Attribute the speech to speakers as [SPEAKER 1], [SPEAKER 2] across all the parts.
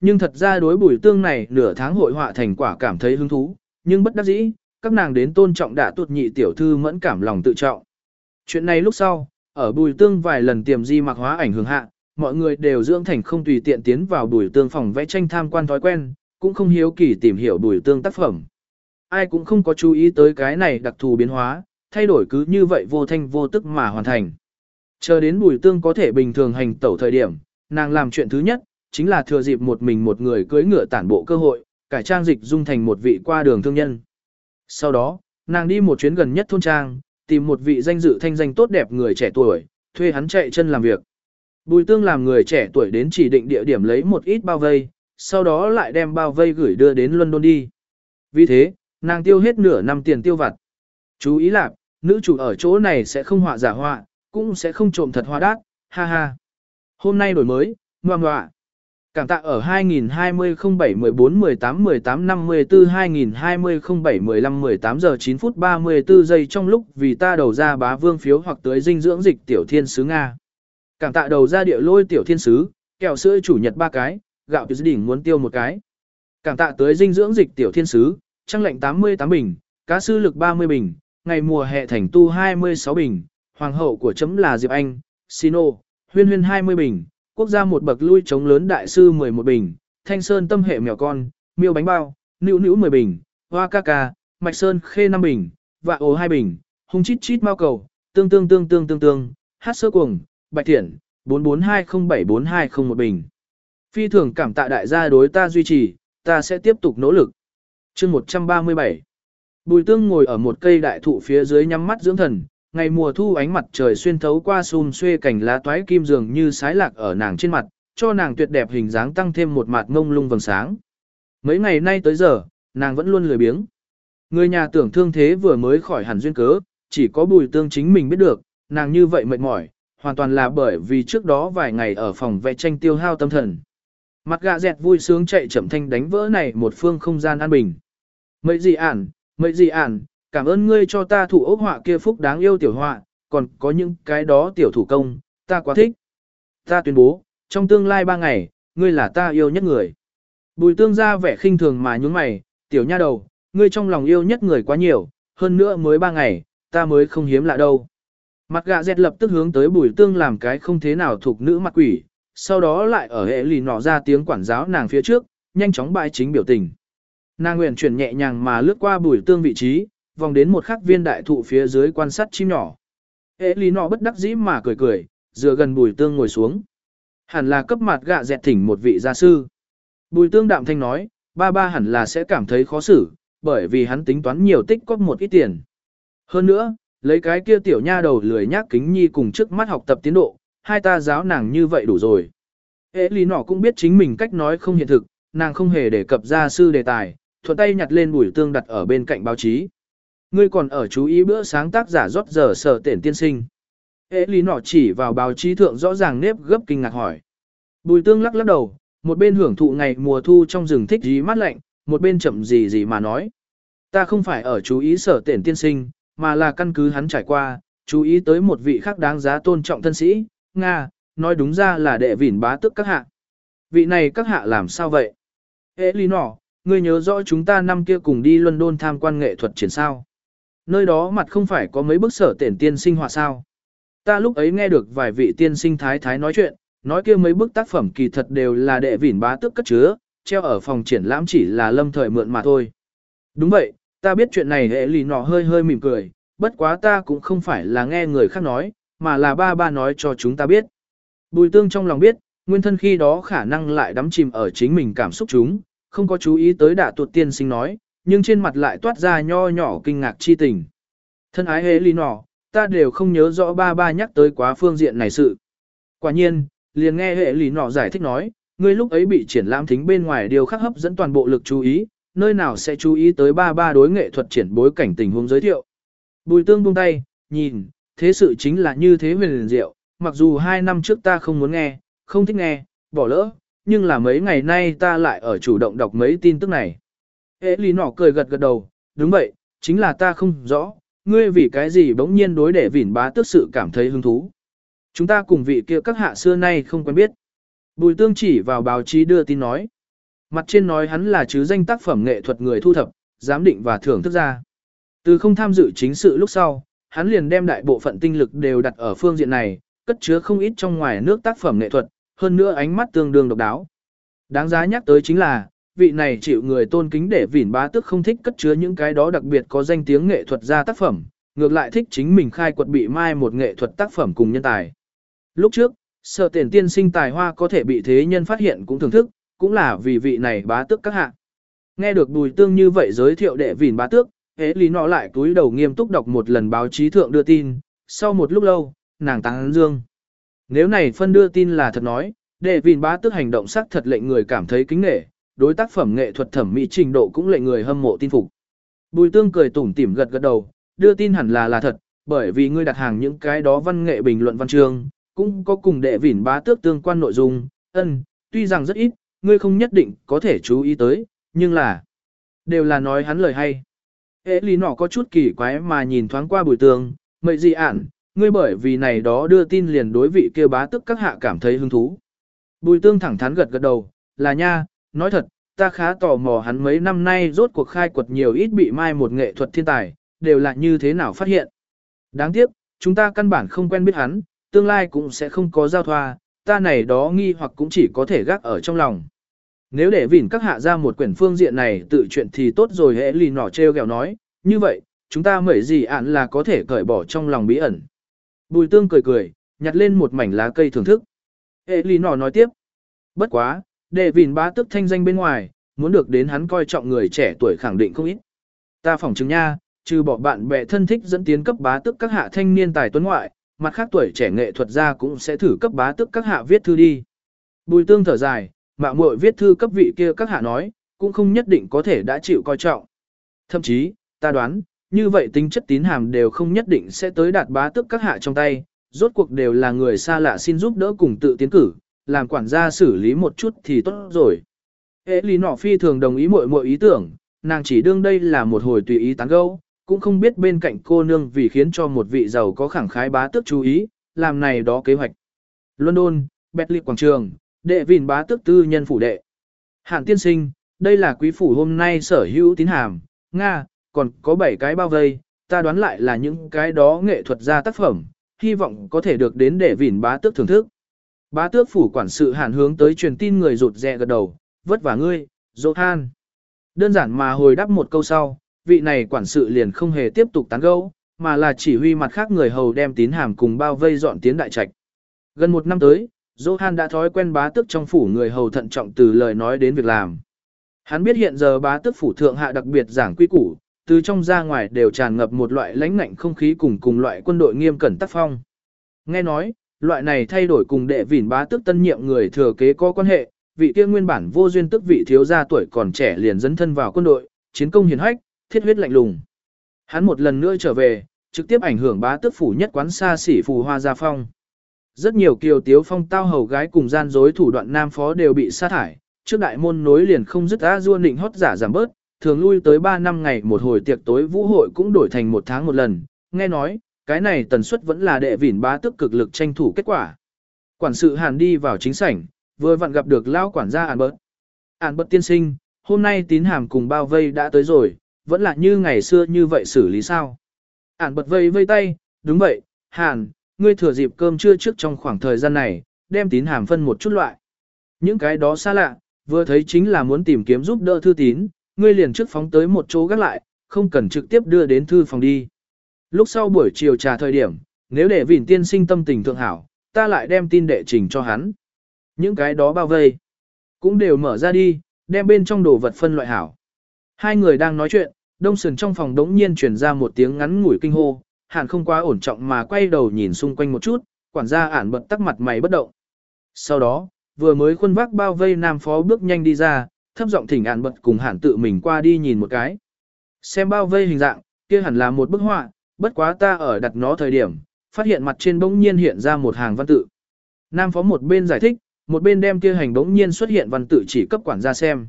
[SPEAKER 1] nhưng thật ra đối bùi tương này nửa tháng hội họa thành quả cảm thấy hứng thú, nhưng bất đắc dĩ, các nàng đến tôn trọng đã tuột nhị tiểu thư mẫn cảm lòng tự trọng. Chuyện này lúc sau, ở bùi tương vài lần tiềm di mặc hóa ảnh hưởng hạ, mọi người đều dưỡng thành không tùy tiện tiến vào bùi tương phòng vẽ tranh tham quan thói quen, cũng không hiếu kỳ tìm hiểu bùi tương tác phẩm. Ai cũng không có chú ý tới cái này đặc thù biến hóa, thay đổi cứ như vậy vô thanh vô tức mà hoàn thành. Chờ đến bùi tương có thể bình thường hành tẩu thời điểm, nàng làm chuyện thứ nhất, chính là thừa dịp một mình một người cưỡi ngựa tản bộ cơ hội, cải trang dịch dung thành một vị qua đường thương nhân. Sau đó, nàng đi một chuyến gần nhất thôn trang, tìm một vị danh dự thanh danh tốt đẹp người trẻ tuổi, thuê hắn chạy chân làm việc. Bùi tương làm người trẻ tuổi đến chỉ định địa điểm lấy một ít bao vây, sau đó lại đem bao vây gửi đưa đến London đi. Vì thế, nàng tiêu hết nửa năm tiền tiêu vặt. Chú ý là, nữ chủ ở chỗ này sẽ không họa giả họa, cũng sẽ không trộm thật hoa đát, ha ha. Hôm nay đổi mới, ngoan ngoạ. Cảm tạ ở 2020 07 14 18 18 54 2020 07 15 18 giờ 9 phút 34 giây trong lúc vì ta đầu ra bá vương phiếu hoặc tới dinh dưỡng dịch tiểu thiên sứ Nga. Cảm tạ đầu ra địa lôi tiểu thiên sứ, kẹo sữa chủ nhật ba cái, gạo tiểu đỉnh muốn tiêu một cái. Cảm tạ tới dinh dưỡng dịch tiểu thiên sứ, trăng lệnh 88 bình, cá sư lực 30 bình, ngày mùa hè thành tu 26 bình, hoàng hậu của chấm là Diệp Anh, Sino, huyên huyên 20 bình, quốc gia một bậc lui chống lớn đại sư 11 bình, thanh sơn tâm hệ mèo con, miêu bánh bao, nữu nữu 10 bình, hoa ca ca, mạch sơn khê 5 bình, vạ ố 2 bình, hung chít chít mau cầu, tương tương tương tương tương tương, hát sơ cuồng, bạch thiện, 442074201 bình. Phi thường cảm tạ đại gia đối ta duy trì, ta sẽ tiếp tục nỗ lực. chương 137 Bùi tương ngồi ở một cây đại thụ phía dưới nhắm mắt dưỡng thần, ngày mùa thu ánh mặt trời xuyên thấu qua xùm xuê cành lá toái kim dường như sái lạc ở nàng trên mặt, cho nàng tuyệt đẹp hình dáng tăng thêm một mặt ngông lung vầng sáng. Mấy ngày nay tới giờ, nàng vẫn luôn lười biếng. Người nhà tưởng thương thế vừa mới khỏi hẳn duyên cớ, chỉ có bùi tương chính mình biết được, nàng như vậy mệt mỏi, hoàn toàn là bởi vì trước đó vài ngày ở phòng vẽ tranh tiêu hao tâm thần. Mặt gạ dẹt vui sướng chạy chậm thanh đánh vỡ này một phương không gian an bình. Mấy gì ản, mấy gì ản, cảm ơn ngươi cho ta thủ ốc họa kia phúc đáng yêu tiểu họa, còn có những cái đó tiểu thủ công, ta quá thích. Ta tuyên bố, trong tương lai ba ngày, ngươi là ta yêu nhất người. Bùi tương ra vẻ khinh thường mà nhúng mày, tiểu nha đầu, ngươi trong lòng yêu nhất người quá nhiều, hơn nữa mới ba ngày, ta mới không hiếm lạ đâu. Mặt gạ dẹt lập tức hướng tới bùi tương làm cái không thế nào thuộc nữ mặt quỷ, sau đó lại ở hệ lì nọ ra tiếng quản giáo nàng phía trước, nhanh chóng bài chính biểu tình. Nàng nguyện chuyển nhẹ nhàng mà lướt qua bùi tương vị trí, vòng đến một khắc viên đại thụ phía dưới quan sát chim nhỏ. Hệ lý nọ bất đắc dĩ mà cười cười, dựa gần bùi tương ngồi xuống. Hẳn là cấp mặt gạ dẹt thỉnh một vị gia sư. Bùi tương đạm thanh nói, ba ba hẳn là sẽ cảm thấy khó xử, bởi vì hắn tính toán nhiều tích góp một ít tiền. Hơn nữa, lấy cái kia tiểu nha đầu lười nhác kính nhi cùng trước mắt học tập tiến độ, hai ta giáo nàng như vậy đủ rồi. Hệ lý nọ cũng biết chính mình cách nói không hiện thực, nàng không hề đề cập gia sư đề tài, thuận tay nhặt lên bùi tương đặt ở bên cạnh báo chí. Ngươi còn ở chú ý bữa sáng tác giả rót giờ sở tiện tiên sinh. Hệ lý nọ chỉ vào báo chí thượng rõ ràng nếp gấp kinh ngạc hỏi. Bùi tương lắc lắc đầu, một bên hưởng thụ ngày mùa thu trong rừng thích dí mát lạnh, một bên chậm gì gì mà nói. Ta không phải ở chú ý sở tiện tiên sinh, mà là căn cứ hắn trải qua, chú ý tới một vị khác đáng giá tôn trọng thân sĩ, Nga, nói đúng ra là đệ vỉn bá tức các hạ. Vị này các hạ làm sao vậy? Ê lý nọ, ngươi nhớ rõ chúng ta năm kia cùng đi London tham quan nghệ thuật triển sao. Nơi đó mặt không phải có mấy bức sở tiền tiên sinh họa sao. Ta lúc ấy nghe được vài vị tiên sinh thái thái nói chuyện, nói kia mấy bức tác phẩm kỳ thật đều là đệ vỉn bá tước cất chứa, treo ở phòng triển lãm chỉ là lâm thời mượn mà thôi. Đúng vậy, ta biết chuyện này hệ lì nọ hơi hơi mỉm cười, bất quá ta cũng không phải là nghe người khác nói, mà là ba ba nói cho chúng ta biết. Bùi tương trong lòng biết, nguyên thân khi đó khả năng lại đắm chìm ở chính mình cảm xúc chúng, không có chú ý tới đả tuột tiên sinh nói, nhưng trên mặt lại toát ra nho nhỏ kinh ngạc chi tình. Thân ái hế lý nọ, ta đều không nhớ rõ ba ba nhắc tới quá phương diện này sự. Quả nhiên, liền nghe hệ lý nọ giải thích nói, ngươi lúc ấy bị triển lãm thính bên ngoài điều khắc hấp dẫn toàn bộ lực chú ý, nơi nào sẽ chú ý tới ba ba đối nghệ thuật triển bối cảnh tình huống giới thiệu. Bùi tương buông tay, nhìn, thế sự chính là như thế huyền liền diệu, mặc dù hai năm trước ta không muốn nghe, không thích nghe, bỏ lỡ, nhưng là mấy ngày nay ta lại ở chủ động đọc mấy tin tức này. Ế lý nọ cười gật gật đầu, đúng vậy, chính là ta không rõ, ngươi vì cái gì bỗng nhiên đối để vỉn bá tước sự cảm thấy hứng thú. Chúng ta cùng vị kia các hạ xưa nay không quen biết. Bùi tương chỉ vào báo chí đưa tin nói. mặt trên nói hắn là chứ danh tác phẩm nghệ thuật người thu thập, giám định và thưởng thức ra. Từ không tham dự chính sự lúc sau, hắn liền đem đại bộ phận tinh lực đều đặt ở phương diện này, cất chứa không ít trong ngoài nước tác phẩm nghệ thuật, hơn nữa ánh mắt tương đương độc đáo. Đáng giá nhắc tới chính là, vị này chịu người tôn kính để vỉn bá tức không thích cất chứa những cái đó đặc biệt có danh tiếng nghệ thuật ra tác phẩm, ngược lại thích chính mình khai quật bị mai một nghệ thuật tác phẩm cùng nhân tài. Lúc trước, sợ tiền tiên sinh tài hoa có thể bị thế nhân phát hiện cũng thưởng thức, cũng là vì vị này bá tước các hạ. Nghe được bùi tương như vậy giới thiệu đệ vỉn bá tước, hế lý nọ lại cúi đầu nghiêm túc đọc một lần báo chí thượng đưa tin, sau một lúc lâu, nàng tăng dương. Nếu này phân đưa tin là thật nói, đệ vỉn bá tước hành động sắc thật lệnh người cảm thấy kính nể, đối tác phẩm nghệ thuật thẩm mỹ trình độ cũng lệnh người hâm mộ tin phục. Bùi tương cười tủm tỉm gật gật đầu, đưa tin hẳn là là thật, bởi vì ngươi đặt hàng những cái đó văn nghệ bình luận văn chương, cũng có cùng đệ vỉn bá tước tương quan nội dung, ân, tuy rằng rất ít, ngươi không nhất định có thể chú ý tới, nhưng là, đều là nói hắn lời hay. Hệ lý nọ có chút kỳ quái mà nhìn thoáng qua bùi tương, mậy gì ản, ngươi bởi vì này đó đưa tin liền đối vị kia bá tức các hạ cảm thấy hứng thú. Bùi tương thẳng thắn gật gật đầu, là nha, nói thật, ta khá tò mò hắn mấy năm nay rốt cuộc khai quật nhiều ít bị mai một nghệ thuật thiên tài, đều là như thế nào phát hiện. Đáng tiếc, chúng ta căn bản không quen biết hắn, tương lai cũng sẽ không có giao thoa, ta này đó nghi hoặc cũng chỉ có thể gác ở trong lòng. Nếu để vỉn các hạ ra một quyển phương diện này tự chuyện thì tốt rồi hệ lì nỏ treo gẹo nói, như vậy, chúng ta mấy gì ạn là có thể cởi bỏ trong lòng bí ẩn. Bùi tương cười cười, nhặt lên một mảnh lá cây thưởng thức. Hệ lì nỏ nói tiếp. Bất quá, để vìn bá tức thanh danh bên ngoài, muốn được đến hắn coi trọng người trẻ tuổi khẳng định không ít. Ta phỏng chứng nha, trừ bỏ bạn bè thân thích dẫn tiến cấp bá tức các hạ thanh niên tài tuấn ngoại, mặt khác tuổi trẻ nghệ thuật gia cũng sẽ thử cấp bá tức các hạ viết thư đi. Bùi tương thở dài, mạo muội viết thư cấp vị kia các hạ nói, cũng không nhất định có thể đã chịu coi trọng. Thậm chí, ta đoán, như vậy tính chất tín hàm đều không nhất định sẽ tới đạt bá tức các hạ trong tay, rốt cuộc đều là người xa lạ xin giúp đỡ cùng tự tiến cử, làm quản gia xử lý một chút thì tốt rồi. Hệ lý nọ phi thường đồng ý mọi mọi ý tưởng, nàng chỉ đương đây là một hồi tùy ý tán gẫu, cũng không biết bên cạnh cô nương vì khiến cho một vị giàu có khẳng khái bá tước chú ý, làm này đó kế hoạch. London, Bentley quảng trường, đệ vịn bá tước tư nhân phủ đệ. Hạng tiên sinh, đây là quý phủ hôm nay sở hữu tín hàm, Nga, còn có 7 cái bao vây, ta đoán lại là những cái đó nghệ thuật gia tác phẩm, hy vọng có thể được đến đệ vịn bá tước thưởng thức. Bá tước phủ quản sự hàn hướng tới truyền tin người rụt rè gật đầu, vất vả ngươi, Johan. Đơn giản mà hồi đáp một câu sau, vị này quản sự liền không hề tiếp tục tán gẫu, mà là chỉ huy mặt khác người hầu đem tín hàm cùng bao vây dọn tiến đại trạch. Gần một năm tới, Johan đã thói quen bá tước trong phủ người hầu thận trọng từ lời nói đến việc làm. Hắn biết hiện giờ bá tước phủ thượng hạ đặc biệt giảng quy củ, từ trong ra ngoài đều tràn ngập một loại lãnh ngạnh không khí cùng cùng loại quân đội nghiêm cẩn tác phong. Nghe nói, loại này thay đổi cùng đệ vỉn bá tước tân nhiệm người thừa kế có quan hệ, vị kia nguyên bản vô duyên tức vị thiếu gia tuổi còn trẻ liền dẫn thân vào quân đội, chiến công hiển hách, thiết huyết lạnh lùng. Hắn một lần nữa trở về, trực tiếp ảnh hưởng bá tước phủ nhất quán xa xỉ phù hoa gia phong. Rất nhiều kiều tiếu phong tao hầu gái cùng gian dối thủ đoạn nam phó đều bị sa thải, trước đại môn nối liền không dứt á dua định hót giả giảm bớt, thường lui tới 3 năm ngày một hồi tiệc tối vũ hội cũng đổi thành một tháng một lần, nghe nói, cái này tần suất vẫn là đệ vỉn bá tức cực lực tranh thủ kết quả. Quản sự hàn đi vào chính sảnh, vừa vặn gặp được lao quản gia ản bớt. Ản bớt tiên sinh, hôm nay tín hàm cùng bao vây đã tới rồi, vẫn là như ngày xưa như vậy xử lý sao. Ản bật vây vây tay, đúng vậy, hàn, ngươi thừa dịp cơm trưa trước trong khoảng thời gian này, đem tín hàm phân một chút loại. Những cái đó xa lạ, vừa thấy chính là muốn tìm kiếm giúp đỡ thư tín, ngươi liền trước phóng tới một chỗ gác lại, không cần trực tiếp đưa đến thư phòng đi. Lúc sau buổi chiều trà thời điểm, nếu để vỉn tiên sinh tâm tình thượng hảo, ta lại đem tin đệ trình cho hắn. Những cái đó bao vây, cũng đều mở ra đi, đem bên trong đồ vật phân loại hảo. Hai người đang nói chuyện, đông sườn trong phòng đống nhiên truyền ra một tiếng ngắn ngủi kinh hô, hẳn không quá ổn trọng mà quay đầu nhìn xung quanh một chút, quản gia ản bật tắc mặt mày bất động. Sau đó, vừa mới khuôn vác bao vây nam phó bước nhanh đi ra, thấp giọng thỉnh ản bật cùng hẳn tự mình qua đi nhìn một cái. Xem bao vây hình dạng, kia hẳn là một bức họa, bất quá ta ở đặt nó thời điểm, phát hiện mặt trên bỗng nhiên hiện ra một hàng văn tự. Nam phó một bên giải thích, một bên đem kia hành bỗng nhiên xuất hiện văn tự chỉ cấp quản gia xem.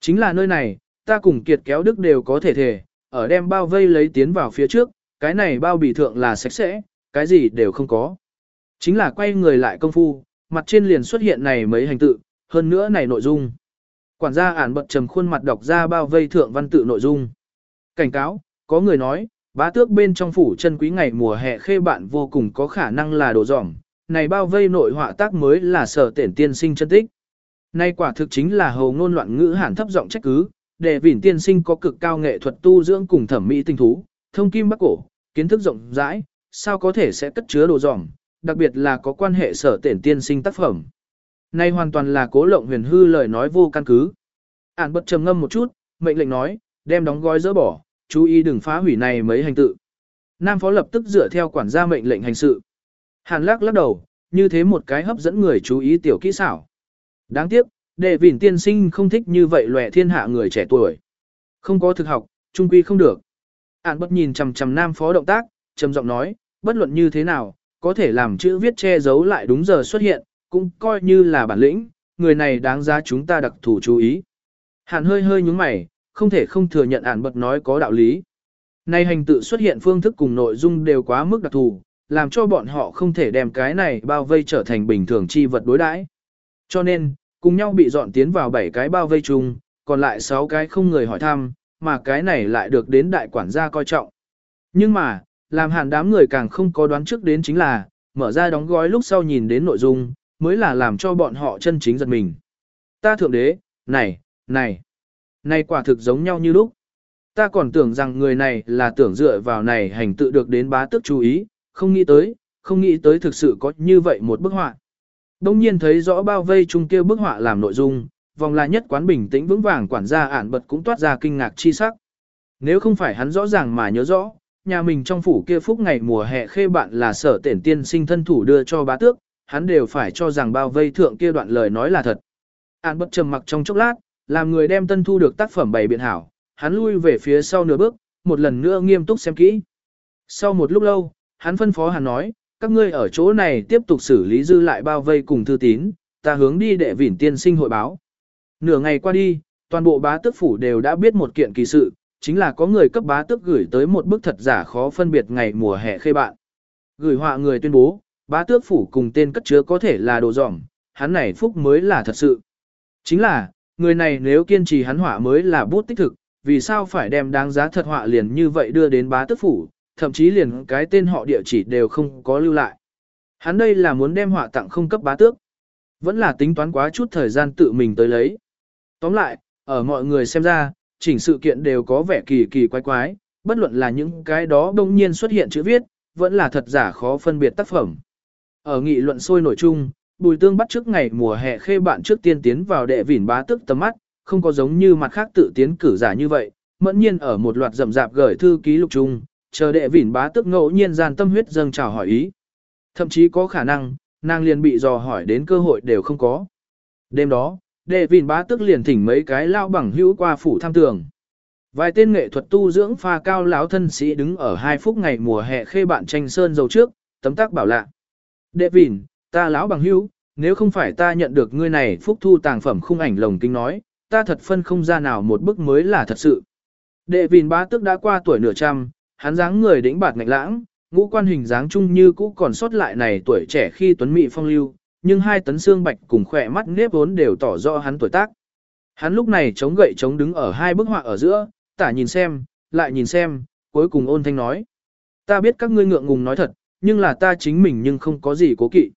[SPEAKER 1] Chính là nơi này, ta cùng kiệt kéo đức đều có thể thể, ở đem bao vây lấy tiến vào phía trước, cái này bao bì thượng là sạch sẽ, cái gì đều không có. Chính là quay người lại công phu, mặt trên liền xuất hiện này mấy hành tự, hơn nữa này nội dung. Quản gia ản bật trầm khuôn mặt đọc ra bao vây thượng văn tự nội dung. Cảnh cáo, có người nói, bá tước bên trong phủ chân quý ngày mùa hè khê bạn vô cùng có khả năng là đồ dỏm, này bao vây nội họa tác mới là sở tiện tiên sinh chân tích. Nay quả thực chính là hầu ngôn loạn ngữ hẳn thấp giọng trách cứ, để vỉn tiên sinh có cực cao nghệ thuật tu dưỡng cùng thẩm mỹ tinh thú, thông kim bắc cổ, kiến thức rộng rãi, sao có thể sẽ cất chứa đồ dỏm, đặc biệt là có quan hệ sở tiện tiên sinh tác phẩm. Nay hoàn toàn là cố lộng huyền hư lời nói vô căn cứ. Ản bật trầm ngâm một chút, mệnh lệnh nói, đem đóng gói dỡ bỏ, chú ý đừng phá hủy này mấy hành tự. Nam phó lập tức dựa theo quản gia mệnh lệnh hành sự. Hàn lắc lắc đầu, như thế một cái hấp dẫn người chú ý tiểu kỹ xảo. Đáng tiếc, đệ vỉn tiên sinh không thích như vậy lòe thiên hạ người trẻ tuổi. Không có thực học, trung quy không được. Ản bất nhìn chằm chằm nam phó động tác, trầm giọng nói, bất luận như thế nào, có thể làm chữ viết che giấu lại đúng giờ xuất hiện, cũng coi như là bản lĩnh, người này đáng giá chúng ta đặc thủ chú ý. Hàn hơi hơi nhúng mày, không thể không thừa nhận ản bật nói có đạo lý. Này hành tự xuất hiện phương thức cùng nội dung đều quá mức đặc thù, làm cho bọn họ không thể đem cái này bao vây trở thành bình thường chi vật đối đãi. Cho nên, cùng nhau bị dọn tiến vào 7 cái bao vây chung, còn lại 6 cái không người hỏi thăm, mà cái này lại được đến đại quản gia coi trọng. Nhưng mà, làm hàn đám người càng không có đoán trước đến chính là, mở ra đóng gói lúc sau nhìn đến nội dung, mới là làm cho bọn họ chân chính giật mình. Ta thượng đế, này, này, này quả thực giống nhau như lúc. Ta còn tưởng rằng người này là tưởng dựa vào này hành tự được đến bá tước chú ý, không nghĩ tới, không nghĩ tới thực sự có như vậy một bức họa. Đông nhiên thấy rõ bao vây chung kia bức họa làm nội dung, vòng là nhất quán bình tĩnh vững vàng quản gia ản bật cũng toát ra kinh ngạc chi sắc. Nếu không phải hắn rõ ràng mà nhớ rõ, nhà mình trong phủ kia phúc ngày mùa hè khê bạn là sở tển tiên sinh thân thủ đưa cho bá tước, hắn đều phải cho rằng bao vây thượng kia đoạn lời nói là thật. Ản bật trầm mặc trong chốc lát, làm người đem tân thu được tác phẩm bày biện hảo, hắn lui về phía sau nửa bước, một lần nữa nghiêm túc xem kỹ. Sau một lúc lâu, hắn phân phó hắn nói, các ngươi ở chỗ này tiếp tục xử lý dư lại bao vây cùng thư tín, ta hướng đi đệ vỉn tiên sinh hội báo. Nửa ngày qua đi, toàn bộ bá tước phủ đều đã biết một kiện kỳ sự, chính là có người cấp bá tước gửi tới một bức thật giả khó phân biệt ngày mùa hè khê bạn. Gửi họa người tuyên bố, bá tước phủ cùng tên cất chứa có thể là đồ dỏng, hắn này phúc mới là thật sự. Chính là, người này nếu kiên trì hắn họa mới là bút tích thực, vì sao phải đem đáng giá thật họa liền như vậy đưa đến bá tước phủ, thậm chí liền cái tên họ địa chỉ đều không có lưu lại. Hắn đây là muốn đem họa tặng không cấp bá tước. Vẫn là tính toán quá chút thời gian tự mình tới lấy. Tóm lại, ở mọi người xem ra, chỉnh sự kiện đều có vẻ kỳ kỳ quái quái, bất luận là những cái đó đông nhiên xuất hiện chữ viết, vẫn là thật giả khó phân biệt tác phẩm. Ở nghị luận sôi nổi chung, Bùi Tương bắt trước ngày mùa hè khê bạn trước tiên tiến vào đệ vỉn bá tức tầm mắt, không có giống như mặt khác tự tiến cử giả như vậy, mẫn nhiên ở một loạt rậm rạp gửi thư ký lục chung, chờ đệ vỉn bá tức ngẫu nhiên gian tâm huyết dâng chào hỏi ý. Thậm chí có khả năng, nàng liền bị dò hỏi đến cơ hội đều không có. Đêm đó, đệ vỉn bá tức liền thỉnh mấy cái lao bằng hữu qua phủ tham tường. Vài tên nghệ thuật tu dưỡng pha cao lão thân sĩ đứng ở hai phút ngày mùa hè khê bạn tranh sơn dầu trước, tấm tác bảo lạ. Đệ vỉn, ta lão bằng hữu, nếu không phải ta nhận được ngươi này phúc thu tàng phẩm khung ảnh lồng kinh nói, ta thật phân không ra nào một bức mới là thật sự. Đệ vìn bá tức đã qua tuổi nửa trăm, hắn dáng người đĩnh bạt ngạnh lãng, ngũ quan hình dáng chung như cũ còn sót lại này tuổi trẻ khi tuấn mỹ phong lưu, nhưng hai tấn xương bạch cùng khỏe mắt nếp vốn đều tỏ rõ hắn tuổi tác. Hắn lúc này chống gậy chống đứng ở hai bức họa ở giữa, tả nhìn xem, lại nhìn xem, cuối cùng ôn thanh nói. Ta biết các ngươi ngượng ngùng nói thật, nhưng là ta chính mình nhưng không có gì cố kỵ.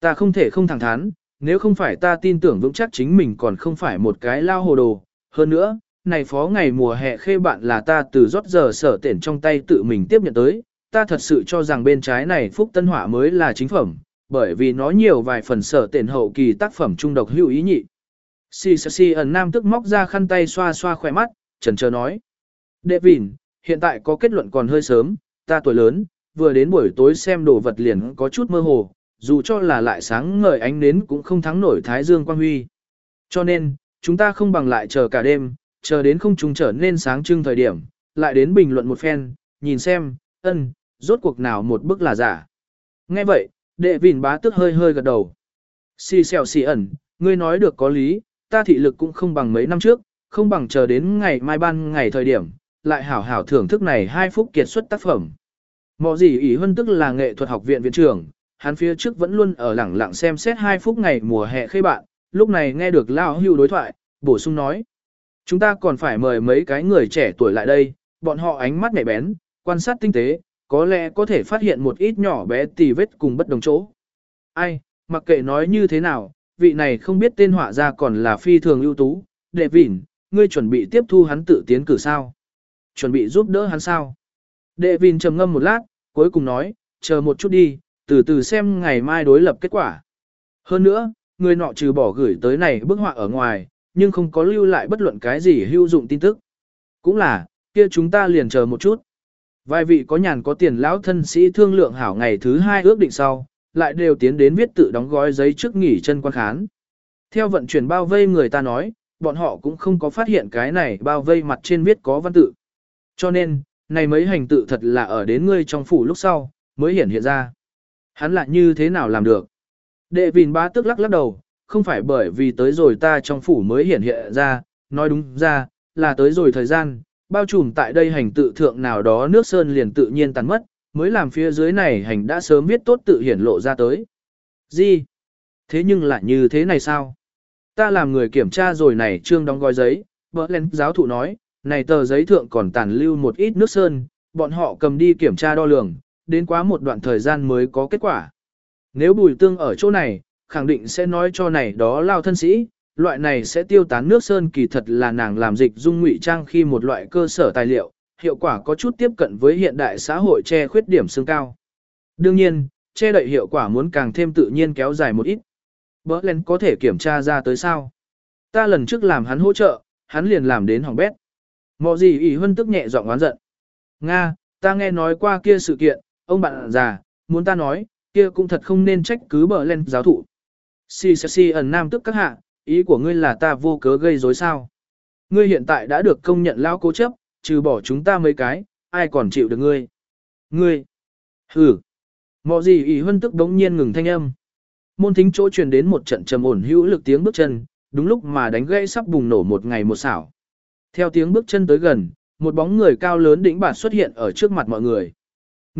[SPEAKER 1] Ta không thể không thẳng thắn, nếu không phải ta tin tưởng vững chắc chính mình còn không phải một cái lao hồ đồ. Hơn nữa, này phó ngày mùa hè khê bạn là ta từ rót giờ sở tiện trong tay tự mình tiếp nhận tới, ta thật sự cho rằng bên trái này phúc tân hỏa mới là chính phẩm, bởi vì nó nhiều vài phần sở tiện hậu kỳ tác phẩm trung độc hữu ý nhị. Si si si ẩn nam tức móc ra khăn tay xoa xoa khỏe mắt, trần chờ nói. Đệ vìn, hiện tại có kết luận còn hơi sớm, ta tuổi lớn, vừa đến buổi tối xem đồ vật liền có chút mơ hồ, dù cho là lại sáng ngời ánh nến cũng không thắng nổi thái dương quang huy. Cho nên, chúng ta không bằng lại chờ cả đêm, chờ đến không trùng trở nên sáng trưng thời điểm, lại đến bình luận một phen, nhìn xem, ân, rốt cuộc nào một bức là giả. Nghe vậy, đệ vỉn bá tức hơi hơi gật đầu. Xì xèo xì ẩn, ngươi nói được có lý, ta thị lực cũng không bằng mấy năm trước, không bằng chờ đến ngày mai ban ngày thời điểm, lại hảo hảo thưởng thức này hai phút kiệt xuất tác phẩm. Mọ gì ỷ hơn tức là nghệ thuật học viện viện trưởng, hắn phía trước vẫn luôn ở lẳng lặng xem xét hai phút ngày mùa hè khê bạn, lúc này nghe được Lao Hưu đối thoại, bổ sung nói. Chúng ta còn phải mời mấy cái người trẻ tuổi lại đây, bọn họ ánh mắt nhạy bén, quan sát tinh tế, có lẽ có thể phát hiện một ít nhỏ bé tì vết cùng bất đồng chỗ. Ai, mặc kệ nói như thế nào, vị này không biết tên họa ra còn là phi thường ưu tú, đệ vỉn, ngươi chuẩn bị tiếp thu hắn tự tiến cử sao? Chuẩn bị giúp đỡ hắn sao? Đệ vỉn trầm ngâm một lát, cuối cùng nói, chờ một chút đi, từ từ xem ngày mai đối lập kết quả. Hơn nữa, người nọ trừ bỏ gửi tới này bức họa ở ngoài, nhưng không có lưu lại bất luận cái gì hữu dụng tin tức. Cũng là, kia chúng ta liền chờ một chút. Vài vị có nhàn có tiền lão thân sĩ thương lượng hảo ngày thứ hai ước định sau, lại đều tiến đến viết tự đóng gói giấy trước nghỉ chân quan khán. Theo vận chuyển bao vây người ta nói, bọn họ cũng không có phát hiện cái này bao vây mặt trên viết có văn tự. Cho nên, này mấy hành tự thật là ở đến ngươi trong phủ lúc sau, mới hiển hiện ra. Hắn lại như thế nào làm được? Đệ vìn bá tức lắc lắc đầu, không phải bởi vì tới rồi ta trong phủ mới hiển hiện ra, nói đúng ra, là tới rồi thời gian, bao trùm tại đây hành tự thượng nào đó nước sơn liền tự nhiên tàn mất, mới làm phía dưới này hành đã sớm viết tốt tự hiển lộ ra tới. Gì? Thế nhưng lại như thế này sao? Ta làm người kiểm tra rồi này trương đóng gói giấy, vỡ lên giáo thụ nói, này tờ giấy thượng còn tàn lưu một ít nước sơn, bọn họ cầm đi kiểm tra đo lường, đến quá một đoạn thời gian mới có kết quả. Nếu bùi tương ở chỗ này, khẳng định sẽ nói cho này đó lao thân sĩ, loại này sẽ tiêu tán nước sơn kỳ thật là nàng làm dịch dung ngụy trang khi một loại cơ sở tài liệu, hiệu quả có chút tiếp cận với hiện đại xã hội che khuyết điểm xương cao. Đương nhiên, che đậy hiệu quả muốn càng thêm tự nhiên kéo dài một ít. Bỡ lên có thể kiểm tra ra tới sao. Ta lần trước làm hắn hỗ trợ, hắn liền làm đến hỏng bét. Mọ gì ỉ hân tức nhẹ giọng oán giận. Nga, ta nghe nói qua kia sự kiện, ông bạn già, muốn ta nói, kia cũng thật không nên trách cứ bờ lên giáo thụ. Si si si ẩn nam tức các hạ, ý của ngươi là ta vô cớ gây rối sao. Ngươi hiện tại đã được công nhận lao cố chấp, trừ bỏ chúng ta mấy cái, ai còn chịu được ngươi. Ngươi, hừ, mọ gì ý hân tức đống nhiên ngừng thanh âm. Môn thính chỗ truyền đến một trận trầm ổn hữu lực tiếng bước chân, đúng lúc mà đánh gãy sắp bùng nổ một ngày một xảo. Theo tiếng bước chân tới gần, một bóng người cao lớn đỉnh bản xuất hiện ở trước mặt mọi người.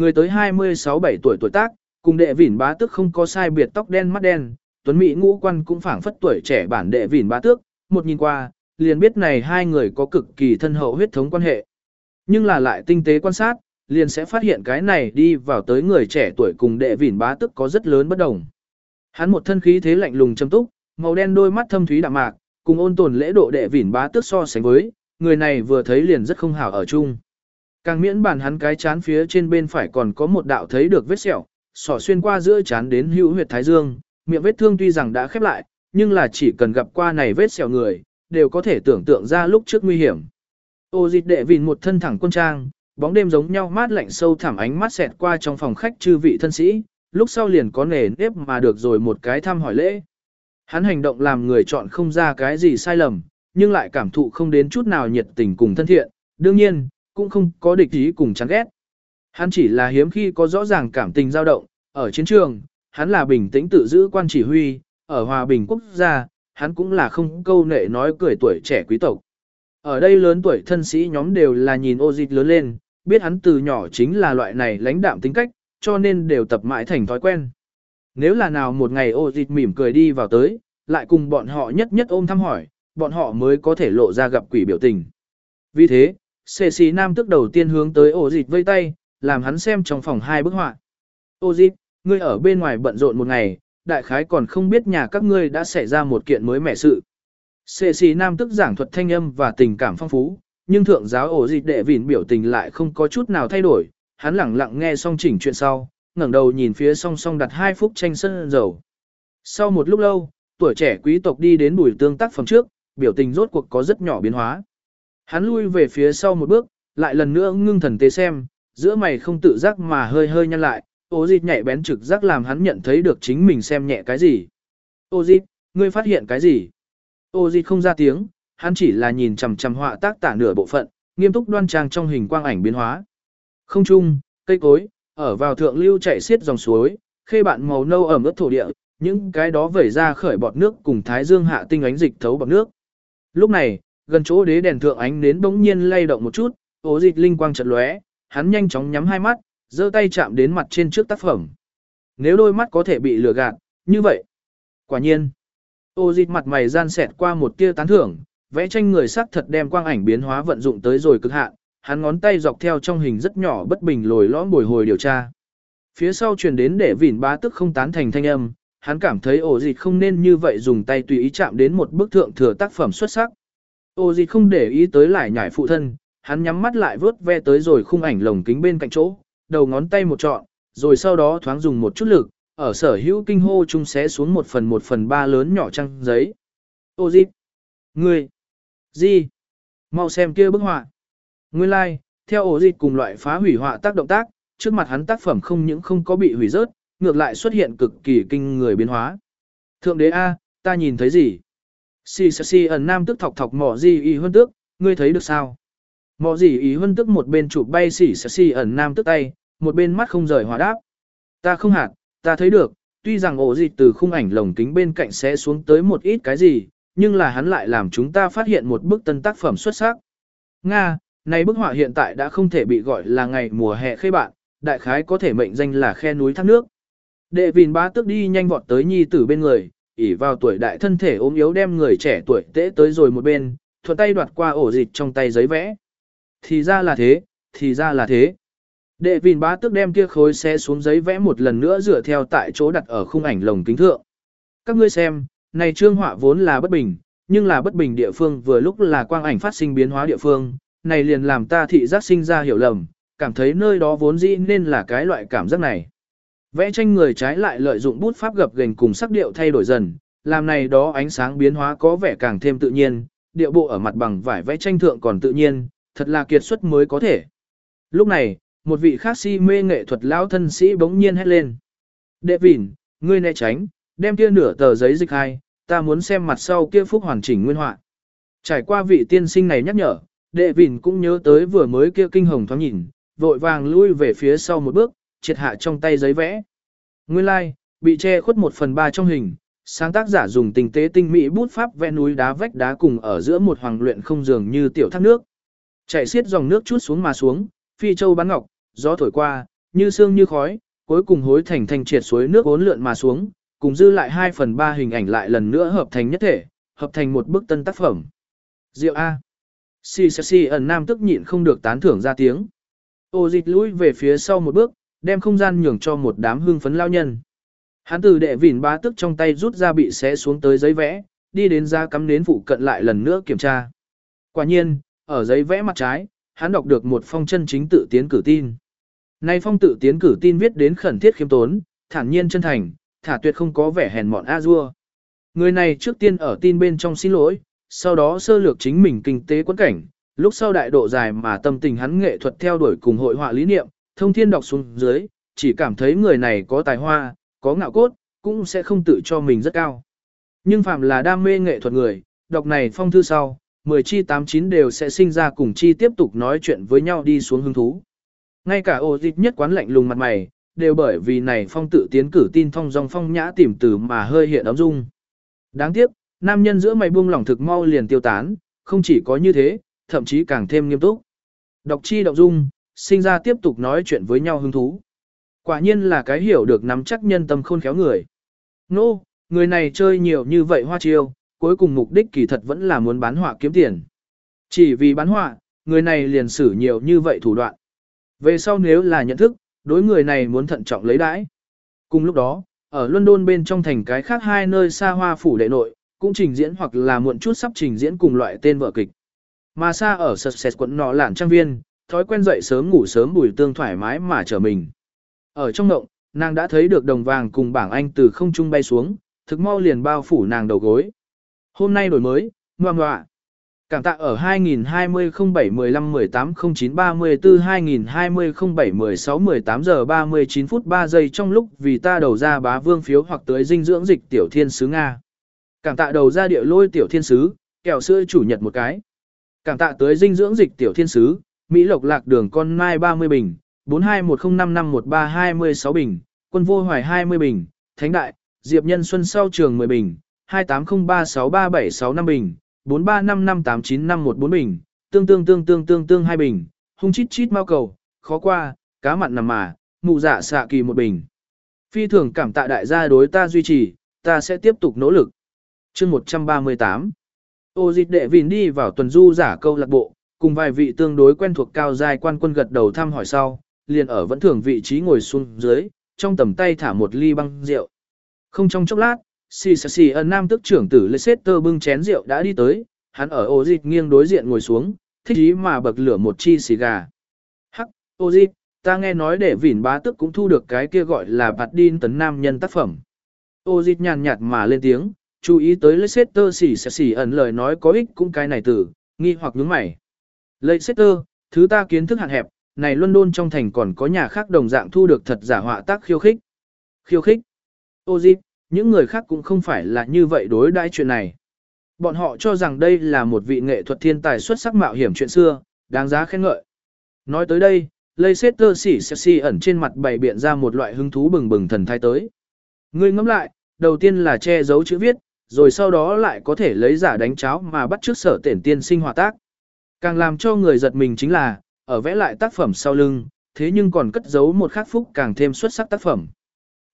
[SPEAKER 1] Người tới 26-7 tuổi tuổi tác, cùng đệ vỉn bá tước không có sai biệt tóc đen mắt đen, tuấn mỹ ngũ quan cũng phảng phất tuổi trẻ bản đệ vỉn bá tước, một nhìn qua, liền biết này hai người có cực kỳ thân hậu huyết thống quan hệ. Nhưng là lại tinh tế quan sát, liền sẽ phát hiện cái này đi vào tới người trẻ tuổi cùng đệ vỉn bá tước có rất lớn bất đồng. Hắn một thân khí thế lạnh lùng châm túc, màu đen đôi mắt thâm thúy đạm mạc, cùng ôn tồn lễ độ đệ vỉn bá tước so sánh với, người này vừa thấy liền rất không hảo ở chung. Càng miễn bàn hắn cái chán phía trên bên phải còn có một đạo thấy được vết sẹo, sỏ xuyên qua giữa chán đến hữu huyệt thái dương, miệng vết thương tuy rằng đã khép lại, nhưng là chỉ cần gặp qua này vết sẹo người, đều có thể tưởng tượng ra lúc trước nguy hiểm. Ô dịch đệ vìn một thân thẳng quân trang, bóng đêm giống nhau mát lạnh sâu thẳm ánh mắt xẹt qua trong phòng khách chư vị thân sĩ, lúc sau liền có nề nếp mà được rồi một cái thăm hỏi lễ. Hắn hành động làm người chọn không ra cái gì sai lầm, nhưng lại cảm thụ không đến chút nào nhiệt tình cùng thân thiện, đương nhiên, cũng không có địch ý cùng chán ghét. Hắn chỉ là hiếm khi có rõ ràng cảm tình dao động, ở chiến trường, hắn là bình tĩnh tự giữ quan chỉ huy, ở hòa bình quốc gia, hắn cũng là không câu nệ nói cười tuổi trẻ quý tộc. Ở đây lớn tuổi thân sĩ nhóm đều là nhìn ô dịch lớn lên, biết hắn từ nhỏ chính là loại này lãnh đạm tính cách, cho nên đều tập mãi thành thói quen. Nếu là nào một ngày ô dịch mỉm cười đi vào tới, lại cùng bọn họ nhất nhất ôm thăm hỏi, bọn họ mới có thể lộ ra gặp quỷ biểu tình. Vì thế, xê xì nam tức đầu tiên hướng tới ổ dịch vây tay, làm hắn xem trong phòng hai bức họa. Ô dịch, ngươi ở bên ngoài bận rộn một ngày, đại khái còn không biết nhà các ngươi đã xảy ra một kiện mới mẻ sự. Xê xì nam tức giảng thuật thanh âm và tình cảm phong phú, nhưng thượng giáo ổ dịch đệ vỉn biểu tình lại không có chút nào thay đổi, hắn lẳng lặng nghe xong chỉnh chuyện sau, ngẩng đầu nhìn phía song song đặt hai phút tranh sân dầu. Sau một lúc lâu, tuổi trẻ quý tộc đi đến bùi tương tác phẩm trước, biểu tình rốt cuộc có rất nhỏ biến hóa. Hắn lui về phía sau một bước, lại lần nữa ngưng thần tế xem, giữa mày không tự giác mà hơi hơi nhăn lại, ô dịch nhạy bén trực giác làm hắn nhận thấy được chính mình xem nhẹ cái gì. Ô dịch, ngươi phát hiện cái gì? Ô dịch không ra tiếng, hắn chỉ là nhìn chằm chằm họa tác tả nửa bộ phận, nghiêm túc đoan trang trong hình quang ảnh biến hóa. Không trung, cây cối, ở vào thượng lưu chạy xiết dòng suối, khê bạn màu nâu ẩm ướt thổ địa, những cái đó vẩy ra khởi bọt nước cùng thái dương hạ tinh ánh dịch thấu bọt nước. Lúc này, gần chỗ đế đèn thượng ánh nến bỗng nhiên lay động một chút, ố dịch linh quang chợt lóe, hắn nhanh chóng nhắm hai mắt, giơ tay chạm đến mặt trên trước tác phẩm. Nếu đôi mắt có thể bị lừa gạt, như vậy. Quả nhiên, ô dịch mặt mày gian xẹt qua một tia tán thưởng, vẽ tranh người sắc thật đem quang ảnh biến hóa vận dụng tới rồi cực hạn, hắn ngón tay dọc theo trong hình rất nhỏ bất bình lồi lõm bồi hồi điều tra. Phía sau truyền đến để vỉn bá tức không tán thành thanh âm, hắn cảm thấy ổ dịch không nên như vậy dùng tay tùy ý chạm đến một bức thượng thừa tác phẩm xuất sắc. Ô gì không để ý tới lại nhảy phụ thân, hắn nhắm mắt lại vớt ve tới rồi khung ảnh lồng kính bên cạnh chỗ, đầu ngón tay một trọn, rồi sau đó thoáng dùng một chút lực, ở sở hữu kinh hô chung xé xuống một phần một phần ba lớn nhỏ trăng giấy. Ô gì? Ngươi! Gì? Mau xem kia bức họa. Nguyên lai, like, theo ổ dịch cùng loại phá hủy họa tác động tác, trước mặt hắn tác phẩm không những không có bị hủy rớt, ngược lại xuất hiện cực kỳ kinh người biến hóa. Thượng đế A, ta nhìn thấy gì? Xì xì xì ẩn nam tức thọc thọc mỏ gì y hơn tước, ngươi thấy được sao? Mỏ gì y hơn tức một bên chụp bay xì xì xì ẩn nam tức tay, một bên mắt không rời hòa đáp. Ta không hạt, ta thấy được, tuy rằng ổ dịch từ khung ảnh lồng kính bên cạnh sẽ xuống tới một ít cái gì, nhưng là hắn lại làm chúng ta phát hiện một bức tân tác phẩm xuất sắc. Nga, này bức họa hiện tại đã không thể bị gọi là ngày mùa hè khê bạn, đại khái có thể mệnh danh là khe núi thác nước. Đệ vìn bá tức đi nhanh vọt tới nhi tử bên người, ỉ vào tuổi đại thân thể ốm yếu đem người trẻ tuổi tễ tới rồi một bên, thuận tay đoạt qua ổ dịch trong tay giấy vẽ. Thì ra là thế, thì ra là thế. Đệ vìn bá tức đem kia khối xe xuống giấy vẽ một lần nữa dựa theo tại chỗ đặt ở khung ảnh lồng kính thượng. Các ngươi xem, này trương họa vốn là bất bình, nhưng là bất bình địa phương vừa lúc là quang ảnh phát sinh biến hóa địa phương, này liền làm ta thị giác sinh ra hiểu lầm, cảm thấy nơi đó vốn dĩ nên là cái loại cảm giác này. Vẽ tranh người trái lại lợi dụng bút pháp gập gềnh cùng sắc điệu thay đổi dần, làm này đó ánh sáng biến hóa có vẻ càng thêm tự nhiên, điệu bộ ở mặt bằng vải vẽ tranh thượng còn tự nhiên, thật là kiệt xuất mới có thể. Lúc này, một vị khác si mê nghệ thuật lão thân sĩ bỗng nhiên hét lên. Đệ vỉn, ngươi né tránh, đem kia nửa tờ giấy dịch hai, ta muốn xem mặt sau kia phúc hoàn chỉnh nguyên họa. Trải qua vị tiên sinh này nhắc nhở, đệ vỉn cũng nhớ tới vừa mới kia kinh hồng thoáng nhìn, vội vàng lui về phía sau một bước, triệt hạ trong tay giấy vẽ. Nguyên lai, like, bị che khuất một phần ba trong hình, sáng tác giả dùng tình tế tinh mỹ bút pháp vẽ núi đá vách đá cùng ở giữa một hoàng luyện không dường như tiểu thác nước. Chảy xiết dòng nước chút xuống mà xuống, phi châu bán ngọc, gió thổi qua, như sương như khói, cuối cùng hối thành thành triệt suối nước bốn lượn mà xuống, cùng dư lại 2 phần 3 hình ảnh lại lần nữa hợp thành nhất thể, hợp thành một bức tân tác phẩm. Diệu A. Si si si ẩn nam tức nhịn không được tán thưởng ra tiếng. Ô dịch lùi về phía sau một bước, đem không gian nhường cho một đám hương phấn lao nhân. Hắn từ đệ vỉn bá tức trong tay rút ra bị xé xuống tới giấy vẽ, đi đến ra cắm nến phụ cận lại lần nữa kiểm tra. Quả nhiên, ở giấy vẽ mặt trái, hắn đọc được một phong chân chính tự tiến cử tin. Nay phong tự tiến cử tin viết đến khẩn thiết khiêm tốn, thản nhiên chân thành, thả tuyệt không có vẻ hèn mọn a dua. Người này trước tiên ở tin bên trong xin lỗi, sau đó sơ lược chính mình kinh tế quẫn cảnh, lúc sau đại độ dài mà tâm tình hắn nghệ thuật theo đuổi cùng hội họa lý niệm, thông thiên đọc xuống dưới, chỉ cảm thấy người này có tài hoa, có ngạo cốt, cũng sẽ không tự cho mình rất cao. Nhưng phạm là đam mê nghệ thuật người, đọc này phong thư sau, 10 chi 89 đều sẽ sinh ra cùng chi tiếp tục nói chuyện với nhau đi xuống hứng thú. Ngay cả ổ dịch nhất quán lạnh lùng mặt mày, đều bởi vì này phong tự tiến cử tin thông dòng phong nhã tìm từ mà hơi hiện ấm dung. Đáng tiếc, nam nhân giữa mày buông lỏng thực mau liền tiêu tán, không chỉ có như thế, thậm chí càng thêm nghiêm túc. Đọc chi động dung, sinh ra tiếp tục nói chuyện với nhau hứng thú. Quả nhiên là cái hiểu được nắm chắc nhân tâm khôn khéo người. Nô, no, người này chơi nhiều như vậy hoa chiêu, cuối cùng mục đích kỳ thật vẫn là muốn bán họa kiếm tiền. Chỉ vì bán họa, người này liền xử nhiều như vậy thủ đoạn. Về sau nếu là nhận thức, đối người này muốn thận trọng lấy đãi. Cùng lúc đó, ở London bên trong thành cái khác hai nơi xa hoa phủ đệ nội, cũng trình diễn hoặc là muộn chút sắp trình diễn cùng loại tên vợ kịch. Mà xa ở Sussex quận nọ lản trang viên, thói quen dậy sớm ngủ sớm bùi tương thoải mái mà trở mình. Ở trong động, nàng đã thấy được đồng vàng cùng bảng anh từ không trung bay xuống, thực mau liền bao phủ nàng đầu gối. Hôm nay đổi mới, ngoan ngoạ. Cảm tạ ở 2020 07 15 18 09 34 2020 07 16 18 giờ 39 phút 3 giây trong lúc vì ta đầu ra bá vương phiếu hoặc tới dinh dưỡng dịch tiểu thiên sứ Nga. Cảm tạ đầu ra địa lôi tiểu thiên sứ, kẹo sữa chủ nhật một cái. Cảm tạ tới dinh dưỡng dịch tiểu thiên sứ, Mỹ lộc lạc đường con mai 30 bình, 4210551326 bình, quân vô hoài 20 bình, thánh đại, diệp nhân xuân sau trường 10 bình, 28036376 bình, 43558951 bình, tương tương tương tương tương tương 2 bình, hung chít chít mau cầu, khó qua, cá mặn nằm mà, mụ dạ xạ kỳ một bình. Phi thường cảm tạ đại gia đối ta duy trì, ta sẽ tiếp tục nỗ lực. chương 138 Ô dịch đệ vìn đi vào tuần du giả câu lạc bộ, cùng vài vị tương đối quen thuộc cao giai quan quân gật đầu thăm hỏi sau, liền ở vẫn thường vị trí ngồi xuống dưới, trong tầm tay thả một ly băng rượu. Không trong chốc lát, xì xì xì ẩn nam tức trưởng tử Leicester bưng chén rượu đã đi tới, hắn ở ô dịch nghiêng đối diện ngồi xuống, thích ý mà bậc lửa một chi xì gà. Hắc, ô dịch, ta nghe nói để vỉn bá tức cũng thu được cái kia gọi là bạt đin tấn nam nhân tác phẩm. Ô dịch nhàn nhạt mà lên tiếng, chú ý tới Leicester xì xì ẩn lời nói có ích cũng cái này tử nghi hoặc nhướng mày. Leicester, thứ ta kiến thức hạn hẹp, này London trong thành còn có nhà khác đồng dạng thu được thật giả họa tác khiêu khích. Khiêu khích. Ô những người khác cũng không phải là như vậy đối đãi chuyện này. Bọn họ cho rằng đây là một vị nghệ thuật thiên tài xuất sắc mạo hiểm chuyện xưa, đáng giá khen ngợi. Nói tới đây, Leicester xỉ xỉ ẩn trên mặt bày biện ra một loại hứng thú bừng bừng thần thái tới. Ngươi ngẫm lại, đầu tiên là che giấu chữ viết, rồi sau đó lại có thể lấy giả đánh cháo mà bắt trước sở tiền tiên sinh hòa tác. Càng làm cho người giật mình chính là, ở vẽ lại tác phẩm sau lưng, thế nhưng còn cất giấu một khắc phúc càng thêm xuất sắc tác phẩm.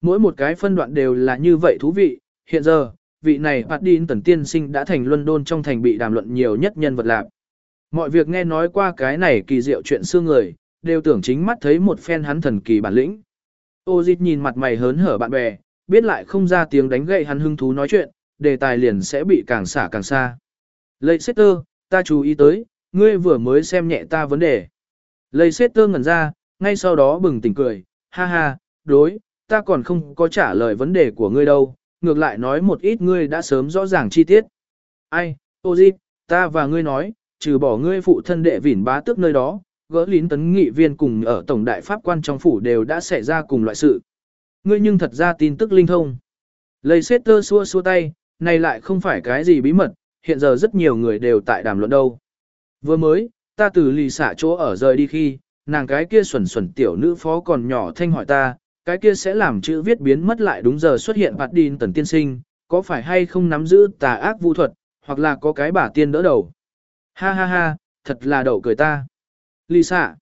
[SPEAKER 1] Mỗi một cái phân đoạn đều là như vậy thú vị, hiện giờ, vị này Padin tần tiên sinh đã thành London trong thành bị đàm luận nhiều nhất nhân vật lạc. Mọi việc nghe nói qua cái này kỳ diệu chuyện xưa người, đều tưởng chính mắt thấy một phen hắn thần kỳ bản lĩnh. Ô dịch nhìn mặt mày hớn hở bạn bè, biết lại không ra tiếng đánh gậy hắn hứng thú nói chuyện, đề tài liền sẽ bị càng xả càng xa. Leicester, ta chú ý tới, ngươi vừa mới xem nhẹ ta vấn đề. Leicester ngẩn ra, ngay sau đó bừng tỉnh cười, ha ha, đối, ta còn không có trả lời vấn đề của ngươi đâu, ngược lại nói một ít ngươi đã sớm rõ ràng chi tiết. Ai, ô di, ta và ngươi nói, trừ bỏ ngươi phụ thân đệ vỉn bá tước nơi đó, gỡ lín tấn nghị viên cùng ở tổng đại pháp quan trong phủ đều đã xảy ra cùng loại sự. Ngươi nhưng thật ra tin tức linh thông. Lây xét tơ xua xua tay, này lại không phải cái gì bí mật, hiện giờ rất nhiều người đều tại đàm luận đâu. Vừa mới, ta từ lì xả chỗ ở rời đi khi, nàng cái kia xuẩn xuẩn tiểu nữ phó còn nhỏ thanh hỏi ta, cái kia sẽ làm chữ viết biến mất lại đúng giờ xuất hiện bạt đìn tần tiên sinh, có phải hay không nắm giữ tà ác vu thuật, hoặc là có cái bà tiên đỡ đầu. Ha ha ha, thật là đậu cười ta. Lisa.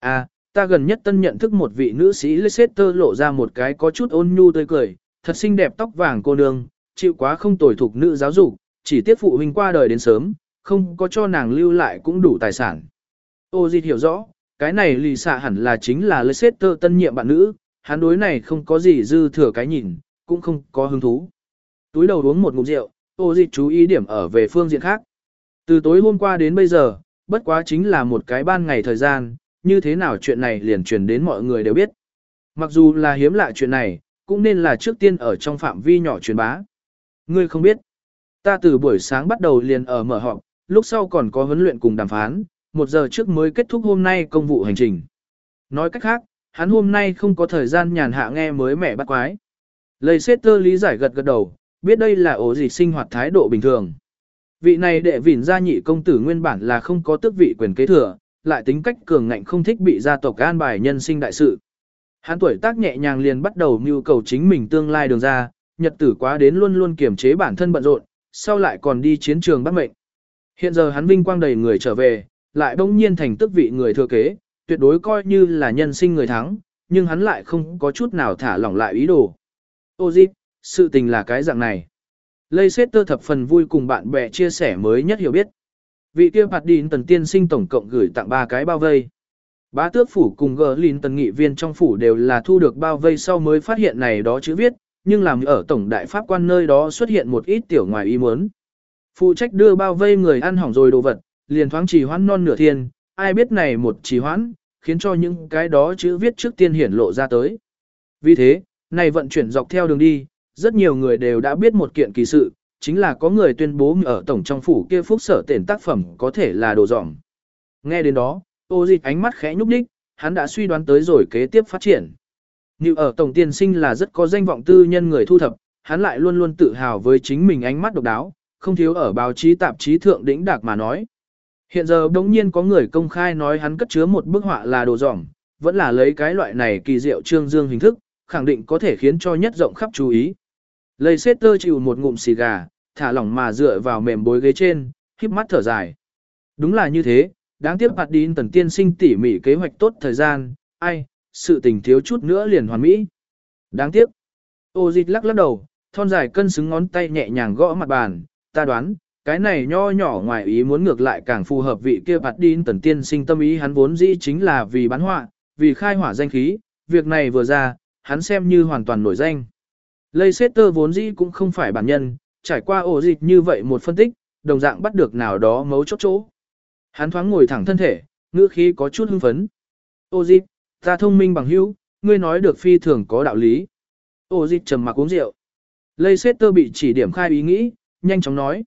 [SPEAKER 1] À, ta gần nhất tân nhận thức một vị nữ sĩ Leicester lộ ra một cái có chút ôn nhu tươi cười, thật xinh đẹp tóc vàng cô nương, chịu quá không tồi thuộc nữ giáo dục, chỉ tiếc phụ huynh qua đời đến sớm, không có cho nàng lưu lại cũng đủ tài sản. Ô Di hiểu rõ, cái này lì xạ hẳn là chính là Leicester tân nhiệm bạn nữ, hắn đối này không có gì dư thừa cái nhìn, cũng không có hứng thú. Túi đầu uống một ngụm rượu, ô dịch chú ý điểm ở về phương diện khác. Từ tối hôm qua đến bây giờ, bất quá chính là một cái ban ngày thời gian, như thế nào chuyện này liền truyền đến mọi người đều biết. Mặc dù là hiếm lạ chuyện này, cũng nên là trước tiên ở trong phạm vi nhỏ truyền bá. Ngươi không biết, ta từ buổi sáng bắt đầu liền ở mở họp, lúc sau còn có huấn luyện cùng đàm phán, một giờ trước mới kết thúc hôm nay công vụ hành trình. Nói cách khác, hắn hôm nay không có thời gian nhàn hạ nghe mới mẻ bắt quái. Lời xét tơ lý giải gật gật đầu, biết đây là ổ gì sinh hoạt thái độ bình thường. Vị này đệ vỉn gia nhị công tử nguyên bản là không có tước vị quyền kế thừa, lại tính cách cường ngạnh không thích bị gia tộc an bài nhân sinh đại sự. Hắn tuổi tác nhẹ nhàng liền bắt đầu mưu cầu chính mình tương lai đường ra, nhật tử quá đến luôn luôn kiềm chế bản thân bận rộn, sau lại còn đi chiến trường bắt mệnh. Hiện giờ hắn vinh quang đầy người trở về, lại bỗng nhiên thành tước vị người thừa kế, tuyệt đối coi như là nhân sinh người thắng, nhưng hắn lại không có chút nào thả lỏng lại ý đồ. Ô dịp, sự tình là cái dạng này. Lây xét tơ thập phần vui cùng bạn bè chia sẻ mới nhất hiểu biết. Vị kia phạt đín tần tiên sinh tổng cộng gửi tặng ba cái bao vây. Bá tước phủ cùng gờ lìn tần nghị viên trong phủ đều là thu được bao vây sau mới phát hiện này đó chữ viết, nhưng làm ở tổng đại pháp quan nơi đó xuất hiện một ít tiểu ngoài ý muốn. Phụ trách đưa bao vây người ăn hỏng rồi đồ vật, liền thoáng trì hoãn non nửa thiên, ai biết này một trì hoãn, khiến cho những cái đó chữ viết trước tiên hiển lộ ra tới. Vì thế, này vận chuyển dọc theo đường đi, rất nhiều người đều đã biết một kiện kỳ sự, chính là có người tuyên bố ở tổng trong phủ kia phúc sở tiền tác phẩm có thể là đồ dỏng. Nghe đến đó, ô dịch ánh mắt khẽ nhúc đích, hắn đã suy đoán tới rồi kế tiếp phát triển. Như ở tổng tiên sinh là rất có danh vọng tư nhân người thu thập, hắn lại luôn luôn tự hào với chính mình ánh mắt độc đáo, không thiếu ở báo chí tạp chí thượng đỉnh đạc mà nói. Hiện giờ đống nhiên có người công khai nói hắn cất chứa một bức họa là đồ dỏng, vẫn là lấy cái loại này kỳ diệu trương dương hình thức, khẳng định có thể khiến cho nhất rộng khắp chú ý. Lây xét tơ chịu một ngụm xì gà, thả lỏng mà dựa vào mềm bối ghế trên, híp mắt thở dài. Đúng là như thế, đáng tiếc hạt đín tần tiên sinh tỉ mỉ kế hoạch tốt thời gian, ai, sự tình thiếu chút nữa liền hoàn mỹ. Đáng tiếc. Ô dịch lắc lắc đầu, thon dài cân xứng ngón tay nhẹ nhàng gõ mặt bàn, ta đoán, Cái này nho nhỏ ngoài ý muốn ngược lại càng phù hợp vị kia bạt đi tần tiên sinh tâm ý hắn vốn dĩ chính là vì bán họa, vì khai hỏa danh khí, việc này vừa ra, hắn xem như hoàn toàn nổi danh. Leicester vốn dĩ cũng không phải bản nhân, trải qua ổ dịch như vậy một phân tích, đồng dạng bắt được nào đó mấu chốt chỗ. Hắn thoáng ngồi thẳng thân thể, ngữ khí có chút hưng phấn. Ô dịch, ta thông minh bằng hữu, ngươi nói được phi thường có đạo lý. Ô dịch trầm mặc uống rượu. Leicester bị chỉ điểm khai ý nghĩ, nhanh chóng nói.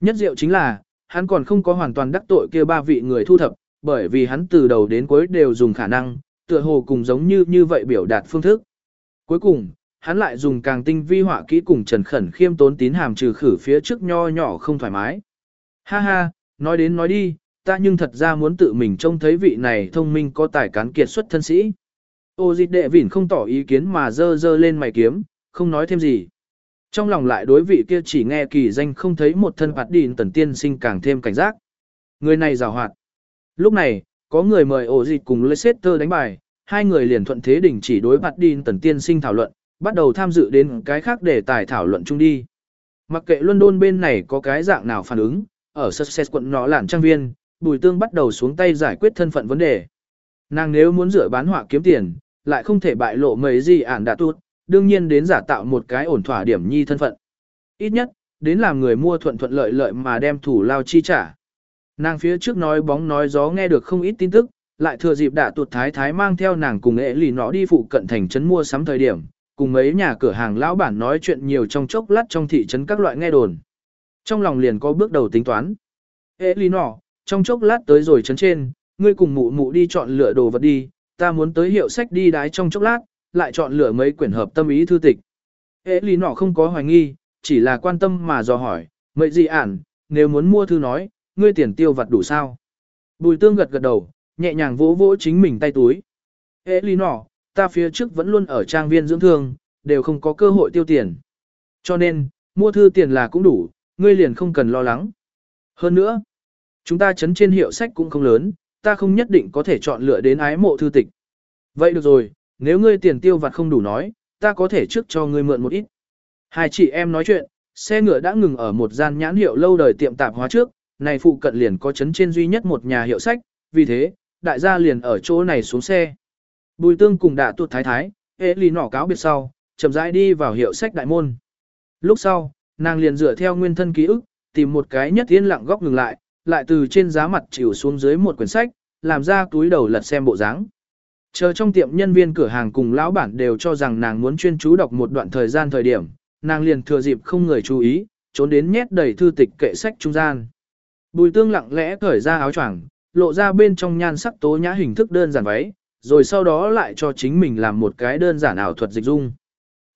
[SPEAKER 1] Nhất diệu chính là, hắn còn không có hoàn toàn đắc tội kia ba vị người thu thập, bởi vì hắn từ đầu đến cuối đều dùng khả năng, tựa hồ cùng giống như như vậy biểu đạt phương thức. Cuối cùng, hắn lại dùng càng tinh vi họa kỹ cùng Trần Khẩn khiêm tốn tín hàm trừ khử phía trước nho nhỏ không thoải mái. Ha ha, nói đến nói đi, ta nhưng thật ra muốn tự mình trông thấy vị này thông minh có tài cán kiệt xuất thân sĩ. Ô dịch đệ vỉn không tỏ ý kiến mà dơ dơ lên mày kiếm, không nói thêm gì. Trong lòng lại đối vị kia chỉ nghe kỳ danh không thấy một thân hoạt đìn tần tiên sinh càng thêm cảnh giác. Người này rào hoạt. Lúc này, có người mời ổ dịch cùng Leicester đánh bài, hai người liền thuận thế đình chỉ đối hoạt đìn tần tiên sinh thảo luận, bắt đầu tham dự đến cái khác để tài thảo luận chung đi. Mặc kệ London bên này có cái dạng nào phản ứng, ở Sussex quận nó lản trang viên, Bùi Tương bắt đầu xuống tay giải quyết thân phận vấn đề. Nàng nếu muốn rửa bán họa kiếm tiền, lại không thể bại lộ mấy gì ản đã tuốt, đương nhiên đến giả tạo một cái ổn thỏa điểm nhi thân phận. Ít nhất, đến làm người mua thuận thuận lợi lợi mà đem thủ lao chi trả. Nàng phía trước nói bóng nói gió nghe được không ít tin tức, lại thừa dịp đã tuột thái thái mang theo nàng cùng ệ lì nó đi phụ cận thành trấn mua sắm thời điểm, cùng mấy nhà cửa hàng lão bản nói chuyện nhiều trong chốc lát trong thị trấn các loại nghe đồn. Trong lòng liền có bước đầu tính toán. Ê lì nó, trong chốc lát tới rồi trấn trên, ngươi cùng mụ mụ đi chọn lựa đồ vật đi, ta muốn tới hiệu sách đi đái trong chốc lát, lại chọn lựa mấy quyển hợp tâm ý thư tịch. Ế lý nọ không có hoài nghi, chỉ là quan tâm mà dò hỏi, mấy gì ản, nếu muốn mua thư nói, ngươi tiền tiêu vặt đủ sao? Bùi tương gật gật đầu, nhẹ nhàng vỗ vỗ chính mình tay túi. Ế lý nọ, ta phía trước vẫn luôn ở trang viên dưỡng thương, đều không có cơ hội tiêu tiền. Cho nên, mua thư tiền là cũng đủ, ngươi liền không cần lo lắng. Hơn nữa, chúng ta chấn trên hiệu sách cũng không lớn, ta không nhất định có thể chọn lựa đến ái mộ thư tịch. Vậy được rồi, nếu ngươi tiền tiêu vặt không đủ nói, ta có thể trước cho ngươi mượn một ít. Hai chị em nói chuyện, xe ngựa đã ngừng ở một gian nhãn hiệu lâu đời tiệm tạp hóa trước, này phụ cận liền có chấn trên duy nhất một nhà hiệu sách, vì thế, đại gia liền ở chỗ này xuống xe. Bùi tương cùng đã tuột thái thái, hệ lì nỏ cáo biệt sau, chậm rãi đi vào hiệu sách đại môn. Lúc sau, nàng liền dựa theo nguyên thân ký ức, tìm một cái nhất yên lặng góc ngừng lại, lại từ trên giá mặt chịu xuống dưới một quyển sách, làm ra túi đầu lật xem bộ dáng. Chờ trong tiệm nhân viên cửa hàng cùng lão bản đều cho rằng nàng muốn chuyên chú đọc một đoạn thời gian thời điểm, nàng liền thừa dịp không người chú ý, trốn đến nhét đầy thư tịch kệ sách trung gian. Bùi tương lặng lẽ cởi ra áo choàng, lộ ra bên trong nhan sắc tố nhã hình thức đơn giản váy, rồi sau đó lại cho chính mình làm một cái đơn giản ảo thuật dịch dung.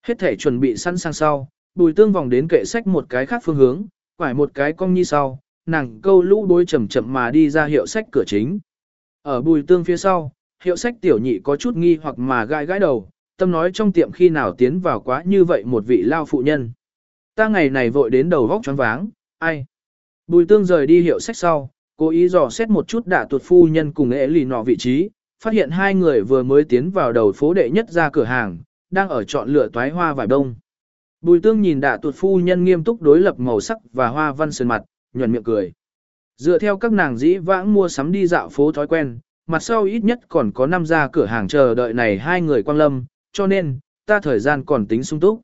[SPEAKER 1] Hết thể chuẩn bị sẵn sàng sau, bùi tương vòng đến kệ sách một cái khác phương hướng, quải một cái cong như sau, nàng câu lũ đối chậm chậm mà đi ra hiệu sách cửa chính. Ở bùi tương phía sau, hiệu sách tiểu nhị có chút nghi hoặc mà gai gãi đầu, tâm nói trong tiệm khi nào tiến vào quá như vậy một vị lao phụ nhân. Ta ngày này vội đến đầu vóc choáng váng, ai? Bùi tương rời đi hiệu sách sau, cố ý dò xét một chút đã tuột phu nhân cùng ế lì nọ vị trí, phát hiện hai người vừa mới tiến vào đầu phố đệ nhất ra cửa hàng, đang ở chọn lựa toái hoa vải đông. Bùi tương nhìn đã tuột phu nhân nghiêm túc đối lập màu sắc và hoa văn sơn mặt, nhuận miệng cười. Dựa theo các nàng dĩ vãng mua sắm đi dạo phố thói quen, mặt sau ít nhất còn có năm gia cửa hàng chờ đợi này hai người quang lâm, cho nên, ta thời gian còn tính sung túc.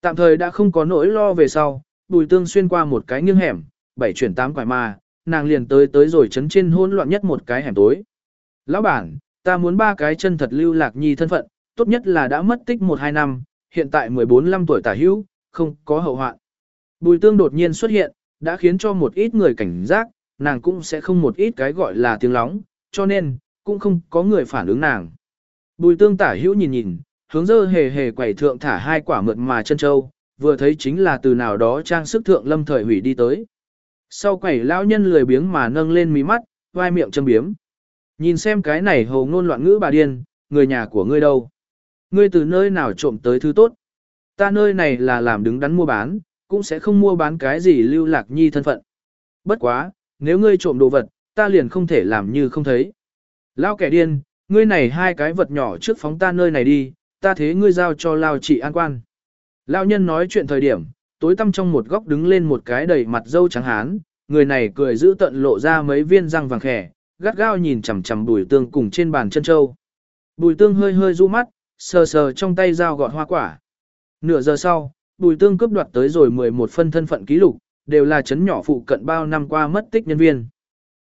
[SPEAKER 1] Tạm thời đã không có nỗi lo về sau, bùi tương xuyên qua một cái nghiêng hẻm, bảy chuyển tám quải mà, nàng liền tới tới rồi chấn trên hỗn loạn nhất một cái hẻm tối. Lão bản, ta muốn ba cái chân thật lưu lạc nhi thân phận, tốt nhất là đã mất tích 1-2 năm, hiện tại 14-15 tuổi tả hữu, không có hậu hoạn. Bùi tương đột nhiên xuất hiện, đã khiến cho một ít người cảnh giác, nàng cũng sẽ không một ít cái gọi là tiếng lóng, cho nên, cũng không có người phản ứng nàng. Bùi tương tả hữu nhìn nhìn, hướng dơ hề hề quẩy thượng thả hai quả mượt mà chân châu, vừa thấy chính là từ nào đó trang sức thượng lâm thời hủy đi tới. Sau quẩy lão nhân lười biếng mà nâng lên mí mắt, vai miệng châm biếm. Nhìn xem cái này hồ ngôn loạn ngữ bà điên, người nhà của ngươi đâu? Ngươi từ nơi nào trộm tới thứ tốt? Ta nơi này là làm đứng đắn mua bán, cũng sẽ không mua bán cái gì lưu lạc nhi thân phận. Bất quá, nếu ngươi trộm đồ vật, ta liền không thể làm như không thấy. Lao kẻ điên, ngươi này hai cái vật nhỏ trước phóng ta nơi này đi, ta thế ngươi giao cho Lao chị an quan. Lao nhân nói chuyện thời điểm, tối tăm trong một góc đứng lên một cái đầy mặt dâu trắng hán, người này cười giữ tận lộ ra mấy viên răng vàng khẻ, gắt gao nhìn chằm chằm bùi tương cùng trên bàn chân châu. Bùi tương hơi hơi du mắt, sờ sờ trong tay dao gọt hoa quả. Nửa giờ sau, bùi tương cướp đoạt tới rồi 11 phân thân phận ký lục, đều là chấn nhỏ phụ cận bao năm qua mất tích nhân viên.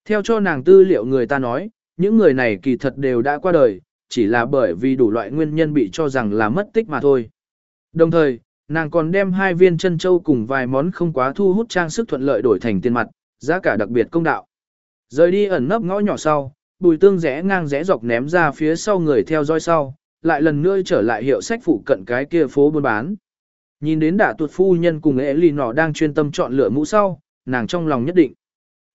[SPEAKER 1] Theo cho nàng tư liệu người ta nói, những người này kỳ thật đều đã qua đời, chỉ là bởi vì đủ loại nguyên nhân bị cho rằng là mất tích mà thôi. Đồng thời, nàng còn đem hai viên chân châu cùng vài món không quá thu hút trang sức thuận lợi đổi thành tiền mặt, giá cả đặc biệt công đạo. Rời đi ẩn nấp ngõ nhỏ sau, bùi tương rẽ ngang rẽ dọc ném ra phía sau người theo dõi sau, lại lần nữa trở lại hiệu sách phụ cận cái kia phố buôn bán. Nhìn đến đả tuột phu nhân cùng ế lì nọ đang chuyên tâm chọn lựa mũ sau, nàng trong lòng nhất định.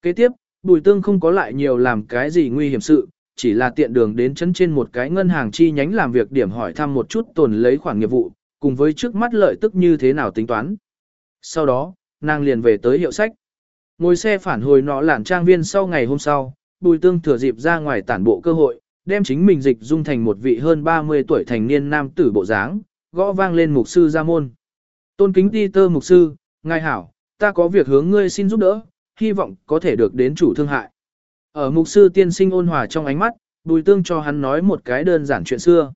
[SPEAKER 1] Kế tiếp, bùi tương không có lại nhiều làm cái gì nguy hiểm sự, chỉ là tiện đường đến chấn trên một cái ngân hàng chi nhánh làm việc điểm hỏi thăm một chút tồn lấy khoản nghiệp vụ, cùng với trước mắt lợi tức như thế nào tính toán. Sau đó, nàng liền về tới hiệu sách. Ngồi xe phản hồi nọ lản trang viên sau ngày hôm sau, bùi tương thừa dịp ra ngoài tản bộ cơ hội, đem chính mình dịch dung thành một vị hơn 30 tuổi thành niên nam tử bộ dáng, gõ vang lên mục sư ra môn. Tôn kính ti tơ mục sư, ngài hảo, ta có việc hướng ngươi xin giúp đỡ, hy vọng có thể được đến chủ thương hại. Ở mục sư tiên sinh ôn hòa trong ánh mắt, bùi tương cho hắn nói một cái đơn giản chuyện xưa.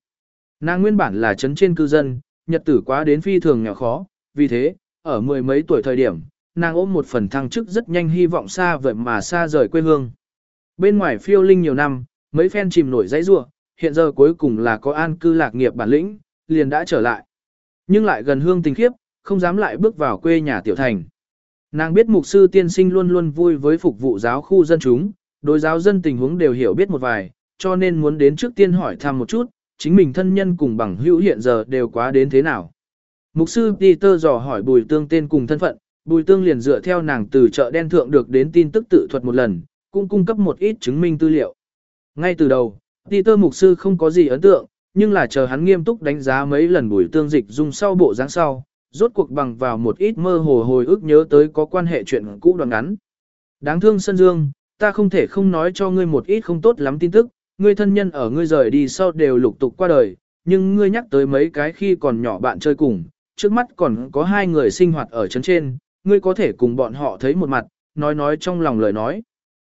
[SPEAKER 1] Nàng nguyên bản là chấn trên cư dân, nhật tử quá đến phi thường nhỏ khó, vì thế, ở mười mấy tuổi thời điểm, nàng ôm một phần thăng chức rất nhanh hy vọng xa vậy mà xa rời quê hương. Bên ngoài phiêu linh nhiều năm, mấy phen chìm nổi dãy rua, hiện giờ cuối cùng là có an cư lạc nghiệp bản lĩnh, liền đã trở lại. Nhưng lại gần hương tình khiếp, không dám lại bước vào quê nhà tiểu thành. Nàng biết mục sư tiên sinh luôn luôn vui với phục vụ giáo khu dân chúng, đối giáo dân tình huống đều hiểu biết một vài, cho nên muốn đến trước tiên hỏi thăm một chút, chính mình thân nhân cùng bằng hữu hiện giờ đều quá đến thế nào. Mục sư Peter dò hỏi bùi tương tên cùng thân phận, bùi tương liền dựa theo nàng từ chợ đen thượng được đến tin tức tự thuật một lần, cũng cung cấp một ít chứng minh tư liệu. Ngay từ đầu, Peter mục sư không có gì ấn tượng, nhưng là chờ hắn nghiêm túc đánh giá mấy lần bùi tương dịch dùng sau bộ dáng sau, rốt cuộc bằng vào một ít mơ hồ hồi ức nhớ tới có quan hệ chuyện cũ đoạn ngắn. Đáng thương Sơn Dương, ta không thể không nói cho ngươi một ít không tốt lắm tin tức, ngươi thân nhân ở ngươi rời đi sau đều lục tục qua đời, nhưng ngươi nhắc tới mấy cái khi còn nhỏ bạn chơi cùng, trước mắt còn có hai người sinh hoạt ở chấn trên, ngươi có thể cùng bọn họ thấy một mặt, nói nói trong lòng lời nói.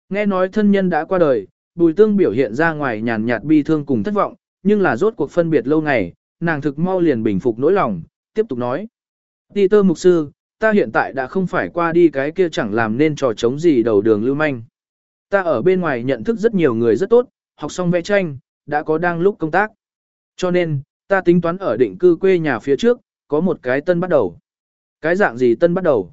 [SPEAKER 1] Nghe nói thân nhân đã qua đời, bùi tương biểu hiện ra ngoài nhàn nhạt bi thương cùng thất vọng, nhưng là rốt cuộc phân biệt lâu ngày, nàng thực mau liền bình phục nỗi lòng, tiếp tục nói. Ti tơ mục sư, ta hiện tại đã không phải qua đi cái kia chẳng làm nên trò chống gì đầu đường lưu manh. Ta ở bên ngoài nhận thức rất nhiều người rất tốt, học xong vẽ tranh, đã có đang lúc công tác. Cho nên, ta tính toán ở định cư quê nhà phía trước, có một cái tân bắt đầu. Cái dạng gì tân bắt đầu?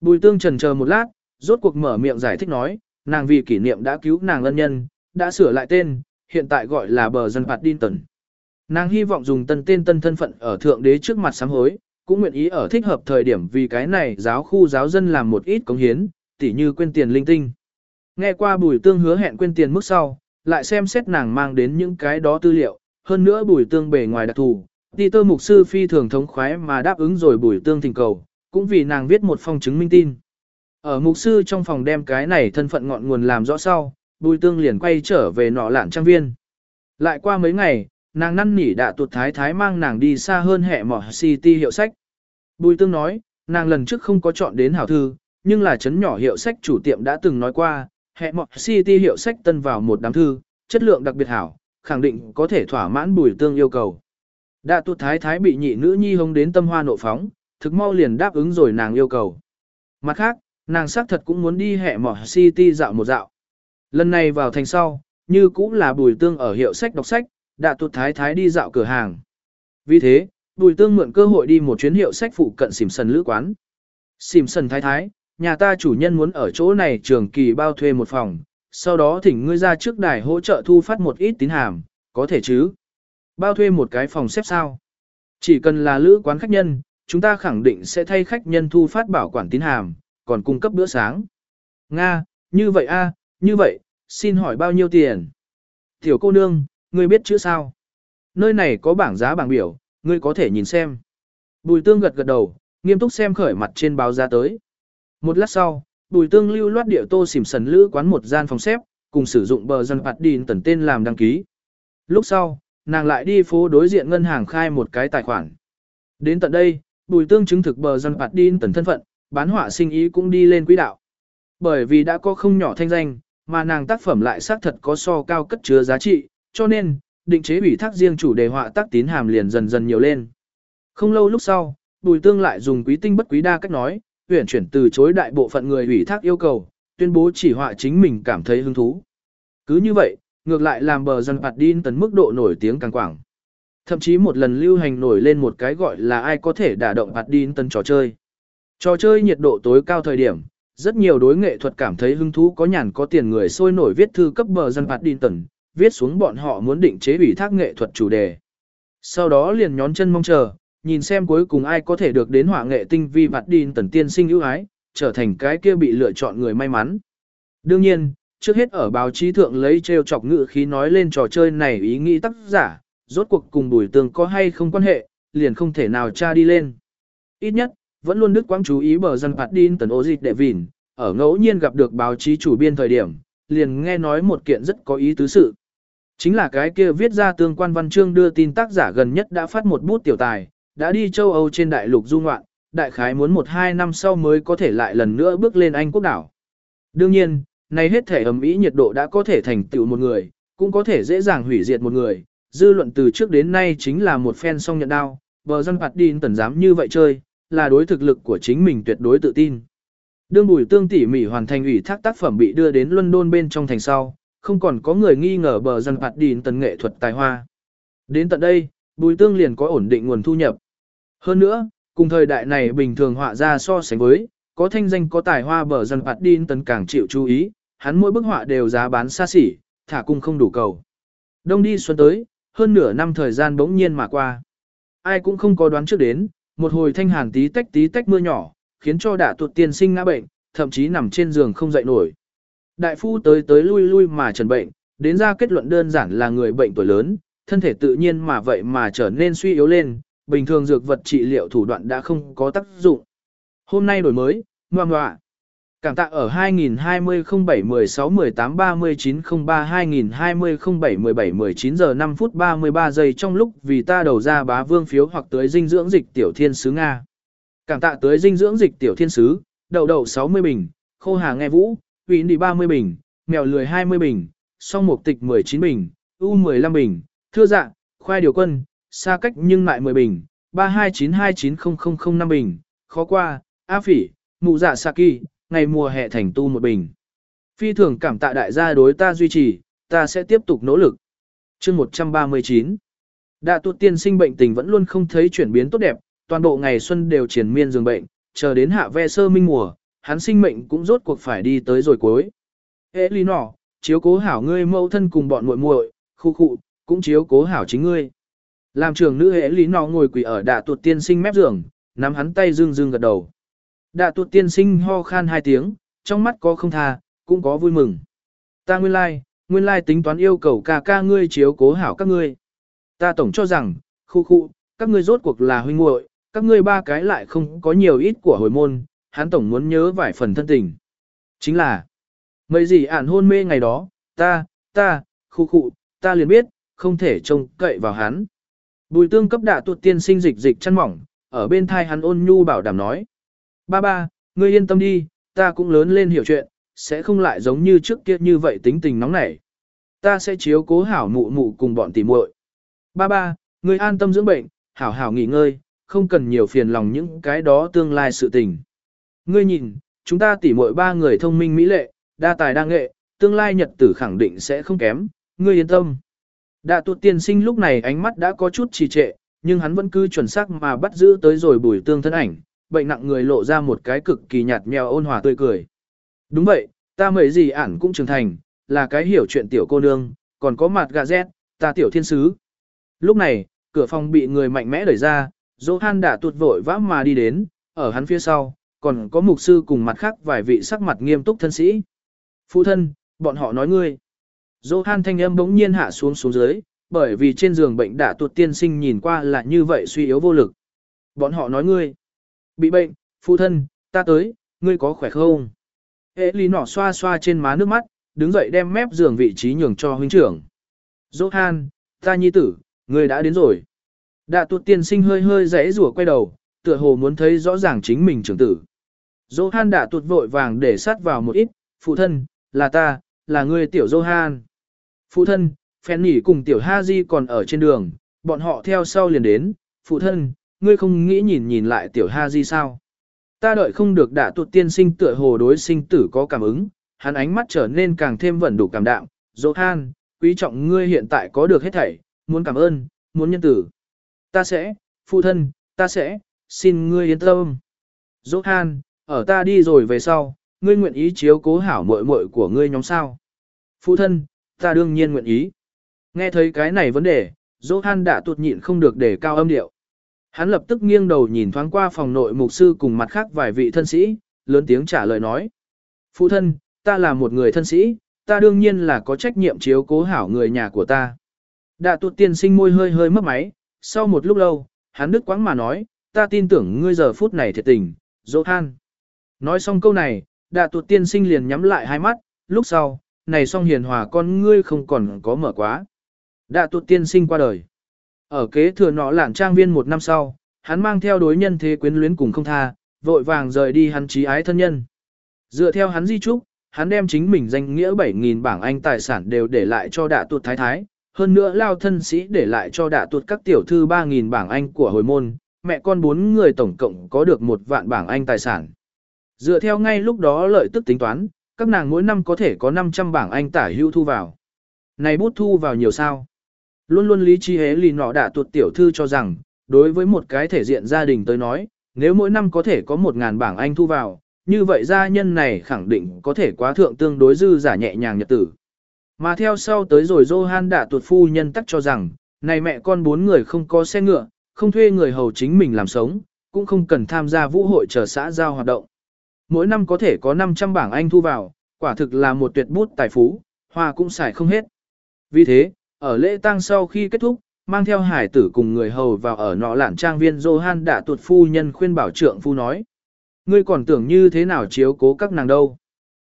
[SPEAKER 1] Bùi tương trần chờ một lát, rốt cuộc mở miệng giải thích nói, nàng vì kỷ niệm đã cứu nàng ân nhân, đã sửa lại tên, hiện tại gọi là bờ dân phạt Dinton. Nàng hy vọng dùng tân tên tân thân phận ở thượng đế trước mặt sám hối, cũng nguyện ý ở thích hợp thời điểm vì cái này giáo khu giáo dân làm một ít cống hiến, tỉ như quên tiền linh tinh. Nghe qua bùi tương hứa hẹn quên tiền mức sau, lại xem xét nàng mang đến những cái đó tư liệu, hơn nữa bùi tương bề ngoài đặc thù. đi tơ mục sư phi thường thống khoái mà đáp ứng rồi bùi tương thỉnh cầu, cũng vì nàng viết một phong chứng minh tin. Ở mục sư trong phòng đem cái này thân phận ngọn nguồn làm rõ sau, bùi tương liền quay trở về nọ lạn trang viên. Lại qua mấy ngày, nàng năn nỉ đã tuột thái thái mang nàng đi xa hơn hệ mỏ city hiệu sách. Bùi tương nói, nàng lần trước không có chọn đến hảo thư, nhưng là chấn nhỏ hiệu sách chủ tiệm đã từng nói qua, hệ mỏ city hiệu sách tân vào một đám thư, chất lượng đặc biệt hảo, khẳng định có thể thỏa mãn bùi tương yêu cầu. Đã tuột thái thái bị nhị nữ nhi hông đến tâm hoa nộ phóng, thực mau liền đáp ứng rồi nàng yêu cầu. Mặt khác, nàng xác thật cũng muốn đi hệ mỏ city dạo một dạo. Lần này vào thành sau, như cũng là bùi tương ở hiệu sách đọc sách, đạ tụt thái thái đi dạo cửa hàng. Vì thế, bùi tương mượn cơ hội đi một chuyến hiệu sách phụ cận xỉm sần lữ quán. Xỉm sần thái thái, nhà ta chủ nhân muốn ở chỗ này trường kỳ bao thuê một phòng, sau đó thỉnh ngươi ra trước đài hỗ trợ thu phát một ít tín hàm, có thể chứ? Bao thuê một cái phòng xếp sao? Chỉ cần là lữ quán khách nhân, chúng ta khẳng định sẽ thay khách nhân thu phát bảo quản tín hàm, còn cung cấp bữa sáng. Nga, như vậy a, như vậy, xin hỏi bao nhiêu tiền? Tiểu cô nương, ngươi biết chữ sao? Nơi này có bảng giá bảng biểu, ngươi có thể nhìn xem. Bùi tương gật gật đầu, nghiêm túc xem khởi mặt trên báo giá tới. Một lát sau, bùi tương lưu loát địa tô xỉm sần lữ quán một gian phòng xếp, cùng sử dụng bờ dân phạt đìn tần tên làm đăng ký. Lúc sau, nàng lại đi phố đối diện ngân hàng khai một cái tài khoản. Đến tận đây, bùi tương chứng thực bờ dân bạt điên tần thân phận, bán họa sinh ý cũng đi lên quỹ đạo. Bởi vì đã có không nhỏ thanh danh, mà nàng tác phẩm lại xác thật có so cao cất chứa giá trị, cho nên, định chế ủy thác riêng chủ đề họa tác tín hàm liền dần dần nhiều lên. Không lâu lúc sau, Bùi Tương lại dùng quý tinh bất quý đa cách nói, tuyển chuyển từ chối đại bộ phận người ủy thác yêu cầu, tuyên bố chỉ họa chính mình cảm thấy hứng thú. Cứ như vậy, ngược lại làm bờ dân phạt điên tấn mức độ nổi tiếng càng quảng. Thậm chí một lần lưu hành nổi lên một cái gọi là ai có thể đả động phạt điên tấn trò chơi. Trò chơi nhiệt độ tối cao thời điểm, rất nhiều đối nghệ thuật cảm thấy hứng thú có nhàn có tiền người sôi nổi viết thư cấp bờ dân phạt điên tấn, viết xuống bọn họ muốn định chế ủy thác nghệ thuật chủ đề. Sau đó liền nhón chân mong chờ, nhìn xem cuối cùng ai có thể được đến họa nghệ tinh vi vặt đi tần tiên sinh ưu ái, trở thành cái kia bị lựa chọn người may mắn. Đương nhiên, trước hết ở báo chí thượng lấy treo chọc ngự khí nói lên trò chơi này ý nghĩ tác giả, rốt cuộc cùng bùi tường có hay không quan hệ, liền không thể nào tra đi lên. Ít nhất, vẫn luôn đức quang chú ý bờ dân phạt đi tần ô dịch đệ vỉn, ở ngẫu nhiên gặp được báo chí chủ biên thời điểm, liền nghe nói một kiện rất có ý tứ sự. Chính là cái kia viết ra tương quan văn chương đưa tin tác giả gần nhất đã phát một bút tiểu tài, đã đi châu Âu trên đại lục du ngoạn, đại khái muốn 1-2 năm sau mới có thể lại lần nữa bước lên Anh quốc đảo. Đương nhiên, này hết thể ấm ý nhiệt độ đã có thể thành tựu một người, cũng có thể dễ dàng hủy diệt một người, dư luận từ trước đến nay chính là một fan song nhận đao, bờ dân phạt đi tần dám như vậy chơi, là đối thực lực của chính mình tuyệt đối tự tin. Đương bùi tương tỉ mỉ hoàn thành ủy thác tác phẩm bị đưa đến London bên trong thành sau, không còn có người nghi ngờ bờ dân phạt đìn tần nghệ thuật tài hoa. Đến tận đây, bùi tương liền có ổn định nguồn thu nhập. Hơn nữa, cùng thời đại này bình thường họa ra so sánh với, có thanh danh có tài hoa bờ dân phạt đìn tần càng chịu chú ý, hắn mỗi bức họa đều giá bán xa xỉ, thả cung không đủ cầu. Đông đi xuân tới, hơn nửa năm thời gian bỗng nhiên mà qua. Ai cũng không có đoán trước đến, một hồi thanh hàn tí tách tí tách mưa nhỏ, khiến cho đã tuột tiên sinh ngã bệnh, thậm chí nằm trên giường không dậy nổi. Đại phu tới tới lui lui mà trần bệnh, đến ra kết luận đơn giản là người bệnh tuổi lớn, thân thể tự nhiên mà vậy mà trở nên suy yếu lên, bình thường dược vật trị liệu thủ đoạn đã không có tác dụng. Hôm nay đổi mới, ngoan ngoạ. Cảm tạ ở 2020 07 16 18 39 03 2020 07 17 19 giờ 5 phút 33 giây trong lúc vì ta đầu ra bá vương phiếu hoặc tới dinh dưỡng dịch tiểu thiên sứ Nga. Cảm tạ tới dinh dưỡng dịch tiểu thiên sứ, đầu đầu 60 bình, khô hà nghe vũ, Vĩ đi 30 bình, mèo lười 20 bình, song mục tịch 19 bình, u 15 bình, thưa dạ, khoai điều quân, xa cách nhưng lại 10 bình, 3292900005 bình, khó qua, A phỉ, mụ dạ Saki, ngày mùa hè thành tu một bình. Phi thường cảm tạ đại gia đối ta duy trì, ta sẽ tiếp tục nỗ lực. chương 139 Đạ tuột tiên sinh bệnh tình vẫn luôn không thấy chuyển biến tốt đẹp, toàn bộ ngày xuân đều triển miên giường bệnh, chờ đến hạ ve sơ minh mùa, hắn sinh mệnh cũng rốt cuộc phải đi tới rồi cuối. Ê lý nọ, chiếu cố hảo ngươi mẫu thân cùng bọn muội muội, khu khu, cũng chiếu cố hảo chính ngươi. Làm trưởng nữ hệ lý nọ ngồi quỳ ở đạ tuột tiên sinh mép giường, nắm hắn tay dương dương gật đầu. Đạ tuột tiên sinh ho khan hai tiếng, trong mắt có không tha, cũng có vui mừng. Ta nguyên lai, like, nguyên lai like tính toán yêu cầu ca ca ngươi chiếu cố hảo các ngươi. Ta tổng cho rằng, khu khu, các ngươi rốt cuộc là huynh muội, các ngươi ba cái lại không có nhiều ít của hồi môn, hắn tổng muốn nhớ vài phần thân tình. Chính là, mấy gì ản hôn mê ngày đó, ta, ta, khu khu, ta liền biết, không thể trông cậy vào hắn. Bùi tương cấp đạ tuột tiên sinh dịch dịch chăn mỏng, ở bên thai hắn ôn nhu bảo đảm nói. Ba ba, ngươi yên tâm đi, ta cũng lớn lên hiểu chuyện, sẽ không lại giống như trước kia như vậy tính tình nóng nảy. Ta sẽ chiếu cố hảo mụ mụ cùng bọn tỉ muội. Ba ba, ngươi an tâm dưỡng bệnh, hảo hảo nghỉ ngơi, không cần nhiều phiền lòng những cái đó tương lai sự tình. Ngươi nhìn, chúng ta tỉ muội ba người thông minh mỹ lệ, đa tài đa nghệ, tương lai nhật tử khẳng định sẽ không kém, ngươi yên tâm. Đạ tuột tiên sinh lúc này ánh mắt đã có chút trì trệ, nhưng hắn vẫn cứ chuẩn xác mà bắt giữ tới rồi bùi tương thân ảnh, bệnh nặng người lộ ra một cái cực kỳ nhạt mèo ôn hòa tươi cười. Đúng vậy, ta mấy gì ản cũng trưởng thành, là cái hiểu chuyện tiểu cô nương, còn có mặt gà rét, ta tiểu thiên sứ. Lúc này, cửa phòng bị người mạnh mẽ đẩy ra, Johan đã tuột vội vã mà đi đến, ở hắn phía sau, còn có mục sư cùng mặt khác vài vị sắc mặt nghiêm túc thân sĩ. Phụ thân, bọn họ nói ngươi. Johan thanh âm bỗng nhiên hạ xuống xuống dưới, bởi vì trên giường bệnh đã tuột tiên sinh nhìn qua là như vậy suy yếu vô lực. Bọn họ nói ngươi. Bị bệnh, phụ thân, ta tới, ngươi có khỏe không? Hệ lý nỏ xoa xoa trên má nước mắt, đứng dậy đem mép giường vị trí nhường cho huynh trưởng. Johan, ta nhi tử, ngươi đã đến rồi. Đạ tuột tiên sinh hơi hơi rẽ rủa quay đầu, tựa hồ muốn thấy rõ ràng chính mình trưởng tử. Johan đã tuột vội vàng để sát vào một ít, phụ thân, là ta, là ngươi tiểu Johan. Phụ thân, Fanny cùng tiểu Haji còn ở trên đường, bọn họ theo sau liền đến, phụ thân, ngươi không nghĩ nhìn nhìn lại tiểu Haji sao. Ta đợi không được đã tuột tiên sinh tựa hồ đối sinh tử có cảm ứng, hắn ánh mắt trở nên càng thêm vẩn đủ cảm đạm, Johan, quý trọng ngươi hiện tại có được hết thảy, muốn cảm ơn, muốn nhân tử. Ta sẽ, phụ thân, ta sẽ, xin ngươi yên tâm. Johan, ở ta đi rồi về sau, ngươi nguyện ý chiếu cố hảo muội muội của ngươi nhóm sao. Phụ thân, ta đương nhiên nguyện ý. Nghe thấy cái này vấn đề, Johan đã tuột nhịn không được để cao âm điệu. Hắn lập tức nghiêng đầu nhìn thoáng qua phòng nội mục sư cùng mặt khác vài vị thân sĩ, lớn tiếng trả lời nói. Phụ thân, ta là một người thân sĩ, ta đương nhiên là có trách nhiệm chiếu cố hảo người nhà của ta. Đạ tuột tiên sinh môi hơi hơi mất máy, sau một lúc lâu, hắn đứt quãng mà nói, ta tin tưởng ngươi giờ phút này thiệt tình, Johan. Nói xong câu này, đạ tuột tiên sinh liền nhắm lại hai mắt, lúc sau, này song hiền hòa con ngươi không còn có mở quá. Đạ tuột tiên sinh qua đời. Ở kế thừa nọ lản trang viên một năm sau, hắn mang theo đối nhân thế quyến luyến cùng không tha, vội vàng rời đi hắn trí ái thân nhân. Dựa theo hắn di trúc, hắn đem chính mình danh nghĩa 7.000 bảng Anh tài sản đều để lại cho đạ tuột thái thái, hơn nữa lao thân sĩ để lại cho đạ tuột các tiểu thư 3.000 bảng Anh của hồi môn, mẹ con bốn người tổng cộng có được một vạn bảng Anh tài sản. Dựa theo ngay lúc đó lợi tức tính toán, các nàng mỗi năm có thể có 500 bảng Anh tả hưu thu vào. Này bút thu vào nhiều sao? Luôn luôn lý trí hế lì nọ đã tuột tiểu thư cho rằng, đối với một cái thể diện gia đình tới nói, nếu mỗi năm có thể có 1.000 bảng Anh thu vào, như vậy gia nhân này khẳng định có thể quá thượng tương đối dư giả nhẹ nhàng nhật tử. Mà theo sau tới rồi Johan đã tuột phu nhân tắc cho rằng, này mẹ con bốn người không có xe ngựa, không thuê người hầu chính mình làm sống, cũng không cần tham gia vũ hội chờ xã giao hoạt động. Mỗi năm có thể có 500 bảng Anh thu vào, quả thực là một tuyệt bút tài phú, hoa cũng xài không hết. Vì thế, ở lễ tang sau khi kết thúc, mang theo hải tử cùng người hầu vào ở nọ lản trang viên Johan đã tuột phu nhân khuyên bảo trượng phu nói. Ngươi còn tưởng như thế nào chiếu cố các nàng đâu.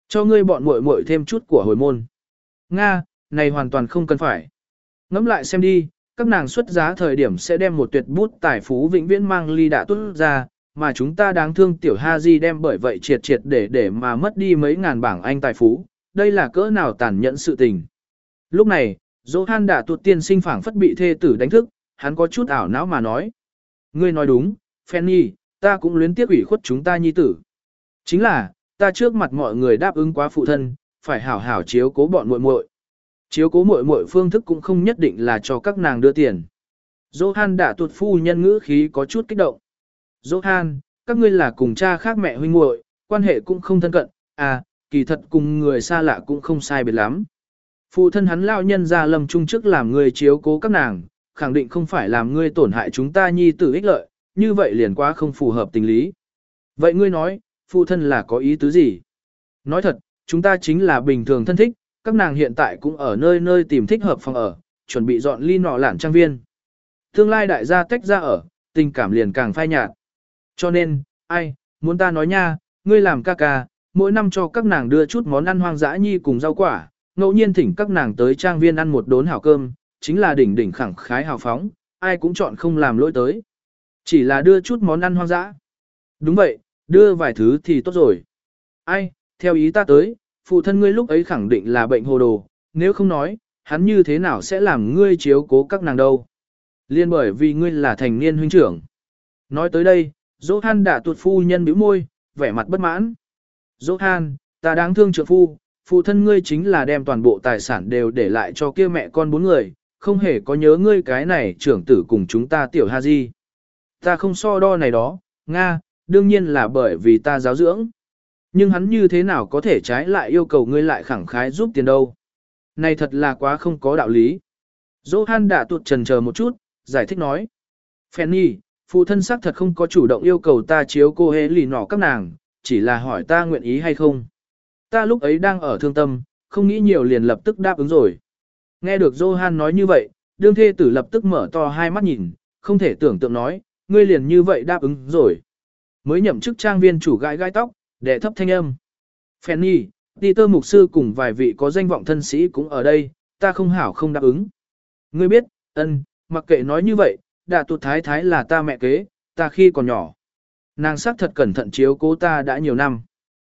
[SPEAKER 1] Cho ngươi bọn muội muội thêm chút của hồi môn. Nga, này hoàn toàn không cần phải. Ngẫm lại xem đi, các nàng xuất giá thời điểm sẽ đem một tuyệt bút tài phú vĩnh viễn mang ly đã tốt ra, mà chúng ta đáng thương tiểu ha di đem bởi vậy triệt triệt để để mà mất đi mấy ngàn bảng anh tài phú, đây là cỡ nào tàn nhẫn sự tình. Lúc này, Johan đã tuột tiên sinh phảng phất bị thê tử đánh thức, hắn có chút ảo não mà nói. Ngươi nói đúng, Fanny, ta cũng luyến tiếc ủy khuất chúng ta nhi tử. Chính là, ta trước mặt mọi người đáp ứng quá phụ thân, phải hảo hảo chiếu cố bọn muội muội. Chiếu cố muội muội phương thức cũng không nhất định là cho các nàng đưa tiền. Johan đã tuột phu nhân ngữ khí có chút kích động. Johan, các ngươi là cùng cha khác mẹ huynh muội, quan hệ cũng không thân cận, à, kỳ thật cùng người xa lạ cũng không sai biệt lắm. Phụ thân hắn lao nhân ra lầm trung trước làm người chiếu cố các nàng, khẳng định không phải làm ngươi tổn hại chúng ta nhi tử ích lợi, như vậy liền quá không phù hợp tình lý. Vậy ngươi nói, phụ thân là có ý tứ gì? Nói thật, chúng ta chính là bình thường thân thích, các nàng hiện tại cũng ở nơi nơi tìm thích hợp phòng ở, chuẩn bị dọn ly nọ lản trang viên. Tương lai đại gia tách ra ở, tình cảm liền càng phai nhạt. Cho nên, ai, muốn ta nói nha, ngươi làm ca ca, mỗi năm cho các nàng đưa chút món ăn hoang dã nhi cùng rau quả, ngẫu nhiên thỉnh các nàng tới trang viên ăn một đốn hảo cơm, chính là đỉnh đỉnh khẳng khái hào phóng, ai cũng chọn không làm lỗi tới. Chỉ là đưa chút món ăn hoang dã. Đúng vậy, đưa vài thứ thì tốt rồi. Ai, theo ý ta tới, phụ thân ngươi lúc ấy khẳng định là bệnh hồ đồ, nếu không nói, hắn như thế nào sẽ làm ngươi chiếu cố các nàng đâu. Liên bởi vì ngươi là thành niên huynh trưởng. Nói tới đây, dỗ han đã tuột phu nhân bĩu môi, vẻ mặt bất mãn. Dỗ han, ta đáng thương trượng phu, phụ thân ngươi chính là đem toàn bộ tài sản đều để lại cho kia mẹ con bốn người, không hề có nhớ ngươi cái này trưởng tử cùng chúng ta tiểu ha di. Ta không so đo này đó, Nga, đương nhiên là bởi vì ta giáo dưỡng. Nhưng hắn như thế nào có thể trái lại yêu cầu ngươi lại khẳng khái giúp tiền đâu. Này thật là quá không có đạo lý. Johan đã tụt trần chờ một chút, giải thích nói. Fanny, phụ thân xác thật không có chủ động yêu cầu ta chiếu cô hế lì nọ các nàng, chỉ là hỏi ta nguyện ý hay không. Ta lúc ấy đang ở thương tâm, không nghĩ nhiều liền lập tức đáp ứng rồi. Nghe được Johan nói như vậy, đương thê tử lập tức mở to hai mắt nhìn, không thể tưởng tượng nói, ngươi liền như vậy đáp ứng rồi. Mới nhậm chức trang viên chủ gãi gai tóc, đệ thấp thanh âm. Fanny, Peter mục sư cùng vài vị có danh vọng thân sĩ cũng ở đây, ta không hảo không đáp ứng. Ngươi biết, ân, mặc kệ nói như vậy, đạ tụt thái thái là ta mẹ kế, ta khi còn nhỏ. Nàng sắc thật cẩn thận chiếu cố ta đã nhiều năm.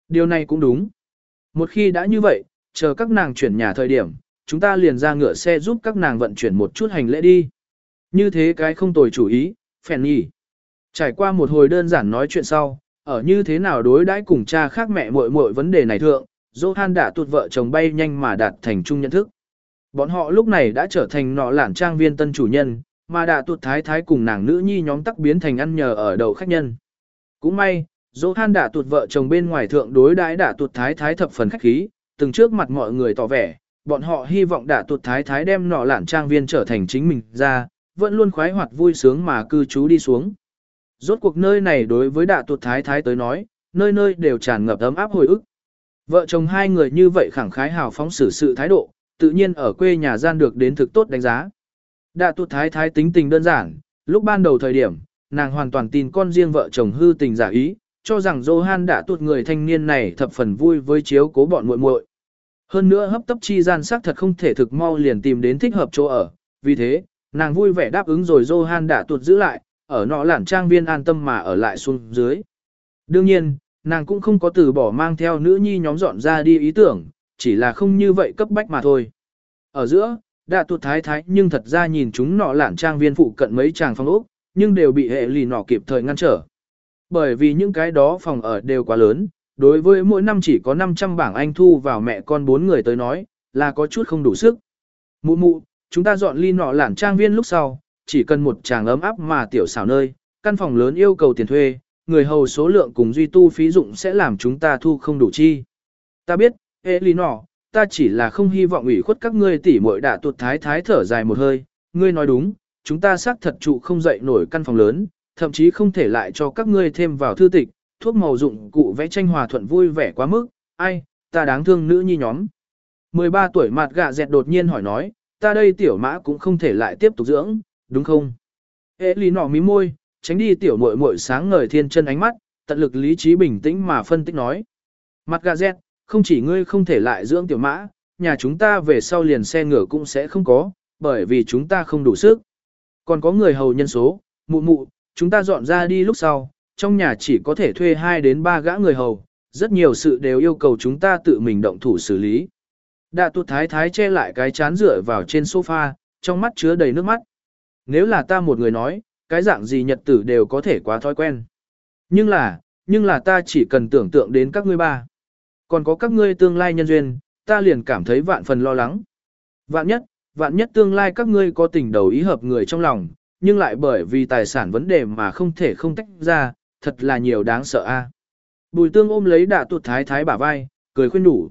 [SPEAKER 1] Điều này cũng đúng. Một khi đã như vậy, chờ các nàng chuyển nhà thời điểm, chúng ta liền ra ngựa xe giúp các nàng vận chuyển một chút hành lễ đi. Như thế cái không tồi chủ ý, phèn nhỉ. Trải qua một hồi đơn giản nói chuyện sau, ở như thế nào đối đãi cùng cha khác mẹ muội muội vấn đề này thượng, Johan đã tuột vợ chồng bay nhanh mà đạt thành chung nhận thức. Bọn họ lúc này đã trở thành nọ lản trang viên tân chủ nhân, mà đã tuột thái thái cùng nàng nữ nhi nhóm tắc biến thành ăn nhờ ở đầu khách nhân. Cũng may, Johan đã tuột vợ chồng bên ngoài thượng đối đãi đã tuột thái thái thập phần khách khí, từng trước mặt mọi người tỏ vẻ, bọn họ hy vọng đã tuột thái thái đem nọ lản trang viên trở thành chính mình ra, vẫn luôn khoái hoạt vui sướng mà cư trú đi xuống. Rốt cuộc nơi này đối với đạ tuột thái thái tới nói, nơi nơi đều tràn ngập ấm áp hồi ức. Vợ chồng hai người như vậy khẳng khái hào phóng xử sự thái độ, tự nhiên ở quê nhà gian được đến thực tốt đánh giá. Đạ tuột thái thái tính tình đơn giản, lúc ban đầu thời điểm, nàng hoàn toàn tin con riêng vợ chồng hư tình giả ý, cho rằng Johan đã tuột người thanh niên này thập phần vui với chiếu cố bọn muội muội. Hơn nữa hấp tấp chi gian sắc thật không thể thực mau liền tìm đến thích hợp chỗ ở, vì thế, nàng vui vẻ đáp ứng rồi Johan đã tuột giữ lại, ở nọ lản trang viên an tâm mà ở lại xuống dưới. Đương nhiên, nàng cũng không có từ bỏ mang theo nữ nhi nhóm dọn ra đi ý tưởng, chỉ là không như vậy cấp bách mà thôi. Ở giữa, đã tuột thái thái nhưng thật ra nhìn chúng nọ lản trang viên phụ cận mấy chàng phòng ốc, nhưng đều bị hệ lì nọ kịp thời ngăn trở. Bởi vì những cái đó phòng ở đều quá lớn, đối với mỗi năm chỉ có 500 bảng anh thu vào mẹ con bốn người tới nói, là có chút không đủ sức. Mụ mụ, chúng ta dọn ly nọ lản trang viên lúc sau, chỉ cần một chàng ấm áp mà tiểu xảo nơi, căn phòng lớn yêu cầu tiền thuê, người hầu số lượng cùng duy tu phí dụng sẽ làm chúng ta thu không đủ chi. Ta biết, hệ lý nọ, ta chỉ là không hy vọng ủy khuất các ngươi tỉ muội đã tuột thái thái thở dài một hơi, ngươi nói đúng, chúng ta xác thật trụ không dậy nổi căn phòng lớn, thậm chí không thể lại cho các ngươi thêm vào thư tịch, thuốc màu dụng cụ vẽ tranh hòa thuận vui vẻ quá mức, ai, ta đáng thương nữ nhi nhóm. 13 tuổi mặt gạ dẹt đột nhiên hỏi nói, ta đây tiểu mã cũng không thể lại tiếp tục dưỡng, đúng không? Ê lý nọ mí môi, tránh đi tiểu muội muội sáng ngời thiên chân ánh mắt, tận lực lý trí bình tĩnh mà phân tích nói. Mặt gà dẹt, không chỉ ngươi không thể lại dưỡng tiểu mã, nhà chúng ta về sau liền xe ngựa cũng sẽ không có, bởi vì chúng ta không đủ sức. Còn có người hầu nhân số, mụ mụ, chúng ta dọn ra đi lúc sau, trong nhà chỉ có thể thuê 2 đến 3 gã người hầu, rất nhiều sự đều yêu cầu chúng ta tự mình động thủ xử lý. Đạ tuột thái thái che lại cái chán rửa vào trên sofa, trong mắt chứa đầy nước mắt nếu là ta một người nói, cái dạng gì nhật tử đều có thể quá thói quen. Nhưng là, nhưng là ta chỉ cần tưởng tượng đến các ngươi ba. Còn có các ngươi tương lai nhân duyên, ta liền cảm thấy vạn phần lo lắng. Vạn nhất, vạn nhất tương lai các ngươi có tình đầu ý hợp người trong lòng, nhưng lại bởi vì tài sản vấn đề mà không thể không tách ra, thật là nhiều đáng sợ a. Bùi tương ôm lấy đạ tuột thái thái bả vai, cười khuyên đủ.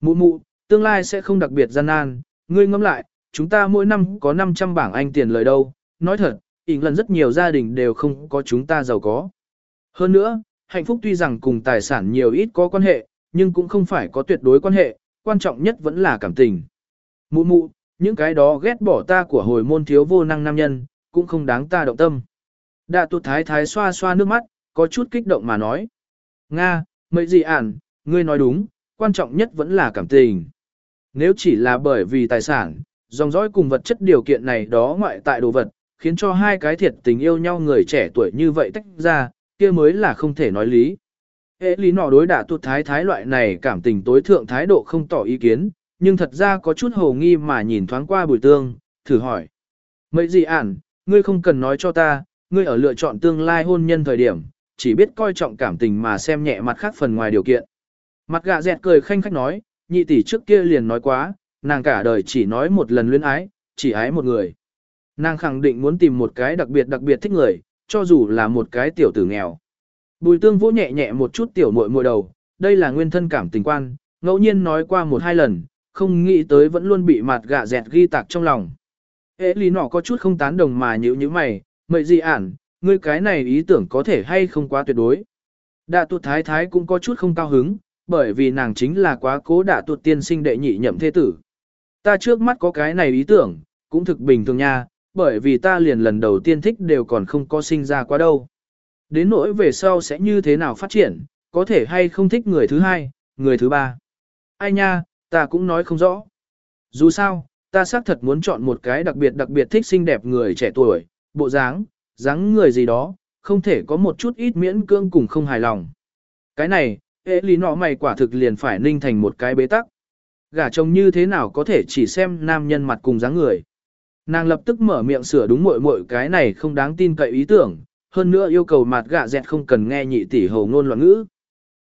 [SPEAKER 1] Mụ mụ, tương lai sẽ không đặc biệt gian nan, ngươi ngẫm lại, chúng ta mỗi năm có 500 bảng Anh tiền lời đâu, nói thật, ỉn lần rất nhiều gia đình đều không có chúng ta giàu có. Hơn nữa, hạnh phúc tuy rằng cùng tài sản nhiều ít có quan hệ, nhưng cũng không phải có tuyệt đối quan hệ, quan trọng nhất vẫn là cảm tình. Mụ mụ, những cái đó ghét bỏ ta của hồi môn thiếu vô năng nam nhân, cũng không đáng ta động tâm. Đạ tụt thái thái xoa xoa nước mắt, có chút kích động mà nói. Nga, mấy gì ản, ngươi nói đúng, quan trọng nhất vẫn là cảm tình. Nếu chỉ là bởi vì tài sản, dòng dõi cùng vật chất điều kiện này đó ngoại tại đồ vật, khiến cho hai cái thiệt tình yêu nhau người trẻ tuổi như vậy tách ra, kia mới là không thể nói lý. Hệ lý nọ đối đả tuột thái thái loại này cảm tình tối thượng thái độ không tỏ ý kiến, nhưng thật ra có chút hồ nghi mà nhìn thoáng qua bùi tương, thử hỏi. Mấy gì ản, ngươi không cần nói cho ta, ngươi ở lựa chọn tương lai hôn nhân thời điểm, chỉ biết coi trọng cảm tình mà xem nhẹ mặt khác phần ngoài điều kiện. Mặt gạ dẹt cười khanh khách nói, nhị tỷ trước kia liền nói quá, nàng cả đời chỉ nói một lần luyến ái, chỉ ái một người. Nàng khẳng định muốn tìm một cái đặc biệt đặc biệt thích người, cho dù là một cái tiểu tử nghèo. Bùi tương vỗ nhẹ nhẹ một chút tiểu muội muội đầu, đây là nguyên thân cảm tình quan, ngẫu nhiên nói qua một hai lần, không nghĩ tới vẫn luôn bị mặt gạ dẹt ghi tạc trong lòng. Ế lý nọ có chút không tán đồng mà nhữ như mày, mậy gì ản, ngươi cái này ý tưởng có thể hay không quá tuyệt đối. Đạ tuột thái thái cũng có chút không cao hứng, bởi vì nàng chính là quá cố đạ tuột tiên sinh đệ nhị nhậm thế tử. Ta trước mắt có cái này ý tưởng, cũng thực bình thường nha, bởi vì ta liền lần đầu tiên thích đều còn không có sinh ra quá đâu. Đến nỗi về sau sẽ như thế nào phát triển, có thể hay không thích người thứ hai, người thứ ba. Ai nha, ta cũng nói không rõ. Dù sao, ta xác thật muốn chọn một cái đặc biệt đặc biệt thích xinh đẹp người trẻ tuổi, bộ dáng, dáng người gì đó, không thể có một chút ít miễn cưỡng cùng không hài lòng. Cái này, hệ lý nọ mày quả thực liền phải ninh thành một cái bế tắc. Gả chồng như thế nào có thể chỉ xem nam nhân mặt cùng dáng người. Nàng lập tức mở miệng sửa đúng muội muội cái này không đáng tin cậy ý tưởng, hơn nữa yêu cầu mặt gạ dẹt không cần nghe nhị tỷ hầu ngôn loạn ngữ.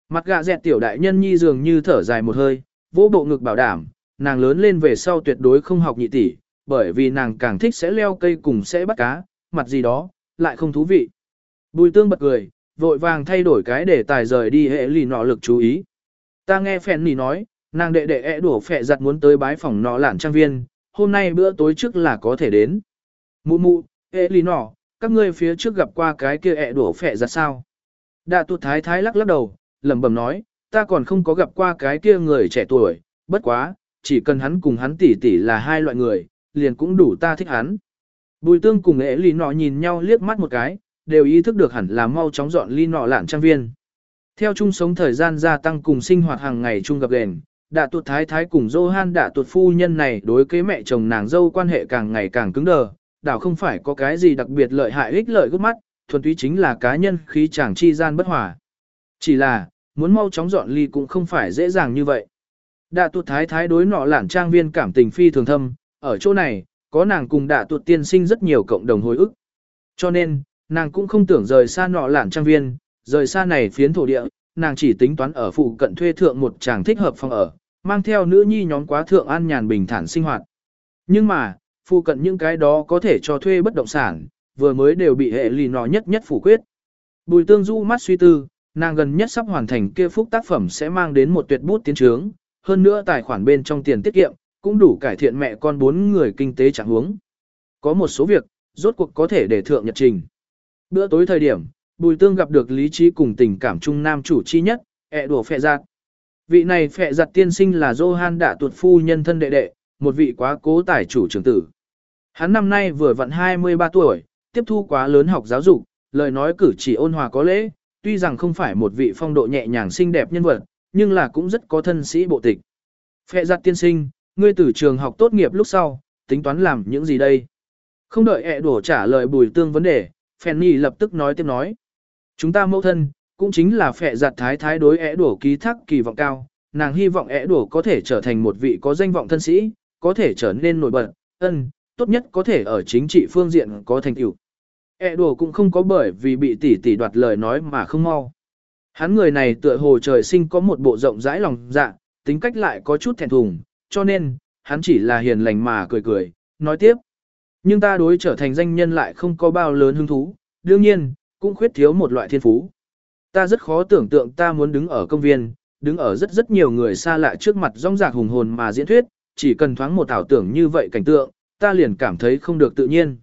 [SPEAKER 1] Mặt gạ dẹt tiểu đại nhân nhi dường như thở dài một hơi, vỗ bộ ngực bảo đảm, nàng lớn lên về sau tuyệt đối không học nhị tỷ, bởi vì nàng càng thích sẽ leo cây cùng sẽ bắt cá, mặt gì đó, lại không thú vị. Bùi tương bật cười, vội vàng thay đổi cái để tài rời đi hệ lì nọ lực chú ý. Ta nghe phèn nì nói, nàng đệ đệ e đổ phẹ giặt muốn tới bái phòng nọ lản trang viên, hôm nay bữa tối trước là có thể đến. Mụ mụ, hệ lì nọ, các ngươi phía trước gặp qua cái kia e đổ phẹ giặt sao? Đạ tụt thái thái lắc lắc đầu, lẩm bẩm nói, ta còn không có gặp qua cái kia người trẻ tuổi, bất quá, chỉ cần hắn cùng hắn tỷ tỷ là hai loại người, liền cũng đủ ta thích hắn. Bùi tương cùng ế lì nọ nhìn nhau liếc mắt một cái, đều ý thức được hẳn là mau chóng dọn ly nọ lạn trang viên. Theo chung sống thời gian gia tăng cùng sinh hoạt hàng ngày chung gặp gền, đã tuột thái thái cùng Johan đã tuột phu nhân này đối kế mẹ chồng nàng dâu quan hệ càng ngày càng cứng đờ, đảo không phải có cái gì đặc biệt lợi hại ích lợi gấp mắt, thuần túy chính là cá nhân khí chàng chi gian bất hòa. Chỉ là, muốn mau chóng dọn ly cũng không phải dễ dàng như vậy. Đạ tuột thái thái đối nọ lản trang viên cảm tình phi thường thâm, ở chỗ này, có nàng cùng đạ tuột tiên sinh rất nhiều cộng đồng hồi ức. Cho nên, nàng cũng không tưởng rời xa nọ lản trang viên, rời xa này phiến thổ địa, nàng chỉ tính toán ở phụ cận thuê thượng một chàng thích hợp phòng ở, mang theo nữ nhi nhóm quá thượng an nhàn bình thản sinh hoạt. Nhưng mà, phụ cận những cái đó có thể cho thuê bất động sản, vừa mới đều bị hệ lì nọ nhất nhất phủ quyết. Bùi tương du mắt suy tư, nàng gần nhất sắp hoàn thành kia phúc tác phẩm sẽ mang đến một tuyệt bút tiến trướng, hơn nữa tài khoản bên trong tiền tiết kiệm, cũng đủ cải thiện mẹ con bốn người kinh tế trạng huống. Có một số việc, rốt cuộc có thể để thượng nhật trình. Bữa tối thời điểm, Bùi Tương gặp được lý trí cùng tình cảm trung nam chủ chi nhất, ẹ đùa phẹ giạt. Vị này phệ giặt tiên sinh là Johan đã tuột phu nhân thân đệ đệ, một vị quá cố tài chủ trưởng tử. Hắn năm nay vừa vặn 23 tuổi, tiếp thu quá lớn học giáo dục, lời nói cử chỉ ôn hòa có lễ, tuy rằng không phải một vị phong độ nhẹ nhàng xinh đẹp nhân vật, nhưng là cũng rất có thân sĩ bộ tịch. Phệ giặt tiên sinh, ngươi từ trường học tốt nghiệp lúc sau, tính toán làm những gì đây? Không đợi ẹ đổ trả lời bùi tương vấn đề, Fanny lập tức nói tiếp nói. Chúng ta mẫu thân, cũng chính là phệ giặt thái thái đối ẻ đổ ký thác kỳ vọng cao, nàng hy vọng ẻ đổ có thể trở thành một vị có danh vọng thân sĩ, có thể trở nên nổi bật, ân, tốt nhất có thể ở chính trị phương diện có thành tựu. ẻ đổ cũng không có bởi vì bị tỷ tỷ đoạt lời nói mà không mau. Hắn người này tựa hồ trời sinh có một bộ rộng rãi lòng dạ, tính cách lại có chút thẹn thùng, cho nên, hắn chỉ là hiền lành mà cười cười, nói tiếp. Nhưng ta đối trở thành danh nhân lại không có bao lớn hứng thú, đương nhiên, cũng khuyết thiếu một loại thiên phú. Ta rất khó tưởng tượng ta muốn đứng ở công viên, đứng ở rất rất nhiều người xa lạ trước mặt rong rạc hùng hồn mà diễn thuyết, chỉ cần thoáng một ảo tưởng như vậy cảnh tượng, ta liền cảm thấy không được tự nhiên.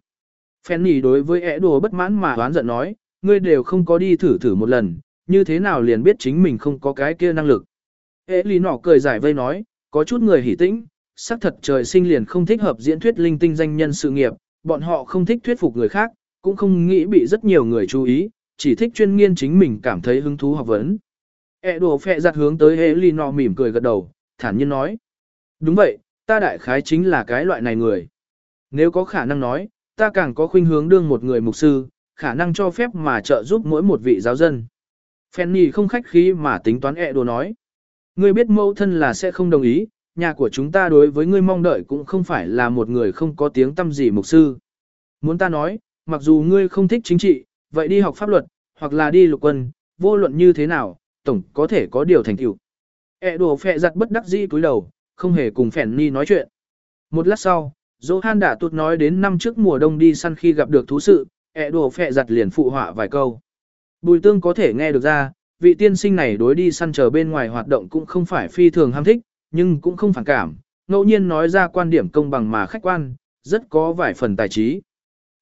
[SPEAKER 1] Fanny đối với ẻ đùa bất mãn mà đoán giận nói, ngươi đều không có đi thử thử một lần, như thế nào liền biết chính mình không có cái kia năng lực. Ế lý nọ cười giải vây nói, có chút người hỉ tĩnh, xác thật trời sinh liền không thích hợp diễn thuyết linh tinh danh nhân sự nghiệp, bọn họ không thích thuyết phục người khác, cũng không nghĩ bị rất nhiều người chú ý, chỉ thích chuyên nghiên chính mình cảm thấy hứng thú học vấn. E đồ phẹ giặt hướng tới Ế nọ mỉm cười gật đầu, thản nhiên nói. Đúng vậy, ta đại khái chính là cái loại này người. Nếu có khả năng nói, ta càng có khuynh hướng đương một người mục sư, khả năng cho phép mà trợ giúp mỗi một vị giáo dân. Fanny không khách khí mà tính toán ẹ đồ nói. Ngươi biết mẫu thân là sẽ không đồng ý, nhà của chúng ta đối với ngươi mong đợi cũng không phải là một người không có tiếng tâm gì mục sư. Muốn ta nói, mặc dù ngươi không thích chính trị, vậy đi học pháp luật, hoặc là đi lục quân, vô luận như thế nào, tổng có thể có điều thành tựu. E ẹ đồ phẹ giặt bất đắc dĩ cúi đầu, không hề cùng Fanny nói chuyện. Một lát sau, Johan đã tụt nói đến năm trước mùa đông đi săn khi gặp được thú sự, e ẹ đồ phẹ giặt liền phụ họa vài câu. Bùi tương có thể nghe được ra, vị tiên sinh này đối đi săn chờ bên ngoài hoạt động cũng không phải phi thường ham thích, nhưng cũng không phản cảm, ngẫu nhiên nói ra quan điểm công bằng mà khách quan, rất có vài phần tài trí.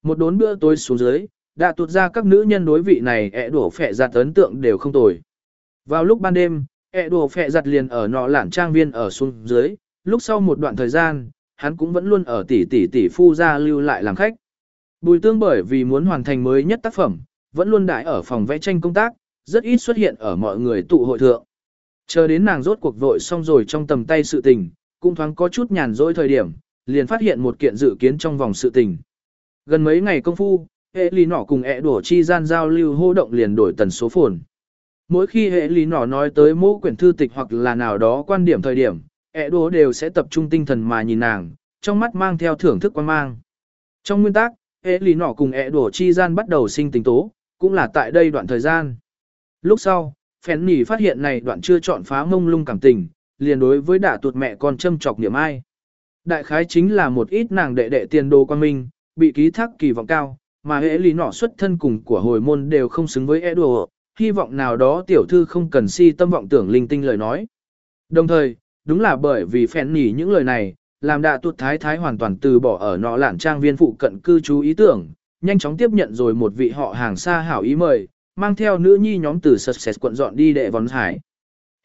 [SPEAKER 1] Một đốn bữa tối xuống dưới, đã tụt ra các nữ nhân đối vị này ẹ đổ phẹ giặt ấn tượng đều không tồi. Vào lúc ban đêm, ẹ đổ phẹ giặt liền ở nọ lản trang viên ở xuống dưới, lúc sau một đoạn thời gian, hắn cũng vẫn luôn ở tỷ tỷ tỷ phu ra lưu lại làm khách. Bùi tương bởi vì muốn hoàn thành mới nhất tác phẩm, vẫn luôn đại ở phòng vẽ tranh công tác, rất ít xuất hiện ở mọi người tụ hội thượng. Chờ đến nàng rốt cuộc vội xong rồi trong tầm tay sự tình, cũng thoáng có chút nhàn rỗi thời điểm, liền phát hiện một kiện dự kiến trong vòng sự tình. Gần mấy ngày công phu, hệ lý nọ cùng ẹ đổ chi gian giao lưu hô động liền đổi tần số phồn. Mỗi khi hệ lý nọ nói tới mô quyển thư tịch hoặc là nào đó quan điểm thời điểm, ẹ đổ đều sẽ tập trung tinh thần mà nhìn nàng, trong mắt mang theo thưởng thức quan mang. Trong nguyên tắc, hệ lý nọ cùng ẹ đổ chi gian bắt đầu sinh tình tố, cũng là tại đây đoạn thời gian. Lúc sau, phèn nỉ phát hiện này đoạn chưa chọn phá mông lung cảm tình, liền đối với đả tuột mẹ con châm chọc niệm ai. Đại khái chính là một ít nàng đệ đệ tiền đồ quan minh, bị ký thác kỳ vọng cao, mà hệ lý nọ xuất thân cùng của hồi môn đều không xứng với Edo, hy vọng nào đó tiểu thư không cần si tâm vọng tưởng linh tinh lời nói. Đồng thời, đúng là bởi vì phèn nỉ những lời này, làm đạ tuột thái thái hoàn toàn từ bỏ ở nọ lản trang viên phụ cận cư trú ý tưởng, nhanh chóng tiếp nhận rồi một vị họ hàng xa hảo ý mời, mang theo nữ nhi nhóm từ sật quận dọn đi đệ vòn hải.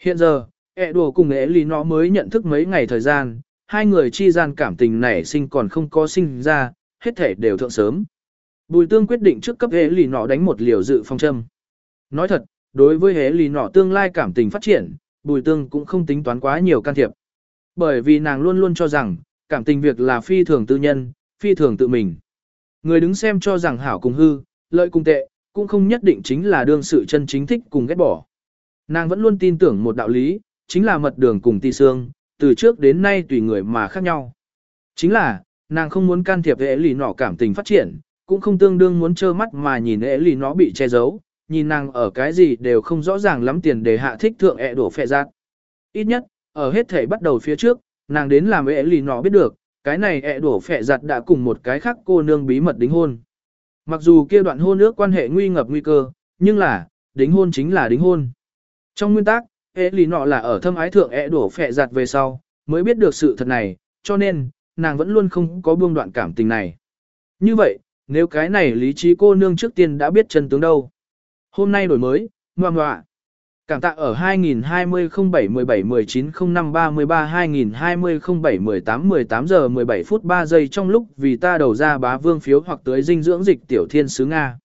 [SPEAKER 1] Hiện giờ, ẹ đùa cùng ế lý nó mới nhận thức mấy ngày thời gian, hai người chi gian cảm tình nảy sinh còn không có sinh ra, hết thể đều thượng sớm. Bùi tương quyết định trước cấp hệ lì nọ đánh một liều dự phong châm. Nói thật, đối với hệ lì nọ tương lai cảm tình phát triển, bùi tương cũng không tính toán quá nhiều can thiệp. Bởi vì nàng luôn luôn cho rằng, cảm tình việc là phi thường tư nhân, phi thường tự mình. Người đứng xem cho rằng hảo cùng hư, lợi cùng tệ, cũng không nhất định chính là đương sự chân chính thích cùng ghét bỏ. Nàng vẫn luôn tin tưởng một đạo lý, chính là mật đường cùng ti xương, từ trước đến nay tùy người mà khác nhau. Chính là, nàng không muốn can thiệp hệ lì nọ cảm tình phát triển, cũng không tương đương muốn trơ mắt mà nhìn ế lì nó bị che giấu, nhìn nàng ở cái gì đều không rõ ràng lắm tiền để hạ thích thượng ẹ đổ phẹ giác. Ít nhất, ở hết thể bắt đầu phía trước, nàng đến làm ế lì nó biết được, cái này ẹ đổ phẹ giặt đã cùng một cái khác cô nương bí mật đính hôn. Mặc dù kia đoạn hôn ước quan hệ nguy ngập nguy cơ, nhưng là, đính hôn chính là đính hôn. Trong nguyên tắc, ế lì nọ là ở thâm ái thượng ẹ đổ phẹ giặt về sau, mới biết được sự thật này, cho nên, nàng vẫn luôn không có buông đoạn cảm tình này. Như vậy, nếu cái này lý trí cô nương trước tiên đã biết chân tướng đâu. Hôm nay đổi mới, ngoà ngoạ. Cảm tạ ở 2020 07 17 19 05 33 2020 07 18 18 giờ 17 phút 3 giây trong lúc vì ta đầu ra bá vương phiếu hoặc tới dinh dưỡng dịch tiểu thiên sứ Nga.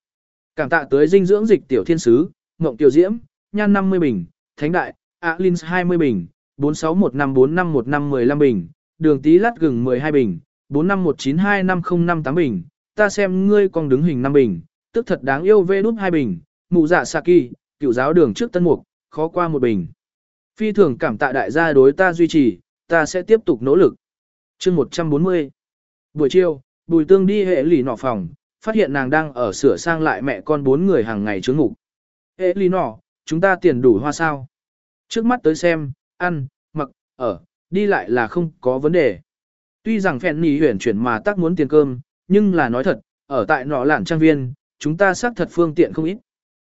[SPEAKER 1] Cảm tạ tới dinh dưỡng dịch tiểu thiên sứ, Ngộng Tiểu Diễm, Nhan 50 bình, Thánh Đại, Alins 20 bình, 4615451515 bình, Đường Tí Lát gừng 12 bình, 45192508 bình, ta xem ngươi còn đứng hình năm bình, tức thật đáng yêu vê đút hai bình, mụ dạ Saki, cựu giáo đường trước tân mục, khó qua một bình. Phi thường cảm tạ đại gia đối ta duy trì, ta sẽ tiếp tục nỗ lực. chương 140 Buổi chiều, Bùi Tương đi hệ lì nọ phòng, phát hiện nàng đang ở sửa sang lại mẹ con bốn người hàng ngày chướng ngủ. Hệ lì nọ, chúng ta tiền đủ hoa sao? Trước mắt tới xem, ăn, mặc, ở, đi lại là không có vấn đề. Tuy rằng phèn nì huyển chuyển mà tác muốn tiền cơm, nhưng là nói thật, ở tại nọ lản trang viên, chúng ta xác thật phương tiện không ít.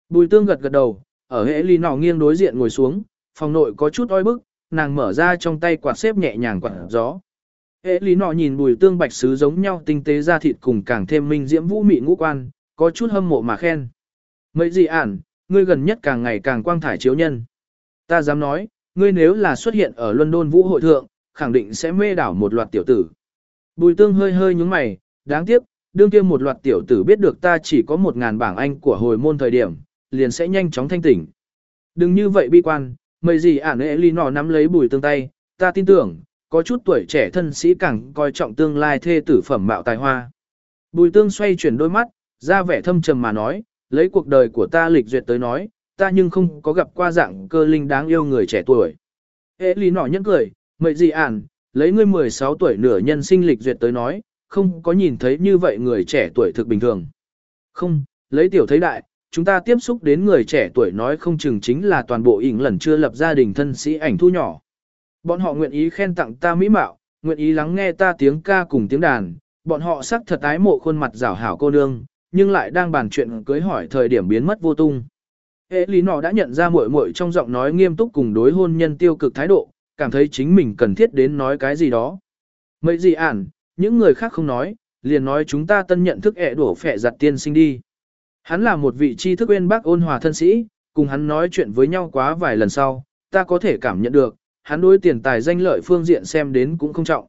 [SPEAKER 1] Bùi tương gật gật đầu, ở hệ ly nọ nghiêng đối diện ngồi xuống, phòng nội có chút oi bức, nàng mở ra trong tay quạt xếp nhẹ nhàng quạt gió. Hệ lý nọ nhìn bùi tương bạch sứ giống nhau tinh tế ra thịt cùng càng thêm minh diễm vũ mị ngũ quan, có chút hâm mộ mà khen. Mấy gì ản, ngươi gần nhất càng ngày càng quang thải chiếu nhân. Ta dám nói, ngươi nếu là xuất hiện ở London vũ hội thượng, khẳng định sẽ mê đảo một loạt tiểu tử. Bùi tương hơi hơi nhúng mày, đáng tiếc, đương kia một loạt tiểu tử biết được ta chỉ có một ngàn bảng Anh của hồi môn thời điểm, liền sẽ nhanh chóng thanh tỉnh. Đừng như vậy bi quan, mấy gì ản ế ly nọ nắm lấy bùi tương tay, ta tin tưởng, có chút tuổi trẻ thân sĩ càng coi trọng tương lai thê tử phẩm mạo tài hoa. Bùi tương xoay chuyển đôi mắt, ra vẻ thâm trầm mà nói, lấy cuộc đời của ta lịch duyệt tới nói, ta nhưng không có gặp qua dạng cơ linh đáng yêu người trẻ tuổi. Ế lý nọ nhẫn cười, mấy gì ản, lấy ngươi 16 tuổi nửa nhân sinh lịch duyệt tới nói, không có nhìn thấy như vậy người trẻ tuổi thực bình thường. Không, lấy tiểu thấy đại, chúng ta tiếp xúc đến người trẻ tuổi nói không chừng chính là toàn bộ ỉn lần chưa lập gia đình thân sĩ ảnh thu nhỏ. Bọn họ nguyện ý khen tặng ta mỹ mạo, nguyện ý lắng nghe ta tiếng ca cùng tiếng đàn, bọn họ sắc thật ái mộ khuôn mặt rảo hảo cô nương, nhưng lại đang bàn chuyện cưới hỏi thời điểm biến mất vô tung. hệ lý nọ đã nhận ra muội muội trong giọng nói nghiêm túc cùng đối hôn nhân tiêu cực thái độ, cảm thấy chính mình cần thiết đến nói cái gì đó. Mấy gì ản, những người khác không nói, liền nói chúng ta tân nhận thức ẹ đổ phẻ giặt tiên sinh đi. Hắn là một vị tri thức uyên bác ôn hòa thân sĩ, cùng hắn nói chuyện với nhau quá vài lần sau, ta có thể cảm nhận được, hắn đối tiền tài danh lợi phương diện xem đến cũng không trọng.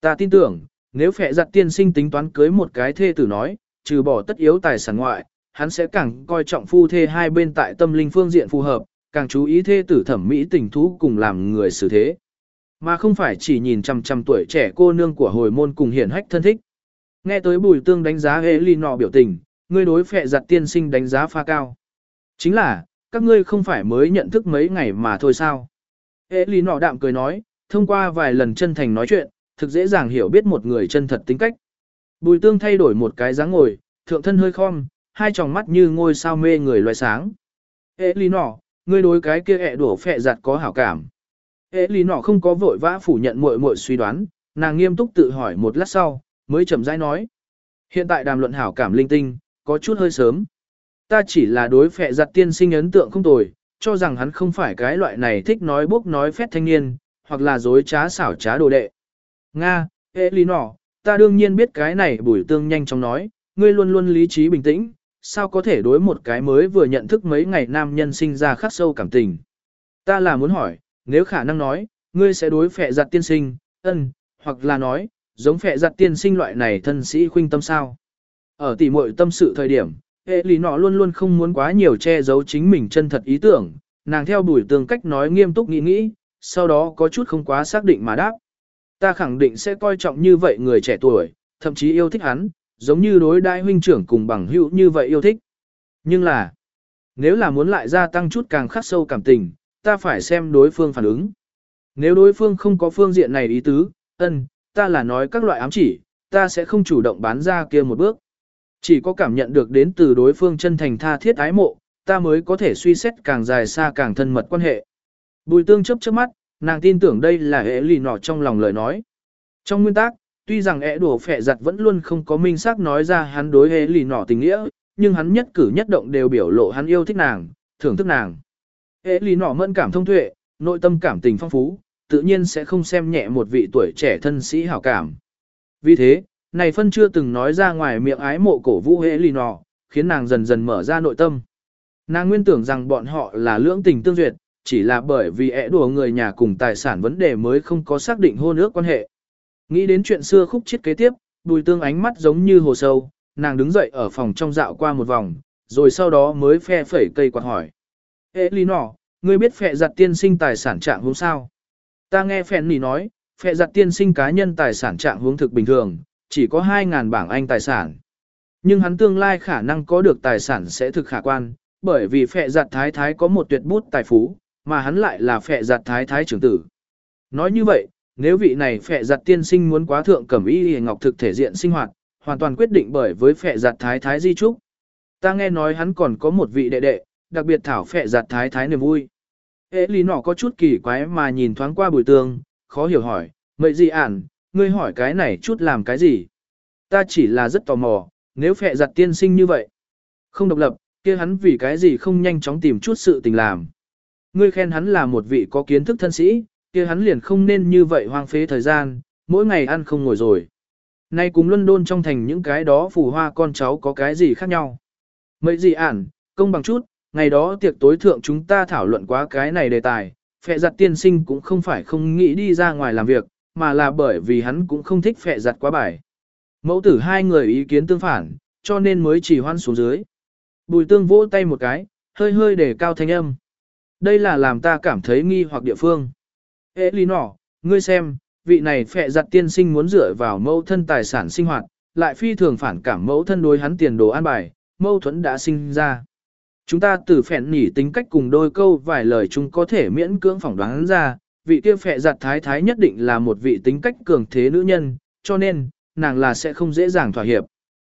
[SPEAKER 1] Ta tin tưởng, nếu phệ giặt tiên sinh tính toán cưới một cái thê tử nói, trừ bỏ tất yếu tài sản ngoại, hắn sẽ càng coi trọng phu thê hai bên tại tâm linh phương diện phù hợp, càng chú ý thê tử thẩm mỹ tình thú cùng làm người xử thế. Mà không phải chỉ nhìn chằm chằm tuổi trẻ cô nương của hồi môn cùng hiển hách thân thích. Nghe tới bùi tương đánh giá hệ ly nọ biểu tình, ngươi đối phệ giặt tiên sinh đánh giá pha cao. Chính là, các ngươi không phải mới nhận thức mấy ngày mà thôi sao. Hệ lý nọ đạm cười nói, thông qua vài lần chân thành nói chuyện, thực dễ dàng hiểu biết một người chân thật tính cách. Bùi tương thay đổi một cái dáng ngồi, thượng thân hơi khom, hai tròng mắt như ngôi sao mê người loài sáng. Hệ lý nọ, ngươi đối cái kia ẹ đổ phệ giặt có hảo cảm. Ê lý nọ không có vội vã phủ nhận muội muội suy đoán, nàng nghiêm túc tự hỏi một lát sau, mới chậm rãi nói. Hiện tại đàm luận hảo cảm linh tinh, có chút hơi sớm. Ta chỉ là đối phệ giặt tiên sinh ấn tượng không tồi, cho rằng hắn không phải cái loại này thích nói bốc nói phét thanh niên, hoặc là dối trá xảo trá đồ đệ. Nga, hệ lý nọ, ta đương nhiên biết cái này bùi tương nhanh chóng nói, ngươi luôn luôn lý trí bình tĩnh, sao có thể đối một cái mới vừa nhận thức mấy ngày nam nhân sinh ra khắc sâu cảm tình. Ta là muốn hỏi, nếu khả năng nói, ngươi sẽ đối phệ giặt tiên sinh, ân, hoặc là nói, giống phệ giặt tiên sinh loại này thân sĩ khuynh tâm sao. Ở tỉ muội tâm sự thời điểm, hệ lý nọ luôn luôn không muốn quá nhiều che giấu chính mình chân thật ý tưởng, nàng theo đuổi tương cách nói nghiêm túc nghĩ nghĩ, sau đó có chút không quá xác định mà đáp. Ta khẳng định sẽ coi trọng như vậy người trẻ tuổi, thậm chí yêu thích hắn, giống như đối đại huynh trưởng cùng bằng hữu như vậy yêu thích. Nhưng là, nếu là muốn lại gia tăng chút càng khắc sâu cảm tình, ta phải xem đối phương phản ứng. Nếu đối phương không có phương diện này ý tứ, ân, ta là nói các loại ám chỉ, ta sẽ không chủ động bán ra kia một bước. Chỉ có cảm nhận được đến từ đối phương chân thành tha thiết ái mộ, ta mới có thể suy xét càng dài xa càng thân mật quan hệ. Bùi tương chấp trước mắt, nàng tin tưởng đây là hệ lì nọ trong lòng lời nói. Trong nguyên tắc, tuy rằng ẻ đổ phẹ giặt vẫn luôn không có minh xác nói ra hắn đối hệ lì nọ tình nghĩa, nhưng hắn nhất cử nhất động đều biểu lộ hắn yêu thích nàng, thưởng thức nàng. Hệ lý nọ mẫn cảm thông tuệ, nội tâm cảm tình phong phú, tự nhiên sẽ không xem nhẹ một vị tuổi trẻ thân sĩ hảo cảm. Vì thế, này phân chưa từng nói ra ngoài miệng ái mộ cổ vũ hệ lì nọ, khiến nàng dần dần mở ra nội tâm. Nàng nguyên tưởng rằng bọn họ là lưỡng tình tương duyệt, chỉ là bởi vì ẻ đùa người nhà cùng tài sản vấn đề mới không có xác định hôn ước quan hệ. Nghĩ đến chuyện xưa khúc chiết kế tiếp, đùi tương ánh mắt giống như hồ sâu, nàng đứng dậy ở phòng trong dạo qua một vòng, rồi sau đó mới phe phẩy cây quạt hỏi. Ê lý nỏ, ngươi biết phẹ giặt tiên sinh tài sản trạng hướng sao? Ta nghe phèn nỉ nói, phẹ giặt tiên sinh cá nhân tài sản trạng hướng thực bình thường, chỉ có 2.000 bảng Anh tài sản. Nhưng hắn tương lai khả năng có được tài sản sẽ thực khả quan, bởi vì phệ giặt thái thái có một tuyệt bút tài phú, mà hắn lại là phệ giặt thái thái trưởng tử. Nói như vậy, nếu vị này phệ giặt tiên sinh muốn quá thượng cẩm y hề ngọc thực thể diện sinh hoạt, hoàn toàn quyết định bởi với phệ giặt thái thái di trúc. Ta nghe nói hắn còn có một vị đệ đệ, đặc biệt thảo phệ giặt thái thái niềm vui. Ế lý nọ có chút kỳ quái mà nhìn thoáng qua bùi tương, khó hiểu hỏi, mậy gì ản, ngươi hỏi cái này chút làm cái gì? Ta chỉ là rất tò mò, nếu phệ giặt tiên sinh như vậy, không độc lập, kia hắn vì cái gì không nhanh chóng tìm chút sự tình làm. Ngươi khen hắn là một vị có kiến thức thân sĩ, kia hắn liền không nên như vậy hoang phế thời gian, mỗi ngày ăn không ngồi rồi. Nay cùng luân đôn trong thành những cái đó phù hoa con cháu có cái gì khác nhau. Mấy gì ản, công bằng chút, ngày đó tiệc tối thượng chúng ta thảo luận quá cái này đề tài, phệ giặt tiên sinh cũng không phải không nghĩ đi ra ngoài làm việc, mà là bởi vì hắn cũng không thích phệ giặt quá bài. Mẫu tử hai người ý kiến tương phản, cho nên mới chỉ hoan xuống dưới. Bùi tương vỗ tay một cái, hơi hơi để cao thanh âm. Đây là làm ta cảm thấy nghi hoặc địa phương. Ê lý nỏ, ngươi xem, vị này phệ giặt tiên sinh muốn dựa vào mẫu thân tài sản sinh hoạt, lại phi thường phản cảm mẫu thân đối hắn tiền đồ an bài, mâu thuẫn đã sinh ra. Chúng ta từ phèn nỉ tính cách cùng đôi câu vài lời chúng có thể miễn cưỡng phỏng đoán ra, vị kia phệ giặt thái thái nhất định là một vị tính cách cường thế nữ nhân, cho nên, nàng là sẽ không dễ dàng thỏa hiệp.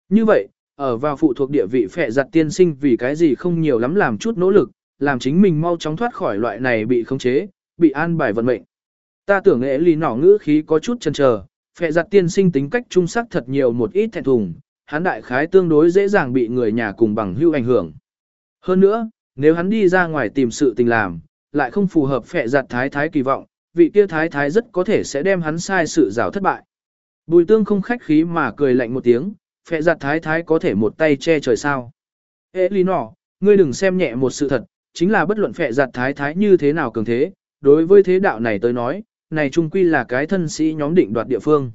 [SPEAKER 1] Như vậy, ở vào phụ thuộc địa vị phệ giặt tiên sinh vì cái gì không nhiều lắm làm chút nỗ lực, làm chính mình mau chóng thoát khỏi loại này bị khống chế, bị an bài vận mệnh. Ta tưởng nghệ lý nỏ ngữ khí có chút chần chờ, phệ giặt tiên sinh tính cách trung sắc thật nhiều một ít thẹn thùng, hán đại khái tương đối dễ dàng bị người nhà cùng bằng hưu ảnh hưởng. Hơn nữa, nếu hắn đi ra ngoài tìm sự tình làm, lại không phù hợp phệ giặt thái thái kỳ vọng, vị kia thái thái rất có thể sẽ đem hắn sai sự rào thất bại. Bùi tương không khách khí mà cười lạnh một tiếng, phệ giặt thái thái có thể một tay che trời sao. Ê lý nỏ, ngươi đừng xem nhẹ một sự thật, chính là bất luận phệ giặt thái thái như thế nào cường thế, đối với thế đạo này tới nói, này trung quy là cái thân sĩ nhóm định đoạt địa phương.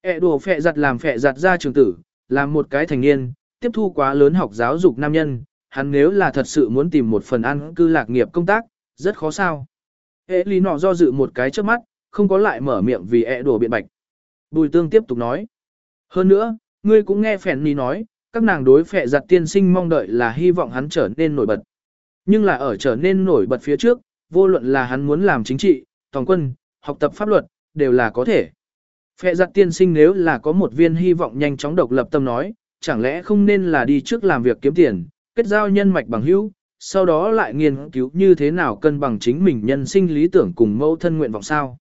[SPEAKER 1] Ê đồ phệ giặt làm phệ giặt ra trường tử, làm một cái thành niên, tiếp thu quá lớn học giáo dục nam nhân, hắn nếu là thật sự muốn tìm một phần ăn cư lạc nghiệp công tác, rất khó sao. Ê lý nọ do dự một cái trước mắt, không có lại mở miệng vì ẹ đổ biện bạch. Bùi tương tiếp tục nói. Hơn nữa, ngươi cũng nghe phèn ni nói, các nàng đối phệ giặt tiên sinh mong đợi là hy vọng hắn trở nên nổi bật. Nhưng là ở trở nên nổi bật phía trước, vô luận là hắn muốn làm chính trị, toàn quân, học tập pháp luật, đều là có thể. Phệ giặt tiên sinh nếu là có một viên hy vọng nhanh chóng độc lập tâm nói, chẳng lẽ không nên là đi trước làm việc kiếm tiền, kết giao nhân mạch bằng hữu, sau đó lại nghiên cứu như thế nào cân bằng chính mình nhân sinh lý tưởng cùng mẫu thân nguyện vọng sao.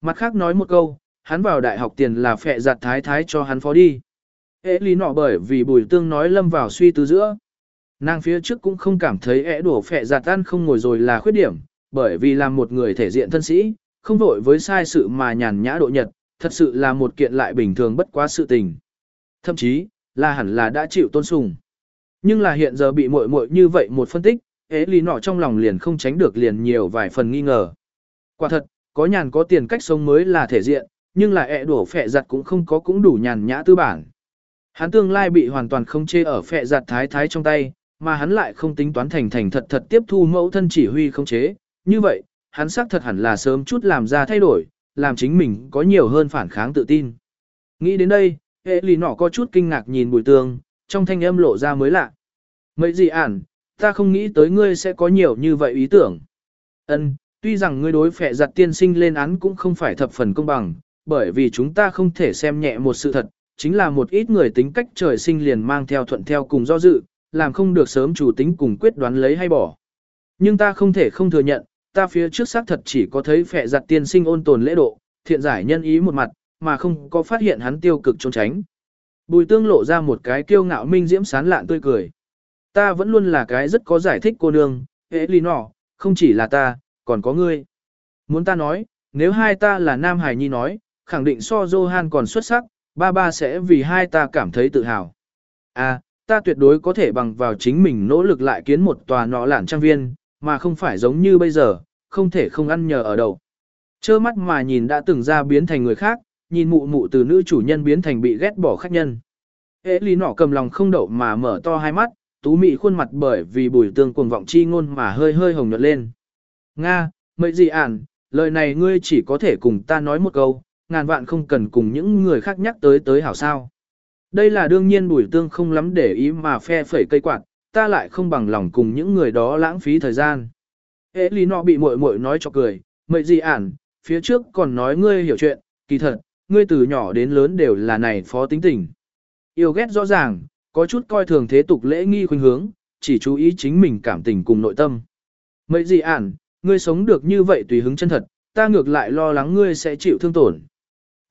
[SPEAKER 1] Mặt khác nói một câu, hắn vào đại học tiền là phệ giặt thái thái cho hắn phó đi. Ế lý nọ bởi vì bùi tương nói lâm vào suy tư giữa. Nàng phía trước cũng không cảm thấy ế đổ phệ giặt tan không ngồi rồi là khuyết điểm, bởi vì làm một người thể diện thân sĩ, không vội với sai sự mà nhàn nhã độ nhật, thật sự là một kiện lại bình thường bất quá sự tình. Thậm chí, là hẳn là đã chịu tôn sùng. Nhưng là hiện giờ bị muội muội như vậy một phân tích, ế lý nọ trong lòng liền không tránh được liền nhiều vài phần nghi ngờ. Quả thật, có nhàn có tiền cách sống mới là thể diện, nhưng là ẹ đổ phẹ giặt cũng không có cũng đủ nhàn nhã tư bản. Hắn tương lai bị hoàn toàn không chê ở phẹ giặt thái thái trong tay, mà hắn lại không tính toán thành thành thật thật tiếp thu mẫu thân chỉ huy không chế. Như vậy, hắn xác thật hẳn là sớm chút làm ra thay đổi, làm chính mình có nhiều hơn phản kháng tự tin. Nghĩ đến đây, hệ lì nọ có chút kinh ngạc nhìn bùi tương, trong thanh âm lộ ra mới lạ. Mấy gì ản, ta không nghĩ tới ngươi sẽ có nhiều như vậy ý tưởng. Ân, tuy rằng ngươi đối phệ giặt tiên sinh lên án cũng không phải thập phần công bằng, bởi vì chúng ta không thể xem nhẹ một sự thật, chính là một ít người tính cách trời sinh liền mang theo thuận theo cùng do dự, làm không được sớm chủ tính cùng quyết đoán lấy hay bỏ. Nhưng ta không thể không thừa nhận, ta phía trước xác thật chỉ có thấy phệ giặt tiên sinh ôn tồn lễ độ, thiện giải nhân ý một mặt, mà không có phát hiện hắn tiêu cực trốn tránh. Bùi tương lộ ra một cái kiêu ngạo minh diễm sán lạn tươi cười. Ta vẫn luôn là cái rất có giải thích cô nương, hệ lý nọ, không chỉ là ta, còn có ngươi. Muốn ta nói, nếu hai ta là nam hài nhi nói, khẳng định so Johan còn xuất sắc, ba ba sẽ vì hai ta cảm thấy tự hào. À, ta tuyệt đối có thể bằng vào chính mình nỗ lực lại kiến một tòa nọ lản trang viên, mà không phải giống như bây giờ, không thể không ăn nhờ ở đầu. Chơ mắt mà nhìn đã từng ra biến thành người khác, nhìn mụ mụ từ nữ chủ nhân biến thành bị ghét bỏ khách nhân. Ế lý nọ cầm lòng không đậu mà mở to hai mắt, tú mị khuôn mặt bởi vì bùi tương cuồng vọng chi ngôn mà hơi hơi hồng nhuận lên. Nga, mấy gì ản, lời này ngươi chỉ có thể cùng ta nói một câu, ngàn vạn không cần cùng những người khác nhắc tới tới hảo sao. Đây là đương nhiên bùi tương không lắm để ý mà phe phẩy cây quạt, ta lại không bằng lòng cùng những người đó lãng phí thời gian. Ế lý nọ bị muội muội nói cho cười, mấy gì ản, phía trước còn nói ngươi hiểu chuyện, kỳ thật, ngươi từ nhỏ đến lớn đều là này phó tính tình. Yêu ghét rõ ràng, có chút coi thường thế tục lễ nghi khuynh hướng, chỉ chú ý chính mình cảm tình cùng nội tâm. Mấy gì ản, ngươi sống được như vậy tùy hứng chân thật, ta ngược lại lo lắng ngươi sẽ chịu thương tổn.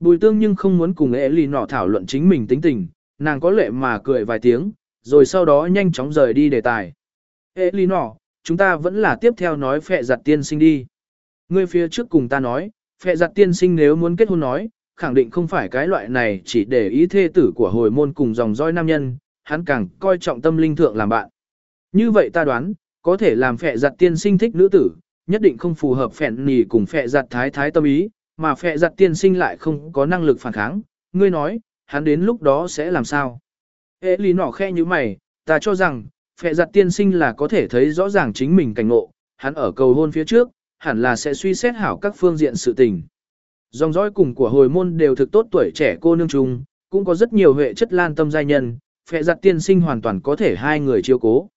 [SPEAKER 1] Bùi tương nhưng không muốn cùng ế lì nọ thảo luận chính mình tính tình, nàng có lệ mà cười vài tiếng, rồi sau đó nhanh chóng rời đi đề tài. Ế lì nọ, chúng ta vẫn là tiếp theo nói phệ giặt tiên sinh đi. Ngươi phía trước cùng ta nói, phệ giặt tiên sinh nếu muốn kết hôn nói, khẳng định không phải cái loại này chỉ để ý thê tử của hồi môn cùng dòng dõi nam nhân, hắn càng coi trọng tâm linh thượng làm bạn. Như vậy ta đoán, có thể làm phệ giặt tiên sinh thích nữ tử, nhất định không phù hợp phèn nì cùng phệ giặt thái thái tâm ý, mà phệ giặt tiên sinh lại không có năng lực phản kháng. Ngươi nói, hắn đến lúc đó sẽ làm sao? Ê lý nỏ khe như mày, ta cho rằng, phệ giặt tiên sinh là có thể thấy rõ ràng chính mình cảnh ngộ, hắn ở cầu hôn phía trước, hẳn là sẽ suy xét hảo các phương diện sự tình. Dòng dõi cùng của hồi môn đều thực tốt tuổi trẻ cô nương trung, cũng có rất nhiều hệ chất lan tâm giai nhân, phệ giặt tiên sinh hoàn toàn có thể hai người chiêu cố.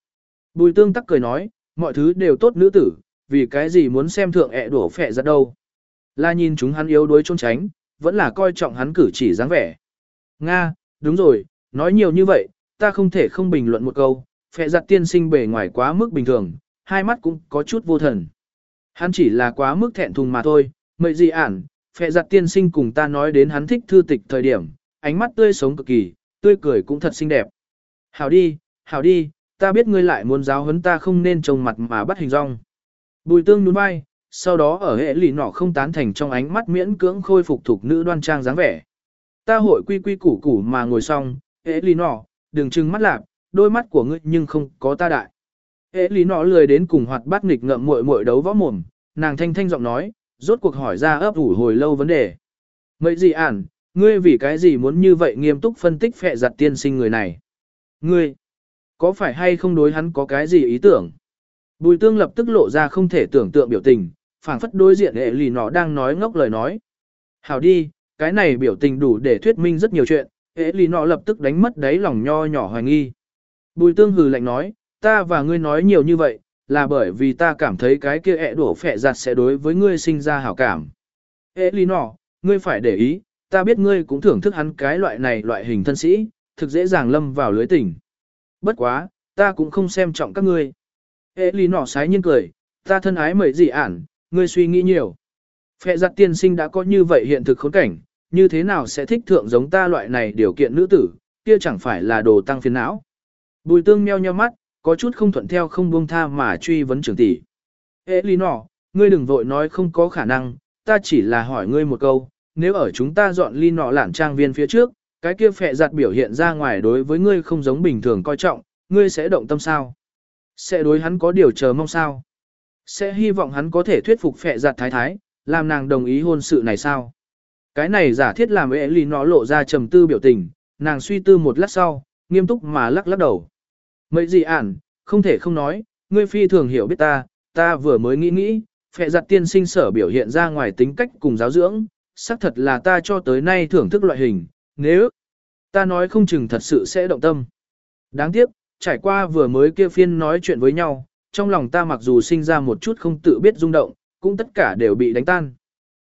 [SPEAKER 1] Bùi tương tắc cười nói, mọi thứ đều tốt nữ tử, vì cái gì muốn xem thượng ẹ đổ phệ giặt đâu. Là nhìn chúng hắn yếu đuối trốn tránh, vẫn là coi trọng hắn cử chỉ dáng vẻ. Nga, đúng rồi, nói nhiều như vậy, ta không thể không bình luận một câu, phệ giặt tiên sinh bề ngoài quá mức bình thường, hai mắt cũng có chút vô thần. Hắn chỉ là quá mức thẹn thùng mà thôi, mệnh gì ản, phệ giặt tiên sinh cùng ta nói đến hắn thích thư tịch thời điểm, ánh mắt tươi sống cực kỳ, tươi cười cũng thật xinh đẹp. Hảo đi, hảo đi, ta biết ngươi lại muốn giáo huấn ta không nên trông mặt mà bắt hình rong. Bùi tương nhún vai, sau đó ở hệ lì nọ không tán thành trong ánh mắt miễn cưỡng khôi phục thuộc nữ đoan trang dáng vẻ. Ta hội quy quy củ củ mà ngồi xong, hệ lì nọ, đừng trừng mắt lạc, đôi mắt của ngươi nhưng không có ta đại. Hệ lì nọ lười đến cùng hoạt bát nghịch ngợm muội muội đấu võ mồm, nàng thanh thanh giọng nói, rốt cuộc hỏi ra ấp ủ hồi lâu vấn đề. Mấy gì ản, ngươi vì cái gì muốn như vậy nghiêm túc phân tích phệ giặt tiên sinh người này? Ngươi, có phải hay không đối hắn có cái gì ý tưởng? Bùi tương lập tức lộ ra không thể tưởng tượng biểu tình, phảng phất đối diện hệ lì nó đang nói ngốc lời nói. Hảo đi, cái này biểu tình đủ để thuyết minh rất nhiều chuyện, Hệ lì nọ lập tức đánh mất đáy lòng nho nhỏ hoài nghi. Bùi tương hừ lạnh nói, ta và ngươi nói nhiều như vậy, là bởi vì ta cảm thấy cái kia ẹ đổ phẹ giặt sẽ đối với ngươi sinh ra hảo cảm. Ê lý nọ, ngươi phải để ý, ta biết ngươi cũng thưởng thức hắn cái loại này loại hình thân sĩ, thực dễ dàng lâm vào lưới tình. Bất quá, ta cũng không xem trọng các ngươi. Ê lý nọ sái nhiên cười, ta thân ái mời gì ản, ngươi suy nghĩ nhiều. Phệ giặt tiên sinh đã có như vậy hiện thực khốn cảnh, như thế nào sẽ thích thượng giống ta loại này điều kiện nữ tử, kia chẳng phải là đồ tăng phiền não. Bùi tương meo nheo mắt, có chút không thuận theo không buông tha mà truy vấn trưởng tỷ. Ê lý nọ, ngươi đừng vội nói không có khả năng, ta chỉ là hỏi ngươi một câu, nếu ở chúng ta dọn ly nọ lản trang viên phía trước, cái kia phệ giặt biểu hiện ra ngoài đối với ngươi không giống bình thường coi trọng, ngươi sẽ động tâm sao? Sẽ đối hắn có điều chờ mong sao? Sẽ hy vọng hắn có thể thuyết phục phệ giặt thái thái, làm nàng đồng ý hôn sự này sao? Cái này giả thiết làm ế ly nó lộ ra trầm tư biểu tình, nàng suy tư một lát sau, nghiêm túc mà lắc lắc đầu. Mấy gì ản, không thể không nói, ngươi phi thường hiểu biết ta, ta vừa mới nghĩ nghĩ, phệ giặt tiên sinh sở biểu hiện ra ngoài tính cách cùng giáo dưỡng, xác thật là ta cho tới nay thưởng thức loại hình, nếu ta nói không chừng thật sự sẽ động tâm. Đáng tiếc, trải qua vừa mới kia phiên nói chuyện với nhau, trong lòng ta mặc dù sinh ra một chút không tự biết rung động, cũng tất cả đều bị đánh tan.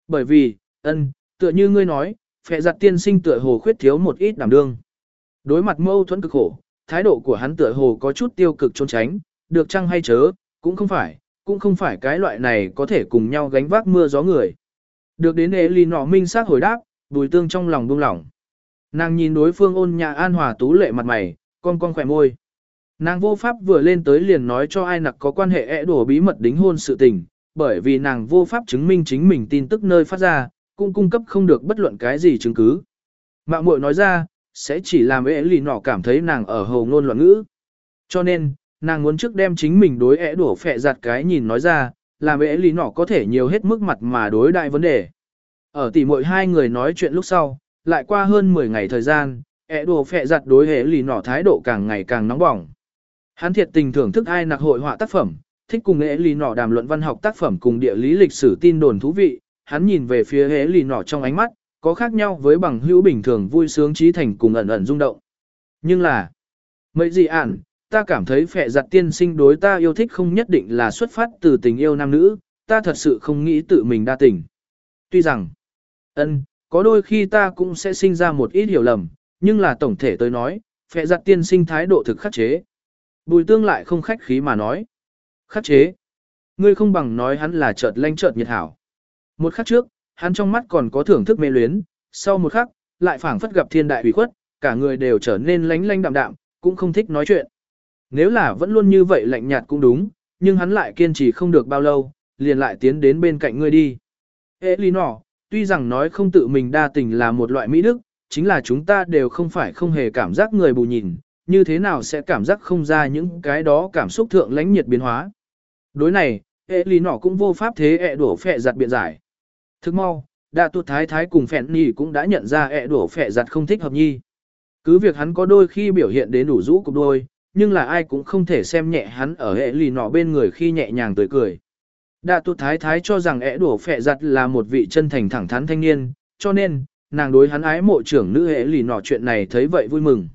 [SPEAKER 1] Bởi vì, ân, tựa như ngươi nói, phệ giặt tiên sinh tựa hồ khuyết thiếu một ít đảm đương. Đối mặt mâu thuẫn cực khổ, thái độ của hắn tựa hồ có chút tiêu cực trốn tránh, được chăng hay chớ, cũng không phải, cũng không phải cái loại này có thể cùng nhau gánh vác mưa gió người. Được đến Ely nọ minh xác hồi đáp, bùi tương trong lòng buông lỏng. Nàng nhìn đối phương ôn nhã an hòa tú lệ mặt mày, con con khỏe môi. Nàng vô pháp vừa lên tới liền nói cho ai nặc có quan hệ e đổ bí mật đính hôn sự tình, bởi vì nàng vô pháp chứng minh chính mình tin tức nơi phát ra, cũng cung cấp không được bất luận cái gì chứng cứ. Mạng muội nói ra, sẽ chỉ làm ế lì nọ cảm thấy nàng ở hầu ngôn loạn ngữ. Cho nên, nàng muốn trước đem chính mình đối ế đổ phẹ giặt cái nhìn nói ra, làm ế lì nọ có thể nhiều hết mức mặt mà đối đại vấn đề. Ở tỉ mỗi hai người nói chuyện lúc sau, lại qua hơn 10 ngày thời gian, ế đổ phẹ giặt đối ế lì nọ thái độ càng ngày càng nóng bỏng. Hắn thiệt tình thưởng thức ai nặc hội họa tác phẩm, thích cùng ế lì nọ đàm luận văn học tác phẩm cùng địa lý lịch sử tin đồn thú vị, hắn nhìn về phía hế lì nọ trong ánh mắt, có khác nhau với bằng hữu bình thường vui sướng trí thành cùng ẩn ẩn rung động. Nhưng là, mấy gì ản, ta cảm thấy phệ giặt tiên sinh đối ta yêu thích không nhất định là xuất phát từ tình yêu nam nữ, ta thật sự không nghĩ tự mình đa tình. Tuy rằng, ân, có đôi khi ta cũng sẽ sinh ra một ít hiểu lầm, nhưng là tổng thể tôi nói, phệ giặt tiên sinh thái độ thực khắc chế. Bùi tương lại không khách khí mà nói. Khắc chế. Ngươi không bằng nói hắn là chợt lanh chợt nhiệt hảo. Một khắc trước, hắn trong mắt còn có thưởng thức mê luyến, sau một khắc, lại phảng phất gặp thiên đại hủy khuất, cả người đều trở nên lánh lánh đạm đạm, cũng không thích nói chuyện. Nếu là vẫn luôn như vậy lạnh nhạt cũng đúng, nhưng hắn lại kiên trì không được bao lâu, liền lại tiến đến bên cạnh ngươi đi. Ê lý nỏ, tuy rằng nói không tự mình đa tình là một loại mỹ đức, chính là chúng ta đều không phải không hề cảm giác người bù nhìn, như thế nào sẽ cảm giác không ra những cái đó cảm xúc thượng lãnh nhiệt biến hóa. Đối này, ê lý nỏ cũng vô pháp thế ẹ đổ phẹ giặt biện giải. Thức mau, đạ tuột thái thái cùng phèn nỉ cũng đã nhận ra ẹ đổ phẹ giặt không thích hợp nhi. Cứ việc hắn có đôi khi biểu hiện đến đủ rũ cục đôi, nhưng là ai cũng không thể xem nhẹ hắn ở hệ lì nọ bên người khi nhẹ nhàng tươi cười. Đạ tuột thái thái cho rằng ẹ đổ phẹ giặt là một vị chân thành thẳng thắn thanh niên, cho nên, nàng đối hắn ái mộ trưởng nữ hệ lì nọ chuyện này thấy vậy vui mừng.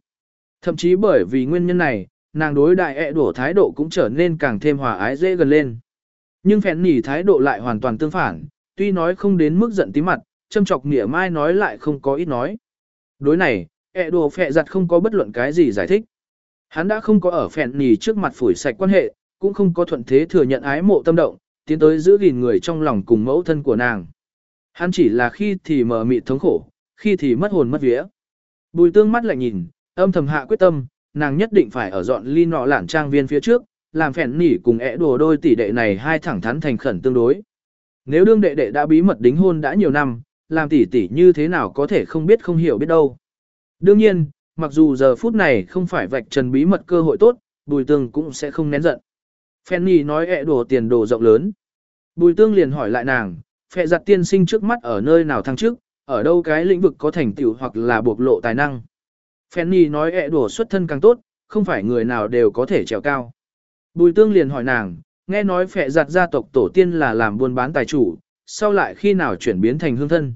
[SPEAKER 1] Thậm chí bởi vì nguyên nhân này, nàng đối đại ẹ đổ thái độ cũng trở nên càng thêm hòa ái dễ gần lên. Nhưng phèn nỉ thái độ lại hoàn toàn tương phản, tuy nói không đến mức giận tí mặt, châm chọc nghĩa mai nói lại không có ít nói. Đối này, ẹ đồ phẹ giặt không có bất luận cái gì giải thích. Hắn đã không có ở phèn nì trước mặt phủi sạch quan hệ, cũng không có thuận thế thừa nhận ái mộ tâm động, tiến tới giữ gìn người trong lòng cùng mẫu thân của nàng. Hắn chỉ là khi thì mờ mịt thống khổ, khi thì mất hồn mất vía. Bùi tương mắt lại nhìn, âm thầm hạ quyết tâm, nàng nhất định phải ở dọn ly nọ lản trang viên phía trước, làm phèn nỉ cùng ẹ đồ đôi tỷ đệ này hai thẳng thắn thành khẩn tương đối. Nếu đương đệ đệ đã bí mật đính hôn đã nhiều năm, làm tỷ tỷ như thế nào có thể không biết không hiểu biết đâu. Đương nhiên, mặc dù giờ phút này không phải vạch trần bí mật cơ hội tốt, Bùi Tương cũng sẽ không nén giận. Fanny nói ẹ đổ tiền đồ rộng lớn. Bùi Tương liền hỏi lại nàng, phệ giặt tiên sinh trước mắt ở nơi nào thăng trước, ở đâu cái lĩnh vực có thành tựu hoặc là bộc lộ tài năng. Fanny nói ẹ đổ xuất thân càng tốt, không phải người nào đều có thể trèo cao. Bùi Tương liền hỏi nàng, nghe nói phệ giặt gia tộc tổ tiên là làm buôn bán tài chủ, sau lại khi nào chuyển biến thành hương thân.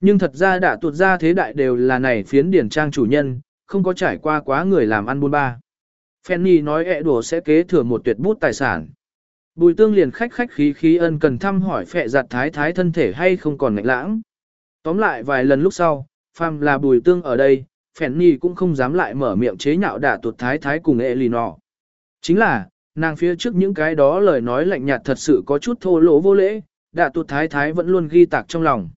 [SPEAKER 1] Nhưng thật ra đã tuột ra thế đại đều là này phiến điển trang chủ nhân, không có trải qua quá người làm ăn buôn ba. Fanny nói ẹ đùa sẽ kế thừa một tuyệt bút tài sản. Bùi tương liền khách khách khí khí ân cần thăm hỏi phệ giặt thái thái thân thể hay không còn ngạnh lãng. Tóm lại vài lần lúc sau, phàm là bùi tương ở đây, Fanny cũng không dám lại mở miệng chế nhạo đả tuột thái thái cùng ẹ lì nọ. Chính là, nàng phía trước những cái đó lời nói lạnh nhạt thật sự có chút thô lỗ vô lễ, đã tụt thái thái vẫn luôn ghi tạc trong lòng.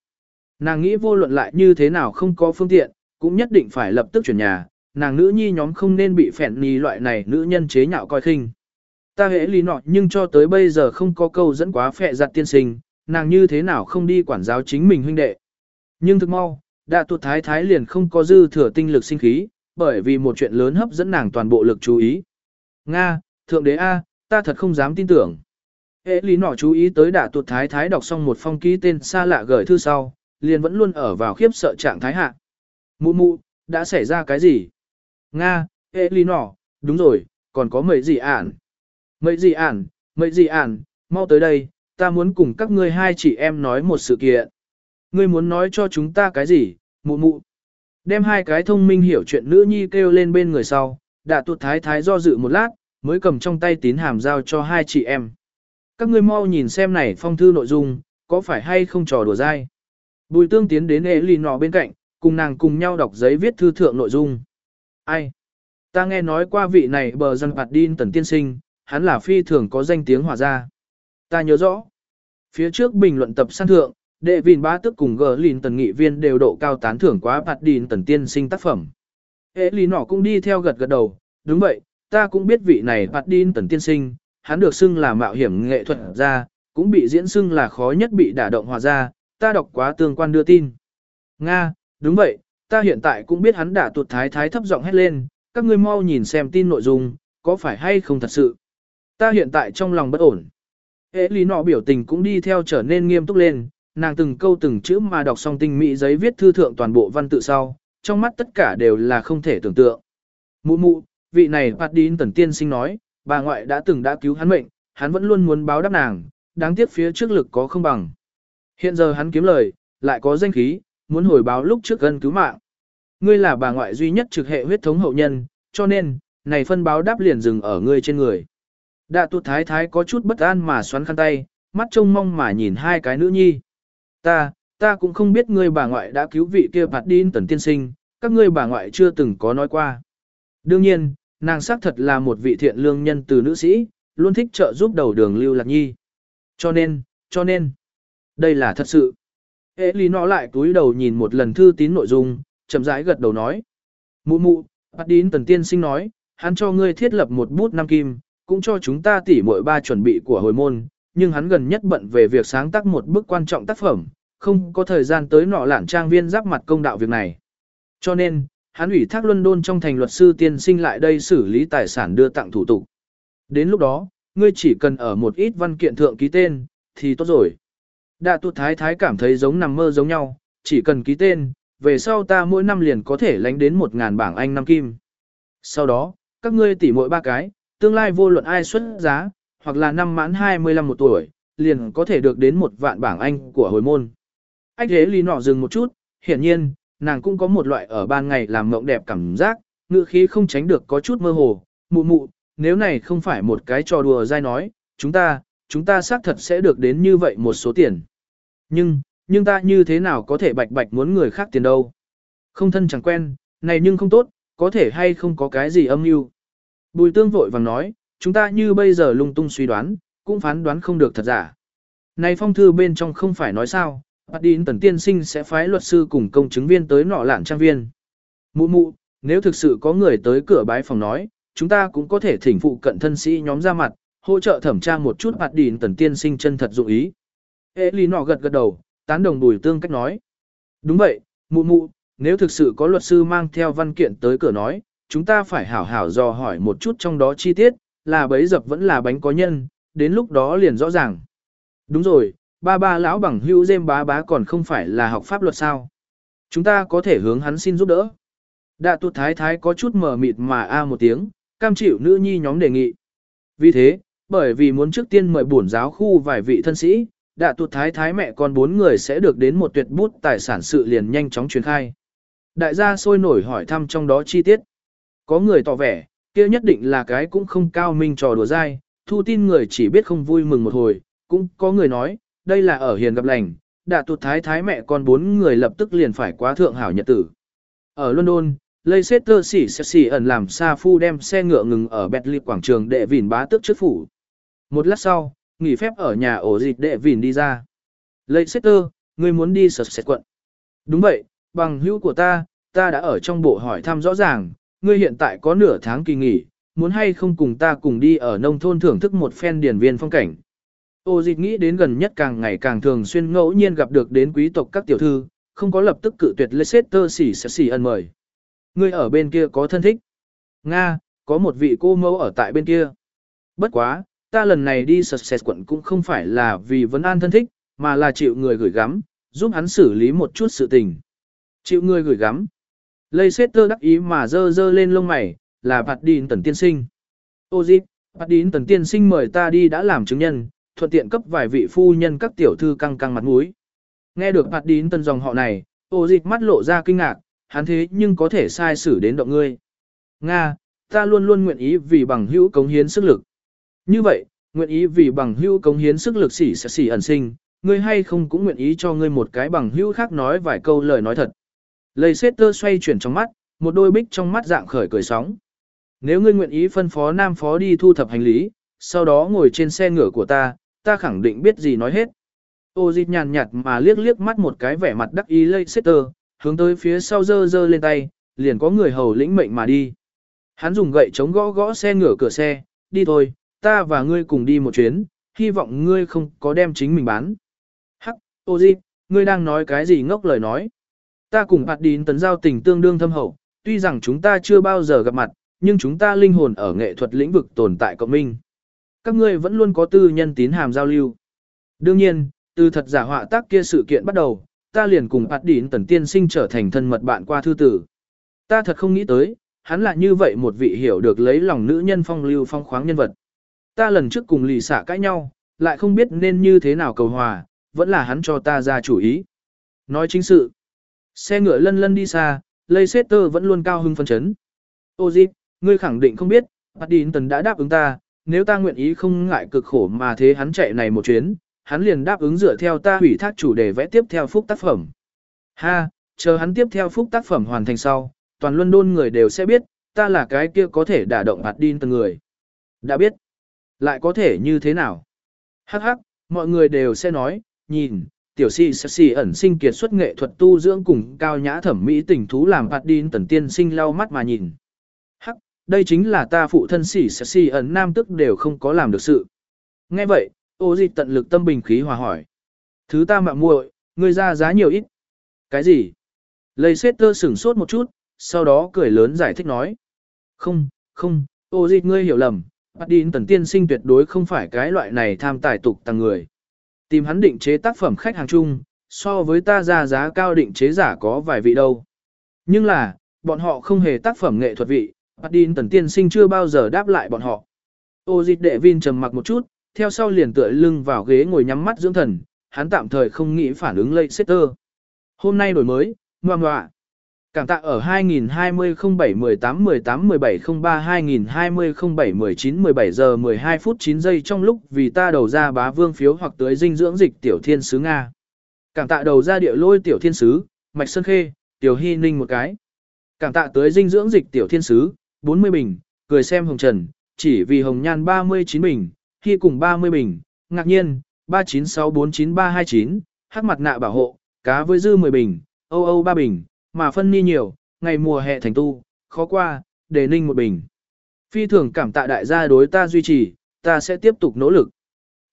[SPEAKER 1] Nàng nghĩ vô luận lại như thế nào không có phương tiện, cũng nhất định phải lập tức chuyển nhà, nàng nữ nhi nhóm không nên bị phèn nì loại này nữ nhân chế nhạo coi khinh. Ta hễ lý nọ nhưng cho tới bây giờ không có câu dẫn quá phẹ giặt tiên sinh, nàng như thế nào không đi quản giáo chính mình huynh đệ. Nhưng thực mau, đã tụt thái thái liền không có dư thừa tinh lực sinh khí, bởi vì một chuyện lớn hấp dẫn nàng toàn bộ lực chú ý. Nga, thượng đế A, ta thật không dám tin tưởng. Hệ lý nọ chú ý tới đã tuột thái thái đọc xong một phong ký tên xa lạ gửi thư sau, liền vẫn luôn ở vào khiếp sợ trạng thái hạ. Mụ mụ, đã xảy ra cái gì? Nga, hệ lý nọ, đúng rồi, còn có mấy gì ản? Mấy gì ản, mấy gì ản, mau tới đây, ta muốn cùng các ngươi hai chị em nói một sự kiện. Ngươi muốn nói cho chúng ta cái gì, mụ mụ? Đem hai cái thông minh hiểu chuyện nữ nhi kêu lên bên người sau, đã tuột thái thái do dự một lát, mới cầm trong tay tín hàm giao cho hai chị em. Các ngươi mau nhìn xem này phong thư nội dung, có phải hay không trò đùa dai? Bùi tương tiến đến ế lì nọ bên cạnh, cùng nàng cùng nhau đọc giấy viết thư thượng nội dung. Ai? Ta nghe nói qua vị này bờ dân bạt đin tần tiên sinh, hắn là phi thường có danh tiếng hòa gia. Ta nhớ rõ. Phía trước bình luận tập săn thượng, đệ vìn ba tức cùng gờ lìn tần nghị viên đều độ cao tán thưởng quá bạt đin tần tiên sinh tác phẩm. Ế lì nọ cũng đi theo gật gật đầu, đúng vậy, ta cũng biết vị này phát đin tần tiên sinh, hắn được xưng là mạo hiểm nghệ thuật gia, cũng bị diễn xưng là khó nhất bị đả động hòa gia, ta đọc quá tương quan đưa tin. Nga, đúng vậy, ta hiện tại cũng biết hắn đã tuột thái thái thấp giọng hét lên, các ngươi mau nhìn xem tin nội dung, có phải hay không thật sự. Ta hiện tại trong lòng bất ổn. Hệ lý nọ biểu tình cũng đi theo trở nên nghiêm túc lên, nàng từng câu từng chữ mà đọc xong tinh mỹ giấy viết thư thượng toàn bộ văn tự sau, trong mắt tất cả đều là không thể tưởng tượng. Mụ mụ, vị này Bạt Đín Tần Tiên Sinh nói, bà ngoại đã từng đã cứu hắn mệnh, hắn vẫn luôn muốn báo đáp nàng, đáng tiếc phía trước lực có không bằng. Hiện giờ hắn kiếm lời, lại có danh khí, muốn hồi báo lúc trước gần cứu mạng. Ngươi là bà ngoại duy nhất trực hệ huyết thống hậu nhân, cho nên, này phân báo đáp liền dừng ở ngươi trên người. Đạ tuột thái thái có chút bất an mà xoắn khăn tay, mắt trông mong mà nhìn hai cái nữ nhi. Ta, ta cũng không biết ngươi bà ngoại đã cứu vị kia bạt đi tần tiên sinh, các ngươi bà ngoại chưa từng có nói qua. Đương nhiên, nàng xác thật là một vị thiện lương nhân từ nữ sĩ, luôn thích trợ giúp đầu đường lưu lạc nhi. Cho nên, cho nên, đây là thật sự. Ê lý nó lại túi đầu nhìn một lần thư tín nội dung, chậm rãi gật đầu nói. Mụ mụ, bắt đín tần tiên sinh nói, hắn cho ngươi thiết lập một bút năm kim, cũng cho chúng ta tỉ mỗi ba chuẩn bị của hồi môn, nhưng hắn gần nhất bận về việc sáng tác một bức quan trọng tác phẩm, không có thời gian tới nọ lản trang viên giáp mặt công đạo việc này. Cho nên, hắn ủy thác London trong thành luật sư tiên sinh lại đây xử lý tài sản đưa tặng thủ tục. Đến lúc đó, ngươi chỉ cần ở một ít văn kiện thượng ký tên, thì tốt rồi. Đạ tuột thái thái cảm thấy giống nằm mơ giống nhau, chỉ cần ký tên, về sau ta mỗi năm liền có thể lánh đến một ngàn bảng Anh năm kim. Sau đó, các ngươi tỉ mỗi ba cái, tương lai vô luận ai xuất giá, hoặc là năm mãn 25 một tuổi, liền có thể được đến một vạn bảng Anh của hồi môn. Anh thế lý nọ dừng một chút, hiển nhiên, nàng cũng có một loại ở ban ngày làm mộng đẹp cảm giác, ngữ khí không tránh được có chút mơ hồ, mụ mụ, nếu này không phải một cái trò đùa dai nói, chúng ta, chúng ta xác thật sẽ được đến như vậy một số tiền. Nhưng, nhưng ta như thế nào có thể bạch bạch muốn người khác tiền đâu. Không thân chẳng quen, này nhưng không tốt, có thể hay không có cái gì âm mưu. Bùi tương vội vàng nói, chúng ta như bây giờ lung tung suy đoán, cũng phán đoán không được thật giả. Này phong thư bên trong không phải nói sao, Bạc Đín tần tiên sinh sẽ phái luật sư cùng công chứng viên tới nọ lạn trang viên. Mụ mụ, nếu thực sự có người tới cửa bái phòng nói, chúng ta cũng có thể thỉnh phụ cận thân sĩ nhóm ra mặt, hỗ trợ thẩm tra một chút Bạc Đín tần tiên sinh chân thật dụng ý. Ê lý nọ gật gật đầu, tán đồng bùi tương cách nói. Đúng vậy, mụ mụ, nếu thực sự có luật sư mang theo văn kiện tới cửa nói, chúng ta phải hảo hảo dò hỏi một chút trong đó chi tiết, là bấy dập vẫn là bánh có nhân, đến lúc đó liền rõ ràng. Đúng rồi, ba ba lão bằng hữu dêm bá bá còn không phải là học pháp luật sao. Chúng ta có thể hướng hắn xin giúp đỡ. Đạ tuột thái thái có chút mờ mịt mà a một tiếng, cam chịu nữ nhi nhóm đề nghị. Vì thế, bởi vì muốn trước tiên mời bổn giáo khu vài vị thân sĩ, đạ tuột thái thái mẹ con bốn người sẽ được đến một tuyệt bút tài sản sự liền nhanh chóng truyền khai. Đại gia sôi nổi hỏi thăm trong đó chi tiết. Có người tỏ vẻ, kia nhất định là cái cũng không cao minh trò đùa dai, thu tin người chỉ biết không vui mừng một hồi, cũng có người nói, đây là ở hiền gặp lành, đã tụt thái thái mẹ con bốn người lập tức liền phải quá thượng hảo nhật tử. Ở London, Leicester xỉ xỉ ẩn làm Sa Phu đem xe ngựa ngừng ở Bentley quảng trường để vỉn bá tước trước phủ. Một lát sau, nghỉ phép ở nhà ổ dịch đệ vỉn đi ra. Leicester, ngươi muốn đi sở xét quận. Đúng vậy, bằng hữu của ta, ta đã ở trong bộ hỏi thăm rõ ràng, ngươi hiện tại có nửa tháng kỳ nghỉ, muốn hay không cùng ta cùng đi ở nông thôn thưởng thức một phen điển viên phong cảnh. Ô dịch nghĩ đến gần nhất càng ngày càng thường xuyên ngẫu nhiên gặp được đến quý tộc các tiểu thư, không có lập tức cự tuyệt Leicester xỉ xỉ ân mời. Ngươi ở bên kia có thân thích. Nga, có một vị cô mẫu ở tại bên kia. Bất quá, ta lần này đi Sussex quận cũng không phải là vì vấn an thân thích, mà là chịu người gửi gắm, giúp hắn xử lý một chút sự tình. Chịu người gửi gắm. Leicester đắc ý mà dơ dơ lên lông mày, là Bạt Đín Tần Tiên Sinh. Ô dịp, Bạt Đín Tần Tiên Sinh mời ta đi đã làm chứng nhân, thuận tiện cấp vài vị phu nhân các tiểu thư căng căng mặt mũi. Nghe được Bạt Đín tân dòng họ này, ô dịch mắt lộ ra kinh ngạc, hắn thế nhưng có thể sai xử đến động ngươi. Nga, ta luôn luôn nguyện ý vì bằng hữu cống hiến sức lực. Như vậy, nguyện ý vì bằng hữu cống hiến sức lực xỉ sẽ xỉ ẩn sinh, ngươi hay không cũng nguyện ý cho ngươi một cái bằng hữu khác nói vài câu lời nói thật. Leicester xoay chuyển trong mắt, một đôi bích trong mắt dạng khởi cười sóng. Nếu ngươi nguyện ý phân phó nam phó đi thu thập hành lý, sau đó ngồi trên xe ngựa của ta, ta khẳng định biết gì nói hết. Ô dịch nhàn nhạt mà liếc liếc mắt một cái vẻ mặt đắc ý lây Leicester, hướng tới phía sau dơ dơ lên tay, liền có người hầu lĩnh mệnh mà đi. Hắn dùng gậy chống gõ gõ xe ngửa cửa xe, đi thôi, ta và ngươi cùng đi một chuyến, hy vọng ngươi không có đem chính mình bán. Hắc, ô dịch, ngươi đang nói cái gì ngốc lời nói. Ta cùng hạt Đín tấn giao tình tương đương thâm hậu, tuy rằng chúng ta chưa bao giờ gặp mặt, nhưng chúng ta linh hồn ở nghệ thuật lĩnh vực tồn tại cộng minh. Các ngươi vẫn luôn có tư nhân tín hàm giao lưu. Đương nhiên, từ thật giả họa tác kia sự kiện bắt đầu, ta liền cùng Bạt Đín tần tiên sinh trở thành thân mật bạn qua thư tử. Ta thật không nghĩ tới, hắn là như vậy một vị hiểu được lấy lòng nữ nhân phong lưu phong khoáng nhân vật. Ta lần trước cùng lì xả cãi nhau, lại không biết nên như thế nào cầu hòa, vẫn là hắn cho ta ra chủ ý. Nói chính sự, xe ngựa lân lân đi xa, Leicester vẫn luôn cao hưng phân chấn. Ô Dịp, ngươi khẳng định không biết, Paddington đã đáp ứng ta, nếu ta nguyện ý không ngại cực khổ mà thế hắn chạy này một chuyến, hắn liền đáp ứng dựa theo ta hủy thác chủ đề vẽ tiếp theo phúc tác phẩm. Ha, chờ hắn tiếp theo phúc tác phẩm hoàn thành sau, toàn luân đôn người đều sẽ biết, ta là cái kia có thể đả động Paddington người. Đã biết. Lại có thể như thế nào? Hắc hắc, mọi người đều sẽ nói, nhìn, tiểu si sẽ si ẩn sinh kiệt xuất nghệ thuật tu dưỡng cùng cao nhã thẩm mỹ tình thú làm hạt đi tần tiên sinh lau mắt mà nhìn. Đây chính là ta phụ thân sĩ sẽ si ẩn nam tức đều không có làm được sự. Nghe vậy, ô dịch tận lực tâm bình khí hòa hỏi. Thứ ta mạng muội, ngươi ra giá nhiều ít. Cái gì? Lây xét tơ sửng sốt một chút, sau đó cười lớn giải thích nói. Không, không, ô dịch ngươi hiểu lầm, bắt đi Tần Tiên Sinh tuyệt đối không phải cái loại này tham tài tục tăng người. Tìm hắn định chế tác phẩm khách hàng chung, so với ta ra giá cao định chế giả có vài vị đâu. Nhưng là, bọn họ không hề tác phẩm nghệ thuật vị, Bạt Đín Tần Tiên Sinh chưa bao giờ đáp lại bọn họ. Ô dịch đệ Vin trầm mặc một chút, theo sau liền tựa lưng vào ghế ngồi nhắm mắt dưỡng thần, hắn tạm thời không nghĩ phản ứng lây Setter. Hôm nay đổi mới, ngoan ngoạ. Cảm tạ ở 2020 07 18 18 17 03 2020 07 19 17 giờ 12 phút 9 giây trong lúc vì ta đầu ra bá vương phiếu hoặc tới dinh dưỡng dịch tiểu thiên sứ Nga. Cảm tạ đầu ra địa lôi tiểu thiên sứ, mạch sơn khê, tiểu hy ninh một cái. Cảm tạ tới dinh dưỡng dịch tiểu thiên sứ, 40 bình, cười xem hồng trần, chỉ vì hồng nhan 39 bình, khi cùng 30 bình, ngạc nhiên, 39649329, hắc mặt nạ bảo hộ, cá với dư 10 bình, âu âu 3 bình mà phân ni nhiều, ngày mùa hè thành tu, khó qua, để ninh một bình. Phi thường cảm tạ đại gia đối ta duy trì, ta sẽ tiếp tục nỗ lực.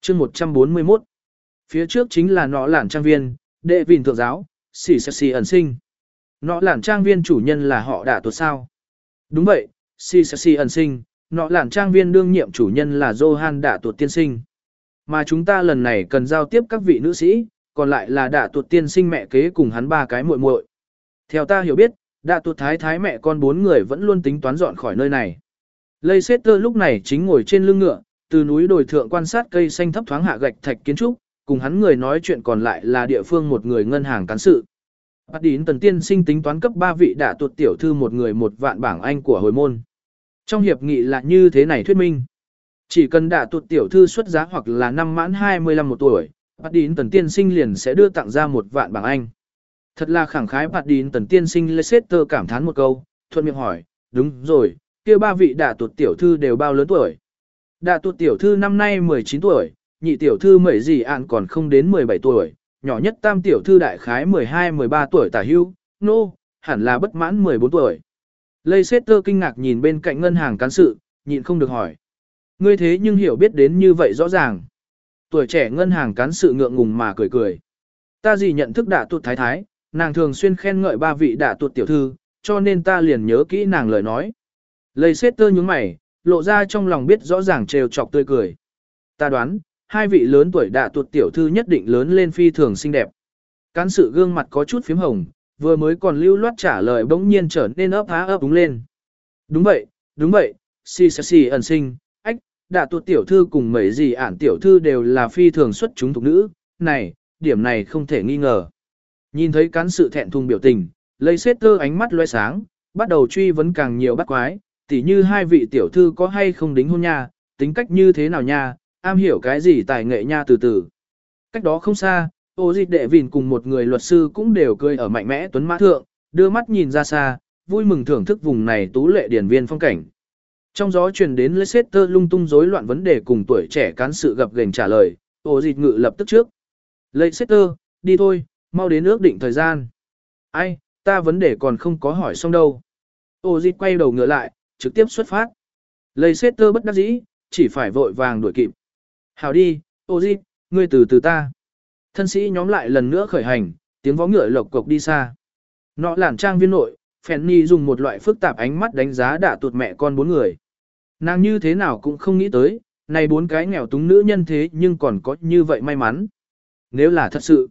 [SPEAKER 1] chương 141 Phía trước chính là nọ lản trang viên, đệ vịn thượng giáo, xỉ xì xì ẩn sinh. Nọ lản trang viên chủ nhân là họ đã tuột sao. Đúng vậy, Si Si Si ẩn sinh, nọ lản trang viên đương nhiệm chủ nhân là Johan đã tuột tiên sinh. Mà chúng ta lần này cần giao tiếp các vị nữ sĩ, còn lại là đã tuột tiên sinh mẹ kế cùng hắn ba cái muội muội. Theo ta hiểu biết, đã tuột thái thái mẹ con bốn người vẫn luôn tính toán dọn khỏi nơi này. Lây Sét Tơ lúc này chính ngồi trên lưng ngựa, từ núi đồi thượng quan sát cây xanh thấp thoáng hạ gạch thạch kiến trúc, cùng hắn người nói chuyện còn lại là địa phương một người ngân hàng cán sự. Bát Đín Tần Tiên sinh tính toán cấp 3 vị đã tuột tiểu thư một người một vạn bảng Anh của hồi môn. Trong hiệp nghị là như thế này thuyết minh. Chỉ cần đã tuột tiểu thư xuất giá hoặc là năm mãn 25 một tuổi, Bát Đín Tần Tiên sinh liền sẽ đưa tặng ra một vạn bảng Anh. Thật là khẳng khái Bát Đín Tần Tiên sinh Leicester cảm thán một câu, thuận miệng hỏi, đúng rồi, kia ba vị đã tuột tiểu thư đều bao lớn tuổi. Đã tuột tiểu thư năm nay 19 tuổi, nhị tiểu thư mẩy gì ạn còn không đến 17 tuổi, nhỏ nhất tam tiểu thư đại khái 12-13 tuổi tả hưu, nô, no, hẳn là bất mãn 14 tuổi. Leicester kinh ngạc nhìn bên cạnh ngân hàng cán sự, nhịn không được hỏi. Ngươi thế nhưng hiểu biết đến như vậy rõ ràng. Tuổi trẻ ngân hàng cán sự ngượng ngùng mà cười cười. Ta gì nhận thức đạ tuột thái thái, nàng thường xuyên khen ngợi ba vị đạ tuột tiểu thư, cho nên ta liền nhớ kỹ nàng lời nói. Leicester nhướng mày, lộ ra trong lòng biết rõ ràng trêu chọc tươi cười. Ta đoán, hai vị lớn tuổi đã tuột tiểu thư nhất định lớn lên phi thường xinh đẹp. Cán sự gương mặt có chút phím hồng, vừa mới còn lưu loát trả lời bỗng nhiên trở nên ấp há ấp đúng lên. Đúng vậy, đúng vậy, si si si ẩn sinh, ách, đã tuột tiểu thư cùng mấy gì ản tiểu thư đều là phi thường xuất chúng thuộc nữ, này, điểm này không thể nghi ngờ. Nhìn thấy cán sự thẹn thùng biểu tình, lấy xét tơ ánh mắt loe sáng, bắt đầu truy vấn càng nhiều bắt quái, tỉ như hai vị tiểu thư có hay không đính hôn nha, tính cách như thế nào nha, am hiểu cái gì tài nghệ nha từ từ. Cách đó không xa, ô dịch đệ vìn cùng một người luật sư cũng đều cười ở mạnh mẽ tuấn mã thượng, đưa mắt nhìn ra xa, vui mừng thưởng thức vùng này tú lệ điển viên phong cảnh. Trong gió truyền đến Leicester lung tung rối loạn vấn đề cùng tuổi trẻ cán sự gặp gành trả lời, ô dịch ngự lập tức trước. Leicester, đi thôi, mau đến ước định thời gian. Ai, ta vấn đề còn không có hỏi xong đâu. Ô dịch quay đầu ngựa lại, trực tiếp xuất phát. Leicester bất đắc dĩ, chỉ phải vội vàng đuổi kịp. Hảo đi, ô di, ngươi từ từ ta. Thân sĩ nhóm lại lần nữa khởi hành, tiếng vó ngựa lộc cộc đi xa. Nọ lản trang viên nội, Fanny dùng một loại phức tạp ánh mắt đánh giá đả tuột mẹ con bốn người. Nàng như thế nào cũng không nghĩ tới, này bốn cái nghèo túng nữ nhân thế nhưng còn có như vậy may mắn. Nếu là thật sự,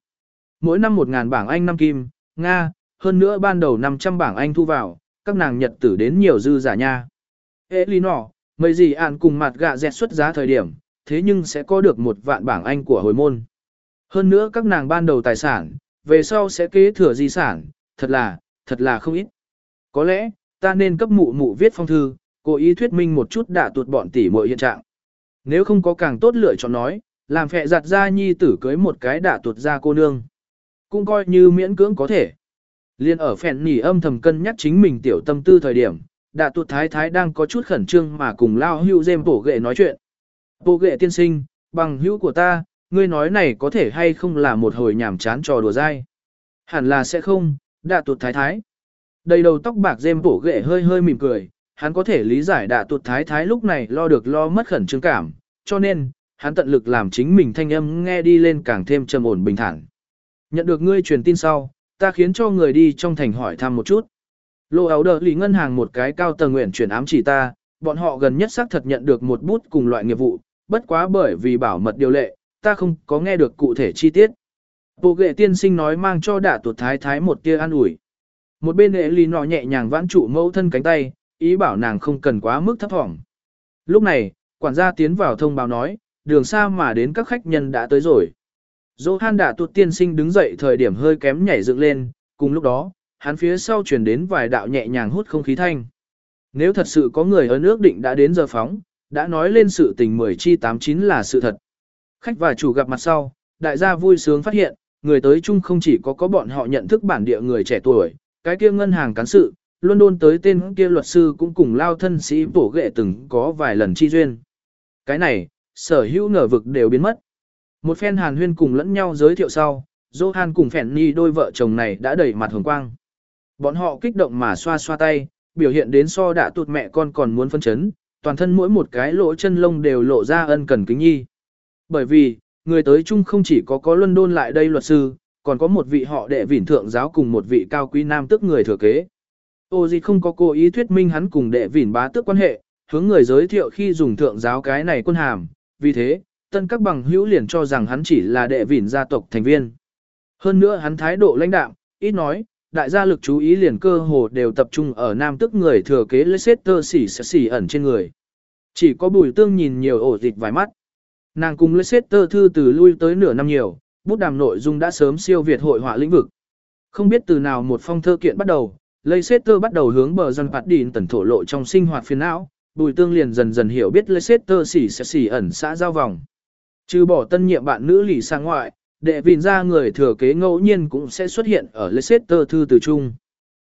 [SPEAKER 1] mỗi năm một ngàn bảng Anh năm kim, Nga, hơn nữa ban đầu 500 bảng Anh thu vào, các nàng nhật tử đến nhiều dư giả nha. Ê lý nọ, mấy gì ạn cùng mặt gạ dẹt xuất giá thời điểm, thế nhưng sẽ có được một vạn bảng Anh của hồi môn. Hơn nữa các nàng ban đầu tài sản, về sau sẽ kế thừa di sản, thật là, thật là không ít. Có lẽ, ta nên cấp mụ mụ viết phong thư, cố ý thuyết minh một chút đã tuột bọn tỷ muội hiện trạng. Nếu không có càng tốt lựa chọn nói, làm phẹ giặt ra nhi tử cưới một cái đã tuột ra cô nương. Cũng coi như miễn cưỡng có thể. Liên ở phèn nỉ âm thầm cân nhắc chính mình tiểu tâm tư thời điểm, đã tuột thái thái đang có chút khẩn trương mà cùng lao hưu dêm bổ ghệ nói chuyện. Bộ ghệ tiên sinh, bằng hữu của ta, ngươi nói này có thể hay không là một hồi nhảm chán trò đùa dai. Hẳn là sẽ không, đạ tuột thái thái. Đầy đầu tóc bạc dêm bổ ghệ hơi hơi mỉm cười, hắn có thể lý giải đạ tuột thái thái lúc này lo được lo mất khẩn trương cảm, cho nên, hắn tận lực làm chính mình thanh âm nghe đi lên càng thêm trầm ổn bình thản. Nhận được ngươi truyền tin sau, ta khiến cho người đi trong thành hỏi thăm một chút. Lô áo đờ lì ngân hàng một cái cao tầng nguyện chuyển ám chỉ ta, bọn họ gần nhất xác thật nhận được một bút cùng loại nghiệp vụ, bất quá bởi vì bảo mật điều lệ, ta không có nghe được cụ thể chi tiết. Bộ ghệ tiên sinh nói mang cho đả tuột thái thái một tia an ủi. Một bên hệ lì nọ nhẹ nhàng vãn trụ mẫu thân cánh tay, ý bảo nàng không cần quá mức thấp thỏm. Lúc này, quản gia tiến vào thông báo nói, đường xa mà đến các khách nhân đã tới rồi. Johan đả tuột tiên sinh đứng dậy thời điểm hơi kém nhảy dựng lên, cùng lúc đó, hắn phía sau chuyển đến vài đạo nhẹ nhàng hút không khí thanh. Nếu thật sự có người ở nước định đã đến giờ phóng, đã nói lên sự tình 10 chi 89 là sự thật. Khách và chủ gặp mặt sau, đại gia vui sướng phát hiện, người tới chung không chỉ có có bọn họ nhận thức bản địa người trẻ tuổi, cái kia ngân hàng cán sự, London tới tên kia luật sư cũng cùng lao thân sĩ bổ ghệ từng có vài lần chi duyên. Cái này, sở hữu ngờ vực đều biến mất. Một phen hàn huyên cùng lẫn nhau giới thiệu sau, Johan cùng Phèn Ni đôi vợ chồng này đã đẩy mặt hồng quang. Bọn họ kích động mà xoa xoa tay, biểu hiện đến so đã tụt mẹ con còn muốn phân chấn, toàn thân mỗi một cái lỗ chân lông đều lộ ra ân cần kính nhi. Bởi vì, người tới chung không chỉ có có London lại đây luật sư, còn có một vị họ đệ vỉn thượng giáo cùng một vị cao quý nam tức người thừa kế. Ô gì không có cố ý thuyết minh hắn cùng đệ vỉn bá tước quan hệ, hướng người giới thiệu khi dùng thượng giáo cái này quân hàm, vì thế, tân các bằng hữu liền cho rằng hắn chỉ là đệ vỉn gia tộc thành viên. Hơn nữa hắn thái độ lãnh đạm, ít nói, đại gia lực chú ý liền cơ hồ đều tập trung ở nam tức người thừa kế Leicester xỉ xỉ ẩn trên người. Chỉ có bùi tương nhìn nhiều ổ dịch vài mắt. Nàng cùng Leicester thư từ lui tới nửa năm nhiều, bút đàm nội dung đã sớm siêu việt hội họa lĩnh vực. Không biết từ nào một phong thơ kiện bắt đầu, Leicester bắt đầu hướng bờ dân phạt đỉn tần thổ lộ trong sinh hoạt phiền não, bùi tương liền dần dần hiểu biết Leicester xỉ xỉ ẩn xã giao vòng. Trừ bỏ tân nhiệm bạn nữ lì sang ngoại, đệ vịn ra người thừa kế ngẫu nhiên cũng sẽ xuất hiện ở Leicester thư từ chung.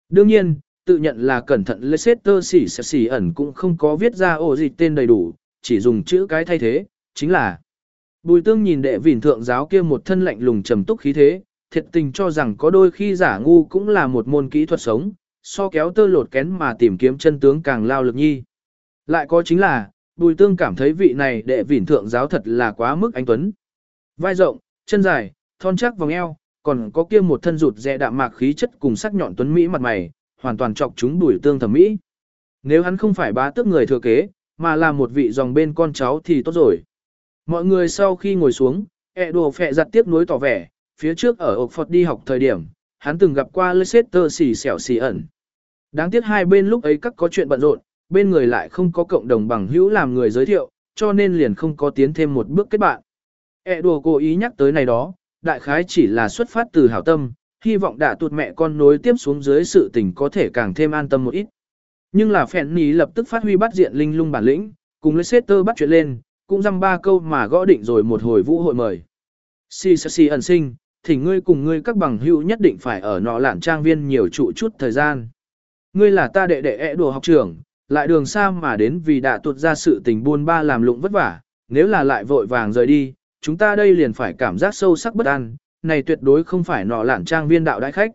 [SPEAKER 1] Đương nhiên, tự nhận là cẩn thận Leicester xỉ xỉ ẩn cũng không có viết ra ổ dịch tên đầy đủ, chỉ dùng chữ cái thay thế, chính là Bùi tương nhìn đệ vịn thượng giáo kia một thân lạnh lùng trầm túc khí thế, thiệt tình cho rằng có đôi khi giả ngu cũng là một môn kỹ thuật sống, so kéo tơ lột kén mà tìm kiếm chân tướng càng lao lực nhi. Lại có chính là, bùi tương cảm thấy vị này đệ vịn thượng giáo thật là quá mức anh tuấn. Vai rộng, chân dài, thon chắc vòng eo, còn có kia một thân rụt rẽ đạm mạc khí chất cùng sắc nhọn tuấn Mỹ mặt mày, hoàn toàn chọc chúng đuổi tương thẩm mỹ. Nếu hắn không phải bá tước người thừa kế, mà là một vị dòng bên con cháu thì tốt rồi. Mọi người sau khi ngồi xuống, ẹ đồ phẹ giặt tiếp nối tỏ vẻ, phía trước ở Oxford đi học thời điểm, hắn từng gặp qua Leicester xì xẻo xì ẩn. Đáng tiếc hai bên lúc ấy các có chuyện bận rộn, bên người lại không có cộng đồng bằng hữu làm người giới thiệu, cho nên liền không có tiến thêm một bước kết bạn. E đùa cố ý nhắc tới này đó, đại khái chỉ là xuất phát từ hảo tâm, hy vọng đã tuột mẹ con nối tiếp xuống dưới sự tình có thể càng thêm an tâm một ít. Nhưng là phèn ní lập tức phát huy bắt diện linh lung bản lĩnh, cùng lấy sét tơ bắt chuyện lên, cũng dăm ba câu mà gõ định rồi một hồi vũ hội mời. Si si si ẩn sinh, thì ngươi cùng ngươi các bằng hữu nhất định phải ở nọ lạn trang viên nhiều trụ chút thời gian. Ngươi là ta đệ đệ ẹ đùa học trưởng, lại đường xa mà đến vì đã tuột ra sự tình buôn ba làm lụng vất vả, nếu là lại vội vàng rời đi, chúng ta đây liền phải cảm giác sâu sắc bất an, này tuyệt đối không phải nọ lản trang viên đạo đại khách.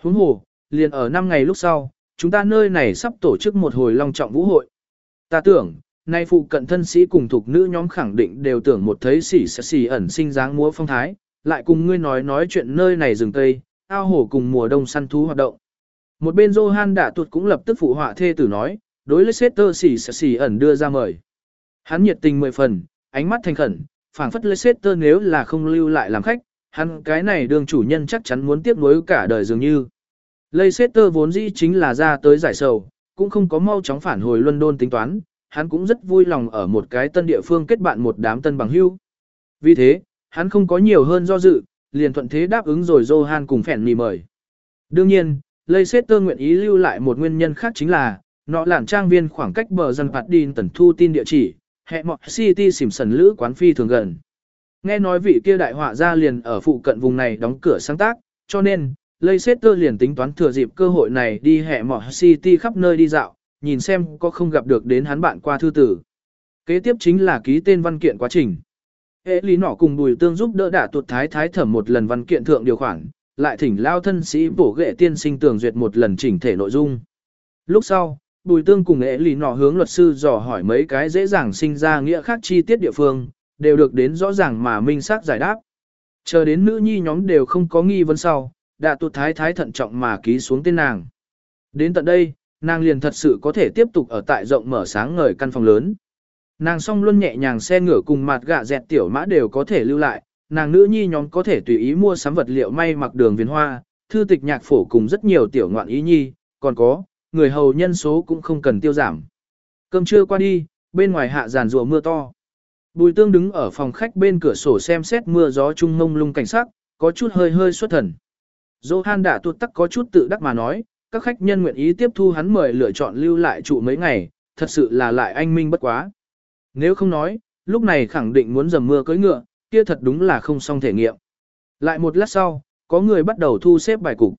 [SPEAKER 1] Huống hồ, liền ở năm ngày lúc sau, chúng ta nơi này sắp tổ chức một hồi long trọng vũ hội. Ta tưởng, nay phụ cận thân sĩ cùng thuộc nữ nhóm khẳng định đều tưởng một thấy sĩ sẽ xỉ ẩn sinh dáng múa phong thái, lại cùng ngươi nói nói chuyện nơi này rừng tây, ao hồ cùng mùa đông săn thú hoạt động. Một bên Johan đã tuột cũng lập tức phụ họa thê tử nói, đối Leicester xỉ sẽ xỉ ẩn đưa ra mời. Hắn nhiệt tình mười phần, ánh mắt thành khẩn, phảng phất Leicester nếu là không lưu lại làm khách, hắn cái này đường chủ nhân chắc chắn muốn tiếp nối cả đời dường như. Leicester vốn dĩ chính là ra tới giải sầu, cũng không có mau chóng phản hồi London tính toán, hắn cũng rất vui lòng ở một cái tân địa phương kết bạn một đám tân bằng hữu. Vì thế, hắn không có nhiều hơn do dự, liền thuận thế đáp ứng rồi Johan cùng phèn mì mời. Đương nhiên, Leicester nguyện ý lưu lại một nguyên nhân khác chính là, nó làn trang viên khoảng cách bờ dân phạt đi tần thu tin địa chỉ, hệ mọ City xỉm sần lữ quán phi thường gần. Nghe nói vị kia đại họa gia liền ở phụ cận vùng này đóng cửa sáng tác, cho nên, Leicester liền tính toán thừa dịp cơ hội này đi hệ mọ City khắp nơi đi dạo, nhìn xem có không gặp được đến hắn bạn qua thư tử. Kế tiếp chính là ký tên văn kiện quá trình. Hệ lý nọ cùng bùi tương giúp đỡ đả tuột thái thái thẩm một lần văn kiện thượng điều khoản, lại thỉnh lao thân sĩ bổ ghệ tiên sinh tường duyệt một lần chỉnh thể nội dung. Lúc sau, bùi tương cùng ế lý nọ hướng luật sư dò hỏi mấy cái dễ dàng sinh ra nghĩa khác chi tiết địa phương, đều được đến rõ ràng mà minh xác giải đáp. Chờ đến nữ nhi nhóm đều không có nghi vấn sau, đã tụt thái thái thận trọng mà ký xuống tên nàng. Đến tận đây, nàng liền thật sự có thể tiếp tục ở tại rộng mở sáng ngời căn phòng lớn. Nàng song luôn nhẹ nhàng xe ngửa cùng mặt gạ dẹt tiểu mã đều có thể lưu lại, nàng nữ nhi nhóm có thể tùy ý mua sắm vật liệu may mặc đường viền hoa, thư tịch nhạc phổ cùng rất nhiều tiểu ngoạn ý nhi, còn có, người hầu nhân số cũng không cần tiêu giảm. Cơm trưa qua đi, bên ngoài hạ giàn rùa mưa to. Bùi tương đứng ở phòng khách bên cửa sổ xem xét mưa gió trung ngông lung cảnh sắc, có chút hơi hơi xuất thần. Johan đã tuột tắc có chút tự đắc mà nói, các khách nhân nguyện ý tiếp thu hắn mời lựa chọn lưu lại trụ mấy ngày, thật sự là lại anh minh bất quá. Nếu không nói, lúc này khẳng định muốn dầm mưa cưỡi ngựa, kia thật đúng là không xong thể nghiệm. Lại một lát sau, có người bắt đầu thu xếp bài cục.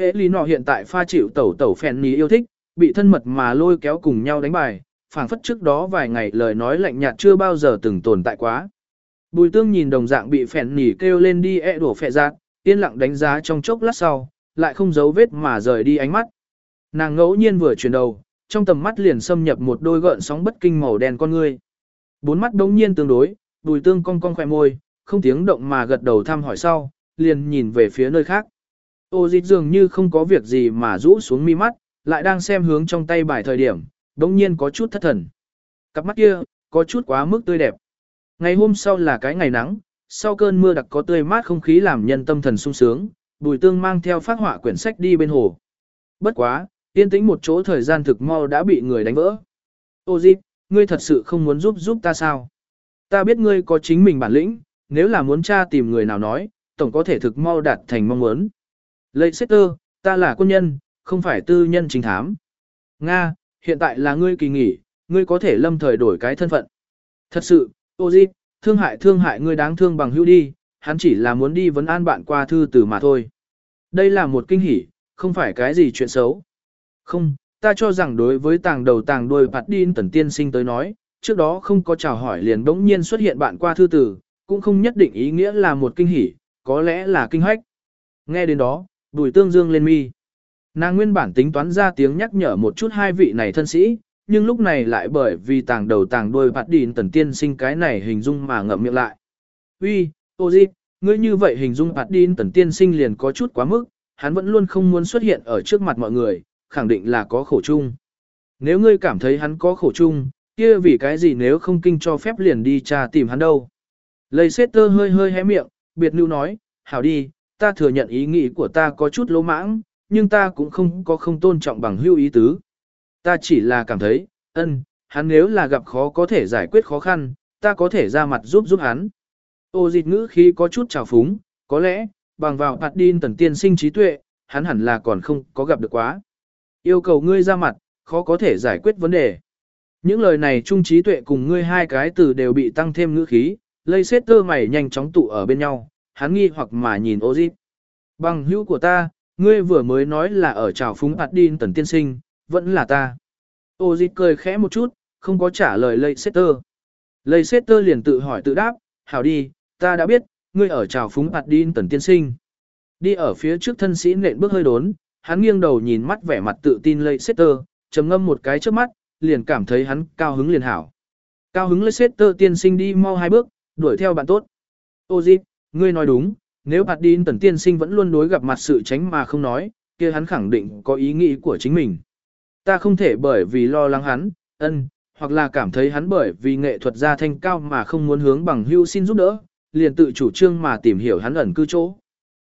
[SPEAKER 1] Ế lý nọ hiện tại pha chịu tẩu tẩu phèn ní yêu thích, bị thân mật mà lôi kéo cùng nhau đánh bài, phảng phất trước đó vài ngày lời nói lạnh nhạt chưa bao giờ từng tồn tại quá. Bùi tương nhìn đồng dạng bị phèn nỉ kêu lên đi e đổ phẹ giác, yên lặng đánh giá trong chốc lát sau, lại không giấu vết mà rời đi ánh mắt. Nàng ngẫu nhiên vừa chuyển đầu, trong tầm mắt liền xâm nhập một đôi gợn sóng bất kinh màu đen con ngươi. Bốn mắt đống nhiên tương đối, bùi tương cong cong khỏe môi, không tiếng động mà gật đầu thăm hỏi sau, liền nhìn về phía nơi khác. Ô dịch dường như không có việc gì mà rũ xuống mi mắt, lại đang xem hướng trong tay bài thời điểm, đống nhiên có chút thất thần. Cặp mắt kia, có chút quá mức tươi đẹp. Ngày hôm sau là cái ngày nắng, sau cơn mưa đặc có tươi mát không khí làm nhân tâm thần sung sướng, bùi tương mang theo phát họa quyển sách đi bên hồ. Bất quá, yên tĩnh một chỗ thời gian thực mau đã bị người đánh vỡ. Ô dịch, ngươi thật sự không muốn giúp giúp ta sao? Ta biết ngươi có chính mình bản lĩnh, nếu là muốn tra tìm người nào nói, tổng có thể thực mau đạt thành mong muốn. Leicester, ta là quân nhân, không phải tư nhân chính thám. Nga, hiện tại là ngươi kỳ nghỉ, ngươi có thể lâm thời đổi cái thân phận. Thật sự, Oji, thương hại thương hại ngươi đáng thương bằng hữu đi, hắn chỉ là muốn đi vấn an bạn qua thư từ mà thôi. Đây là một kinh hỉ, không phải cái gì chuyện xấu. Không, ta cho rằng đối với tàng đầu tàng đuôi bạt điên tần tiên sinh tới nói, trước đó không có chào hỏi liền bỗng nhiên xuất hiện bạn qua thư từ, cũng không nhất định ý nghĩa là một kinh hỉ, có lẽ là kinh hách. Nghe đến đó, bùi tương dương lên mi. Nàng nguyên bản tính toán ra tiếng nhắc nhở một chút hai vị này thân sĩ, nhưng lúc này lại bởi vì tàng đầu tàng đuôi bạt đi tần tiên sinh cái này hình dung mà ngậm miệng lại. Uy, ô di, ngươi như vậy hình dung bạt đi tần tiên sinh liền có chút quá mức, hắn vẫn luôn không muốn xuất hiện ở trước mặt mọi người, khẳng định là có khổ chung. Nếu ngươi cảm thấy hắn có khổ chung, kia vì cái gì nếu không kinh cho phép liền đi tra tìm hắn đâu. Lây xét tơ hơi hơi hé miệng, biệt lưu nói, hảo đi, ta thừa nhận ý nghĩ của ta có chút lỗ mãng, nhưng ta cũng không có không tôn trọng bằng hưu ý tứ. Ta chỉ là cảm thấy, ân, hắn nếu là gặp khó có thể giải quyết khó khăn, ta có thể ra mặt giúp giúp hắn. Ô dịch ngữ khí có chút trào phúng, có lẽ, bằng vào hạt đin tần tiên sinh trí tuệ, hắn hẳn là còn không có gặp được quá. Yêu cầu ngươi ra mặt, khó có thể giải quyết vấn đề. Những lời này trung trí tuệ cùng ngươi hai cái từ đều bị tăng thêm ngữ khí, lây xét tơ mày nhanh chóng tụ ở bên nhau, hắn nghi hoặc mà nhìn ô dịp. Bằng hữu của ta, ngươi vừa mới nói là ở trào phúng bạt tần tiên sinh, vẫn là ta. Ô dịp cười khẽ một chút, không có trả lời lây xết tơ. Lây xết tơ liền tự hỏi tự đáp, hảo đi, ta đã biết, ngươi ở trào phúng bạt tần tiên sinh. Đi ở phía trước thân sĩ nện bước hơi đốn, hắn nghiêng đầu nhìn mắt vẻ mặt tự tin lây xếp tơ, trầm ngâm một cái trước mắt, liền cảm thấy hắn cao hứng liền hảo. Cao hứng lây xếp tơ tiên sinh đi mau hai bước, đuổi theo bạn tốt. Ô dịp, ngươi nói đúng, nếu hạt đi tần tiên sinh vẫn luôn đối gặp mặt sự tránh mà không nói, kia hắn khẳng định có ý nghĩ của chính mình. Ta không thể bởi vì lo lắng hắn, ân, hoặc là cảm thấy hắn bởi vì nghệ thuật gia thanh cao mà không muốn hướng bằng hưu xin giúp đỡ, liền tự chủ trương mà tìm hiểu hắn ẩn cư chỗ.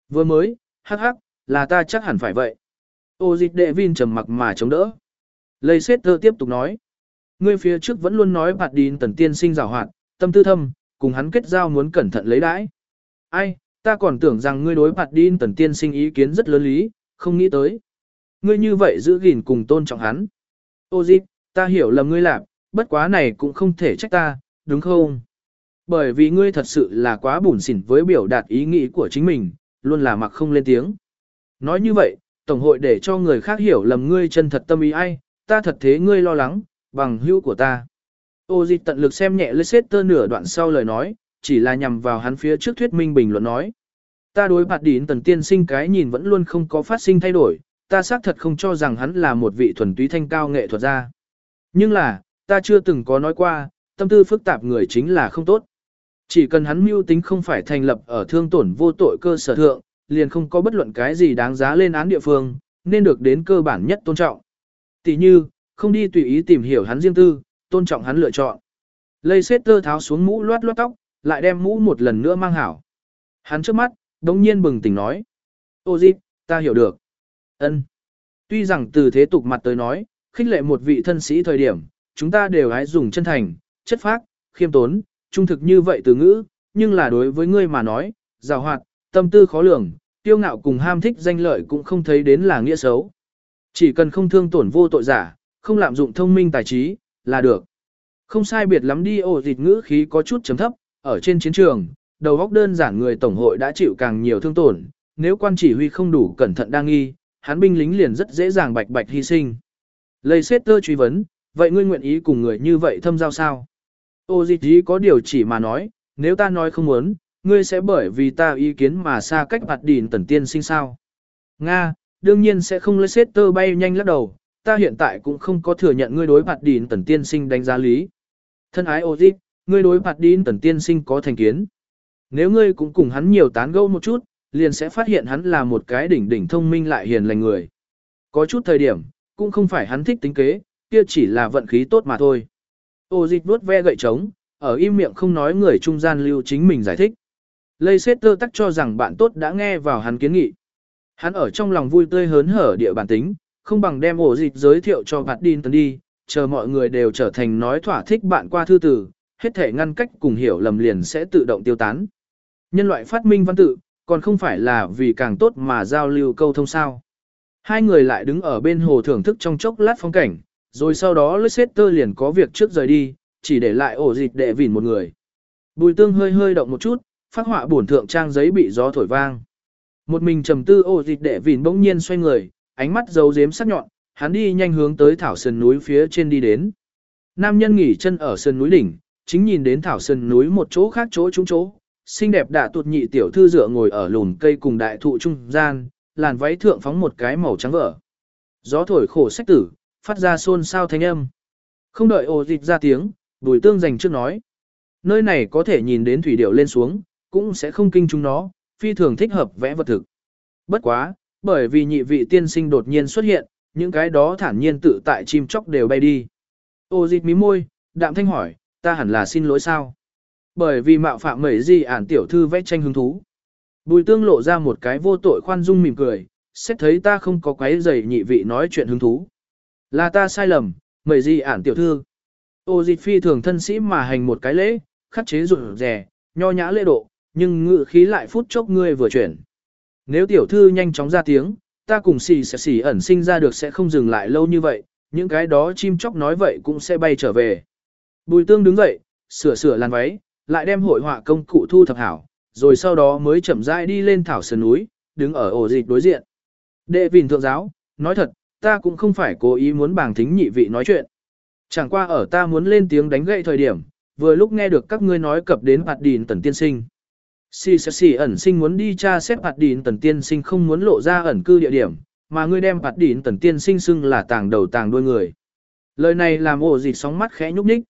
[SPEAKER 1] Vừa mới, hắc hắc, là ta chắc hẳn phải vậy. Ô dịch đệ vin trầm mặc mà chống đỡ. Lây xét thơ tiếp tục nói. Ngươi phía trước vẫn luôn nói bạt đín tần tiên sinh rào hoạt, tâm tư thâm, cùng hắn kết giao muốn cẩn thận lấy đãi. Ai, ta còn tưởng rằng ngươi đối mặt điên tần tiên sinh ý kiến rất lớn lý, không nghĩ tới. Ngươi như vậy giữ gìn cùng tôn trọng hắn. Ô dịch, ta hiểu lầm ngươi lạc, bất quá này cũng không thể trách ta, đúng không? Bởi vì ngươi thật sự là quá bùn xỉn với biểu đạt ý nghĩ của chính mình, luôn là mặc không lên tiếng. Nói như vậy, Tổng hội để cho người khác hiểu lầm ngươi chân thật tâm ý ai, ta thật thế ngươi lo lắng, bằng hữu của ta. Ô dịch tận lực xem nhẹ Leicester nửa đoạn sau lời nói, chỉ là nhằm vào hắn phía trước thuyết minh bình luận nói. Ta đối bạt đín tần tiên sinh cái nhìn vẫn luôn không có phát sinh thay đổi, ta xác thật không cho rằng hắn là một vị thuần túy thanh cao nghệ thuật gia. Nhưng là, ta chưa từng có nói qua, tâm tư phức tạp người chính là không tốt. Chỉ cần hắn mưu tính không phải thành lập ở thương tổn vô tội cơ sở thượng, liền không có bất luận cái gì đáng giá lên án địa phương, nên được đến cơ bản nhất tôn trọng. Tỷ như, không đi tùy ý tìm hiểu hắn riêng tư, tôn trọng hắn lựa chọn. Lây xét tơ tháo xuống mũ loát loát tóc, lại đem mũ một lần nữa mang hảo. Hắn trước mắt, đống nhiên bừng tỉnh nói. Ô dịp, ta hiểu được. ân Tuy rằng từ thế tục mặt tới nói, khích lệ một vị thân sĩ thời điểm, chúng ta đều hãy dùng chân thành, chất phác, khiêm tốn, trung thực như vậy từ ngữ, nhưng là đối với ngươi mà nói, rào hoạt, tâm tư khó lường, tiêu ngạo cùng ham thích danh lợi cũng không thấy đến là nghĩa xấu. Chỉ cần không thương tổn vô tội giả, không lạm dụng thông minh tài trí, là được. Không sai biệt lắm đi ổ dịch ngữ khí có chút chấm thấp, ở trên chiến trường, đầu góc đơn giản người tổng hội đã chịu càng nhiều thương tổn, nếu quan chỉ huy không đủ cẩn thận đang nghi, hắn binh lính liền rất dễ dàng bạch bạch hy sinh. Lây xét tơ truy vấn, vậy ngươi nguyện ý cùng người như vậy thâm giao sao? Ô di chí có điều chỉ mà nói, nếu ta nói không muốn, ngươi sẽ bởi vì ta ý kiến mà xa cách mặt đỉn tần tiên sinh sao. Nga, đương nhiên sẽ không lấy xét tơ bay nhanh lắc đầu, ta hiện tại cũng không có thừa nhận ngươi đối mặt đỉn tần tiên sinh đánh giá lý. Thân ái ô dịch, ngươi đối mặt đỉn tần tiên sinh có thành kiến. Nếu ngươi cũng cùng hắn nhiều tán gẫu một chút, liền sẽ phát hiện hắn là một cái đỉnh đỉnh thông minh lại hiền lành người. Có chút thời điểm, cũng không phải hắn thích tính kế, kia chỉ là vận khí tốt mà thôi. Ô dịch vuốt ve gậy trống, ở im miệng không nói người trung gian lưu chính mình giải thích. Lây xét tơ tắc cho rằng bạn tốt đã nghe vào hắn kiến nghị. Hắn ở trong lòng vui tươi hớn hở địa bản tính, không bằng đem ổ dịch giới thiệu cho bạn Đin Tần đi, chờ mọi người đều trở thành nói thỏa thích bạn qua thư tử, hết thể ngăn cách cùng hiểu lầm liền sẽ tự động tiêu tán. Nhân loại phát minh văn tự, còn không phải là vì càng tốt mà giao lưu câu thông sao. Hai người lại đứng ở bên hồ thưởng thức trong chốc lát phong cảnh, rồi sau đó Leicester liền có việc trước rời đi, chỉ để lại ổ dịch đệ vỉn một người. Bùi tương hơi hơi động một chút, phát họa bổn thượng trang giấy bị gió thổi vang. Một mình trầm tư ổ dịch đệ vỉn bỗng nhiên xoay người, ánh mắt dấu giếm sắc nhọn, hắn đi nhanh hướng tới thảo sơn núi phía trên đi đến. Nam nhân nghỉ chân ở sơn núi đỉnh, chính nhìn đến thảo sơn núi một chỗ khác chỗ trúng chỗ. Xinh đẹp đã tuột nhị tiểu thư dựa ngồi ở lùn cây cùng đại thụ trung gian, làn váy thượng phóng một cái màu trắng vỡ. Gió thổi khổ sách tử, phát ra xôn xao thanh âm. Không đợi ồ dịch ra tiếng, bùi tương dành trước nói. Nơi này có thể nhìn đến thủy điệu lên xuống, cũng sẽ không kinh chúng nó, phi thường thích hợp vẽ vật thực. Bất quá, bởi vì nhị vị tiên sinh đột nhiên xuất hiện, những cái đó thản nhiên tự tại chim chóc đều bay đi. Ô dịch mí môi, đạm thanh hỏi, ta hẳn là xin lỗi sao? Bởi vì mạo phạm mấy gì ản tiểu thư vẽ tranh hứng thú. Bùi tương lộ ra một cái vô tội khoan dung mỉm cười, xét thấy ta không có quấy giày nhị vị nói chuyện hứng thú. Là ta sai lầm, mấy gì ản tiểu thư. Ô dịch phi thường thân sĩ mà hành một cái lễ, khắc chế rụt rè, nho nhã lễ độ, nhưng ngự khí lại phút chốc ngươi vừa chuyển. Nếu tiểu thư nhanh chóng ra tiếng, ta cùng xì sẽ xì ẩn sinh ra được sẽ không dừng lại lâu như vậy, những cái đó chim chóc nói vậy cũng sẽ bay trở về. Bùi tương đứng dậy, sửa sửa làn váy, lại đem hội họa công cụ thu thập hảo, rồi sau đó mới chậm rãi đi lên thảo sơn núi, đứng ở ổ dịch đối diện. Đệ vìn thượng giáo, nói thật, ta cũng không phải cố ý muốn bảng thính nhị vị nói chuyện. Chẳng qua ở ta muốn lên tiếng đánh gậy thời điểm, vừa lúc nghe được các ngươi nói cập đến hạt đìn tần tiên sinh. Si sẽ si ẩn sinh muốn đi tra xét hạt đìn tần tiên sinh không muốn lộ ra ẩn cư địa điểm, mà ngươi đem hạt đìn tần tiên sinh xưng là tàng đầu tàng đuôi người. Lời này làm ổ dịch sóng mắt khẽ nhúc nhích.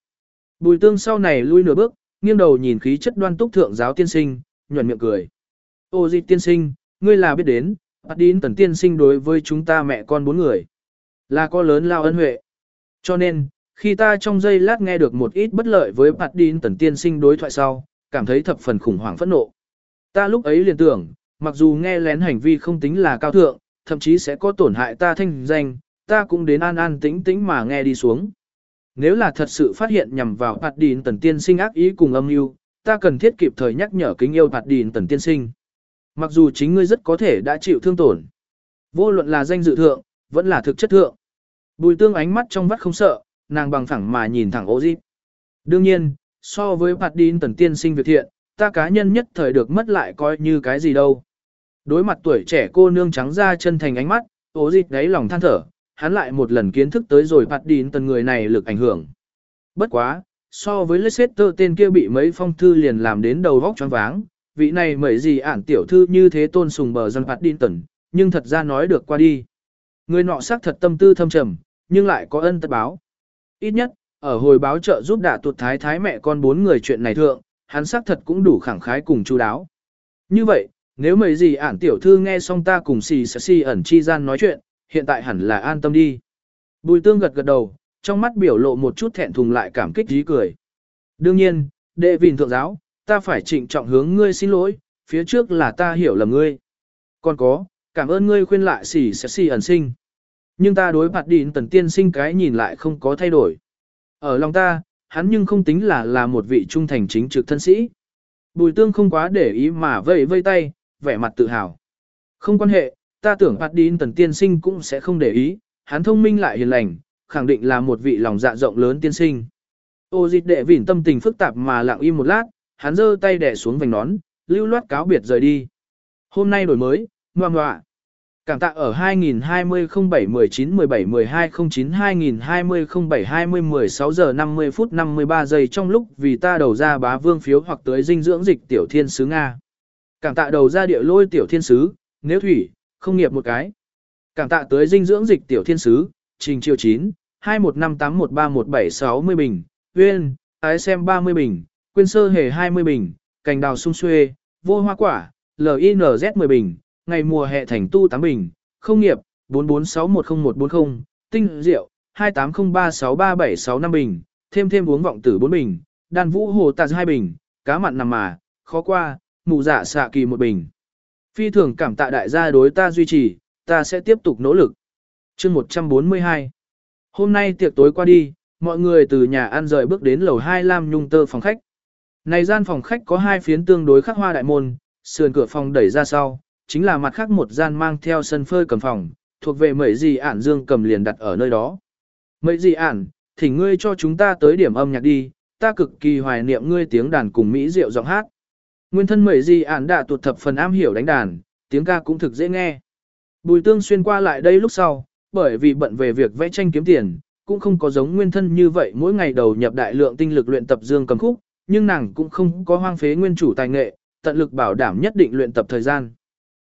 [SPEAKER 1] Bùi tương sau này lui nửa bước, nghiêng đầu nhìn khí chất đoan túc thượng giáo tiên sinh, nhuận miệng cười. Ô di tiên sinh, ngươi là biết đến, bắt đến tần tiên sinh đối với chúng ta mẹ con bốn người. Là có lớn lao ân huệ. Cho nên, khi ta trong giây lát nghe được một ít bất lợi với bắt đến Tần Tiên Sinh đối thoại sau, cảm thấy thập phần khủng hoảng phẫn nộ. Ta lúc ấy liền tưởng, mặc dù nghe lén hành vi không tính là cao thượng, thậm chí sẽ có tổn hại ta thanh danh, ta cũng đến an an tĩnh tĩnh mà nghe đi xuống. Nếu là thật sự phát hiện nhằm vào Bạt Đìn Tần Tiên Sinh ác ý cùng âm mưu, ta cần thiết kịp thời nhắc nhở kính yêu Bạt Đìn Tần Tiên Sinh. Mặc dù chính ngươi rất có thể đã chịu thương tổn. Vô luận là danh dự thượng, vẫn là thực chất thượng. Bùi tương ánh mắt trong vắt không sợ, nàng bằng thẳng mà nhìn thẳng ô dịp. Đương nhiên, so với Bạt Đìn Tần Tiên Sinh việc thiện, ta cá nhân nhất thời được mất lại coi như cái gì đâu. Đối mặt tuổi trẻ cô nương trắng ra chân thành ánh mắt, Ô Dịp đáy lòng than thở, hắn lại một lần kiến thức tới rồi Bạt đín Tần người này lực ảnh hưởng. Bất quá, so với Leicester tên kia bị mấy phong thư liền làm đến đầu vóc choáng váng, vị này mấy gì ản tiểu thư như thế tôn sùng bờ dân Bạt đín Tần, nhưng thật ra nói được qua đi. Người nọ xác thật tâm tư thâm trầm, nhưng lại có ân tất báo. Ít nhất, ở hồi báo trợ giúp đả tuột thái thái mẹ con bốn người chuyện này thượng, hắn xác thật cũng đủ khẳng khái cùng chú đáo. Như vậy, nếu mấy gì ản tiểu thư nghe xong ta cùng xì xì ẩn chi gian nói chuyện, hiện tại hẳn là an tâm đi. Bùi tương gật gật đầu, trong mắt biểu lộ một chút thẹn thùng lại cảm kích dí cười. Đương nhiên, đệ vịn thượng giáo, ta phải trịnh trọng hướng ngươi xin lỗi, phía trước là ta hiểu lầm ngươi. Còn có, cảm ơn ngươi khuyên lại xỉ sẽ xỉ ẩn sinh. Nhưng ta đối mặt đỉn tần tiên sinh cái nhìn lại không có thay đổi. Ở lòng ta, hắn nhưng không tính là là một vị trung thành chính trực thân sĩ. Bùi tương không quá để ý mà vây vây tay, vẻ mặt tự hào. Không quan hệ, ta tưởng mặt Đín tần tiên sinh cũng sẽ không để ý, hắn thông minh lại hiền lành, khẳng định là một vị lòng dạ rộng lớn tiên sinh. Ô dịch đệ vỉn tâm tình phức tạp mà lặng im một lát, hắn giơ tay đẻ xuống vành nón, lưu loát cáo biệt rời đi. Hôm nay đổi mới, ngoan ngoạ. Cảm tạ ở 2020 07 19 17 12 09 2020 07 20 16 giờ 50 phút 53 giây trong lúc vì ta đầu ra bá vương phiếu hoặc tới dinh dưỡng dịch tiểu thiên sứ Nga. Cảm tạ đầu ra địa lôi tiểu thiên sứ, nếu thủy, không nghiệp một cái. Cảm tạ tới dinh dưỡng dịch tiểu thiên sứ, trình chiều 9, 2158131760 bình, uyên, ái xem 30 bình, quyên sơ hề 20 bình, cành đào sung xuê, vô hoa quả, LINZ 10 bình ngày mùa hè thành tu 8 bình, không nghiệp, 44610140, tinh rượu, 28036376 bình, thêm thêm uống vọng tử 4 bình, đàn vũ hồ tà 2 bình, cá mặn nằm mà, khó qua, mù dạ xạ kỳ 1 bình. Phi thường cảm tạ đại gia đối ta duy trì, ta sẽ tiếp tục nỗ lực. chương 142 Hôm nay tiệc tối qua đi, mọi người từ nhà ăn rời bước đến lầu 2 Lam Nhung Tơ phòng khách. Này gian phòng khách có hai phiến tương đối khắc hoa đại môn, sườn cửa phòng đẩy ra sau, chính là mặt khác một gian mang theo sân phơi cầm phòng, thuộc về mấy gì ản dương cầm liền đặt ở nơi đó. Mấy gì ản, thỉnh ngươi cho chúng ta tới điểm âm nhạc đi, ta cực kỳ hoài niệm ngươi tiếng đàn cùng mỹ diệu giọng hát. Nguyên thân mẩy gì ản đã tuột thập phần am hiểu đánh đàn, tiếng ca cũng thực dễ nghe. Bùi tương xuyên qua lại đây lúc sau, bởi vì bận về việc vẽ tranh kiếm tiền, cũng không có giống nguyên thân như vậy mỗi ngày đầu nhập đại lượng tinh lực luyện tập dương cầm khúc, nhưng nàng cũng không có hoang phế nguyên chủ tài nghệ, tận lực bảo đảm nhất định luyện tập thời gian.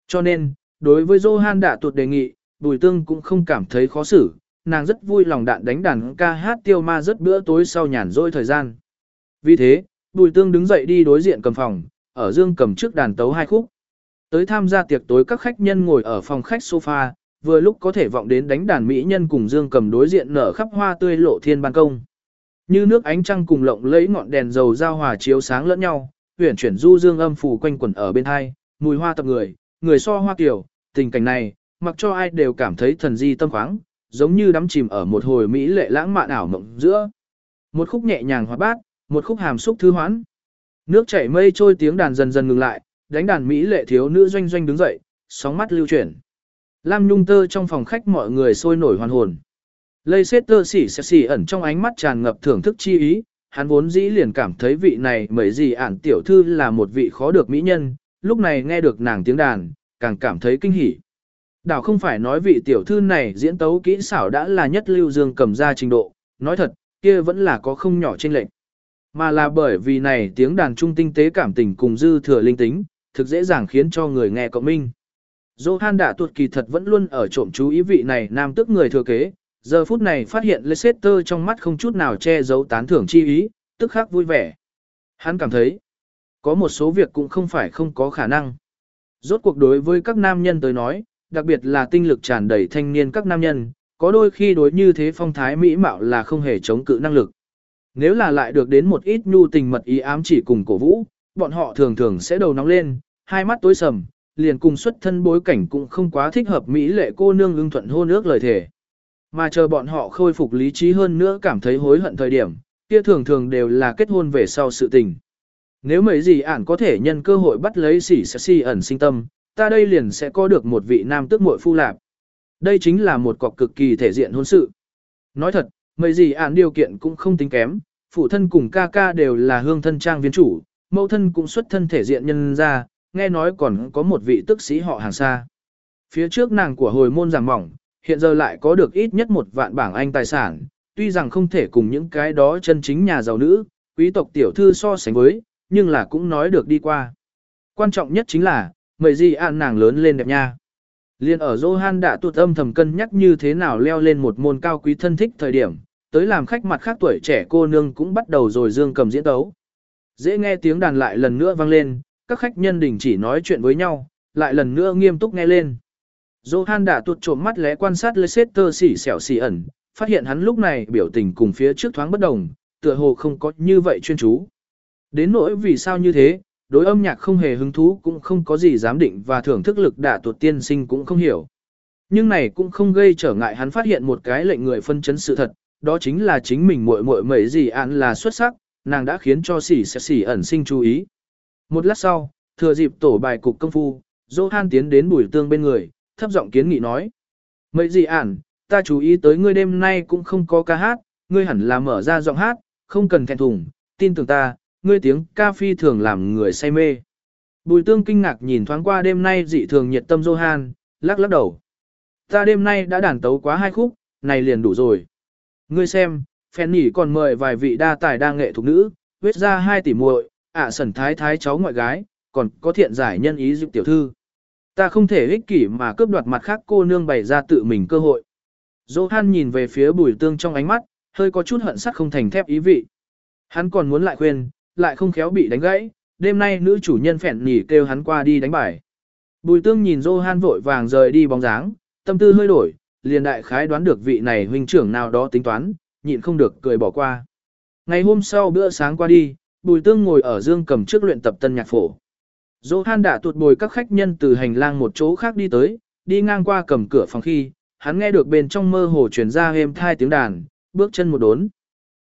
[SPEAKER 1] Cho nên, đối với Johan đã tuột đề nghị, Bùi Tương cũng không cảm thấy khó xử, nàng rất vui lòng đạn đánh đàn ca hát tiêu ma rất bữa tối sau nhàn rỗi thời gian. Vì thế, Bùi Tương đứng dậy đi đối diện cầm phòng, ở dương cầm trước đàn tấu hai khúc. Tới tham gia tiệc tối các khách nhân ngồi ở phòng khách sofa, vừa lúc có thể vọng đến đánh đàn mỹ nhân cùng dương cầm đối diện nở khắp hoa tươi lộ thiên ban công. Như nước ánh trăng cùng lộng lẫy ngọn đèn dầu giao hòa chiếu sáng lẫn nhau, huyền chuyển du dương âm phủ quanh quẩn ở bên hai, mùi hoa tập người, người so hoa kiểu, tình cảnh này, mặc cho ai đều cảm thấy thần di tâm khoáng, giống như đắm chìm ở một hồi mỹ lệ lãng mạn ảo mộng giữa. Một khúc nhẹ nhàng hoa bát, một khúc hàm xúc thư hoãn. Nước chảy mây trôi tiếng đàn dần dần ngừng lại, đánh đàn mỹ lệ thiếu nữ doanh doanh đứng dậy, sóng mắt lưu chuyển. Lam nhung tơ trong phòng khách mọi người sôi nổi hoàn hồn. Lây xét tơ xỉ xỉ xỉ ẩn trong ánh mắt tràn ngập thưởng thức chi ý, hắn vốn dĩ liền cảm thấy vị này mấy gì ản tiểu thư là một vị khó được mỹ nhân, lúc này nghe được nàng tiếng đàn, càng cảm thấy kinh hỉ. Đảo không phải nói vị tiểu thư này diễn tấu kỹ xảo đã là nhất lưu dương cầm ra trình độ, nói thật, kia vẫn là có không nhỏ trên lệnh. Mà là bởi vì này tiếng đàn trung tinh tế cảm tình cùng dư thừa linh tính, thực dễ dàng khiến cho người nghe cộng minh. Johan đã tuột kỳ thật vẫn luôn ở trộm chú ý vị này nam tức người thừa kế, giờ phút này phát hiện Leicester trong mắt không chút nào che giấu tán thưởng chi ý, tức khắc vui vẻ. Hắn cảm thấy, có một số việc cũng không phải không có khả năng. Rốt cuộc đối với các nam nhân tới nói, đặc biệt là tinh lực tràn đầy thanh niên các nam nhân, có đôi khi đối như thế phong thái mỹ mạo là không hề chống cự năng lực. Nếu là lại được đến một ít nhu tình mật ý ám chỉ cùng cổ vũ, bọn họ thường thường sẽ đầu nóng lên, hai mắt tối sầm, liền cùng xuất thân bối cảnh cũng không quá thích hợp mỹ lệ cô nương ưng thuận hôn ước lời thề. Mà chờ bọn họ khôi phục lý trí hơn nữa cảm thấy hối hận thời điểm, kia thường thường đều là kết hôn về sau sự tình. Nếu mấy gì ản có thể nhân cơ hội bắt lấy sỉ sẽ si ẩn sinh tâm, ta đây liền sẽ có được một vị nam tước muội phu lạp. Đây chính là một cọc cực kỳ thể diện hôn sự. Nói thật, mấy gì ản điều kiện cũng không tính kém, phụ thân cùng ca ca đều là hương thân trang viên chủ, mẫu thân cũng xuất thân thể diện nhân ra, nghe nói còn có một vị tức sĩ họ hàng xa. Phía trước nàng của hồi môn giảng mỏng, hiện giờ lại có được ít nhất một vạn bảng anh tài sản, tuy rằng không thể cùng những cái đó chân chính nhà giàu nữ, quý tộc tiểu thư so sánh với, nhưng là cũng nói được đi qua. Quan trọng nhất chính là, mấy gì an nàng lớn lên đẹp nha. Liên ở Johan đã tụt âm thầm cân nhắc như thế nào leo lên một môn cao quý thân thích thời điểm, tới làm khách mặt khác tuổi trẻ cô nương cũng bắt đầu rồi dương cầm diễn tấu. Dễ nghe tiếng đàn lại lần nữa vang lên, các khách nhân đình chỉ nói chuyện với nhau, lại lần nữa nghiêm túc nghe lên. Johan đã tuột trộm mắt lẽ quan sát Leicester xỉ xẻo xỉ ẩn, phát hiện hắn lúc này biểu tình cùng phía trước thoáng bất đồng, tựa hồ không có như vậy chuyên chú. Đến nỗi vì sao như thế, đối âm nhạc không hề hứng thú cũng không có gì giám định và thưởng thức lực đả tuột tiên sinh cũng không hiểu. Nhưng này cũng không gây trở ngại hắn phát hiện một cái lệnh người phân chấn sự thật, đó chính là chính mình muội muội mấy gì án là xuất sắc, nàng đã khiến cho sỉ sẽ sỉ ẩn sinh chú ý. Một lát sau, thừa dịp tổ bài cục công phu, Johan tiến đến bùi tương bên người, thấp giọng kiến nghị nói. Mấy gì ản, ta chú ý tới ngươi đêm nay cũng không có ca hát, ngươi hẳn là mở ra giọng hát, không cần thẹn thùng, tin tưởng ta, ngươi tiếng ca phi thường làm người say mê. Bùi tương kinh ngạc nhìn thoáng qua đêm nay dị thường nhiệt tâm Johan, lắc lắc đầu. Ta đêm nay đã đàn tấu quá hai khúc, này liền đủ rồi. Ngươi xem, phèn nhỉ còn mời vài vị đa tài đa nghệ thuộc nữ, huyết ra hai tỷ muội, ạ à sẩn thái thái cháu ngoại gái, còn có thiện giải nhân ý giúp tiểu thư. Ta không thể ích kỷ mà cướp đoạt mặt khác cô nương bày ra tự mình cơ hội. Johan nhìn về phía bùi tương trong ánh mắt, hơi có chút hận sắt không thành thép ý vị. Hắn còn muốn lại khuyên, lại không khéo bị đánh gãy, đêm nay nữ chủ nhân phèn nhỉ kêu hắn qua đi đánh bài. Bùi tương nhìn Johan vội vàng rời đi bóng dáng, tâm tư hơi đổi, liền đại khái đoán được vị này huynh trưởng nào đó tính toán, nhịn không được cười bỏ qua. Ngày hôm sau bữa sáng qua đi, bùi tương ngồi ở dương cầm trước luyện tập tân nhạc phổ. Johan đã tuột bồi các khách nhân từ hành lang một chỗ khác đi tới, đi ngang qua cầm cửa phòng khi, hắn nghe được bên trong mơ hồ truyền ra êm thai tiếng đàn, bước chân một đốn.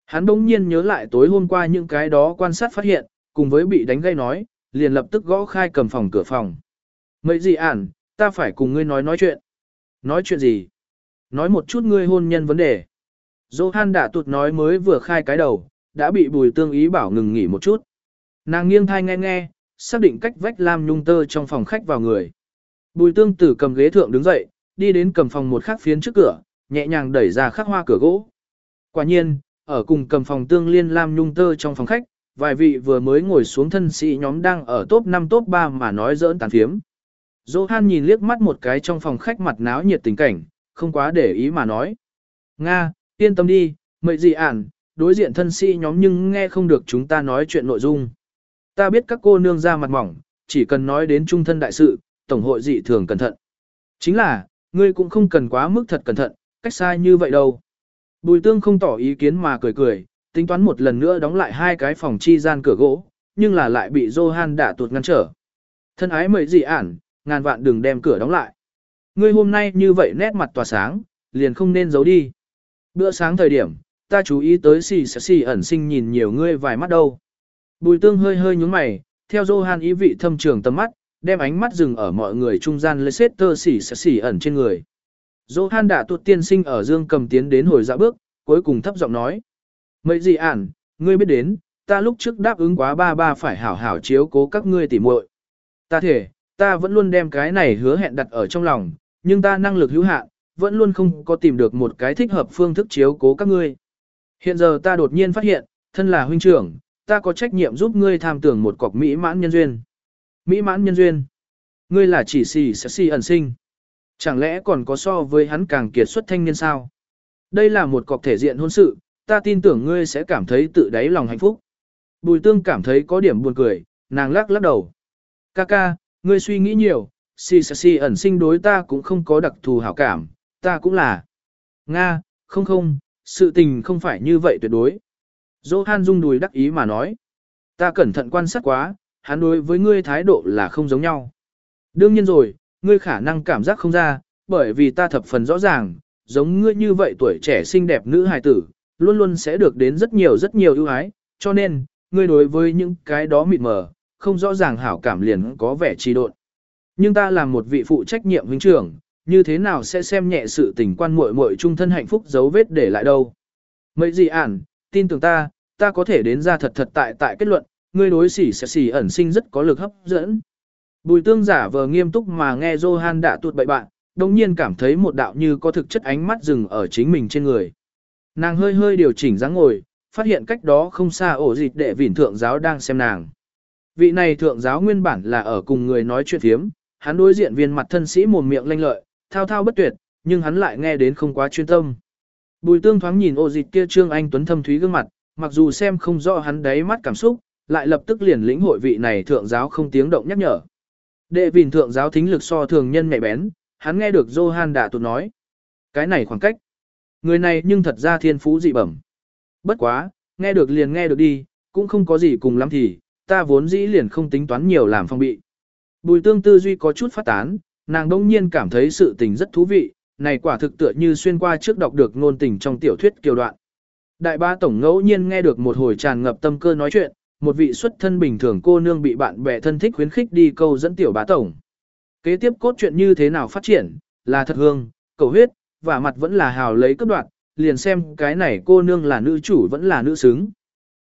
[SPEAKER 1] Hắn đống nhiên nhớ lại tối hôm qua những cái đó quan sát phát hiện, cùng với bị đánh gây nói, liền lập tức gõ khai cầm phòng cửa phòng. Mấy gì ản, ta phải cùng ngươi nói nói chuyện. Nói chuyện gì? Nói một chút ngươi hôn nhân vấn đề. Johan đã tụt nói mới vừa khai cái đầu, đã bị bùi tương ý bảo ngừng nghỉ một chút. Nàng nghiêng thai nghe nghe, xác định cách vách lam nhung tơ trong phòng khách vào người. Bùi tương tử cầm ghế thượng đứng dậy, đi đến cầm phòng một khắc phiến trước cửa, nhẹ nhàng đẩy ra khắc hoa cửa gỗ. Quả nhiên, ở cùng cầm phòng tương liên lam nhung tơ trong phòng khách, vài vị vừa mới ngồi xuống thân sĩ nhóm đang ở top 5 top 3 mà nói giỡn tàn phiếm. Johan nhìn liếc mắt một cái trong phòng khách mặt náo nhiệt tình cảnh, không quá để ý mà nói. Nga, yên tâm đi, mệnh gì ản, đối diện thân sĩ nhóm nhưng nghe không được chúng ta nói chuyện nội dung. Ta biết các cô nương ra mặt mỏng, chỉ cần nói đến trung thân đại sự, tổng hội dị thường cẩn thận. Chính là, ngươi cũng không cần quá mức thật cẩn thận, cách xa như vậy đâu. Bùi tương không tỏ ý kiến mà cười cười, tính toán một lần nữa đóng lại hai cái phòng chi gian cửa gỗ, nhưng là lại bị Johan đã tuột ngăn trở. Thân ái mời dị ản, ngàn vạn đừng đem cửa đóng lại. Ngươi hôm nay như vậy nét mặt tỏa sáng, liền không nên giấu đi. Bữa sáng thời điểm, ta chú ý tới xì xì ẩn sinh nhìn nhiều ngươi vài mắt đâu. Bùi tương hơi hơi nhúng mày, theo Johan ý vị thâm trường tầm mắt, đem ánh mắt dừng ở mọi người trung gian Leicester xì xì ẩn trên người. Johan đã tuột tiên sinh ở dương cầm tiến đến hồi dạ bước, cuối cùng thấp giọng nói. Mấy gì ản, ngươi biết đến, ta lúc trước đáp ứng quá ba ba phải hảo hảo chiếu cố các ngươi tỉ muội. Ta thể, ta vẫn luôn đem cái này hứa hẹn đặt ở trong lòng, nhưng ta năng lực hữu hạn, vẫn luôn không có tìm được một cái thích hợp phương thức chiếu cố các ngươi. Hiện giờ ta đột nhiên phát hiện, thân là huynh trưởng, ta có trách nhiệm giúp ngươi tham tưởng một cọc mỹ mãn nhân duyên. Mỹ mãn nhân duyên. Ngươi là chỉ xì sẽ xì ẩn sinh. Chẳng lẽ còn có so với hắn càng kiệt xuất thanh niên sao? Đây là một cọc thể diện hôn sự, ta tin tưởng ngươi sẽ cảm thấy tự đáy lòng hạnh phúc. Bùi tương cảm thấy có điểm buồn cười, nàng lắc lắc đầu. kaka, ngươi suy nghĩ nhiều, si sa si ẩn sinh đối ta cũng không có đặc thù hảo cảm, ta cũng là. Nga, không không, sự tình không phải như vậy tuyệt đối. Johan rung đùi đắc ý mà nói. Ta cẩn thận quan sát quá, hắn đối với ngươi thái độ là không giống nhau. Đương nhiên rồi, ngươi khả năng cảm giác không ra, bởi vì ta thập phần rõ ràng, giống ngươi như vậy tuổi trẻ xinh đẹp nữ hài tử, luôn luôn sẽ được đến rất nhiều rất nhiều ưu ái, cho nên, ngươi đối với những cái đó mịt mờ, không rõ ràng hảo cảm liền có vẻ trì độn. Nhưng ta là một vị phụ trách nhiệm huynh trưởng, như thế nào sẽ xem nhẹ sự tình quan muội muội trung thân hạnh phúc dấu vết để lại đâu. Mấy gì ản, tin tưởng ta, ta có thể đến ra thật thật tại tại kết luận, ngươi đối xỉ sẽ xỉ ẩn sinh rất có lực hấp dẫn. Bùi tương giả vờ nghiêm túc mà nghe Johan đã tuột bậy bạn, đồng nhiên cảm thấy một đạo như có thực chất ánh mắt dừng ở chính mình trên người. Nàng hơi hơi điều chỉnh dáng ngồi, phát hiện cách đó không xa ổ dịch đệ vỉn thượng giáo đang xem nàng. Vị này thượng giáo nguyên bản là ở cùng người nói chuyện thiếm, hắn đối diện viên mặt thân sĩ mồm miệng lanh lợi, thao thao bất tuyệt, nhưng hắn lại nghe đến không quá chuyên tâm. Bùi tương thoáng nhìn ổ dịch kia trương anh tuấn thâm thúy gương mặt, mặc dù xem không rõ hắn đáy mắt cảm xúc, lại lập tức liền lĩnh hội vị này thượng giáo không tiếng động nhắc nhở. Đệ vìn thượng giáo thính lực so thường nhân mẹ bén, hắn nghe được Johan đã tụt nói. Cái này khoảng cách. Người này nhưng thật ra thiên phú dị bẩm. Bất quá, nghe được liền nghe được đi, cũng không có gì cùng lắm thì, ta vốn dĩ liền không tính toán nhiều làm phong bị. Bùi tương tư duy có chút phát tán, nàng đông nhiên cảm thấy sự tình rất thú vị, này quả thực tựa như xuyên qua trước đọc được ngôn tình trong tiểu thuyết kiều đoạn. Đại ba tổng ngẫu nhiên nghe được một hồi tràn ngập tâm cơ nói chuyện, một vị xuất thân bình thường cô nương bị bạn bè thân thích khuyến khích đi câu dẫn tiểu bá tổng. Kế tiếp cốt truyện như thế nào phát triển, là thật hương, cầu huyết, và mặt vẫn là hào lấy cấp đoạn, liền xem cái này cô nương là nữ chủ vẫn là nữ xứng.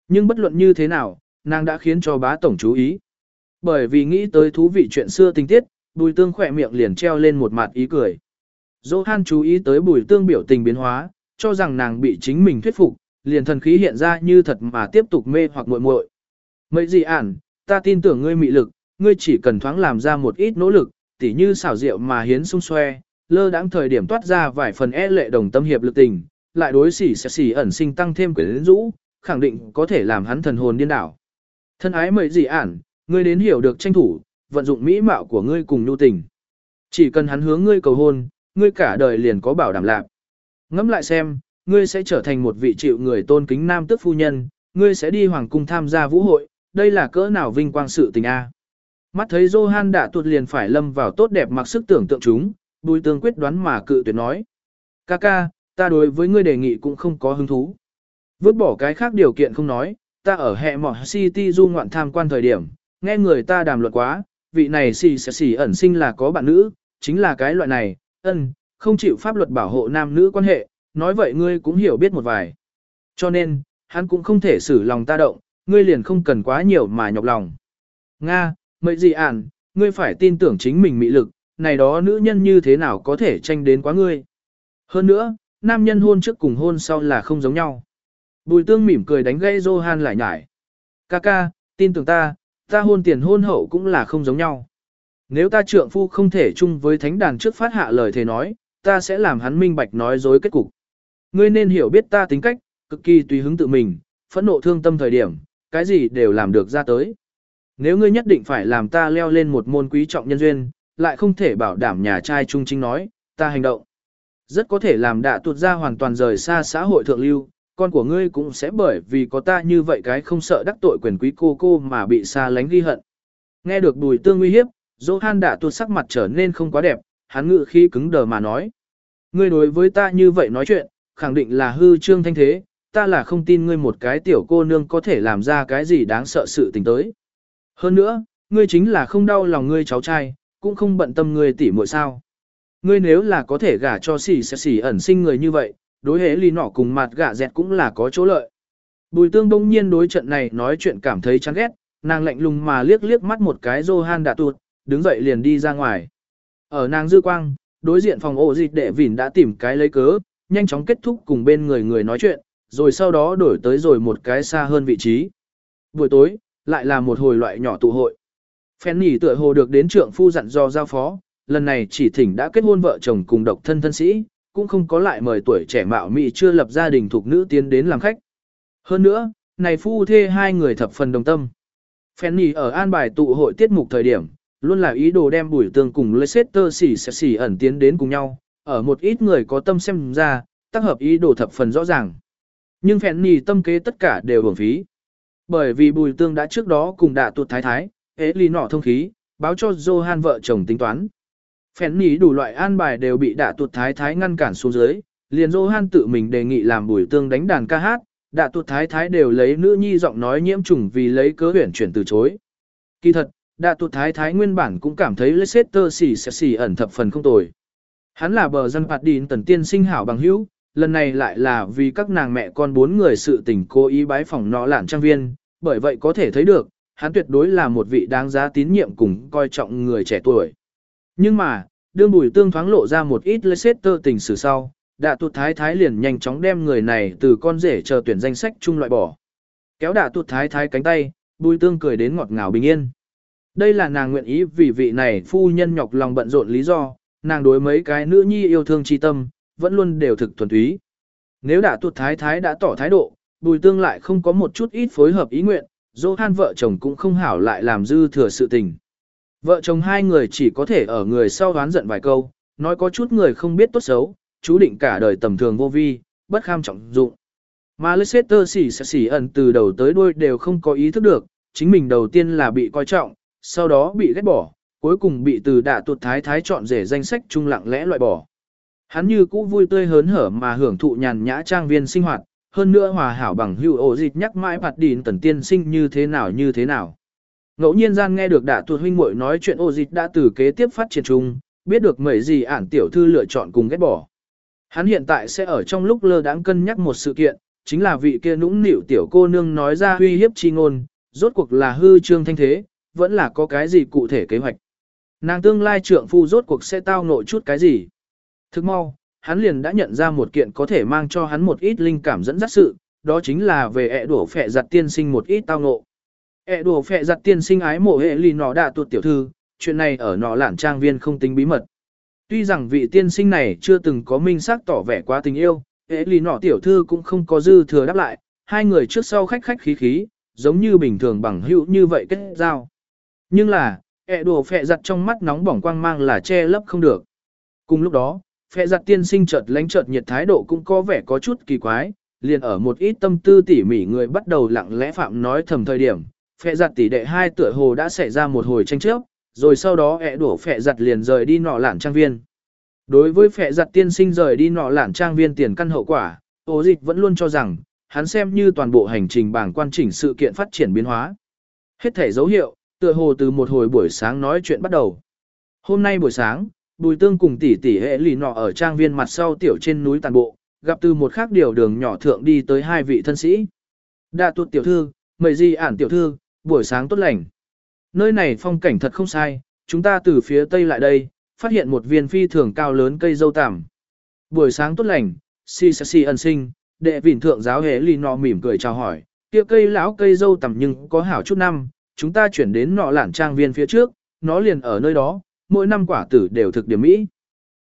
[SPEAKER 1] Nhưng bất luận như thế nào, nàng đã khiến cho bá tổng chú ý. Bởi vì nghĩ tới thú vị chuyện xưa tình tiết, bùi tương khỏe miệng liền treo lên một mặt ý cười. Johan chú ý tới bùi tương biểu tình biến hóa, cho rằng nàng bị chính mình thuyết phục, liền thần khí hiện ra như thật mà tiếp tục mê hoặc muội muội. Mấy gì ản, ta tin tưởng ngươi mị lực, ngươi chỉ cần thoáng làm ra một ít nỗ lực, tỉ như xảo rượu mà hiến sung xoe, lơ đãng thời điểm toát ra vài phần e lệ đồng tâm hiệp lực tình, lại đối xỉ sẽ xỉ ẩn sinh tăng thêm quyến rũ, khẳng định có thể làm hắn thần hồn điên đảo. Thân ái mấy gì ản, ngươi đến hiểu được tranh thủ, vận dụng mỹ mạo của ngươi cùng nhu tình. Chỉ cần hắn hướng ngươi cầu hôn, ngươi cả đời liền có bảo đảm lạc. Ngẫm lại xem, ngươi sẽ trở thành một vị chịu người tôn kính nam tước phu nhân, ngươi sẽ đi hoàng cung tham gia vũ hội, đây là cỡ nào vinh quang sự tình a. Mắt thấy Johan đã tuột liền phải lâm vào tốt đẹp mặc sức tưởng tượng chúng, bùi tương quyết đoán mà cự tuyệt nói. Kaka, ta đối với ngươi đề nghị cũng không có hứng thú. Vứt bỏ cái khác điều kiện không nói, ta ở hệ mỏ City du ngoạn tham quan thời điểm, nghe người ta đàm luận quá, vị này xì xì xì ẩn sinh là có bạn nữ, chính là cái loại này, ân, không chịu pháp luật bảo hộ nam nữ quan hệ, nói vậy ngươi cũng hiểu biết một vài. Cho nên, hắn cũng không thể xử lòng ta động, ngươi liền không cần quá nhiều mà nhọc lòng. Nga, mấy gì ản, ngươi phải tin tưởng chính mình mị lực, này đó nữ nhân như thế nào có thể tranh đến quá ngươi. Hơn nữa, nam nhân hôn trước cùng hôn sau là không giống nhau. Bùi tương mỉm cười đánh gãy Johan lại nhải. Kaka, tin tưởng ta, ta hôn tiền hôn hậu cũng là không giống nhau. Nếu ta trượng phu không thể chung với thánh đàn trước phát hạ lời thề nói, ta sẽ làm hắn minh bạch nói dối kết cục. Ngươi nên hiểu biết ta tính cách, cực kỳ tùy hứng tự mình, phẫn nộ thương tâm thời điểm, cái gì đều làm được ra tới. Nếu ngươi nhất định phải làm ta leo lên một môn quý trọng nhân duyên, lại không thể bảo đảm nhà trai trung chính nói, ta hành động. Rất có thể làm đạ tuột ra hoàn toàn rời xa xã hội thượng lưu, con của ngươi cũng sẽ bởi vì có ta như vậy cái không sợ đắc tội quyền quý cô cô mà bị xa lánh ghi hận. Nghe được bùi tương nguy hiếp, Johan đã tuột sắc mặt trở nên không quá đẹp, hắn ngự khi cứng đờ mà nói. Ngươi đối với ta như vậy nói chuyện, khẳng định là hư trương thanh thế, ta là không tin ngươi một cái tiểu cô nương có thể làm ra cái gì đáng sợ sự tình tới. Hơn nữa, ngươi chính là không đau lòng ngươi cháu trai, cũng không bận tâm ngươi tỉ muội sao. Ngươi nếu là có thể gả cho xỉ xỉ, xỉ ẩn sinh người như vậy, đối hệ ly nọ cùng mặt gả dẹt cũng là có chỗ lợi. Bùi tương đông nhiên đối trận này nói chuyện cảm thấy chán ghét, nàng lạnh lùng mà liếc liếc mắt một cái Johan đã tụt, đứng dậy liền đi ra ngoài. Ở nàng dư quang, đối diện phòng ổ dịch đệ vỉn đã tìm cái lấy cớ, nhanh chóng kết thúc cùng bên người người nói chuyện, rồi sau đó đổi tới rồi một cái xa hơn vị trí. Buổi tối, lại là một hồi loại nhỏ tụ hội. Fanny tựa hồ được đến trượng phu dặn do giao phó, lần này chỉ thỉnh đã kết hôn vợ chồng cùng độc thân thân sĩ, cũng không có lại mời tuổi trẻ mạo mị chưa lập gia đình thuộc nữ tiến đến làm khách. Hơn nữa, này phu thê hai người thập phần đồng tâm. Fanny ở an bài tụ hội tiết mục thời điểm, luôn là ý đồ đem bùi tương cùng Leicester xỉ xỉ ẩn tiến đến cùng nhau, ở một ít người có tâm xem ra, tác hợp ý đồ thập phần rõ ràng. Nhưng Fanny tâm kế tất cả đều hưởng phí. Bởi vì bùi tương đã trước đó cùng đạ tuột thái thái, hế lì nọ thông khí, báo cho Johan vợ chồng tính toán. Fanny đủ loại an bài đều bị đạ tuột thái thái ngăn cản xuống dưới, liền Johan tự mình đề nghị làm bùi tương đánh đàn ca hát, đạ tuột thái thái đều lấy nữ nhi giọng nói nhiễm trùng vì lấy cớ huyển chuyển từ chối. Kỳ thật, đạ tuột thái thái nguyên bản cũng cảm thấy Leicester xỉ xỉ ẩn thập phần không tồi. Hắn là bờ dân phạt đín tần tiên sinh hảo bằng hữu, lần này lại là vì các nàng mẹ con bốn người sự tình cố ý bái phòng nọ lản trang viên, bởi vậy có thể thấy được, hắn tuyệt đối là một vị đáng giá tín nhiệm cùng coi trọng người trẻ tuổi. Nhưng mà, đương bùi tương thoáng lộ ra một ít Leicester tình sử sau, đạ tuột thái thái liền nhanh chóng đem người này từ con rể chờ tuyển danh sách chung loại bỏ. Kéo đạ tuột thái thái cánh tay, bùi tương cười đến ngọt ngào bình yên. Đây là nàng nguyện ý vì vị này phu nhân nhọc lòng bận rộn lý do, nàng đối mấy cái nữ nhi yêu thương chi tâm, vẫn luôn đều thực thuần túy. Nếu đã tuột thái thái đã tỏ thái độ, bùi tương lại không có một chút ít phối hợp ý nguyện, dô han vợ chồng cũng không hảo lại làm dư thừa sự tình. Vợ chồng hai người chỉ có thể ở người sau đoán giận vài câu, nói có chút người không biết tốt xấu, chú định cả đời tầm thường vô vi, bất kham trọng dụng. Mà Leicester xỉ xỉ ẩn từ đầu tới đuôi đều không có ý thức được, chính mình đầu tiên là bị coi trọng, sau đó bị ghét bỏ, cuối cùng bị từ đạ tuột thái thái chọn rể danh sách trung lặng lẽ loại bỏ. Hắn như cũ vui tươi hớn hở mà hưởng thụ nhàn nhã trang viên sinh hoạt, hơn nữa hòa hảo bằng hữu ổ dịch nhắc mãi bạt đỉn tần tiên sinh như thế nào như thế nào. Ngẫu nhiên gian nghe được đạ tuột huynh muội nói chuyện ổ dịch đã từ kế tiếp phát triển chung, biết được mấy gì ản tiểu thư lựa chọn cùng ghét bỏ. Hắn hiện tại sẽ ở trong lúc lơ đãng cân nhắc một sự kiện, chính là vị kia nũng nịu tiểu cô nương nói ra uy hiếp chi ngôn, rốt cuộc là hư trương thanh thế, vẫn là có cái gì cụ thể kế hoạch. Nàng tương lai trượng phu rốt cuộc sẽ tao nội chút cái gì. Thức mau, hắn liền đã nhận ra một kiện có thể mang cho hắn một ít linh cảm dẫn dắt sự, đó chính là về ẹ đổ phẹ giặt tiên sinh một ít tao ngộ. ẹ đổ phẹ giặt tiên sinh ái mộ hệ lì nọ đã tuột tiểu thư, chuyện này ở nọ lản trang viên không tính bí mật. Tuy rằng vị tiên sinh này chưa từng có minh xác tỏ vẻ quá tình yêu, hệ lì nọ tiểu thư cũng không có dư thừa đáp lại, hai người trước sau khách khách khí khí, giống như bình thường bằng hữu như vậy kết giao. Nhưng là, ẹ đùa phẹ giặt trong mắt nóng bỏng quang mang là che lấp không được. Cùng lúc đó, Phệ giặt tiên sinh chợt lánh chợt nhiệt thái độ cũng có vẻ có chút kỳ quái, liền ở một ít tâm tư tỉ mỉ người bắt đầu lặng lẽ phạm nói thầm thời điểm, Phệ giặt tỷ đệ hai tựa hồ đã xảy ra một hồi tranh chấp, rồi sau đó ẹ đổ Phệ giặt liền rời đi nọ lản trang viên. Đối với Phệ giặt tiên sinh rời đi nọ lản trang viên tiền căn hậu quả, ô dịch vẫn luôn cho rằng, hắn xem như toàn bộ hành trình bảng quan chỉnh sự kiện phát triển biến hóa. Hết thể dấu hiệu, tựa hồ từ một hồi buổi sáng nói chuyện bắt đầu. Hôm nay buổi sáng, Bùi Tương cùng tỷ tỷ hệ lì nọ ở trang viên mặt sau tiểu trên núi tàn bộ, gặp từ một khác điều đường nhỏ thượng đi tới hai vị thân sĩ. Đa tuột tiểu thư, mời gì ản tiểu thư, buổi sáng tốt lành. Nơi này phong cảnh thật không sai, chúng ta từ phía tây lại đây, phát hiện một viên phi thường cao lớn cây dâu tằm. Buổi sáng tốt lành, si sa si ân sinh, đệ vỉn thượng giáo hệ lì nọ mỉm cười chào hỏi, kia cây lão cây dâu tằm nhưng có hảo chút năm, chúng ta chuyển đến nọ lản trang viên phía trước, nó liền ở nơi đó, mỗi năm quả tử đều thực điểm mỹ.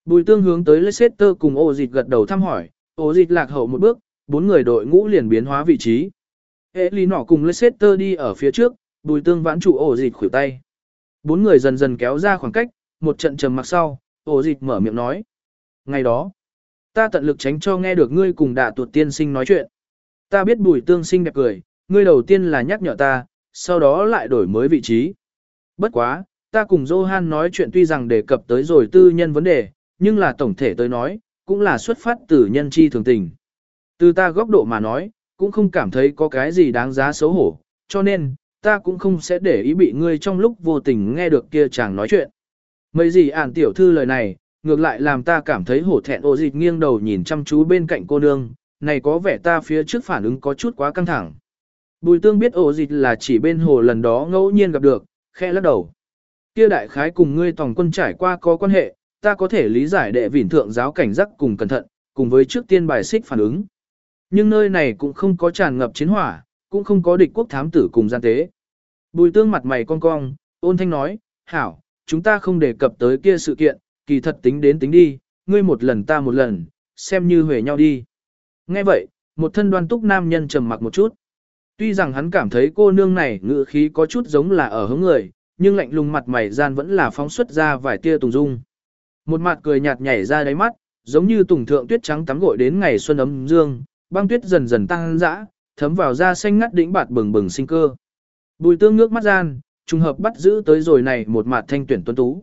[SPEAKER 1] Bùi tương hướng tới Leicester cùng ô dịch gật đầu thăm hỏi, ô dịch lạc hậu một bước, bốn người đội ngũ liền biến hóa vị trí. Hệ lý nỏ cùng Leicester đi ở phía trước, bùi tương vãn trụ ô dịch khuỷu tay. Bốn người dần dần kéo ra khoảng cách, một trận trầm mặc sau, ô dịch mở miệng nói. Ngày đó, ta tận lực tránh cho nghe được ngươi cùng đạ tuột tiên sinh nói chuyện. Ta biết bùi tương sinh đẹp cười, ngươi đầu tiên là nhắc nhở ta, sau đó lại đổi mới vị trí. Bất quá, ta cùng Johan nói chuyện tuy rằng đề cập tới rồi tư nhân vấn đề, nhưng là tổng thể tới nói, cũng là xuất phát từ nhân chi thường tình. Từ ta góc độ mà nói, cũng không cảm thấy có cái gì đáng giá xấu hổ, cho nên, ta cũng không sẽ để ý bị ngươi trong lúc vô tình nghe được kia chàng nói chuyện. Mấy gì ản tiểu thư lời này, ngược lại làm ta cảm thấy hổ thẹn ô dịch nghiêng đầu nhìn chăm chú bên cạnh cô nương, này có vẻ ta phía trước phản ứng có chút quá căng thẳng. Bùi tương biết ổ dịch là chỉ bên hồ lần đó ngẫu nhiên gặp được, khẽ lắc đầu. Kia đại khái cùng ngươi tổng quân trải qua có quan hệ, ta có thể lý giải đệ vỉn thượng giáo cảnh giác cùng cẩn thận, cùng với trước tiên bài xích phản ứng. Nhưng nơi này cũng không có tràn ngập chiến hỏa, cũng không có địch quốc thám tử cùng gian tế. Bùi tương mặt mày cong cong, ôn thanh nói, hảo, chúng ta không đề cập tới kia sự kiện, kỳ thật tính đến tính đi, ngươi một lần ta một lần, xem như huề nhau đi. Nghe vậy, một thân đoan túc nam nhân trầm mặc một chút. Tuy rằng hắn cảm thấy cô nương này ngự khí có chút giống là ở hướng người, nhưng lạnh lùng mặt mày gian vẫn là phóng xuất ra vài tia tùng dung. Một mặt cười nhạt nhảy ra đáy mắt, giống như tùng thượng tuyết trắng tắm gội đến ngày xuân ấm dương, băng tuyết dần dần tăng dã, thấm vào da xanh ngắt đỉnh bạt bừng bừng sinh cơ. Bùi tương ngước mắt gian, trùng hợp bắt giữ tới rồi này một mặt thanh tuyển tuấn tú.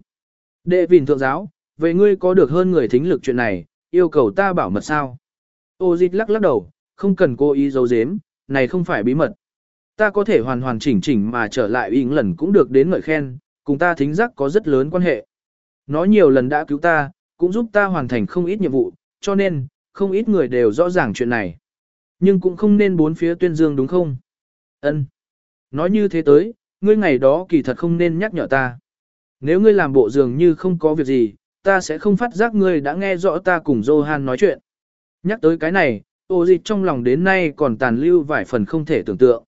[SPEAKER 1] Đệ vịn thượng giáo, về ngươi có được hơn người thính lực chuyện này, yêu cầu ta bảo mật sao? Ô dịch lắc lắc đầu, không cần cố ý giấu giếm, này không phải bí mật. Ta có thể hoàn hoàn chỉnh chỉnh mà trở lại ý lần cũng được đến ngợi khen, cùng ta thính giác có rất lớn quan hệ. Nó nhiều lần đã cứu ta, cũng giúp ta hoàn thành không ít nhiệm vụ, cho nên, không ít người đều rõ ràng chuyện này. Nhưng cũng không nên bốn phía tuyên dương đúng không? Ân. Nói như thế tới, ngươi ngày đó kỳ thật không nên nhắc nhở ta. Nếu ngươi làm bộ dường như không có việc gì, ta sẽ không phát giác ngươi đã nghe rõ ta cùng Johan nói chuyện. Nhắc tới cái này, ô dịch trong lòng đến nay còn tàn lưu vài phần không thể tưởng tượng.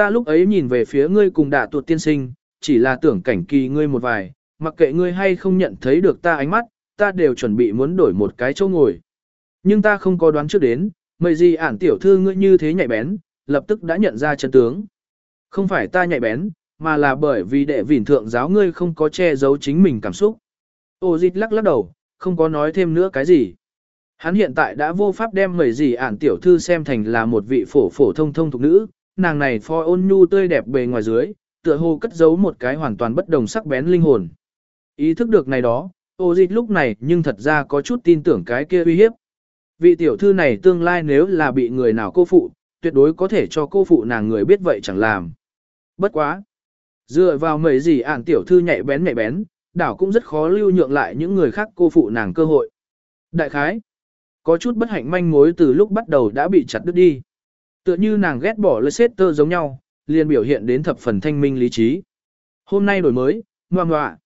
[SPEAKER 1] Ta lúc ấy nhìn về phía ngươi cùng đạ tuột tiên sinh, chỉ là tưởng cảnh kỳ ngươi một vài, mặc kệ ngươi hay không nhận thấy được ta ánh mắt, ta đều chuẩn bị muốn đổi một cái chỗ ngồi. Nhưng ta không có đoán trước đến, mời gì ản tiểu thư ngươi như thế nhạy bén, lập tức đã nhận ra chân tướng. Không phải ta nhạy bén, mà là bởi vì đệ vỉn thượng giáo ngươi không có che giấu chính mình cảm xúc. Ô dịch lắc lắc đầu, không có nói thêm nữa cái gì. Hắn hiện tại đã vô pháp đem mời gì ản tiểu thư xem thành là một vị phổ phổ thông thông thục nữ, nàng này phò ôn nhu tươi đẹp bề ngoài dưới, tựa hồ cất giấu một cái hoàn toàn bất đồng sắc bén linh hồn. Ý thức được này đó, ô dịch lúc này nhưng thật ra có chút tin tưởng cái kia uy hiếp. Vị tiểu thư này tương lai nếu là bị người nào cô phụ, tuyệt đối có thể cho cô phụ nàng người biết vậy chẳng làm. Bất quá. Dựa vào mấy gì ản tiểu thư nhạy bén nhạy bén, đảo cũng rất khó lưu nhượng lại những người khác cô phụ nàng cơ hội. Đại khái. Có chút bất hạnh manh mối từ lúc bắt đầu đã bị chặt đứt đi. Tựa như nàng ghét bỏ Leicester giống nhau, liền biểu hiện đến thập phần thanh minh lý trí. Hôm nay đổi mới, ngoan ngoạ.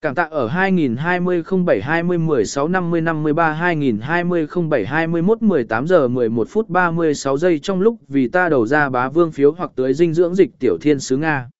[SPEAKER 1] Cảm tạ ở 2020 07 20 16 50 53 2020 07 21 18 giờ 11 phút 36 giây trong lúc vì ta đầu ra bá vương phiếu hoặc tới dinh dưỡng dịch tiểu thiên sứ Nga.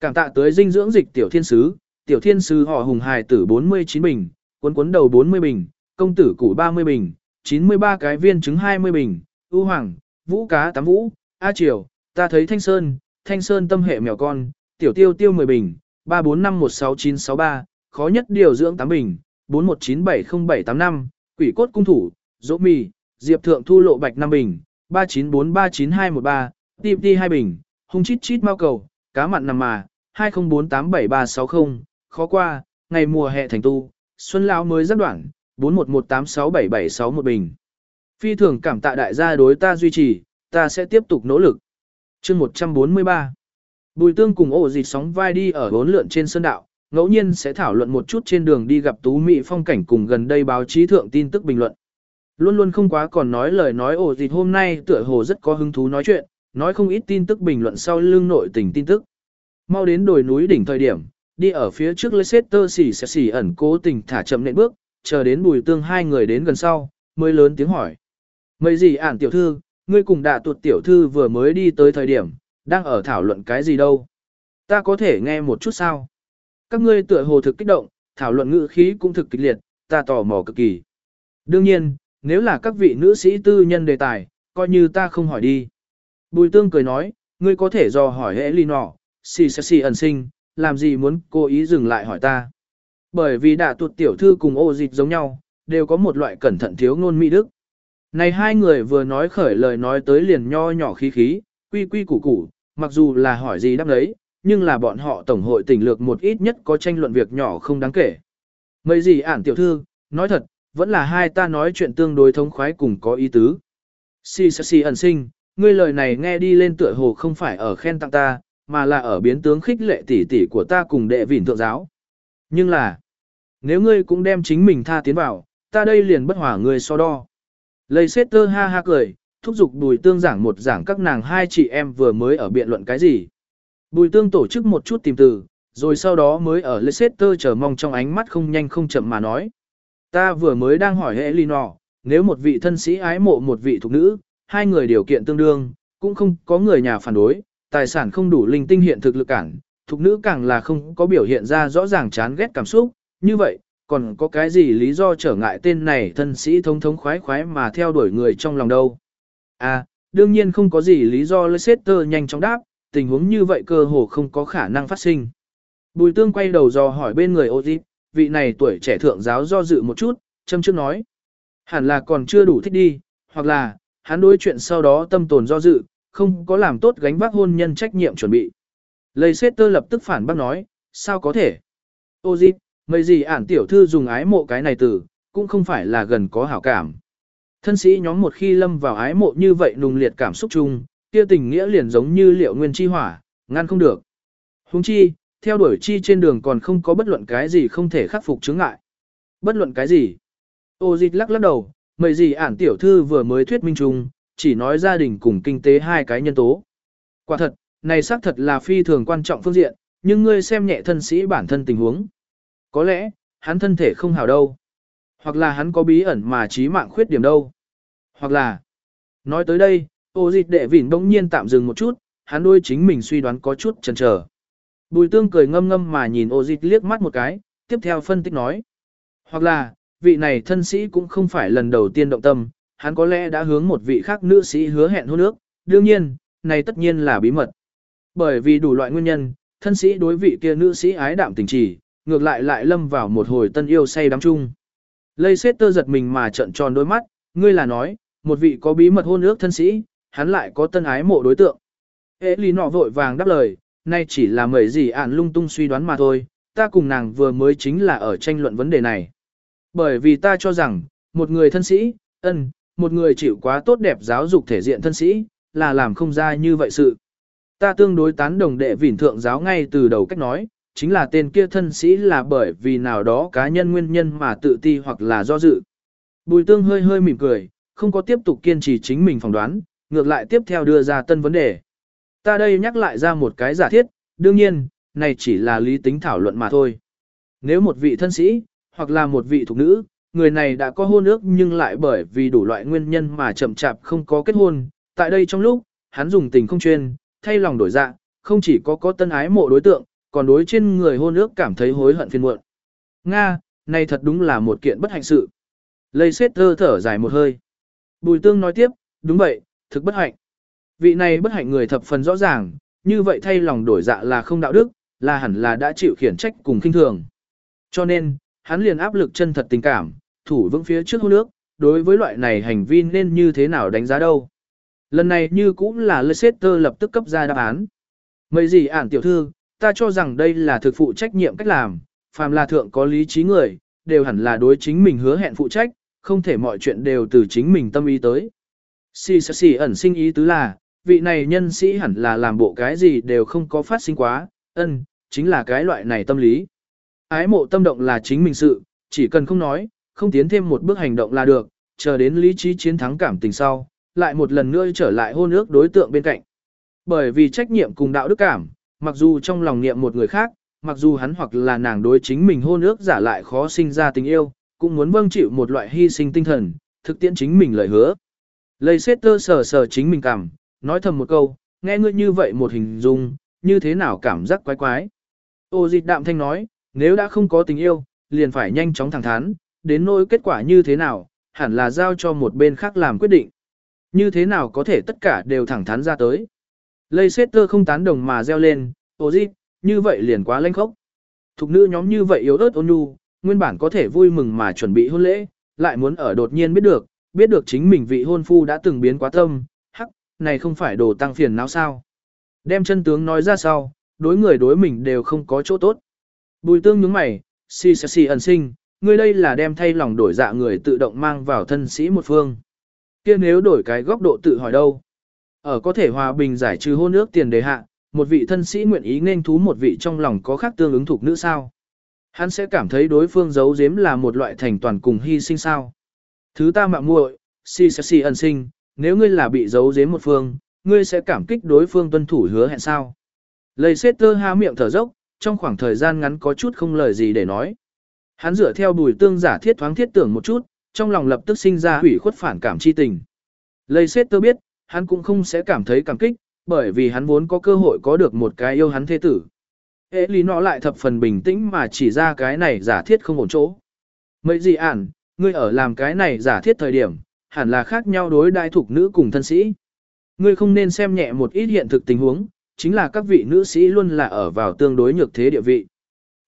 [SPEAKER 1] Cảm tạ tới dinh dưỡng dịch tiểu thiên sứ, tiểu thiên sứ họ hùng hài tử 49 bình, cuốn cuốn đầu 40 bình, công tử củ 30 bình, 93 cái viên trứng 20 bình, ưu hoàng, vũ cá tắm vũ, A Triều, ta thấy Thanh Sơn, Thanh Sơn tâm hệ mèo con, tiểu tiêu tiêu 10 bình, 34516963, khó nhất điều dưỡng 8 bình, 41970785, quỷ cốt cung thủ, dỗ mì, diệp thượng thu lộ bạch 5 bình, 39439213, tiệp ti 2 bình, hung chít chít mau cầu, cá mặn nằm mà, 20487360, khó qua, ngày mùa hè thành tu, xuân lão mới rất đoạn, 41186776 một bình. Phi thường cảm tạ đại gia đối ta duy trì, ta sẽ tiếp tục nỗ lực. chương 143 Bùi tương cùng ổ dịch sóng vai đi ở bốn lượn trên sơn đạo, ngẫu nhiên sẽ thảo luận một chút trên đường đi gặp tú mỹ phong cảnh cùng gần đây báo chí thượng tin tức bình luận. Luôn luôn không quá còn nói lời nói ổ dịch hôm nay tựa hồ rất có hứng thú nói chuyện, nói không ít tin tức bình luận sau lưng nội tình tin tức. Mau đến đồi núi đỉnh thời điểm, đi ở phía trước Leicester xỉ xỉ xỉ ẩn cố tình thả chậm nện bước, chờ đến bùi tương hai người đến gần sau, mới lớn tiếng hỏi. Mấy gì ản tiểu thư, ngươi cùng đạ tuột tiểu thư vừa mới đi tới thời điểm, đang ở thảo luận cái gì đâu. Ta có thể nghe một chút sao? Các ngươi tựa hồ thực kích động, thảo luận ngữ khí cũng thực kịch liệt, ta tò mò cực kỳ. Đương nhiên, nếu là các vị nữ sĩ tư nhân đề tài, coi như ta không hỏi đi. Bùi tương cười nói, ngươi có thể dò hỏi hệ ly nọ, xì xì xì ẩn sinh, làm gì muốn cố ý dừng lại hỏi ta. Bởi vì đã tuột tiểu thư cùng ô dịch giống nhau, đều có một loại cẩn thận thiếu ngôn mỹ đức. Này hai người vừa nói khởi lời nói tới liền nho nhỏ khí khí, quy quy củ củ, mặc dù là hỏi gì đáp đấy, nhưng là bọn họ tổng hội tỉnh lược một ít nhất có tranh luận việc nhỏ không đáng kể. Mấy gì ản tiểu thư, nói thật, vẫn là hai ta nói chuyện tương đối thống khoái cùng có ý tứ. Si si si ẩn sinh, ngươi lời này nghe đi lên tựa hồ không phải ở khen tặng ta, mà là ở biến tướng khích lệ tỷ tỷ của ta cùng đệ vỉn thượng giáo. Nhưng là, nếu ngươi cũng đem chính mình tha tiến vào, ta đây liền bất hỏa ngươi so đo. Lây xét tơ ha ha cười, thúc giục bùi tương giảng một giảng các nàng hai chị em vừa mới ở biện luận cái gì. Bùi tương tổ chức một chút tìm từ, rồi sau đó mới ở Leicester chờ mong trong ánh mắt không nhanh không chậm mà nói. Ta vừa mới đang hỏi hệ Elinor, nếu một vị thân sĩ ái mộ một vị thục nữ, hai người điều kiện tương đương, cũng không có người nhà phản đối, tài sản không đủ linh tinh hiện thực lực cản, thục nữ càng là không có biểu hiện ra rõ ràng chán ghét cảm xúc, như vậy, còn có cái gì lý do trở ngại tên này thân sĩ thống thống khoái khoái mà theo đuổi người trong lòng đâu. À, đương nhiên không có gì lý do Leicester nhanh chóng đáp, tình huống như vậy cơ hồ không có khả năng phát sinh. Bùi tương quay đầu dò hỏi bên người ô dịp, vị này tuổi trẻ thượng giáo do dự một chút, châm trước nói. Hẳn là còn chưa đủ thích đi, hoặc là, hắn đối chuyện sau đó tâm tồn do dự, không có làm tốt gánh vác hôn nhân trách nhiệm chuẩn bị. Leicester lập tức phản bác nói, sao có thể? Ô dịp, mấy gì ản tiểu thư dùng ái mộ cái này từ, cũng không phải là gần có hảo cảm. Thân sĩ nhóm một khi lâm vào ái mộ như vậy nùng liệt cảm xúc chung, kia tình nghĩa liền giống như liệu nguyên chi hỏa, ngăn không được. Huống chi, theo đuổi chi trên đường còn không có bất luận cái gì không thể khắc phục chứng ngại. Bất luận cái gì? Ô dịch lắc lắc đầu, mấy gì ản tiểu thư vừa mới thuyết minh chung, chỉ nói gia đình cùng kinh tế hai cái nhân tố. Quả thật, này xác thật là phi thường quan trọng phương diện, nhưng ngươi xem nhẹ thân sĩ bản thân tình huống. Có lẽ, hắn thân thể không hào đâu. Hoặc là hắn có bí ẩn mà trí mạng khuyết điểm đâu. Hoặc là, nói tới đây, ô dịch đệ vỉn bỗng nhiên tạm dừng một chút, hắn đôi chính mình suy đoán có chút chần chờ. Bùi tương cười ngâm ngâm mà nhìn ô dịch liếc mắt một cái, tiếp theo phân tích nói. Hoặc là, vị này thân sĩ cũng không phải lần đầu tiên động tâm, hắn có lẽ đã hướng một vị khác nữ sĩ hứa hẹn hôn ước, đương nhiên, này tất nhiên là bí mật. Bởi vì đủ loại nguyên nhân, thân sĩ đối vị kia nữ sĩ ái đạm tình chỉ, ngược lại lại lâm vào một hồi tân yêu say đắm chung. Lây xét tơ giật mình mà trợn tròn đôi mắt, ngươi là nói, một vị có bí mật hôn ước thân sĩ, hắn lại có tân ái mộ đối tượng. Ế lý nọ vội vàng đáp lời, nay chỉ là mấy gì ản lung tung suy đoán mà thôi, ta cùng nàng vừa mới chính là ở tranh luận vấn đề này. Bởi vì ta cho rằng, một người thân sĩ, ân, một người chịu quá tốt đẹp giáo dục thể diện thân sĩ, là làm không ra như vậy sự. Ta tương đối tán đồng đệ vỉn thượng giáo ngay từ đầu cách nói, chính là tên kia thân sĩ là bởi vì nào đó cá nhân nguyên nhân mà tự ti hoặc là do dự. Bùi tương hơi hơi mỉm cười, không có tiếp tục kiên trì chính mình phỏng đoán, ngược lại tiếp theo đưa ra tân vấn đề. Ta đây nhắc lại ra một cái giả thiết, đương nhiên, này chỉ là lý tính thảo luận mà thôi. Nếu một vị thân sĩ, hoặc là một vị thuộc nữ, người này đã có hôn ước nhưng lại bởi vì đủ loại nguyên nhân mà chậm chạp không có kết hôn, tại đây trong lúc, hắn dùng tình không chuyên, thay lòng đổi dạ, không chỉ có có tân ái mộ đối tượng, còn đối trên người hôn ước cảm thấy hối hận phiền muộn. Nga, này thật đúng là một kiện bất hạnh sự. Lây xét thơ thở dài một hơi. Bùi tương nói tiếp, đúng vậy, thực bất hạnh. Vị này bất hạnh người thập phần rõ ràng, như vậy thay lòng đổi dạ là không đạo đức, là hẳn là đã chịu khiển trách cùng kinh thường. Cho nên, hắn liền áp lực chân thật tình cảm, thủ vững phía trước hôn nước, đối với loại này hành vi nên như thế nào đánh giá đâu. Lần này như cũng là Leicester lập tức cấp ra đáp án. Mấy gì ản tiểu thư, ta cho rằng đây là thực phụ trách nhiệm cách làm, phàm là thượng có lý trí người, đều hẳn là đối chính mình hứa hẹn phụ trách, không thể mọi chuyện đều từ chính mình tâm ý tới. Xì xì xì ẩn sinh ý tứ là, vị này nhân sĩ hẳn là làm bộ cái gì đều không có phát sinh quá, ân, chính là cái loại này tâm lý. Ái mộ tâm động là chính mình sự, chỉ cần không nói, không tiến thêm một bước hành động là được, chờ đến lý trí chiến thắng cảm tình sau, lại một lần nữa trở lại hôn ước đối tượng bên cạnh. Bởi vì trách nhiệm cùng đạo đức cảm, mặc dù trong lòng niệm một người khác, mặc dù hắn hoặc là nàng đối chính mình hôn ước giả lại khó sinh ra tình yêu, cũng muốn vâng chịu một loại hy sinh tinh thần, thực tiễn chính mình lời hứa. Lây xét tơ sờ sờ chính mình cảm, nói thầm một câu, nghe ngươi như vậy một hình dung, như thế nào cảm giác quái quái. Ô dịch đạm thanh nói, nếu đã không có tình yêu, liền phải nhanh chóng thẳng thắn, đến nỗi kết quả như thế nào, hẳn là giao cho một bên khác làm quyết định. Như thế nào có thể tất cả đều thẳng thắn ra tới. Lây xét tơ không tán đồng mà reo lên, ô dịch, như vậy liền quá lanh khốc. Thục nữ nhóm như vậy yếu ớt ôn nhu, nguyên bản có thể vui mừng mà chuẩn bị hôn lễ, lại muốn ở đột nhiên biết được, biết được chính mình vị hôn phu đã từng biến quá tâm, hắc, này không phải đồ tăng phiền não sao. Đem chân tướng nói ra sau, đối người đối mình đều không có chỗ tốt. Bùi tương nhướng mày, si si si ẩn sinh, ngươi đây là đem thay lòng đổi dạ người tự động mang vào thân sĩ một phương. kia nếu đổi cái góc độ tự hỏi đâu? Ở có thể hòa bình giải trừ hôn ước tiền đề hạ, một vị thân sĩ nguyện ý nên thú một vị trong lòng có khác tương ứng thuộc nữ sao? Hắn sẽ cảm thấy đối phương giấu giếm là một loại thành toàn cùng hy sinh sao? Thứ ta mạo muội, si sẽ si ẩn sinh, nếu ngươi là bị giấu giếm một phương, ngươi sẽ cảm kích đối phương tuân thủ hứa hẹn sao? Lây xét tơ há miệng thở dốc, trong khoảng thời gian ngắn có chút không lời gì để nói. Hắn dựa theo bùi tương giả thiết thoáng thiết tưởng một chút, trong lòng lập tức sinh ra hủy khuất phản cảm chi tình. Lây xét tơ biết, hắn cũng không sẽ cảm thấy cảm kích, bởi vì hắn vốn có cơ hội có được một cái yêu hắn thế tử. Ế lý nó lại thập phần bình tĩnh mà chỉ ra cái này giả thiết không ổn chỗ. Mấy gì ản, ngươi ở làm cái này giả thiết thời điểm, hẳn là khác nhau đối đại thuộc nữ cùng thân sĩ. Ngươi không nên xem nhẹ một ít hiện thực tình huống, chính là các vị nữ sĩ luôn là ở vào tương đối nhược thế địa vị.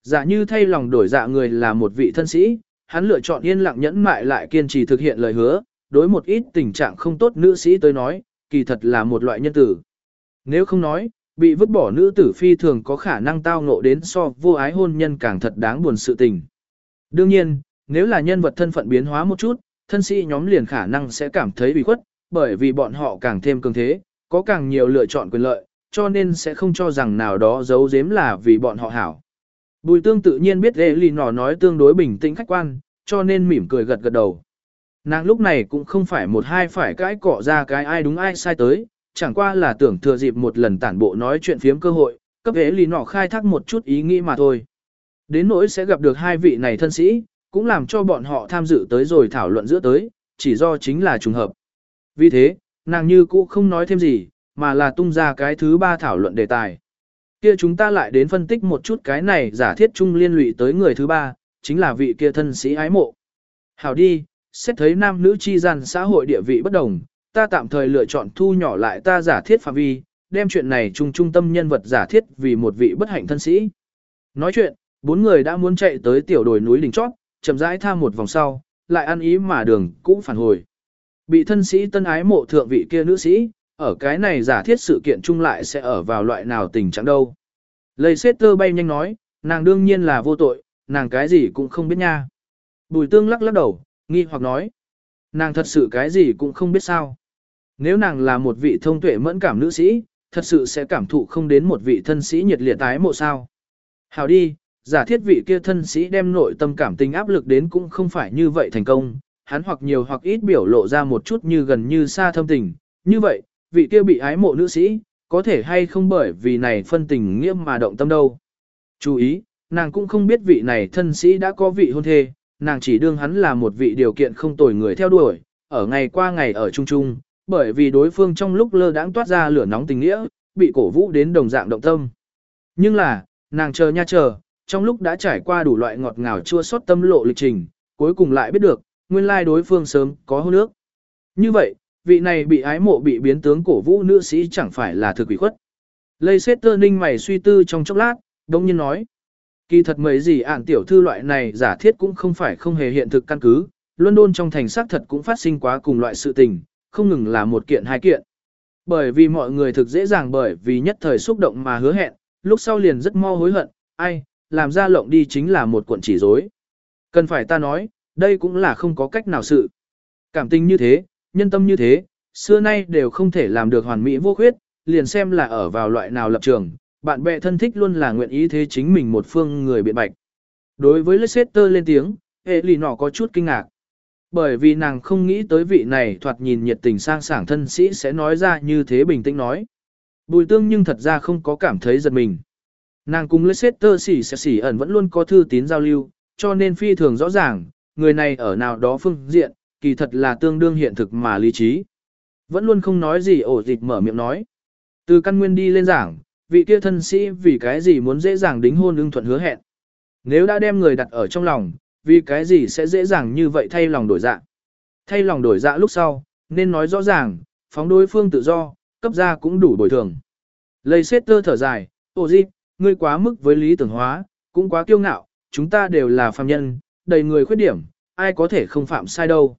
[SPEAKER 1] Giả như thay lòng đổi dạ người là một vị thân sĩ, hắn lựa chọn yên lặng nhẫn mại lại kiên trì thực hiện lời hứa, đối một ít tình trạng không tốt nữ sĩ tới nói, kỳ thật là một loại nhân tử. Nếu không nói, bị vứt bỏ nữ tử phi thường có khả năng tao ngộ đến so vô ái hôn nhân càng thật đáng buồn sự tình. Đương nhiên, nếu là nhân vật thân phận biến hóa một chút, thân sĩ nhóm liền khả năng sẽ cảm thấy bị khuất, bởi vì bọn họ càng thêm cường thế, có càng nhiều lựa chọn quyền lợi, cho nên sẽ không cho rằng nào đó giấu giếm là vì bọn họ hảo. Bùi tương tự nhiên biết Lê lì Nò nói tương đối bình tĩnh khách quan, cho nên mỉm cười gật gật đầu. Nàng lúc này cũng không phải một hai phải cãi cọ ra cái ai đúng ai sai tới, chẳng qua là tưởng thừa dịp một lần tản bộ nói chuyện phiếm cơ hội, cấp hế lì nọ khai thác một chút ý nghĩ mà thôi. Đến nỗi sẽ gặp được hai vị này thân sĩ, cũng làm cho bọn họ tham dự tới rồi thảo luận giữa tới, chỉ do chính là trùng hợp. Vì thế, nàng như cũ không nói thêm gì, mà là tung ra cái thứ ba thảo luận đề tài. Kia chúng ta lại đến phân tích một chút cái này giả thiết chung liên lụy tới người thứ ba, chính là vị kia thân sĩ ái mộ. Hảo đi, xét thấy nam nữ chi gian xã hội địa vị bất đồng, ta tạm thời lựa chọn thu nhỏ lại ta giả thiết phạm vi, đem chuyện này chung trung tâm nhân vật giả thiết vì một vị bất hạnh thân sĩ. Nói chuyện, bốn người đã muốn chạy tới tiểu đồi núi đỉnh chót, chậm rãi tha một vòng sau, lại ăn ý mà đường cũng phản hồi. Bị thân sĩ tân ái mộ thượng vị kia nữ sĩ, ở cái này giả thiết sự kiện chung lại sẽ ở vào loại nào tình trạng đâu. Lây xét tơ bay nhanh nói, nàng đương nhiên là vô tội, nàng cái gì cũng không biết nha. Bùi tương lắc lắc đầu, nghi hoặc nói, nàng thật sự cái gì cũng không biết sao. Nếu nàng là một vị thông tuệ mẫn cảm nữ sĩ, thật sự sẽ cảm thụ không đến một vị thân sĩ nhiệt liệt tái mộ sao. Hào đi, giả thiết vị kia thân sĩ đem nội tâm cảm tình áp lực đến cũng không phải như vậy thành công, hắn hoặc nhiều hoặc ít biểu lộ ra một chút như gần như xa thâm tình, như vậy, vị kia bị ái mộ nữ sĩ, có thể hay không bởi vì này phân tình nghiêm mà động tâm đâu. Chú ý, nàng cũng không biết vị này thân sĩ đã có vị hôn thê, nàng chỉ đương hắn là một vị điều kiện không tồi người theo đuổi, ở ngày qua ngày ở chung chung, bởi vì đối phương trong lúc lơ đãng toát ra lửa nóng tình nghĩa, bị cổ vũ đến đồng dạng động tâm. Nhưng là, nàng chờ nha chờ, trong lúc đã trải qua đủ loại ngọt ngào chua xót tâm lộ lịch trình, cuối cùng lại biết được, nguyên lai đối phương sớm có hôn nước. Như vậy, vị này bị ái mộ bị biến tướng cổ vũ nữ sĩ chẳng phải là thực quỷ khuất. Lây xét tơ ninh mày suy tư trong chốc lát, đông nhiên nói. Kỳ thật mấy gì ản tiểu thư loại này giả thiết cũng không phải không hề hiện thực căn cứ, London trong thành xác thật cũng phát sinh quá cùng loại sự tình, không ngừng là một kiện hai kiện. Bởi vì mọi người thực dễ dàng bởi vì nhất thời xúc động mà hứa hẹn, lúc sau liền rất mo hối hận, ai, làm ra lộng đi chính là một cuộn chỉ dối. Cần phải ta nói, đây cũng là không có cách nào sự. Cảm tình như thế, nhân tâm như thế, xưa nay đều không thể làm được hoàn mỹ vô khuyết, liền xem là ở vào loại nào lập trường, bạn bè thân thích luôn là nguyện ý thế chính mình một phương người biện bạch. Đối với Leicester lên tiếng, hệ lì nọ có chút kinh ngạc. Bởi vì nàng không nghĩ tới vị này thoạt nhìn nhiệt tình sang sảng thân sĩ sẽ nói ra như thế bình tĩnh nói. Bùi tương nhưng thật ra không có cảm thấy giật mình. Nàng cùng Leicester xỉ xỉ, xỉ ẩn vẫn luôn có thư tín giao lưu, cho nên phi thường rõ ràng, người này ở nào đó phương diện, kỳ thật là tương đương hiện thực mà lý trí. Vẫn luôn không nói gì ổ dịch mở miệng nói. Từ căn nguyên đi lên giảng, vị kia thân sĩ vì cái gì muốn dễ dàng đính hôn ưng thuận hứa hẹn. Nếu đã đem người đặt ở trong lòng, vì cái gì sẽ dễ dàng như vậy thay lòng đổi dạ. Thay lòng đổi dạ lúc sau, nên nói rõ ràng, phóng đối phương tự do, cấp ra cũng đủ bồi thường. Lây xết tơ thở dài, ô di, ngươi quá mức với lý tưởng hóa, cũng quá kiêu ngạo, chúng ta đều là phàm nhân, đầy người khuyết điểm, ai có thể không phạm sai đâu.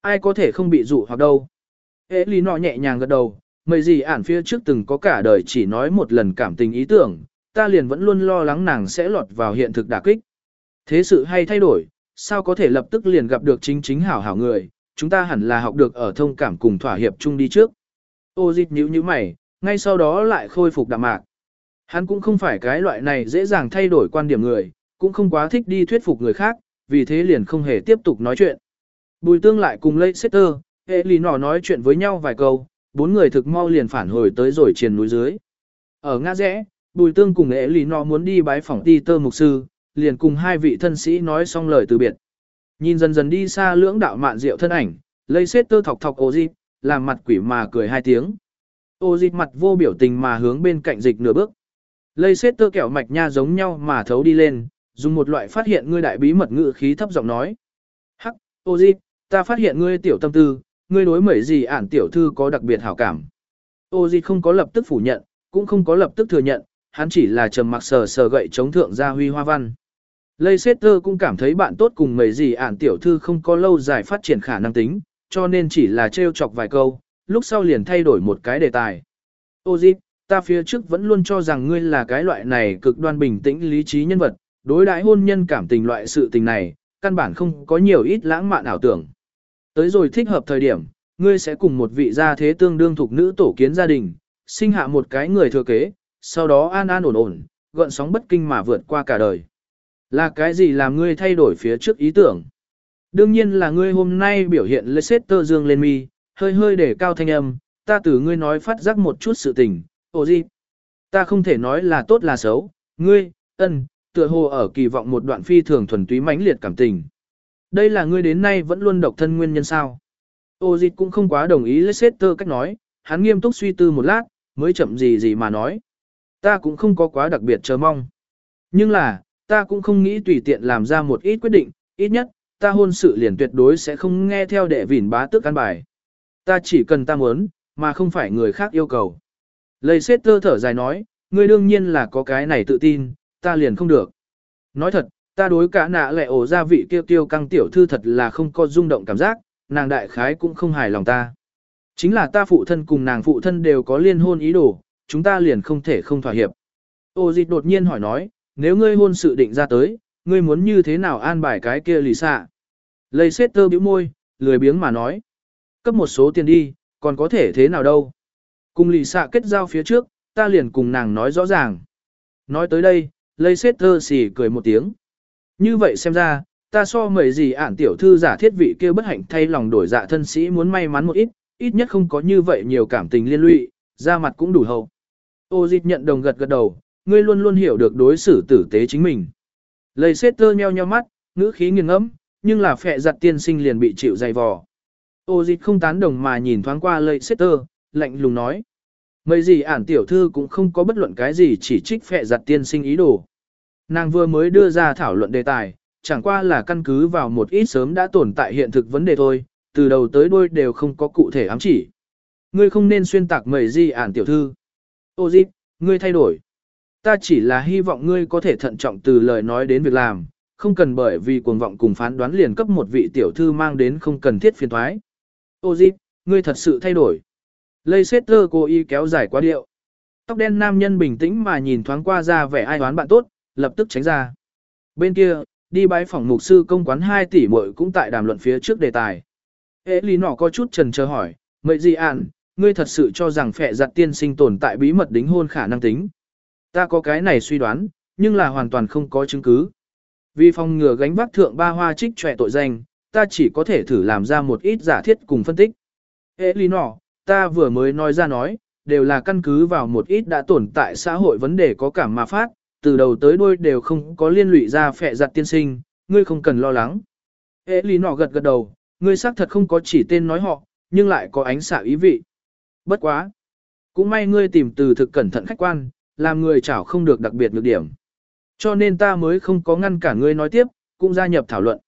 [SPEAKER 1] Ai có thể không bị dụ hoặc đâu. Ế lý nọ nhẹ nhàng gật đầu, mấy gì ản phía trước từng có cả đời chỉ nói một lần cảm tình ý tưởng, ta liền vẫn luôn lo lắng nàng sẽ lọt vào hiện thực đả kích. Thế sự hay thay đổi, sao có thể lập tức liền gặp được chính chính hảo hảo người, chúng ta hẳn là học được ở thông cảm cùng thỏa hiệp chung đi trước. Ô dịch nhíu nhíu mày, ngay sau đó lại khôi phục đạm mạc. Hắn cũng không phải cái loại này dễ dàng thay đổi quan điểm người, cũng không quá thích đi thuyết phục người khác, vì thế liền không hề tiếp tục nói chuyện. Bùi tương lại cùng Leicester, hệ lì nọ nói chuyện với nhau vài câu, bốn người thực mau liền phản hồi tới rồi triền núi dưới. Ở ngã rẽ, bùi tương cùng ế lì nọ muốn đi bái phỏng ti tơ mục sư, liền cùng hai vị thân sĩ nói xong lời từ biệt. Nhìn dần dần đi xa lưỡng đạo mạn rượu thân ảnh, lây xét tơ thọc thọc ô dịp, làm mặt quỷ mà cười hai tiếng. Ô dịp mặt vô biểu tình mà hướng bên cạnh dịch nửa bước. lây xét tơ kẹo mạch nha giống nhau mà thấu đi lên, dùng một loại phát hiện ngươi đại bí mật ngữ khí thấp giọng nói. Hắc, ô dịp, ta phát hiện ngươi tiểu tâm tư, ngươi đối mấy gì ản tiểu thư có đặc biệt hảo cảm. Ô gì không có lập tức phủ nhận, cũng không có lập tức thừa nhận, hắn chỉ là trầm mặc sờ sờ gậy chống thượng gia huy hoa văn. Leicester cũng cảm thấy bạn tốt cùng mấy gì ản tiểu thư không có lâu dài phát triển khả năng tính, cho nên chỉ là trêu chọc vài câu, lúc sau liền thay đổi một cái đề tài. Ô dịp, ta phía trước vẫn luôn cho rằng ngươi là cái loại này cực đoan bình tĩnh lý trí nhân vật, đối đãi hôn nhân cảm tình loại sự tình này, căn bản không có nhiều ít lãng mạn ảo tưởng. Tới rồi thích hợp thời điểm, ngươi sẽ cùng một vị gia thế tương đương thuộc nữ tổ kiến gia đình, sinh hạ một cái người thừa kế, sau đó an an ổn ổn, gợn sóng bất kinh mà vượt qua cả đời. Là cái gì làm ngươi thay đổi phía trước ý tưởng? Đương nhiên là ngươi hôm nay biểu hiện Leicester dương lên mi, hơi hơi để cao thanh âm, ta từ ngươi nói phát giác một chút sự tình, ồ gì? Ta không thể nói là tốt là xấu, ngươi, ân, tựa hồ ở kỳ vọng một đoạn phi thường thuần túy mãnh liệt cảm tình. Đây là ngươi đến nay vẫn luôn độc thân nguyên nhân sao? Ô dịch cũng không quá đồng ý Leicester cách nói, hắn nghiêm túc suy tư một lát, mới chậm gì gì mà nói. Ta cũng không có quá đặc biệt chờ mong. Nhưng là, ta cũng không nghĩ tùy tiện làm ra một ít quyết định, ít nhất, ta hôn sự liền tuyệt đối sẽ không nghe theo đệ vỉn bá tước căn bài. Ta chỉ cần ta muốn, mà không phải người khác yêu cầu. Leicester thở dài nói, ngươi đương nhiên là có cái này tự tin, ta liền không được. Nói thật, ta đối cả nạ lệ ổ gia vị kia tiêu căng tiểu thư thật là không có rung động cảm giác, nàng đại khái cũng không hài lòng ta. Chính là ta phụ thân cùng nàng phụ thân đều có liên hôn ý đồ, chúng ta liền không thể không thỏa hiệp. Ô dịch đột nhiên hỏi nói, nếu ngươi hôn sự định ra tới, ngươi muốn như thế nào an bài cái kia lì xạ? Lây xét tơ bĩu môi, lười biếng mà nói. Cấp một số tiền đi, còn có thể thế nào đâu. Cùng lì xạ kết giao phía trước, ta liền cùng nàng nói rõ ràng. Nói tới đây, lây xét tơ xỉ cười một tiếng. Như vậy xem ra, ta so mời gì ản tiểu thư giả thiết vị kia bất hạnh thay lòng đổi dạ thân sĩ muốn may mắn một ít, ít nhất không có như vậy nhiều cảm tình liên lụy, ra mặt cũng đủ hậu. Ô dịch nhận đồng gật gật đầu, ngươi luôn luôn hiểu được đối xử tử tế chính mình. lầy xết tơ nheo nheo mắt, ngữ khí nghiêng ngẫm, nhưng là phệ giặt tiên sinh liền bị chịu dày vò. Ô dịch không tán đồng mà nhìn thoáng qua lầy xết tơ, lạnh lùng nói. Mấy gì ản tiểu thư cũng không có bất luận cái gì chỉ trích phệ giặt tiên sinh ý đồ. Nàng vừa mới đưa ra thảo luận đề tài, chẳng qua là căn cứ vào một ít sớm đã tồn tại hiện thực vấn đề thôi, từ đầu tới đuôi đều không có cụ thể ám chỉ. Ngươi không nên xuyên tạc mẩy gì ản tiểu thư. Ô dịp, ngươi thay đổi. Ta chỉ là hy vọng ngươi có thể thận trọng từ lời nói đến việc làm, không cần bởi vì cuồng vọng cùng phán đoán liền cấp một vị tiểu thư mang đến không cần thiết phiền thoái. Ô dịp, ngươi thật sự thay đổi. Lây xét thơ cô y kéo dài quá điệu. Tóc đen nam nhân bình tĩnh mà nhìn thoáng qua ra vẻ ai đoán bạn tốt, lập tức tránh ra. Bên kia, đi bái phòng mục sư công quán 2 tỷ muội cũng tại đàm luận phía trước đề tài. Ê lý nọ có chút trần chờ hỏi, Mệnh gì ạn, ngươi thật sự cho rằng phệ giặt tiên sinh tồn tại bí mật đính hôn khả năng tính. Ta có cái này suy đoán, nhưng là hoàn toàn không có chứng cứ. Vì phòng ngừa gánh vác thượng ba hoa trích trẻ tội danh, ta chỉ có thể thử làm ra một ít giả thiết cùng phân tích. Ê lý nọ, ta vừa mới nói ra nói, đều là căn cứ vào một ít đã tồn tại xã hội vấn đề có cảm mà phát, từ đầu tới đuôi đều không có liên lụy ra phệ giặt tiên sinh, ngươi không cần lo lắng. Ế lý nọ gật gật đầu, ngươi xác thật không có chỉ tên nói họ, nhưng lại có ánh xạ ý vị. Bất quá. Cũng may ngươi tìm từ thực cẩn thận khách quan, làm người chảo không được đặc biệt nhược điểm. Cho nên ta mới không có ngăn cả ngươi nói tiếp, cũng gia nhập thảo luận.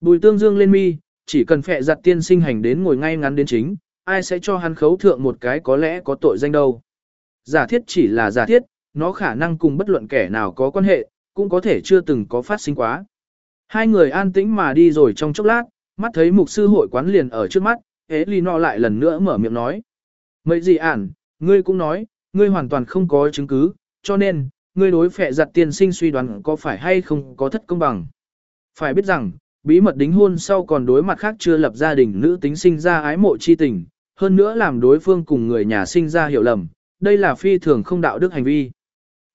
[SPEAKER 1] Bùi tương dương lên mi, chỉ cần phệ giặt tiên sinh hành đến ngồi ngay ngắn đến chính, ai sẽ cho hắn khấu thượng một cái có lẽ có tội danh đâu. Giả thiết chỉ là giả thiết, nó khả năng cùng bất luận kẻ nào có quan hệ, cũng có thể chưa từng có phát sinh quá. Hai người an tĩnh mà đi rồi trong chốc lát, mắt thấy mục sư hội quán liền ở trước mắt, hế ly no lại lần nữa mở miệng nói. Mấy gì ản, ngươi cũng nói, ngươi hoàn toàn không có chứng cứ, cho nên, ngươi đối phệ giặt tiên sinh suy đoán có phải hay không có thất công bằng. Phải biết rằng, bí mật đính hôn sau còn đối mặt khác chưa lập gia đình nữ tính sinh ra ái mộ chi tình, hơn nữa làm đối phương cùng người nhà sinh ra hiểu lầm, đây là phi thường không đạo đức hành vi.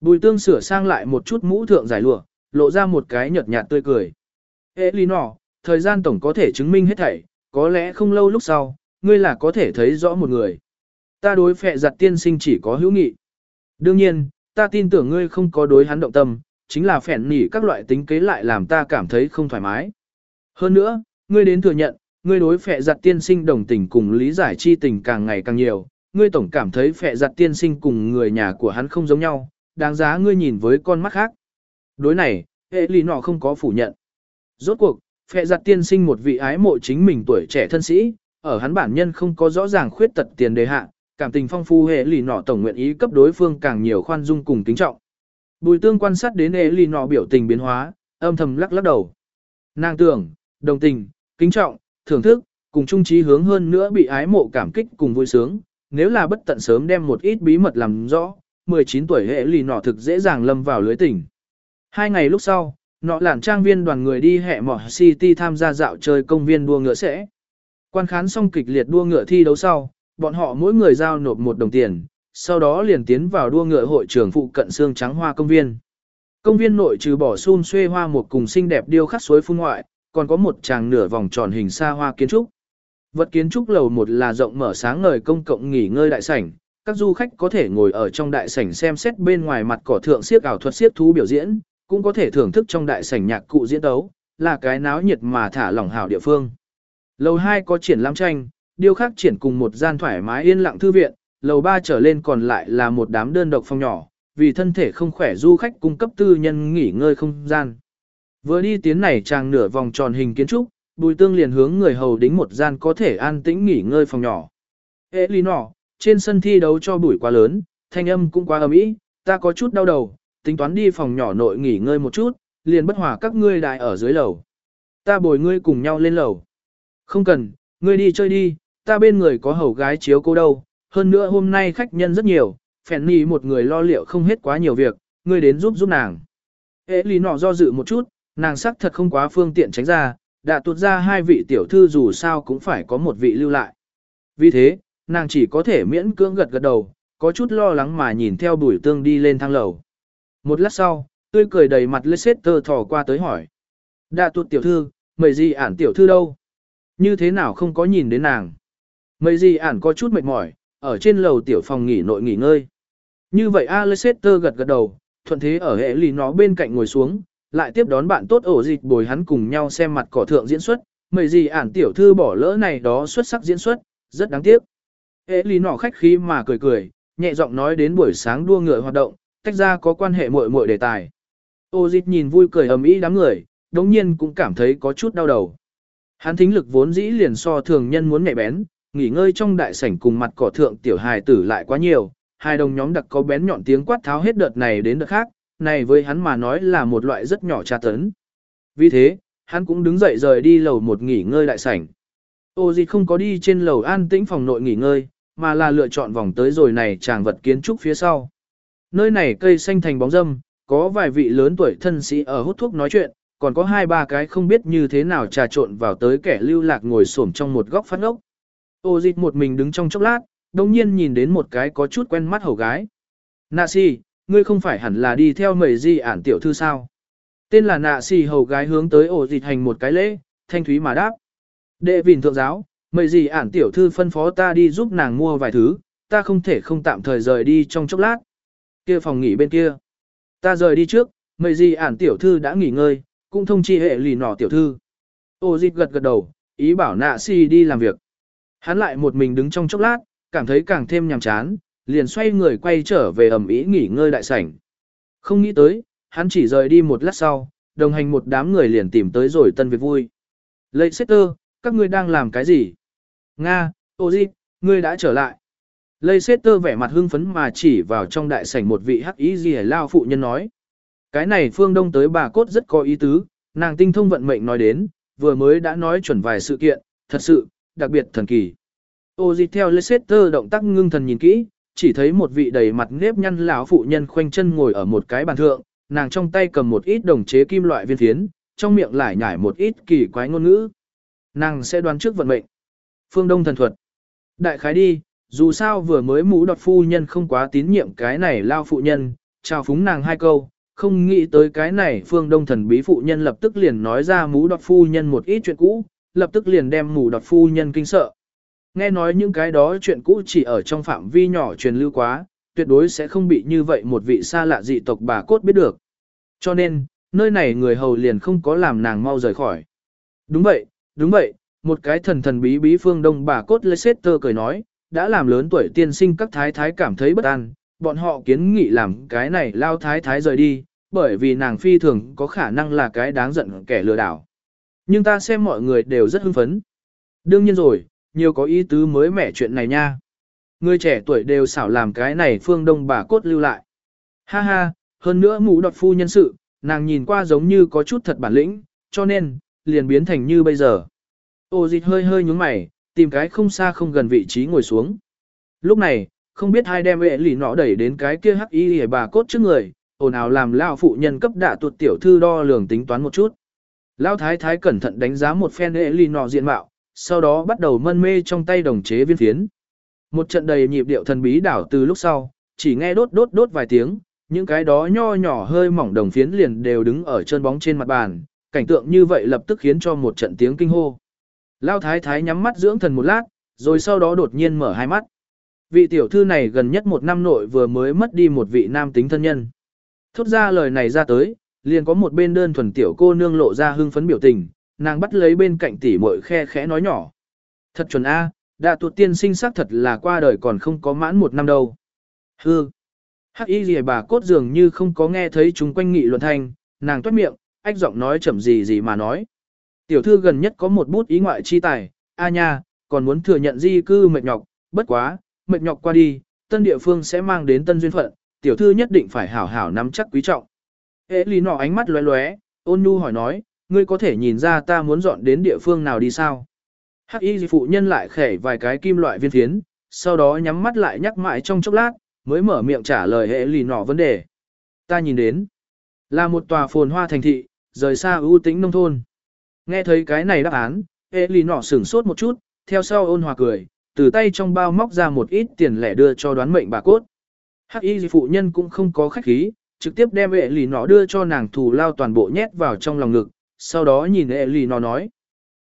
[SPEAKER 1] Bùi tương sửa sang lại một chút mũ thượng giải lụa, lộ ra một cái nhợt nhạt tươi cười. Ê lý nọ, thời gian tổng có thể chứng minh hết thảy, có lẽ không lâu lúc sau, ngươi là có thể thấy rõ một người. Ta đối phệ giặt tiên sinh chỉ có hữu nghị. Đương nhiên, ta tin tưởng ngươi không có đối hắn động tâm, chính là phèn nỉ các loại tính kế lại làm ta cảm thấy không thoải mái. Hơn nữa, ngươi đến thừa nhận, ngươi đối phệ giặt tiên sinh đồng tình cùng lý giải chi tình càng ngày càng nhiều, ngươi tổng cảm thấy phệ giặt tiên sinh cùng người nhà của hắn không giống nhau, đáng giá ngươi nhìn với con mắt khác. Đối này, hệ lý nọ không có phủ nhận. Rốt cuộc, phệ giặt tiên sinh một vị ái mộ chính mình tuổi trẻ thân sĩ, ở hắn bản nhân không có rõ ràng khuyết tật tiền đề hạ, cảm tình phong phu hệ lì nọ tổng nguyện ý cấp đối phương càng nhiều khoan dung cùng kính trọng. Bùi tương quan sát đến hệ lì nọ biểu tình biến hóa, âm thầm lắc lắc đầu. Nàng tưởng, đồng tình, kính trọng, thưởng thức, cùng chung trí hướng hơn nữa bị ái mộ cảm kích cùng vui sướng, nếu là bất tận sớm đem một ít bí mật làm rõ, 19 tuổi hệ lì nọ thực dễ dàng lâm vào lưới tình. Hai ngày lúc sau, nọ lản trang viên đoàn người đi hẹ mỏ City tham gia dạo chơi công viên đua ngựa sẽ. Quan khán xong kịch liệt đua ngựa thi đấu sau, bọn họ mỗi người giao nộp một đồng tiền, sau đó liền tiến vào đua ngựa hội trường phụ cận xương trắng hoa công viên. Công viên nội trừ bỏ xun xuê hoa một cùng xinh đẹp điêu khắc suối phun ngoại, còn có một tràng nửa vòng tròn hình xa hoa kiến trúc. Vật kiến trúc lầu một là rộng mở sáng ngời công cộng nghỉ ngơi đại sảnh, các du khách có thể ngồi ở trong đại sảnh xem xét bên ngoài mặt cỏ thượng siếc ảo thuật siếc thú biểu diễn, cũng có thể thưởng thức trong đại sảnh nhạc cụ diễn tấu, là cái náo nhiệt mà thả lỏng hảo địa phương. Lầu 2 có triển lãm tranh, điêu khắc triển cùng một gian thoải mái yên lặng thư viện, lầu 3 trở lên còn lại là một đám đơn độc phòng nhỏ, vì thân thể không khỏe du khách cung cấp tư nhân nghỉ ngơi không gian. Vừa đi tiến này trang nửa vòng tròn hình kiến trúc, Bùi Tương liền hướng người hầu đính một gian có thể an tĩnh nghỉ ngơi phòng nhỏ. Elinor, trên sân thi đấu cho bụi quá lớn, thanh âm cũng quá ầm ĩ, ta có chút đau đầu, tính toán đi phòng nhỏ nội nghỉ ngơi một chút, liền bất hòa các ngươi đại ở dưới lầu. Ta bồi ngươi cùng nhau lên lầu. Không cần, ngươi đi chơi đi, ta bên người có hầu gái chiếu cô đâu, hơn nữa hôm nay khách nhân rất nhiều, phèn nì một người lo liệu không hết quá nhiều việc, ngươi đến giúp giúp nàng. Ế lý nọ do dự một chút, nàng sắc thật không quá phương tiện tránh ra, đã tuột ra hai vị tiểu thư dù sao cũng phải có một vị lưu lại. Vì thế, nàng chỉ có thể miễn cưỡng gật gật đầu, có chút lo lắng mà nhìn theo bùi tương đi lên thang lầu. Một lát sau, tươi cười đầy mặt Leicester thò qua tới hỏi. Đã tuột tiểu thư, mấy gì ản tiểu thư đâu? Như thế nào không có nhìn đến nàng? Mấy gì ản có chút mệt mỏi, ở trên lầu tiểu phòng nghỉ nội nghỉ ngơi. Như vậy a Leicester gật gật đầu, thuận thế ở hệ lì nó bên cạnh ngồi xuống, lại tiếp đón bạn tốt ổ dịch bồi hắn cùng nhau xem mặt cỏ thượng diễn xuất, mấy gì ản tiểu thư bỏ lỡ này đó xuất sắc diễn xuất, rất đáng tiếc. Hệ lý nọ khách khí mà cười cười, nhẹ giọng nói đến buổi sáng đua ngựa hoạt động, tách ra có quan hệ muội muội đề tài. Ô dịch nhìn vui cười ầm ĩ đám người, đống nhiên cũng cảm thấy có chút đau đầu. Hắn thính lực vốn dĩ liền so thường nhân muốn nhạy bén, nghỉ ngơi trong đại sảnh cùng mặt cỏ thượng tiểu hài tử lại quá nhiều, hai đồng nhóm đặc có bén nhọn tiếng quát tháo hết đợt này đến đợt khác, này với hắn mà nói là một loại rất nhỏ tra tấn. Vì thế, hắn cũng đứng dậy rời đi lầu một nghỉ ngơi đại sảnh. Ô dịch không có đi trên lầu an tĩnh phòng nội nghỉ ngơi, mà là lựa chọn vòng tới rồi này chàng vật kiến trúc phía sau. Nơi này cây xanh thành bóng râm, có vài vị lớn tuổi thân sĩ ở hút thuốc nói chuyện, còn có hai ba cái không biết như thế nào trà trộn vào tới kẻ lưu lạc ngồi xổm trong một góc phát ngốc. Ô dịch một mình đứng trong chốc lát, đồng nhiên nhìn đến một cái có chút quen mắt hầu gái. Nạ si, ngươi không phải hẳn là đi theo mầy di ản tiểu thư sao? Tên là nạ si hầu gái hướng tới ổ dịch hành một cái lễ, thanh thúy mà đáp. Đệ vỉn thượng giáo, Mấy gì ản tiểu thư phân phó ta đi giúp nàng mua vài thứ, ta không thể không tạm thời rời đi trong chốc lát. Kia phòng nghỉ bên kia. Ta rời đi trước, mấy gì ản tiểu thư đã nghỉ ngơi, cũng thông chi hệ lì nọ tiểu thư. Ô dịch gật gật đầu, ý bảo nạ si đi làm việc. Hắn lại một mình đứng trong chốc lát, cảm thấy càng thêm nhàm chán, liền xoay người quay trở về ẩm ý nghỉ ngơi đại sảnh. Không nghĩ tới, hắn chỉ rời đi một lát sau, đồng hành một đám người liền tìm tới rồi tân việc vui. Lệ Sester, các ngươi đang làm cái gì? Nga, ô di, ngươi đã trở lại. Lây xét tơ vẻ mặt hưng phấn mà chỉ vào trong đại sảnh một vị hắc ý gì lao phụ nhân nói. Cái này phương đông tới bà cốt rất có ý tứ, nàng tinh thông vận mệnh nói đến, vừa mới đã nói chuẩn vài sự kiện, thật sự, đặc biệt thần kỳ. Ô di theo Leicester động tác ngưng thần nhìn kỹ, chỉ thấy một vị đầy mặt nếp nhăn lão phụ nhân khoanh chân ngồi ở một cái bàn thượng, nàng trong tay cầm một ít đồng chế kim loại viên phiến, trong miệng lải nhải một ít kỳ quái ngôn ngữ. Nàng sẽ đoán trước vận mệnh. Phương Đông thần thuật. Đại khái đi, dù sao vừa mới mũ đọt phu nhân không quá tín nhiệm cái này lao phụ nhân, chào phúng nàng hai câu, không nghĩ tới cái này phương đông thần bí phụ nhân lập tức liền nói ra mũ đọt phu nhân một ít chuyện cũ, lập tức liền đem mũ đọt phu nhân kinh sợ. Nghe nói những cái đó chuyện cũ chỉ ở trong phạm vi nhỏ truyền lưu quá, tuyệt đối sẽ không bị như vậy một vị xa lạ dị tộc bà cốt biết được. Cho nên, nơi này người hầu liền không có làm nàng mau rời khỏi. Đúng vậy, đúng vậy, một cái thần thần bí bí phương đông bà cốt Leicester cười nói, đã làm lớn tuổi tiên sinh các thái thái cảm thấy bất an, bọn họ kiến nghị làm cái này lao thái thái rời đi, bởi vì nàng phi thường có khả năng là cái đáng giận kẻ lừa đảo. Nhưng ta xem mọi người đều rất hưng phấn. Đương nhiên rồi, nhiều có ý tứ mới mẻ chuyện này nha. Người trẻ tuổi đều xảo làm cái này phương đông bà cốt lưu lại. Ha ha, hơn nữa mũ đọt phu nhân sự, nàng nhìn qua giống như có chút thật bản lĩnh, cho nên, liền biến thành như bây giờ. Ô dịch hơi hơi nhúng mày, tìm cái không xa không gần vị trí ngồi xuống. Lúc này, không biết hai đem vệ lì nọ đẩy đến cái kia hắc y hề bà cốt trước người, ồn ào làm lao phụ nhân cấp đạ tuột tiểu thư đo lường tính toán một chút. Lao thái thái cẩn thận đánh giá một phen vệ lì nọ diện mạo, sau đó bắt đầu mân mê trong tay đồng chế viên phiến. Một trận đầy nhịp điệu thần bí đảo từ lúc sau, chỉ nghe đốt đốt đốt vài tiếng, những cái đó nho nhỏ hơi mỏng đồng phiến liền đều đứng ở chân bóng trên mặt bàn, cảnh tượng như vậy lập tức khiến cho một trận tiếng kinh hô. Lao thái thái nhắm mắt dưỡng thần một lát, rồi sau đó đột nhiên mở hai mắt. Vị tiểu thư này gần nhất một năm nội vừa mới mất đi một vị nam tính thân nhân. Thốt ra lời này ra tới, liền có một bên đơn thuần tiểu cô nương lộ ra hưng phấn biểu tình, nàng bắt lấy bên cạnh tỉ muội khe khẽ nói nhỏ. Thật chuẩn A, đã tuột tiên sinh sắc thật là qua đời còn không có mãn một năm đâu. Hư. Hắc y gì bà cốt dường như không có nghe thấy chúng quanh nghị luận thanh, nàng toát miệng, ách giọng nói chậm gì gì mà nói. Tiểu thư gần nhất có một bút ý ngoại chi tài, a nha, còn muốn thừa nhận di cư mệt nhọc, bất quá, mệt nhọc qua đi, tân địa phương sẽ mang đến tân duyên phận, tiểu thư nhất định phải hảo hảo nắm chắc quý trọng. Ê lý nọ ánh mắt lóe lóe, ôn nhu hỏi nói, ngươi có thể nhìn ra ta muốn dọn đến địa phương nào đi sao? Hắc y phụ nhân lại khẻ vài cái kim loại viên thiến, sau đó nhắm mắt lại nhắc mãi trong chốc lát, mới mở miệng trả lời hệ lì nọ vấn đề. Ta nhìn đến, là một tòa phồn hoa thành thị, rời xa ưu tĩnh nông thôn. Nghe thấy cái này đáp án, Ellie nọ sửng sốt một chút, theo sau ôn hòa cười, từ tay trong bao móc ra một ít tiền lẻ đưa cho đoán mệnh bà cốt. Hắc y phụ nhân cũng không có khách khí, trực tiếp đem hệ lì nọ đưa cho nàng thù lao toàn bộ nhét vào trong lòng ngực, sau đó nhìn hệ lì nọ nói.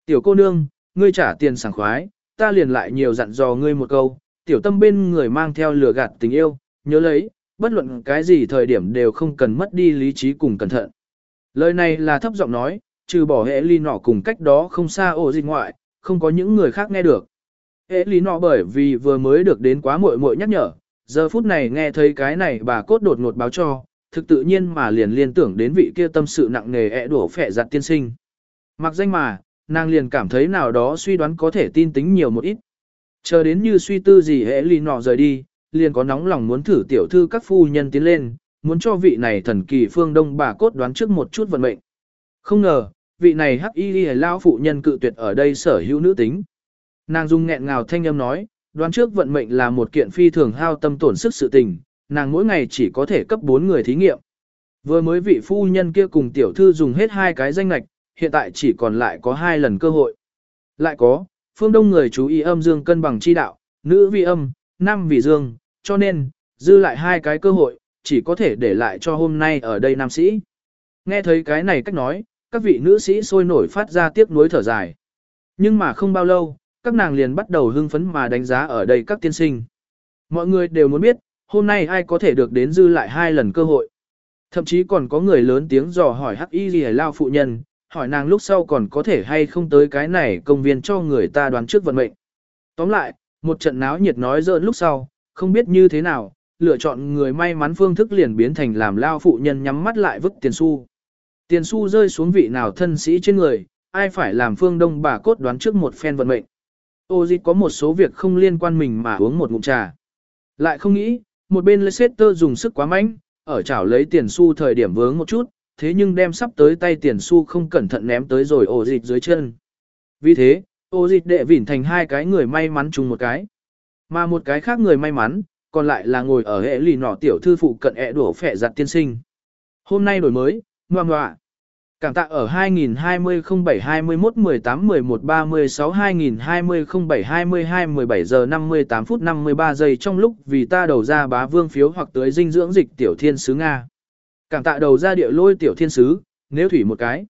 [SPEAKER 1] Tiểu cô nương, ngươi trả tiền sảng khoái, ta liền lại nhiều dặn dò ngươi một câu, tiểu tâm bên người mang theo lừa gạt tình yêu, nhớ lấy, bất luận cái gì thời điểm đều không cần mất đi lý trí cùng cẩn thận. Lời này là thấp giọng nói, trừ bỏ hệ ly nọ cùng cách đó không xa ổ dịch ngoại, không có những người khác nghe được. Hệ ly nọ bởi vì vừa mới được đến quá muội muội nhắc nhở, giờ phút này nghe thấy cái này bà cốt đột ngột báo cho, thực tự nhiên mà liền liên tưởng đến vị kia tâm sự nặng nề ẹ đổ phẻ giặt tiên sinh. Mặc danh mà, nàng liền cảm thấy nào đó suy đoán có thể tin tính nhiều một ít. Chờ đến như suy tư gì hệ ly nọ rời đi, liền có nóng lòng muốn thử tiểu thư các phu nhân tiến lên, muốn cho vị này thần kỳ phương đông bà cốt đoán trước một chút vận mệnh. Không ngờ, vị này hắc y lao phụ nhân cự tuyệt ở đây sở hữu nữ tính. Nàng dung nghẹn ngào thanh âm nói, đoán trước vận mệnh là một kiện phi thường hao tâm tổn sức sự tình, nàng mỗi ngày chỉ có thể cấp 4 người thí nghiệm. Vừa mới vị phu nhân kia cùng tiểu thư dùng hết hai cái danh lạch, hiện tại chỉ còn lại có hai lần cơ hội. Lại có, phương đông người chú ý âm dương cân bằng chi đạo, nữ vi âm, nam vì dương, cho nên, dư lại hai cái cơ hội, chỉ có thể để lại cho hôm nay ở đây nam sĩ. Nghe thấy cái này cách nói, các vị nữ sĩ sôi nổi phát ra tiếc nuối thở dài. Nhưng mà không bao lâu, các nàng liền bắt đầu hưng phấn mà đánh giá ở đây các tiên sinh. Mọi người đều muốn biết, hôm nay ai có thể được đến dư lại hai lần cơ hội. Thậm chí còn có người lớn tiếng dò hỏi hắc y gì lao phụ nhân, hỏi nàng lúc sau còn có thể hay không tới cái này công viên cho người ta đoán trước vận mệnh. Tóm lại, một trận náo nhiệt nói dỡn lúc sau, không biết như thế nào, lựa chọn người may mắn phương thức liền biến thành làm lao phụ nhân nhắm mắt lại vứt tiền xu. Tiền xu rơi xuống vị nào thân sĩ trên người, ai phải làm phương đông bà cốt đoán trước một phen vận mệnh. Ô dịch có một số việc không liên quan mình mà uống một ngụm trà. Lại không nghĩ, một bên Leicester dùng sức quá mạnh, ở chảo lấy tiền xu thời điểm vướng một chút, thế nhưng đem sắp tới tay tiền xu không cẩn thận ném tới rồi ô dịch dưới chân. Vì thế, ô dịch đệ vỉn thành hai cái người may mắn chung một cái. Mà một cái khác người may mắn, còn lại là ngồi ở hệ lì nọ tiểu thư phụ cận ẹ đổ phẻ giặt tiên sinh. Hôm nay đổi mới, ngoan ngoạ. Cảm tạ ở 2020-07-21-18-11-36-2020-07-22-17 giờ 58 phút 53 giây trong lúc vì ta đầu ra bá vương phiếu hoặc tới dinh dưỡng dịch tiểu thiên sứ Nga. Cảm tạ đầu ra địa lôi tiểu thiên sứ, nếu thủy một cái.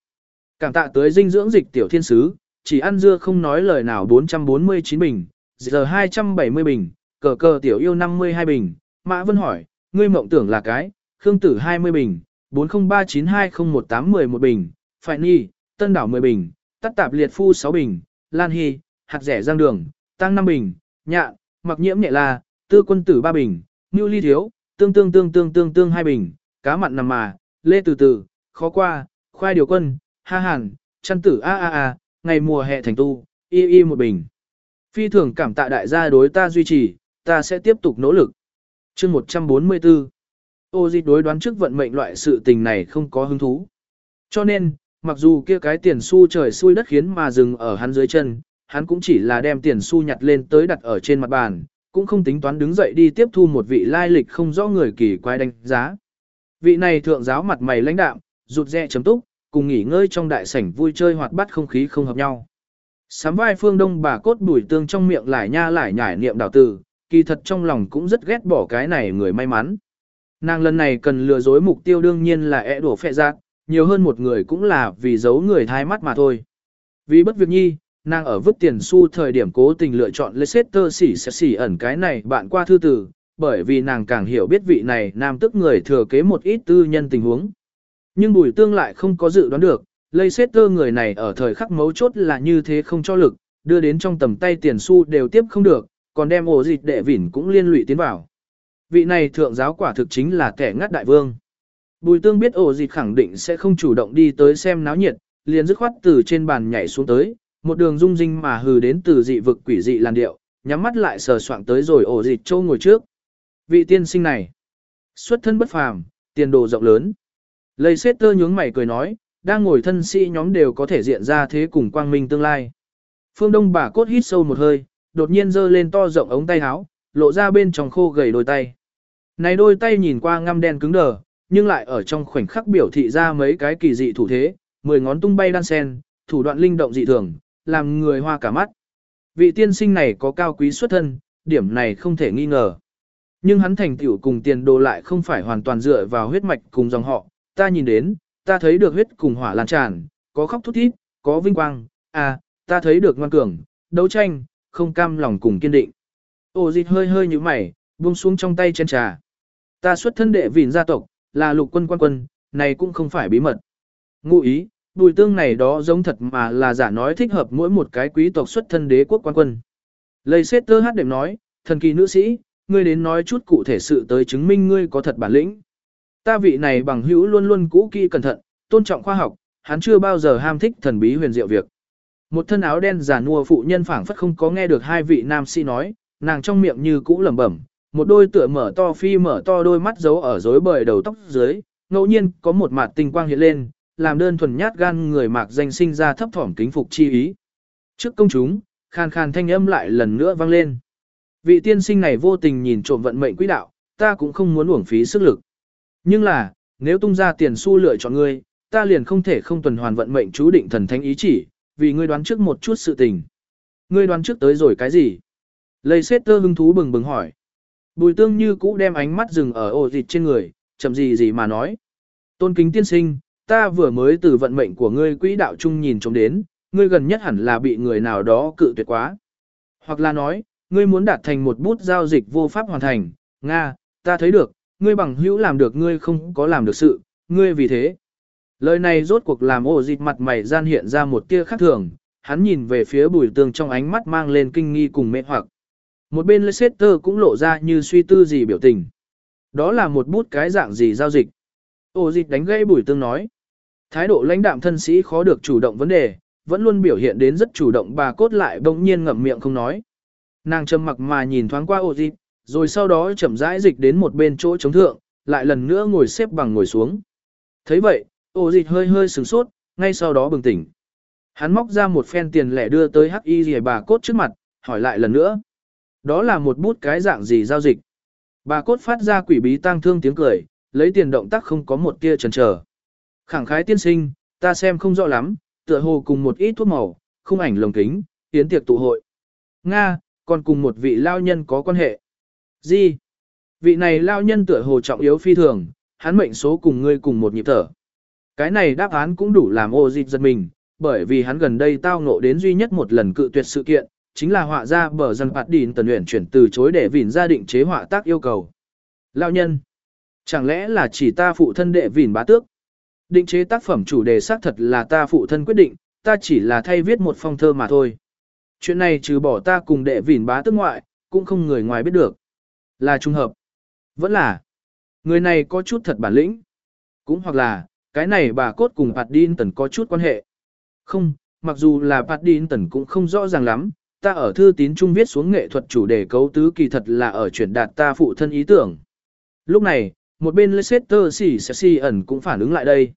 [SPEAKER 1] Cảm tạ tới dinh dưỡng dịch tiểu thiên sứ, chỉ ăn dưa không nói lời nào 449 bình, giờ 270 bình, cờ cờ tiểu yêu 52 bình. Mã Vân hỏi, ngươi mộng tưởng là cái, Khương Tử 20 bình, 4039201811 bình, Phải Nhi, Tân Đảo 10 bình, Tắt Tạp Liệt Phu 6 bình, Lan Hy, Hạt Rẻ Giang Đường, Tăng 5 bình, Nhạ, Mặc Nhiễm Nhẹ La, Tư Quân Tử 3 bình, Nưu Ly Thiếu, Tương Tương Tương Tương Tương Tương 2 bình, Cá Mặn Nằm Mà, Lê Từ Từ, Khó Qua, Khoai Điều Quân, Ha Hàn, Chăn Tử A A A, Ngày Mùa Hè Thành Tu, Y Y một bình. Phi thường cảm tạ đại gia đối ta duy trì, ta sẽ tiếp tục nỗ lực. chương 144 Ô dịch đối đoán trước vận mệnh loại sự tình này không có hứng thú. Cho nên, mặc dù kia cái tiền xu trời xui đất khiến mà dừng ở hắn dưới chân, hắn cũng chỉ là đem tiền xu nhặt lên tới đặt ở trên mặt bàn, cũng không tính toán đứng dậy đi tiếp thu một vị lai lịch không rõ người kỳ quái đánh giá. Vị này thượng giáo mặt mày lãnh đạm, rụt rè chấm túc, cùng nghỉ ngơi trong đại sảnh vui chơi hoạt bát không khí không hợp nhau. Sám vai phương đông bà cốt bùi tương trong miệng lại nha lại nhải niệm đảo từ, kỳ thật trong lòng cũng rất ghét bỏ cái này người may mắn. Nàng lần này cần lừa dối mục tiêu đương nhiên là ẻ đổ phẹ giác, nhiều hơn một người cũng là vì giấu người thái mắt mà thôi. Vì bất việc nhi, nàng ở vứt tiền xu thời điểm cố tình lựa chọn Leicester xỉ sẽ xỉ ẩn cái này bạn qua thư tử, bởi vì nàng càng hiểu biết vị này nam tức người thừa kế một ít tư nhân tình huống. Nhưng bùi tương lại không có dự đoán được, Leicester người này ở thời khắc mấu chốt là như thế không cho lực, đưa đến trong tầm tay tiền xu đều tiếp không được, còn đem ổ dịch đệ vỉn cũng liên lụy tiến vào. Vị này thượng giáo quả thực chính là kẻ ngắt đại vương. Bùi tương biết ổ dịch khẳng định sẽ không chủ động đi tới xem náo nhiệt, liền dứt khoát từ trên bàn nhảy xuống tới, một đường rung rinh mà hừ đến từ dị vực quỷ dị làn điệu, nhắm mắt lại sờ soạng tới rồi ổ dịch châu ngồi trước. Vị tiên sinh này, xuất thân bất phàm, tiền đồ rộng lớn. Lây xét tơ nhướng mày cười nói, đang ngồi thân sĩ nhóm đều có thể diện ra thế cùng quang minh tương lai. Phương Đông bà cốt hít sâu một hơi, đột nhiên giơ lên to rộng ống tay áo, lộ ra bên trong khô gầy đôi tay. Này đôi tay nhìn qua ngăm đen cứng đờ, nhưng lại ở trong khoảnh khắc biểu thị ra mấy cái kỳ dị thủ thế, mười ngón tung bay đan sen, thủ đoạn linh động dị thường, làm người hoa cả mắt. Vị tiên sinh này có cao quý xuất thân, điểm này không thể nghi ngờ. Nhưng hắn thành tựu cùng tiền đồ lại không phải hoàn toàn dựa vào huyết mạch cùng dòng họ, ta nhìn đến, ta thấy được huyết cùng hỏa lan tràn, có khóc thút thít, có vinh quang, à, ta thấy được ngoan cường, đấu tranh, không cam lòng cùng kiên định. Ô dịch hơi hơi như mày, buông xuống trong tay chân trà. Ta xuất thân đệ vịn gia tộc, là lục quân quan quân, này cũng không phải bí mật. Ngụ ý, bùi tương này đó giống thật mà là giả nói thích hợp mỗi một cái quý tộc xuất thân đế quốc quan quân. Lây xét tơ hát đệm nói, thần kỳ nữ sĩ, ngươi đến nói chút cụ thể sự tới chứng minh ngươi có thật bản lĩnh. Ta vị này bằng hữu luôn luôn cũ kỹ cẩn thận, tôn trọng khoa học, hắn chưa bao giờ ham thích thần bí huyền diệu việc. Một thân áo đen giả nua phụ nhân phảng phất không có nghe được hai vị nam sĩ nói, nàng trong miệng như cũ lẩm bẩm, một đôi tựa mở to phi mở to đôi mắt giấu ở rối bời đầu tóc dưới, ngẫu nhiên có một mặt tinh quang hiện lên, làm đơn thuần nhát gan người mạc danh sinh ra thấp thỏm kính phục chi ý. Trước công chúng, khàn khàn thanh âm lại lần nữa vang lên. Vị tiên sinh này vô tình nhìn trộm vận mệnh quỹ đạo, ta cũng không muốn uổng phí sức lực. Nhưng là, nếu tung ra tiền xu lựa chọn ngươi, ta liền không thể không tuần hoàn vận mệnh chú định thần thánh ý chỉ, vì ngươi đoán trước một chút sự tình. Ngươi đoán trước tới rồi cái gì? Lây xét tơ hứng thú bừng bừng hỏi. Bùi tương như cũ đem ánh mắt dừng ở ổ dịch trên người, chậm gì gì mà nói. Tôn kính tiên sinh, ta vừa mới từ vận mệnh của ngươi quỹ đạo chung nhìn trông đến, ngươi gần nhất hẳn là bị người nào đó cự tuyệt quá. Hoặc là nói, ngươi muốn đạt thành một bút giao dịch vô pháp hoàn thành, Nga, ta thấy được, ngươi bằng hữu làm được ngươi không có làm được sự, ngươi vì thế. Lời này rốt cuộc làm ổ dịch mặt mày gian hiện ra một tia khác thường, hắn nhìn về phía bùi tương trong ánh mắt mang lên kinh nghi cùng mê hoặc. Một bên Leicester cũng lộ ra như suy tư gì biểu tình. Đó là một bút cái dạng gì giao dịch. Ô dịch đánh gây bùi tương nói. Thái độ lãnh đạm thân sĩ khó được chủ động vấn đề, vẫn luôn biểu hiện đến rất chủ động bà cốt lại bỗng nhiên ngậm miệng không nói. Nàng trầm mặc mà nhìn thoáng qua ô dịch, rồi sau đó chậm rãi dịch đến một bên chỗ chống thượng, lại lần nữa ngồi xếp bằng ngồi xuống. thấy vậy, ô dịch hơi hơi sửng sốt, ngay sau đó bừng tỉnh. Hắn móc ra một phen tiền lẻ đưa tới hắc y rìa bà cốt trước mặt, hỏi lại lần nữa. Đó là một bút cái dạng gì giao dịch. Bà cốt phát ra quỷ bí tang thương tiếng cười, lấy tiền động tác không có một tia chần chờ. Khẳng khái tiên sinh, ta xem không rõ lắm, tựa hồ cùng một ít thuốc màu, không ảnh lồng kính, tiến tiệc tụ hội. Nga, còn cùng một vị lao nhân có quan hệ. Gì? Vị này lao nhân tựa hồ trọng yếu phi thường, hắn mệnh số cùng ngươi cùng một nhịp thở. Cái này đáp án cũng đủ làm ô dịch giật mình, bởi vì hắn gần đây tao ngộ đến duy nhất một lần cự tuyệt sự kiện, chính là họa ra bờ dân phạt đỉn tần luyện chuyển từ chối để vỉn gia định chế họa tác yêu cầu. lão nhân, chẳng lẽ là chỉ ta phụ thân đệ vỉn bá tước? Định chế tác phẩm chủ đề xác thật là ta phụ thân quyết định, ta chỉ là thay viết một phong thơ mà thôi. Chuyện này trừ bỏ ta cùng đệ vỉn bá tước ngoại, cũng không người ngoài biết được. Là trùng hợp. Vẫn là. Người này có chút thật bản lĩnh. Cũng hoặc là, cái này bà cốt cùng Phạt Điên Tần có chút quan hệ. Không, mặc dù là Phạt Điên Tần cũng không rõ ràng lắm, ta ở thư tín trung viết xuống nghệ thuật chủ đề cấu tứ kỳ thật là ở chuyển đạt ta phụ thân ý tưởng. Lúc này, một bên Leicester xỉ xỉ ẩn cũng phản ứng lại đây.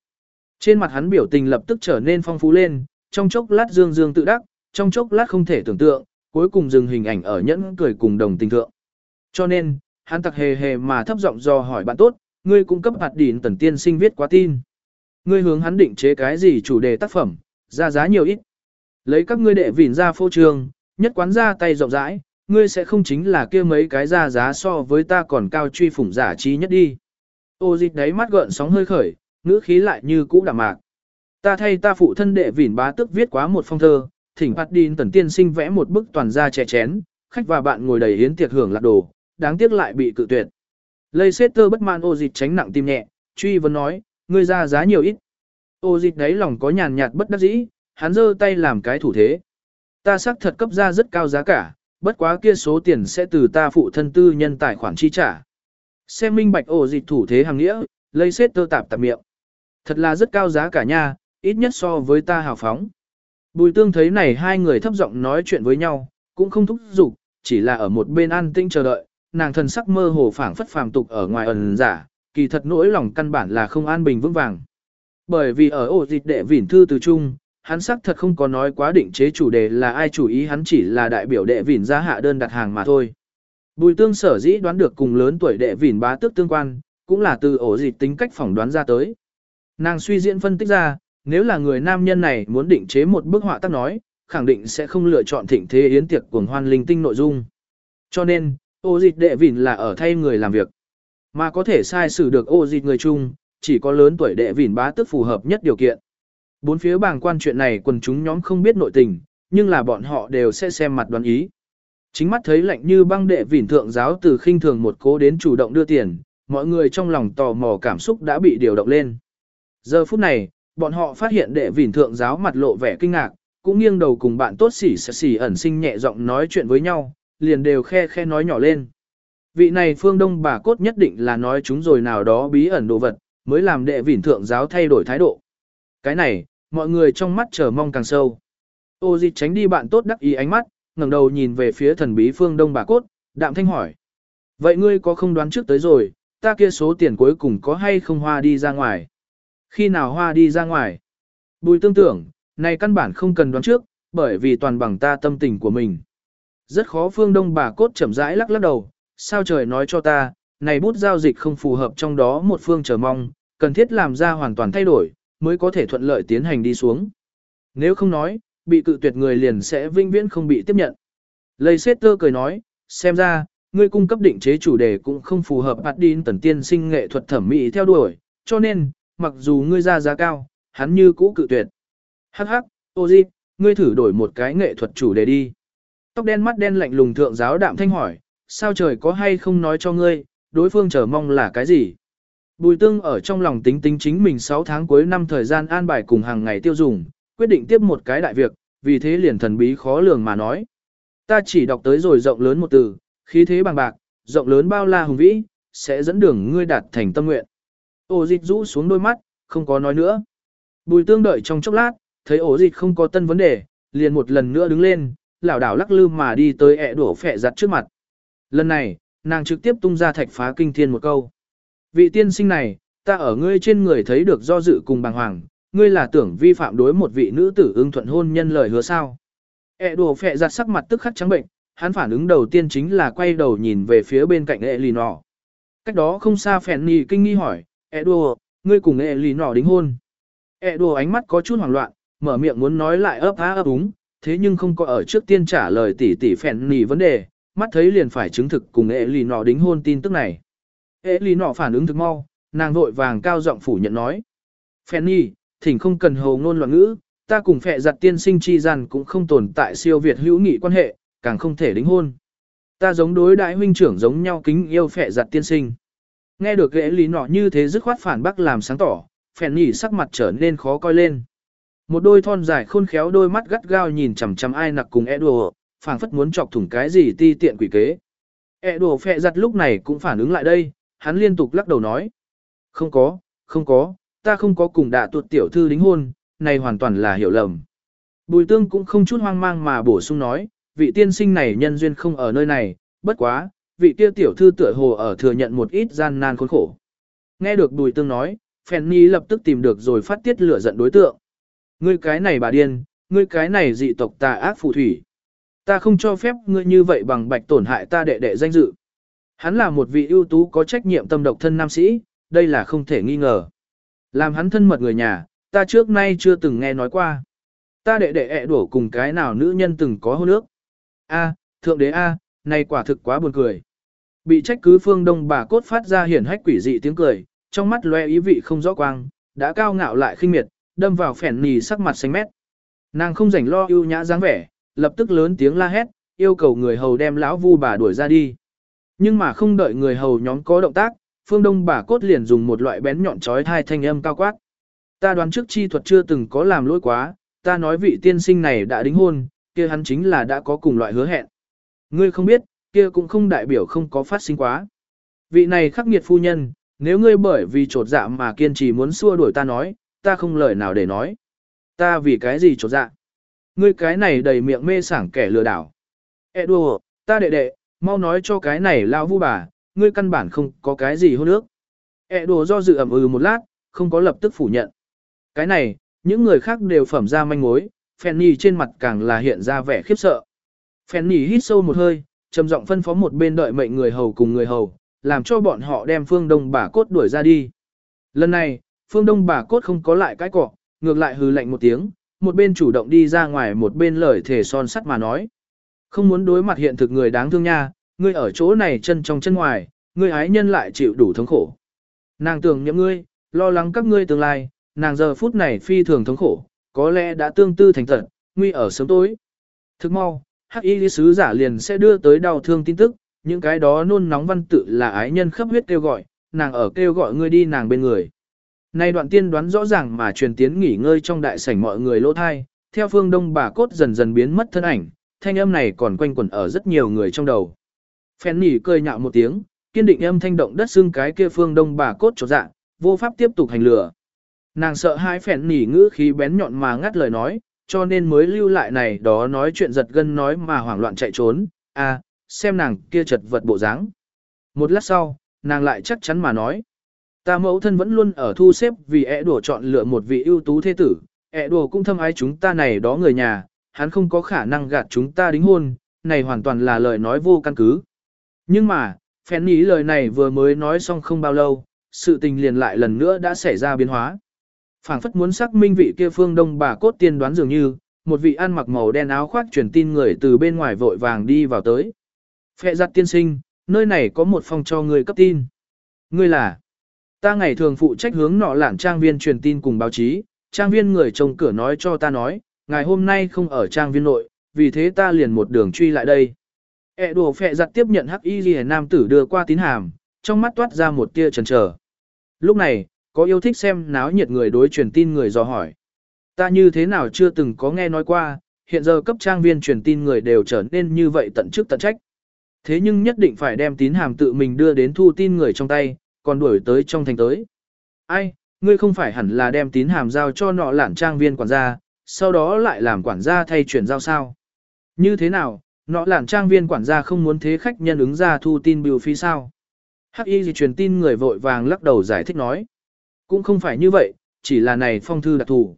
[SPEAKER 1] Trên mặt hắn biểu tình lập tức trở nên phong phú lên, trong chốc lát dương dương tự đắc, trong chốc lát không thể tưởng tượng, cuối cùng dừng hình ảnh ở nhẫn cười cùng đồng tình thượng. Cho nên, hắn tặc hề hề mà thấp giọng do hỏi bạn tốt, ngươi cung cấp hạt đỉn tần tiên sinh viết quá tin. Ngươi hướng hắn định chế cái gì chủ đề tác phẩm, ra giá nhiều ít. Lấy các ngươi đệ vỉn ra phô trường, nhất quán ra tay rộng rãi, ngươi sẽ không chính là kia mấy cái ra giá so với ta còn cao truy phủng giả trí nhất đi. Ô dịch đấy mắt gợn sóng hơi khởi, ngữ khí lại như cũ đạm mạc. Ta thay ta phụ thân đệ vỉn bá tức viết quá một phong thơ, thỉnh phạt Đin tần tiên sinh vẽ một bức toàn gia trẻ chén, khách và bạn ngồi đầy hiến tiệc hưởng lạc đồ, đáng tiếc lại bị cự tuyệt. Lây tơ bất mãn ô dịch tránh nặng tim nhẹ, truy vấn nói, ngươi ra giá nhiều ít. Ô dịch đấy lòng có nhàn nhạt bất đắc dĩ, hắn giơ tay làm cái thủ thế. Ta xác thật cấp ra rất cao giá cả, bất quá kia số tiền sẽ từ ta phụ thân tư nhân tài khoản chi trả. Xem minh bạch ổ dịch thủ thế hàng nghĩa, lây tơ tạp tạp miệng. Thật là rất cao giá cả nha, ít nhất so với ta hào phóng. Bùi tương thấy này hai người thấp giọng nói chuyện với nhau, cũng không thúc giục, chỉ là ở một bên an tinh chờ đợi, nàng thần sắc mơ hồ phảng phất phàm tục ở ngoài ẩn giả, kỳ thật nỗi lòng căn bản là không an bình vững vàng. Bởi vì ở ổ dịch đệ vỉn thư từ chung, hắn xác thật không có nói quá định chế chủ đề là ai chủ ý hắn chỉ là đại biểu đệ vỉn ra hạ đơn đặt hàng mà thôi. Bùi tương sở dĩ đoán được cùng lớn tuổi đệ vỉn bá tước tương quan, cũng là từ ổ dịch tính cách phỏng đoán ra tới. Nàng suy diễn phân tích ra, nếu là người nam nhân này muốn định chế một bức họa tác nói, khẳng định sẽ không lựa chọn thịnh thế yến tiệc cuồng hoan linh tinh nội dung. Cho nên, ô dịch đệ vỉn là ở thay người làm việc. Mà có thể sai xử được ô dịch người chung, chỉ có lớn tuổi đệ vỉn bá tước phù hợp nhất điều kiện. Bốn phía bàng quan chuyện này quần chúng nhóm không biết nội tình, nhưng là bọn họ đều sẽ xem mặt đoán ý. Chính mắt thấy lạnh như băng đệ vỉn thượng giáo từ khinh thường một cố đến chủ động đưa tiền, mọi người trong lòng tò mò cảm xúc đã bị điều động lên. Giờ phút này, bọn họ phát hiện đệ vỉn thượng giáo mặt lộ vẻ kinh ngạc, cũng nghiêng đầu cùng bạn tốt xỉ xỉ ẩn sinh nhẹ giọng nói chuyện với nhau, liền đều khe khe nói nhỏ lên. Vị này phương đông bà cốt nhất định là nói chúng rồi nào đó bí ẩn đồ vật, mới làm đệ vỉn thượng giáo thay đổi thái độ. Cái này, mọi người trong mắt chờ mong càng sâu. Ô dịch tránh đi bạn tốt đắc ý ánh mắt, ngẩng đầu nhìn về phía thần bí phương đông bà cốt, đạm thanh hỏi. Vậy ngươi có không đoán trước tới rồi, ta kia số tiền cuối cùng có hay không hoa đi ra ngoài? Khi nào hoa đi ra ngoài? Bùi tương tưởng, này căn bản không cần đoán trước, bởi vì toàn bằng ta tâm tình của mình. Rất khó phương đông bà cốt chậm rãi lắc lắc đầu, sao trời nói cho ta, này bút giao dịch không phù hợp trong đó một phương chờ mong, cần thiết làm ra hoàn toàn thay đổi, mới có thể thuận lợi tiến hành đi xuống. Nếu không nói, bị cự tuyệt người liền sẽ vinh viễn không bị tiếp nhận. Leicester cười nói, xem ra, ngươi cung cấp định chế chủ đề cũng không phù hợp bạt đin tần tiên sinh nghệ thuật thẩm mỹ theo đuổi, cho nên, mặc dù ngươi ra giá cao, hắn như cũ cự tuyệt. Hắc hắc, Ozi, ngươi thử đổi một cái nghệ thuật chủ đề đi. Tóc đen mắt đen lạnh lùng thượng giáo đạm thanh hỏi, sao trời có hay không nói cho ngươi, đối phương chờ mong là cái gì? Bùi tương ở trong lòng tính tính chính mình 6 tháng cuối năm thời gian an bài cùng hàng ngày tiêu dùng, quyết định tiếp một cái đại việc, vì thế liền thần bí khó lường mà nói. Ta chỉ đọc tới rồi rộng lớn một từ, khí thế bằng bạc, rộng lớn bao la hùng vĩ, sẽ dẫn đường ngươi đạt thành tâm nguyện. Ô dịch rũ xuống đôi mắt, không có nói nữa. Bùi tương đợi trong chốc lát, thấy ổ dịch không có tân vấn đề, liền một lần nữa đứng lên, lảo đảo lắc lư mà đi tới ẹ đổ phẹ giặt trước mặt. Lần này, nàng trực tiếp tung ra thạch phá kinh thiên một câu. Vị tiên sinh này, ta ở ngươi trên người thấy được do dự cùng bàng hoàng, ngươi là tưởng vi phạm đối một vị nữ tử ưng thuận hôn nhân lời hứa sao. E đồ phẹ giặt sắc mặt tức khắc trắng bệnh, hắn phản ứng đầu tiên chính là quay đầu nhìn về phía bên cạnh e lì nọ. Cách đó không xa phèn nì kinh nghi hỏi, e đồ, ngươi cùng e lì nọ đính hôn. E đồ ánh mắt có chút hoảng loạn, mở miệng muốn nói lại ấp á ấp úng, thế nhưng không có ở trước tiên trả lời tỉ tỉ phèn nì vấn đề, mắt thấy liền phải chứng thực cùng ẹ lì nọ đính hôn tin tức này ẹ lý nọ phản ứng thực mau, nàng vội vàng cao giọng phủ nhận nói. Fanny, thỉnh không cần hồ ngôn loạn ngữ, ta cùng phệ giặt tiên sinh chi gian cũng không tồn tại siêu việt hữu nghị quan hệ, càng không thể đính hôn. Ta giống đối đại huynh trưởng giống nhau kính yêu phệ giặt tiên sinh. Nghe được ghế lý nọ như thế dứt khoát phản bác làm sáng tỏ, phèn nhỉ sắc mặt trở nên khó coi lên. Một đôi thon dài khôn khéo đôi mắt gắt gao nhìn chằm chằm ai nặc cùng Edward, phảng phất muốn chọc thủng cái gì ti tiện quỷ kế. Edward phệ giặt lúc này cũng phản ứng lại đây, hắn liên tục lắc đầu nói. Không có, không có, ta không có cùng đạ tuột tiểu thư đính hôn, này hoàn toàn là hiểu lầm. Bùi tương cũng không chút hoang mang mà bổ sung nói, vị tiên sinh này nhân duyên không ở nơi này, bất quá, vị kia tiểu thư tựa hồ ở thừa nhận một ít gian nan khốn khổ. Nghe được bùi tương nói, Fanny lập tức tìm được rồi phát tiết lửa giận đối tượng. Ngươi cái này bà điên, ngươi cái này dị tộc tà ác phù thủy. Ta không cho phép ngươi như vậy bằng bạch tổn hại ta đệ đệ danh dự. Hắn là một vị ưu tú có trách nhiệm tâm độc thân nam sĩ, đây là không thể nghi ngờ. Làm hắn thân mật người nhà, ta trước nay chưa từng nghe nói qua. Ta đệ đệ ẹ đổ cùng cái nào nữ nhân từng có hôn ước. A, thượng đế A, này quả thực quá buồn cười. Bị trách cứ phương đông bà cốt phát ra hiển hách quỷ dị tiếng cười, trong mắt loe ý vị không rõ quang, đã cao ngạo lại khinh miệt, đâm vào phèn nì sắc mặt xanh mét. Nàng không rảnh lo ưu nhã dáng vẻ, lập tức lớn tiếng la hét, yêu cầu người hầu đem lão vu bà đuổi ra đi. Nhưng mà không đợi người hầu nhóm có động tác, phương đông bà cốt liền dùng một loại bén nhọn chói thai thanh âm cao quát. Ta đoán trước chi thuật chưa từng có làm lỗi quá, ta nói vị tiên sinh này đã đính hôn, kia hắn chính là đã có cùng loại hứa hẹn. Ngươi không biết, kia cũng không đại biểu không có phát sinh quá. Vị này khắc nghiệt phu nhân, nếu ngươi bởi vì trột dạ mà kiên trì muốn xua đuổi ta nói, ta không lời nào để nói. Ta vì cái gì trột dạ? Ngươi cái này đầy miệng mê sảng kẻ lừa đảo. Edward, ta đệ đệ, mau nói cho cái này lao vu bà, ngươi căn bản không có cái gì hôn ước. E đồ do dự ẩm ừ một lát, không có lập tức phủ nhận. Cái này, những người khác đều phẩm ra manh mối, Fanny trên mặt càng là hiện ra vẻ khiếp sợ. Fanny hít sâu một hơi, trầm giọng phân phó một bên đợi mệnh người hầu cùng người hầu, làm cho bọn họ đem phương đông bà cốt đuổi ra đi. Lần này, phương đông bà cốt không có lại cái cọ, ngược lại hừ lạnh một tiếng, một bên chủ động đi ra ngoài một bên lời thể son sắt mà nói. Không muốn đối mặt hiện thực người đáng thương nha, ngươi ở chỗ này chân trong chân ngoài, ngươi ái nhân lại chịu đủ thống khổ. Nàng tưởng niệm ngươi, lo lắng các ngươi tương lai, nàng giờ phút này phi thường thống khổ, có lẽ đã tương tư thành tận, nguy ở sớm tối. Thức mau, hắc y lý sứ giả liền sẽ đưa tới đau thương tin tức, những cái đó nôn nóng văn tự là ái nhân khắp huyết kêu gọi, nàng ở kêu gọi ngươi đi nàng bên người. Nay đoạn tiên đoán rõ ràng mà truyền tiến nghỉ ngơi trong đại sảnh mọi người lỗ thai, theo phương đông bà cốt dần dần biến mất thân ảnh, thanh âm này còn quanh quẩn ở rất nhiều người trong đầu. Phen nỉ cười nhạo một tiếng, kiên định âm thanh động đất xương cái kia phương đông bà cốt chỗ dạng vô pháp tiếp tục hành lửa. Nàng sợ hai phèn nỉ ngữ khí bén nhọn mà ngắt lời nói, cho nên mới lưu lại này đó nói chuyện giật gân nói mà hoảng loạn chạy trốn, à, xem nàng kia chật vật bộ dáng. Một lát sau, nàng lại chắc chắn mà nói, ta mẫu thân vẫn luôn ở thu xếp vì ẹ đùa chọn lựa một vị ưu tú thế tử, ẹ đùa cũng thâm ái chúng ta này đó người nhà, hắn không có khả năng gạt chúng ta đính hôn, này hoàn toàn là lời nói vô căn cứ. Nhưng mà, phèn ý lời này vừa mới nói xong không bao lâu, sự tình liền lại lần nữa đã xảy ra biến hóa phảng phất muốn xác minh vị kia phương đông bà cốt tiên đoán dường như, một vị ăn mặc màu đen áo khoác truyền tin người từ bên ngoài vội vàng đi vào tới. Phệ giặt tiên sinh, nơi này có một phòng cho người cấp tin. Ngươi là, ta ngày thường phụ trách hướng nọ lản trang viên truyền tin cùng báo chí, trang viên người trông cửa nói cho ta nói, ngày hôm nay không ở trang viên nội, vì thế ta liền một đường truy lại đây. E đồ phẹ giặt tiếp nhận hắc y ghi nam tử đưa qua tín hàm, trong mắt toát ra một tia chần trở. Lúc này, có yêu thích xem náo nhiệt người đối truyền tin người dò hỏi. Ta như thế nào chưa từng có nghe nói qua, hiện giờ cấp trang viên truyền tin người đều trở nên như vậy tận chức tận trách. Thế nhưng nhất định phải đem tín hàm tự mình đưa đến thu tin người trong tay, còn đuổi tới trong thành tới. Ai, ngươi không phải hẳn là đem tín hàm giao cho nọ lản trang viên quản gia, sau đó lại làm quản gia thay chuyển giao sao? Như thế nào, nọ lản trang viên quản gia không muốn thế khách nhân ứng ra thu tin biểu phí sao? Hắc y gì truyền tin người vội vàng lắc đầu giải thích nói. Cũng không phải như vậy, chỉ là này phong thư đặc thù.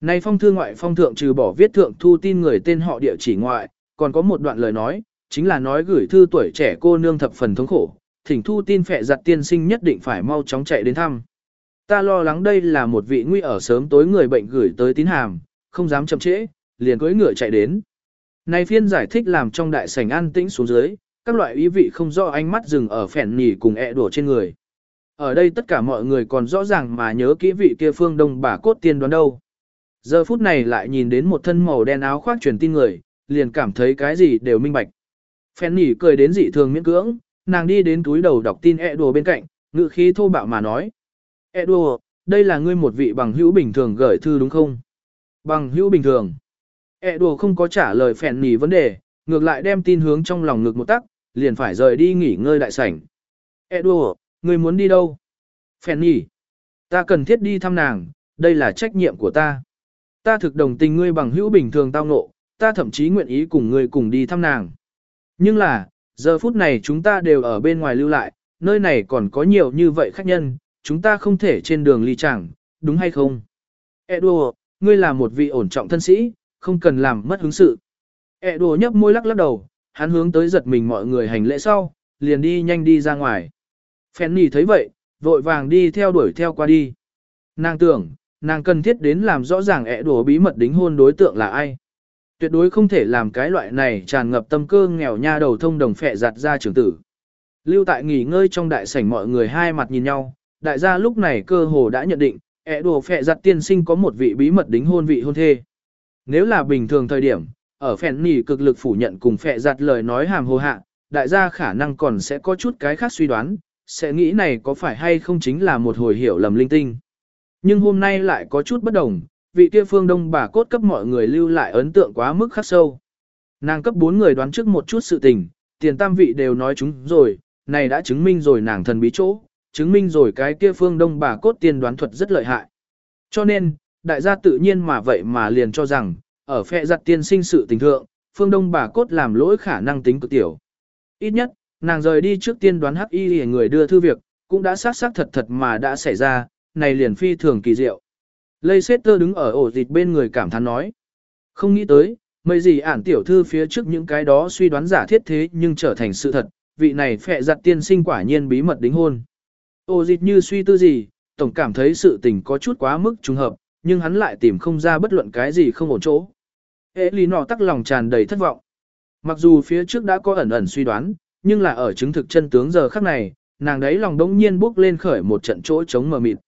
[SPEAKER 1] Này phong thư ngoại phong thượng trừ bỏ viết thượng thu tin người tên họ địa chỉ ngoại, còn có một đoạn lời nói, chính là nói gửi thư tuổi trẻ cô nương thập phần thống khổ, thỉnh thu tin phệ giặt tiên sinh nhất định phải mau chóng chạy đến thăm. Ta lo lắng đây là một vị nguy ở sớm tối người bệnh gửi tới tín hàm, không dám chậm trễ, liền cưỡi ngựa chạy đến. Này phiên giải thích làm trong đại sảnh an tĩnh xuống dưới, các loại ý vị không rõ ánh mắt dừng ở phèn nỉ cùng ẹ đổ trên người. Ở đây tất cả mọi người còn rõ ràng mà nhớ kỹ vị kia phương đông bà cốt tiên đoán đâu. Giờ phút này lại nhìn đến một thân màu đen áo khoác truyền tin người, liền cảm thấy cái gì đều minh bạch. Phèn nỉ cười đến dị thường miễn cưỡng, nàng đi đến túi đầu đọc tin ẹ đùa bên cạnh, ngự khí thô bạo mà nói. Ẹ đùa, đây là ngươi một vị bằng hữu bình thường gửi thư đúng không? Bằng hữu bình thường. E đùa không có trả lời phèn nỉ vấn đề, ngược lại đem tin hướng trong lòng ngực một tắc, liền phải rời đi nghỉ ngơi đại sảnh. E đùa, người muốn đi đâu? Phèn nỉ. Ta cần thiết đi thăm nàng, đây là trách nhiệm của ta. Ta thực đồng tình ngươi bằng hữu bình thường tao ngộ, ta thậm chí nguyện ý cùng ngươi cùng đi thăm nàng. Nhưng là, giờ phút này chúng ta đều ở bên ngoài lưu lại, nơi này còn có nhiều như vậy khách nhân, chúng ta không thể trên đường ly chẳng, đúng hay không? Edward, ngươi là một vị ổn trọng thân sĩ, không cần làm mất hứng sự. Edo nhấp môi lắc lắc đầu, hắn hướng tới giật mình mọi người hành lễ sau, liền đi nhanh đi ra ngoài. Fanny thấy vậy, vội vàng đi theo đuổi theo qua đi. Nàng tưởng, nàng cần thiết đến làm rõ ràng e ẹ đổ bí mật đính hôn đối tượng là ai. Tuyệt đối không thể làm cái loại này tràn ngập tâm cơ nghèo nha đầu thông đồng phệ giặt ra trưởng tử. Lưu tại nghỉ ngơi trong đại sảnh mọi người hai mặt nhìn nhau, đại gia lúc này cơ hồ đã nhận định, e ẹ đồ phệ giặt tiên sinh có một vị bí mật đính hôn vị hôn thê. Nếu là bình thường thời điểm, ở phèn nỉ cực lực phủ nhận cùng phẹ giặt lời nói hàm hồ hạ, đại gia khả năng còn sẽ có chút cái khác suy đoán, sẽ nghĩ này có phải hay không chính là một hồi hiểu lầm linh tinh. Nhưng hôm nay lại có chút bất đồng, vị kia phương đông bà cốt cấp mọi người lưu lại ấn tượng quá mức khắc sâu. Nàng cấp bốn người đoán trước một chút sự tình, tiền tam vị đều nói chúng rồi, này đã chứng minh rồi nàng thần bí chỗ, chứng minh rồi cái kia phương đông bà cốt tiền đoán thuật rất lợi hại. Cho nên, đại gia tự nhiên mà vậy mà liền cho rằng, ở phe giặt tiên sinh sự tình thượng, phương đông bà cốt làm lỗi khả năng tính cực tiểu. Ít nhất, nàng rời đi trước tiên đoán hắc y người đưa thư việc, cũng đã xác xác thật thật mà đã xảy ra, này liền phi thường kỳ diệu. Lây Sester đứng ở ổ dịch bên người cảm thán nói. Không nghĩ tới, mấy gì ản tiểu thư phía trước những cái đó suy đoán giả thiết thế nhưng trở thành sự thật, vị này phệ giặt tiên sinh quả nhiên bí mật đính hôn. Ổ dịch như suy tư gì, tổng cảm thấy sự tình có chút quá mức trùng hợp, nhưng hắn lại tìm không ra bất luận cái gì không ổn chỗ. Hệ lý nọ tắc lòng tràn đầy thất vọng. Mặc dù phía trước đã có ẩn ẩn suy đoán, nhưng là ở chứng thực chân tướng giờ khắc này, nàng đấy lòng đống nhiên bước lên khởi một trận chỗ chống mờ mịt.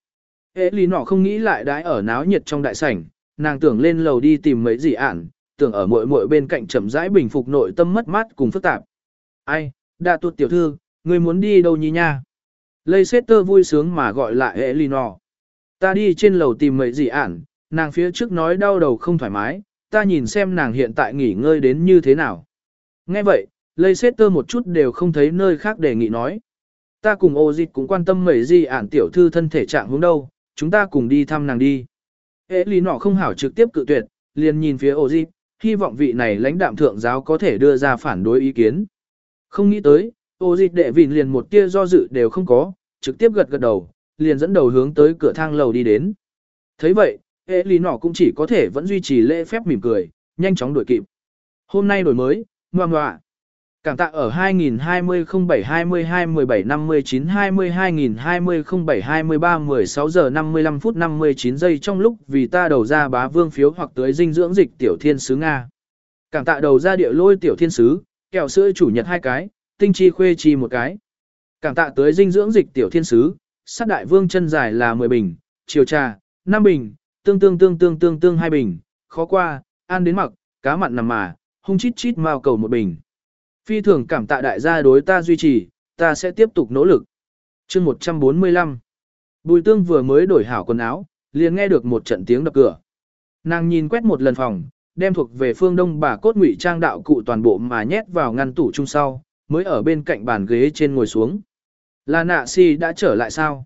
[SPEAKER 1] Hệ lý nọ không nghĩ lại đãi ở náo nhiệt trong đại sảnh, nàng tưởng lên lầu đi tìm mấy gì ản, tưởng ở muội muội bên cạnh chậm rãi bình phục nội tâm mất mát cùng phức tạp. Ai, đã tuột tiểu thư, người muốn đi đâu nhỉ nha? Lây vui sướng mà gọi lại Ế lý nọ. Ta đi trên lầu tìm mấy gì ản, nàng phía trước nói đau đầu không thoải mái, ta nhìn xem nàng hiện tại nghỉ ngơi đến như thế nào. Nghe vậy, Lây tơ một chút đều không thấy nơi khác để nghị nói. Ta cùng ô dịch cũng quan tâm mấy gì ản tiểu thư thân thể trạng hướng đâu, chúng ta cùng đi thăm nàng đi. Ế lý nọ không hảo trực tiếp cự tuyệt, liền nhìn phía ô dịch, hy vọng vị này lãnh đạm thượng giáo có thể đưa ra phản đối ý kiến. Không nghĩ tới, ô dịch đệ vịn liền một tia do dự đều không có, trực tiếp gật gật đầu, liền dẫn đầu hướng tới cửa thang lầu đi đến. thấy vậy, hệ lý nọ cũng chỉ có thể vẫn duy trì lễ phép mỉm cười, nhanh chóng đuổi kịp. Hôm nay đổi mới, ngoan ngoạ. Cảm tạ ở 2020 07 22 17 59 20 2020 07 23 16 giờ 55 phút 59 giây trong lúc vì ta đầu ra bá vương phiếu hoặc tới dinh dưỡng dịch tiểu thiên sứ Nga. Cảm tạ đầu ra địa lôi tiểu thiên sứ, kẹo sữa chủ nhật hai cái, tinh chi khuê chi một cái. Cảm tạ tới dinh dưỡng dịch tiểu thiên sứ, sát đại vương chân dài là 10 bình, chiều trà, 5 bình, tương tương tương tương tương tương 2 bình, khó qua, ăn đến mặc, cá mặn nằm mà, hung chít chít mao cầu một bình. Phi thường cảm tạ đại gia đối ta duy trì, ta sẽ tiếp tục nỗ lực. chương 145 Bùi tương vừa mới đổi hảo quần áo, liền nghe được một trận tiếng đập cửa. Nàng nhìn quét một lần phòng, đem thuộc về phương đông bà cốt ngụy trang đạo cụ toàn bộ mà nhét vào ngăn tủ chung sau, mới ở bên cạnh bàn ghế trên ngồi xuống. Là nạ si đã trở lại sao?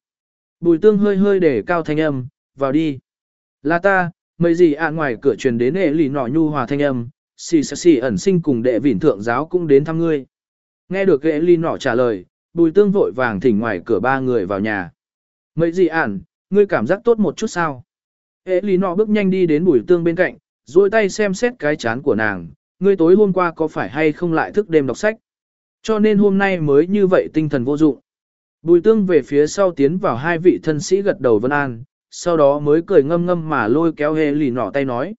[SPEAKER 1] Bùi tương hơi hơi để cao thanh âm, vào đi. Là ta, mấy gì ạ ngoài cửa truyền đến hệ lì nọ nhu hòa thanh âm, si sẽ si ẩn sinh cùng đệ vỉn thượng giáo cũng đến thăm ngươi. Nghe được hệ lì nọ trả lời, bùi tương vội vàng thỉnh ngoài cửa ba người vào nhà. Mấy gì ản, ngươi cảm giác tốt một chút sao? Hệ lì nọ bước nhanh đi đến bùi tương bên cạnh, duỗi tay xem xét cái chán của nàng, ngươi tối hôm qua có phải hay không lại thức đêm đọc sách? Cho nên hôm nay mới như vậy tinh thần vô dụng. Bùi tương về phía sau tiến vào hai vị thân sĩ gật đầu vân an, sau đó mới cười ngâm ngâm mà lôi kéo hề lì nỏ tay nói.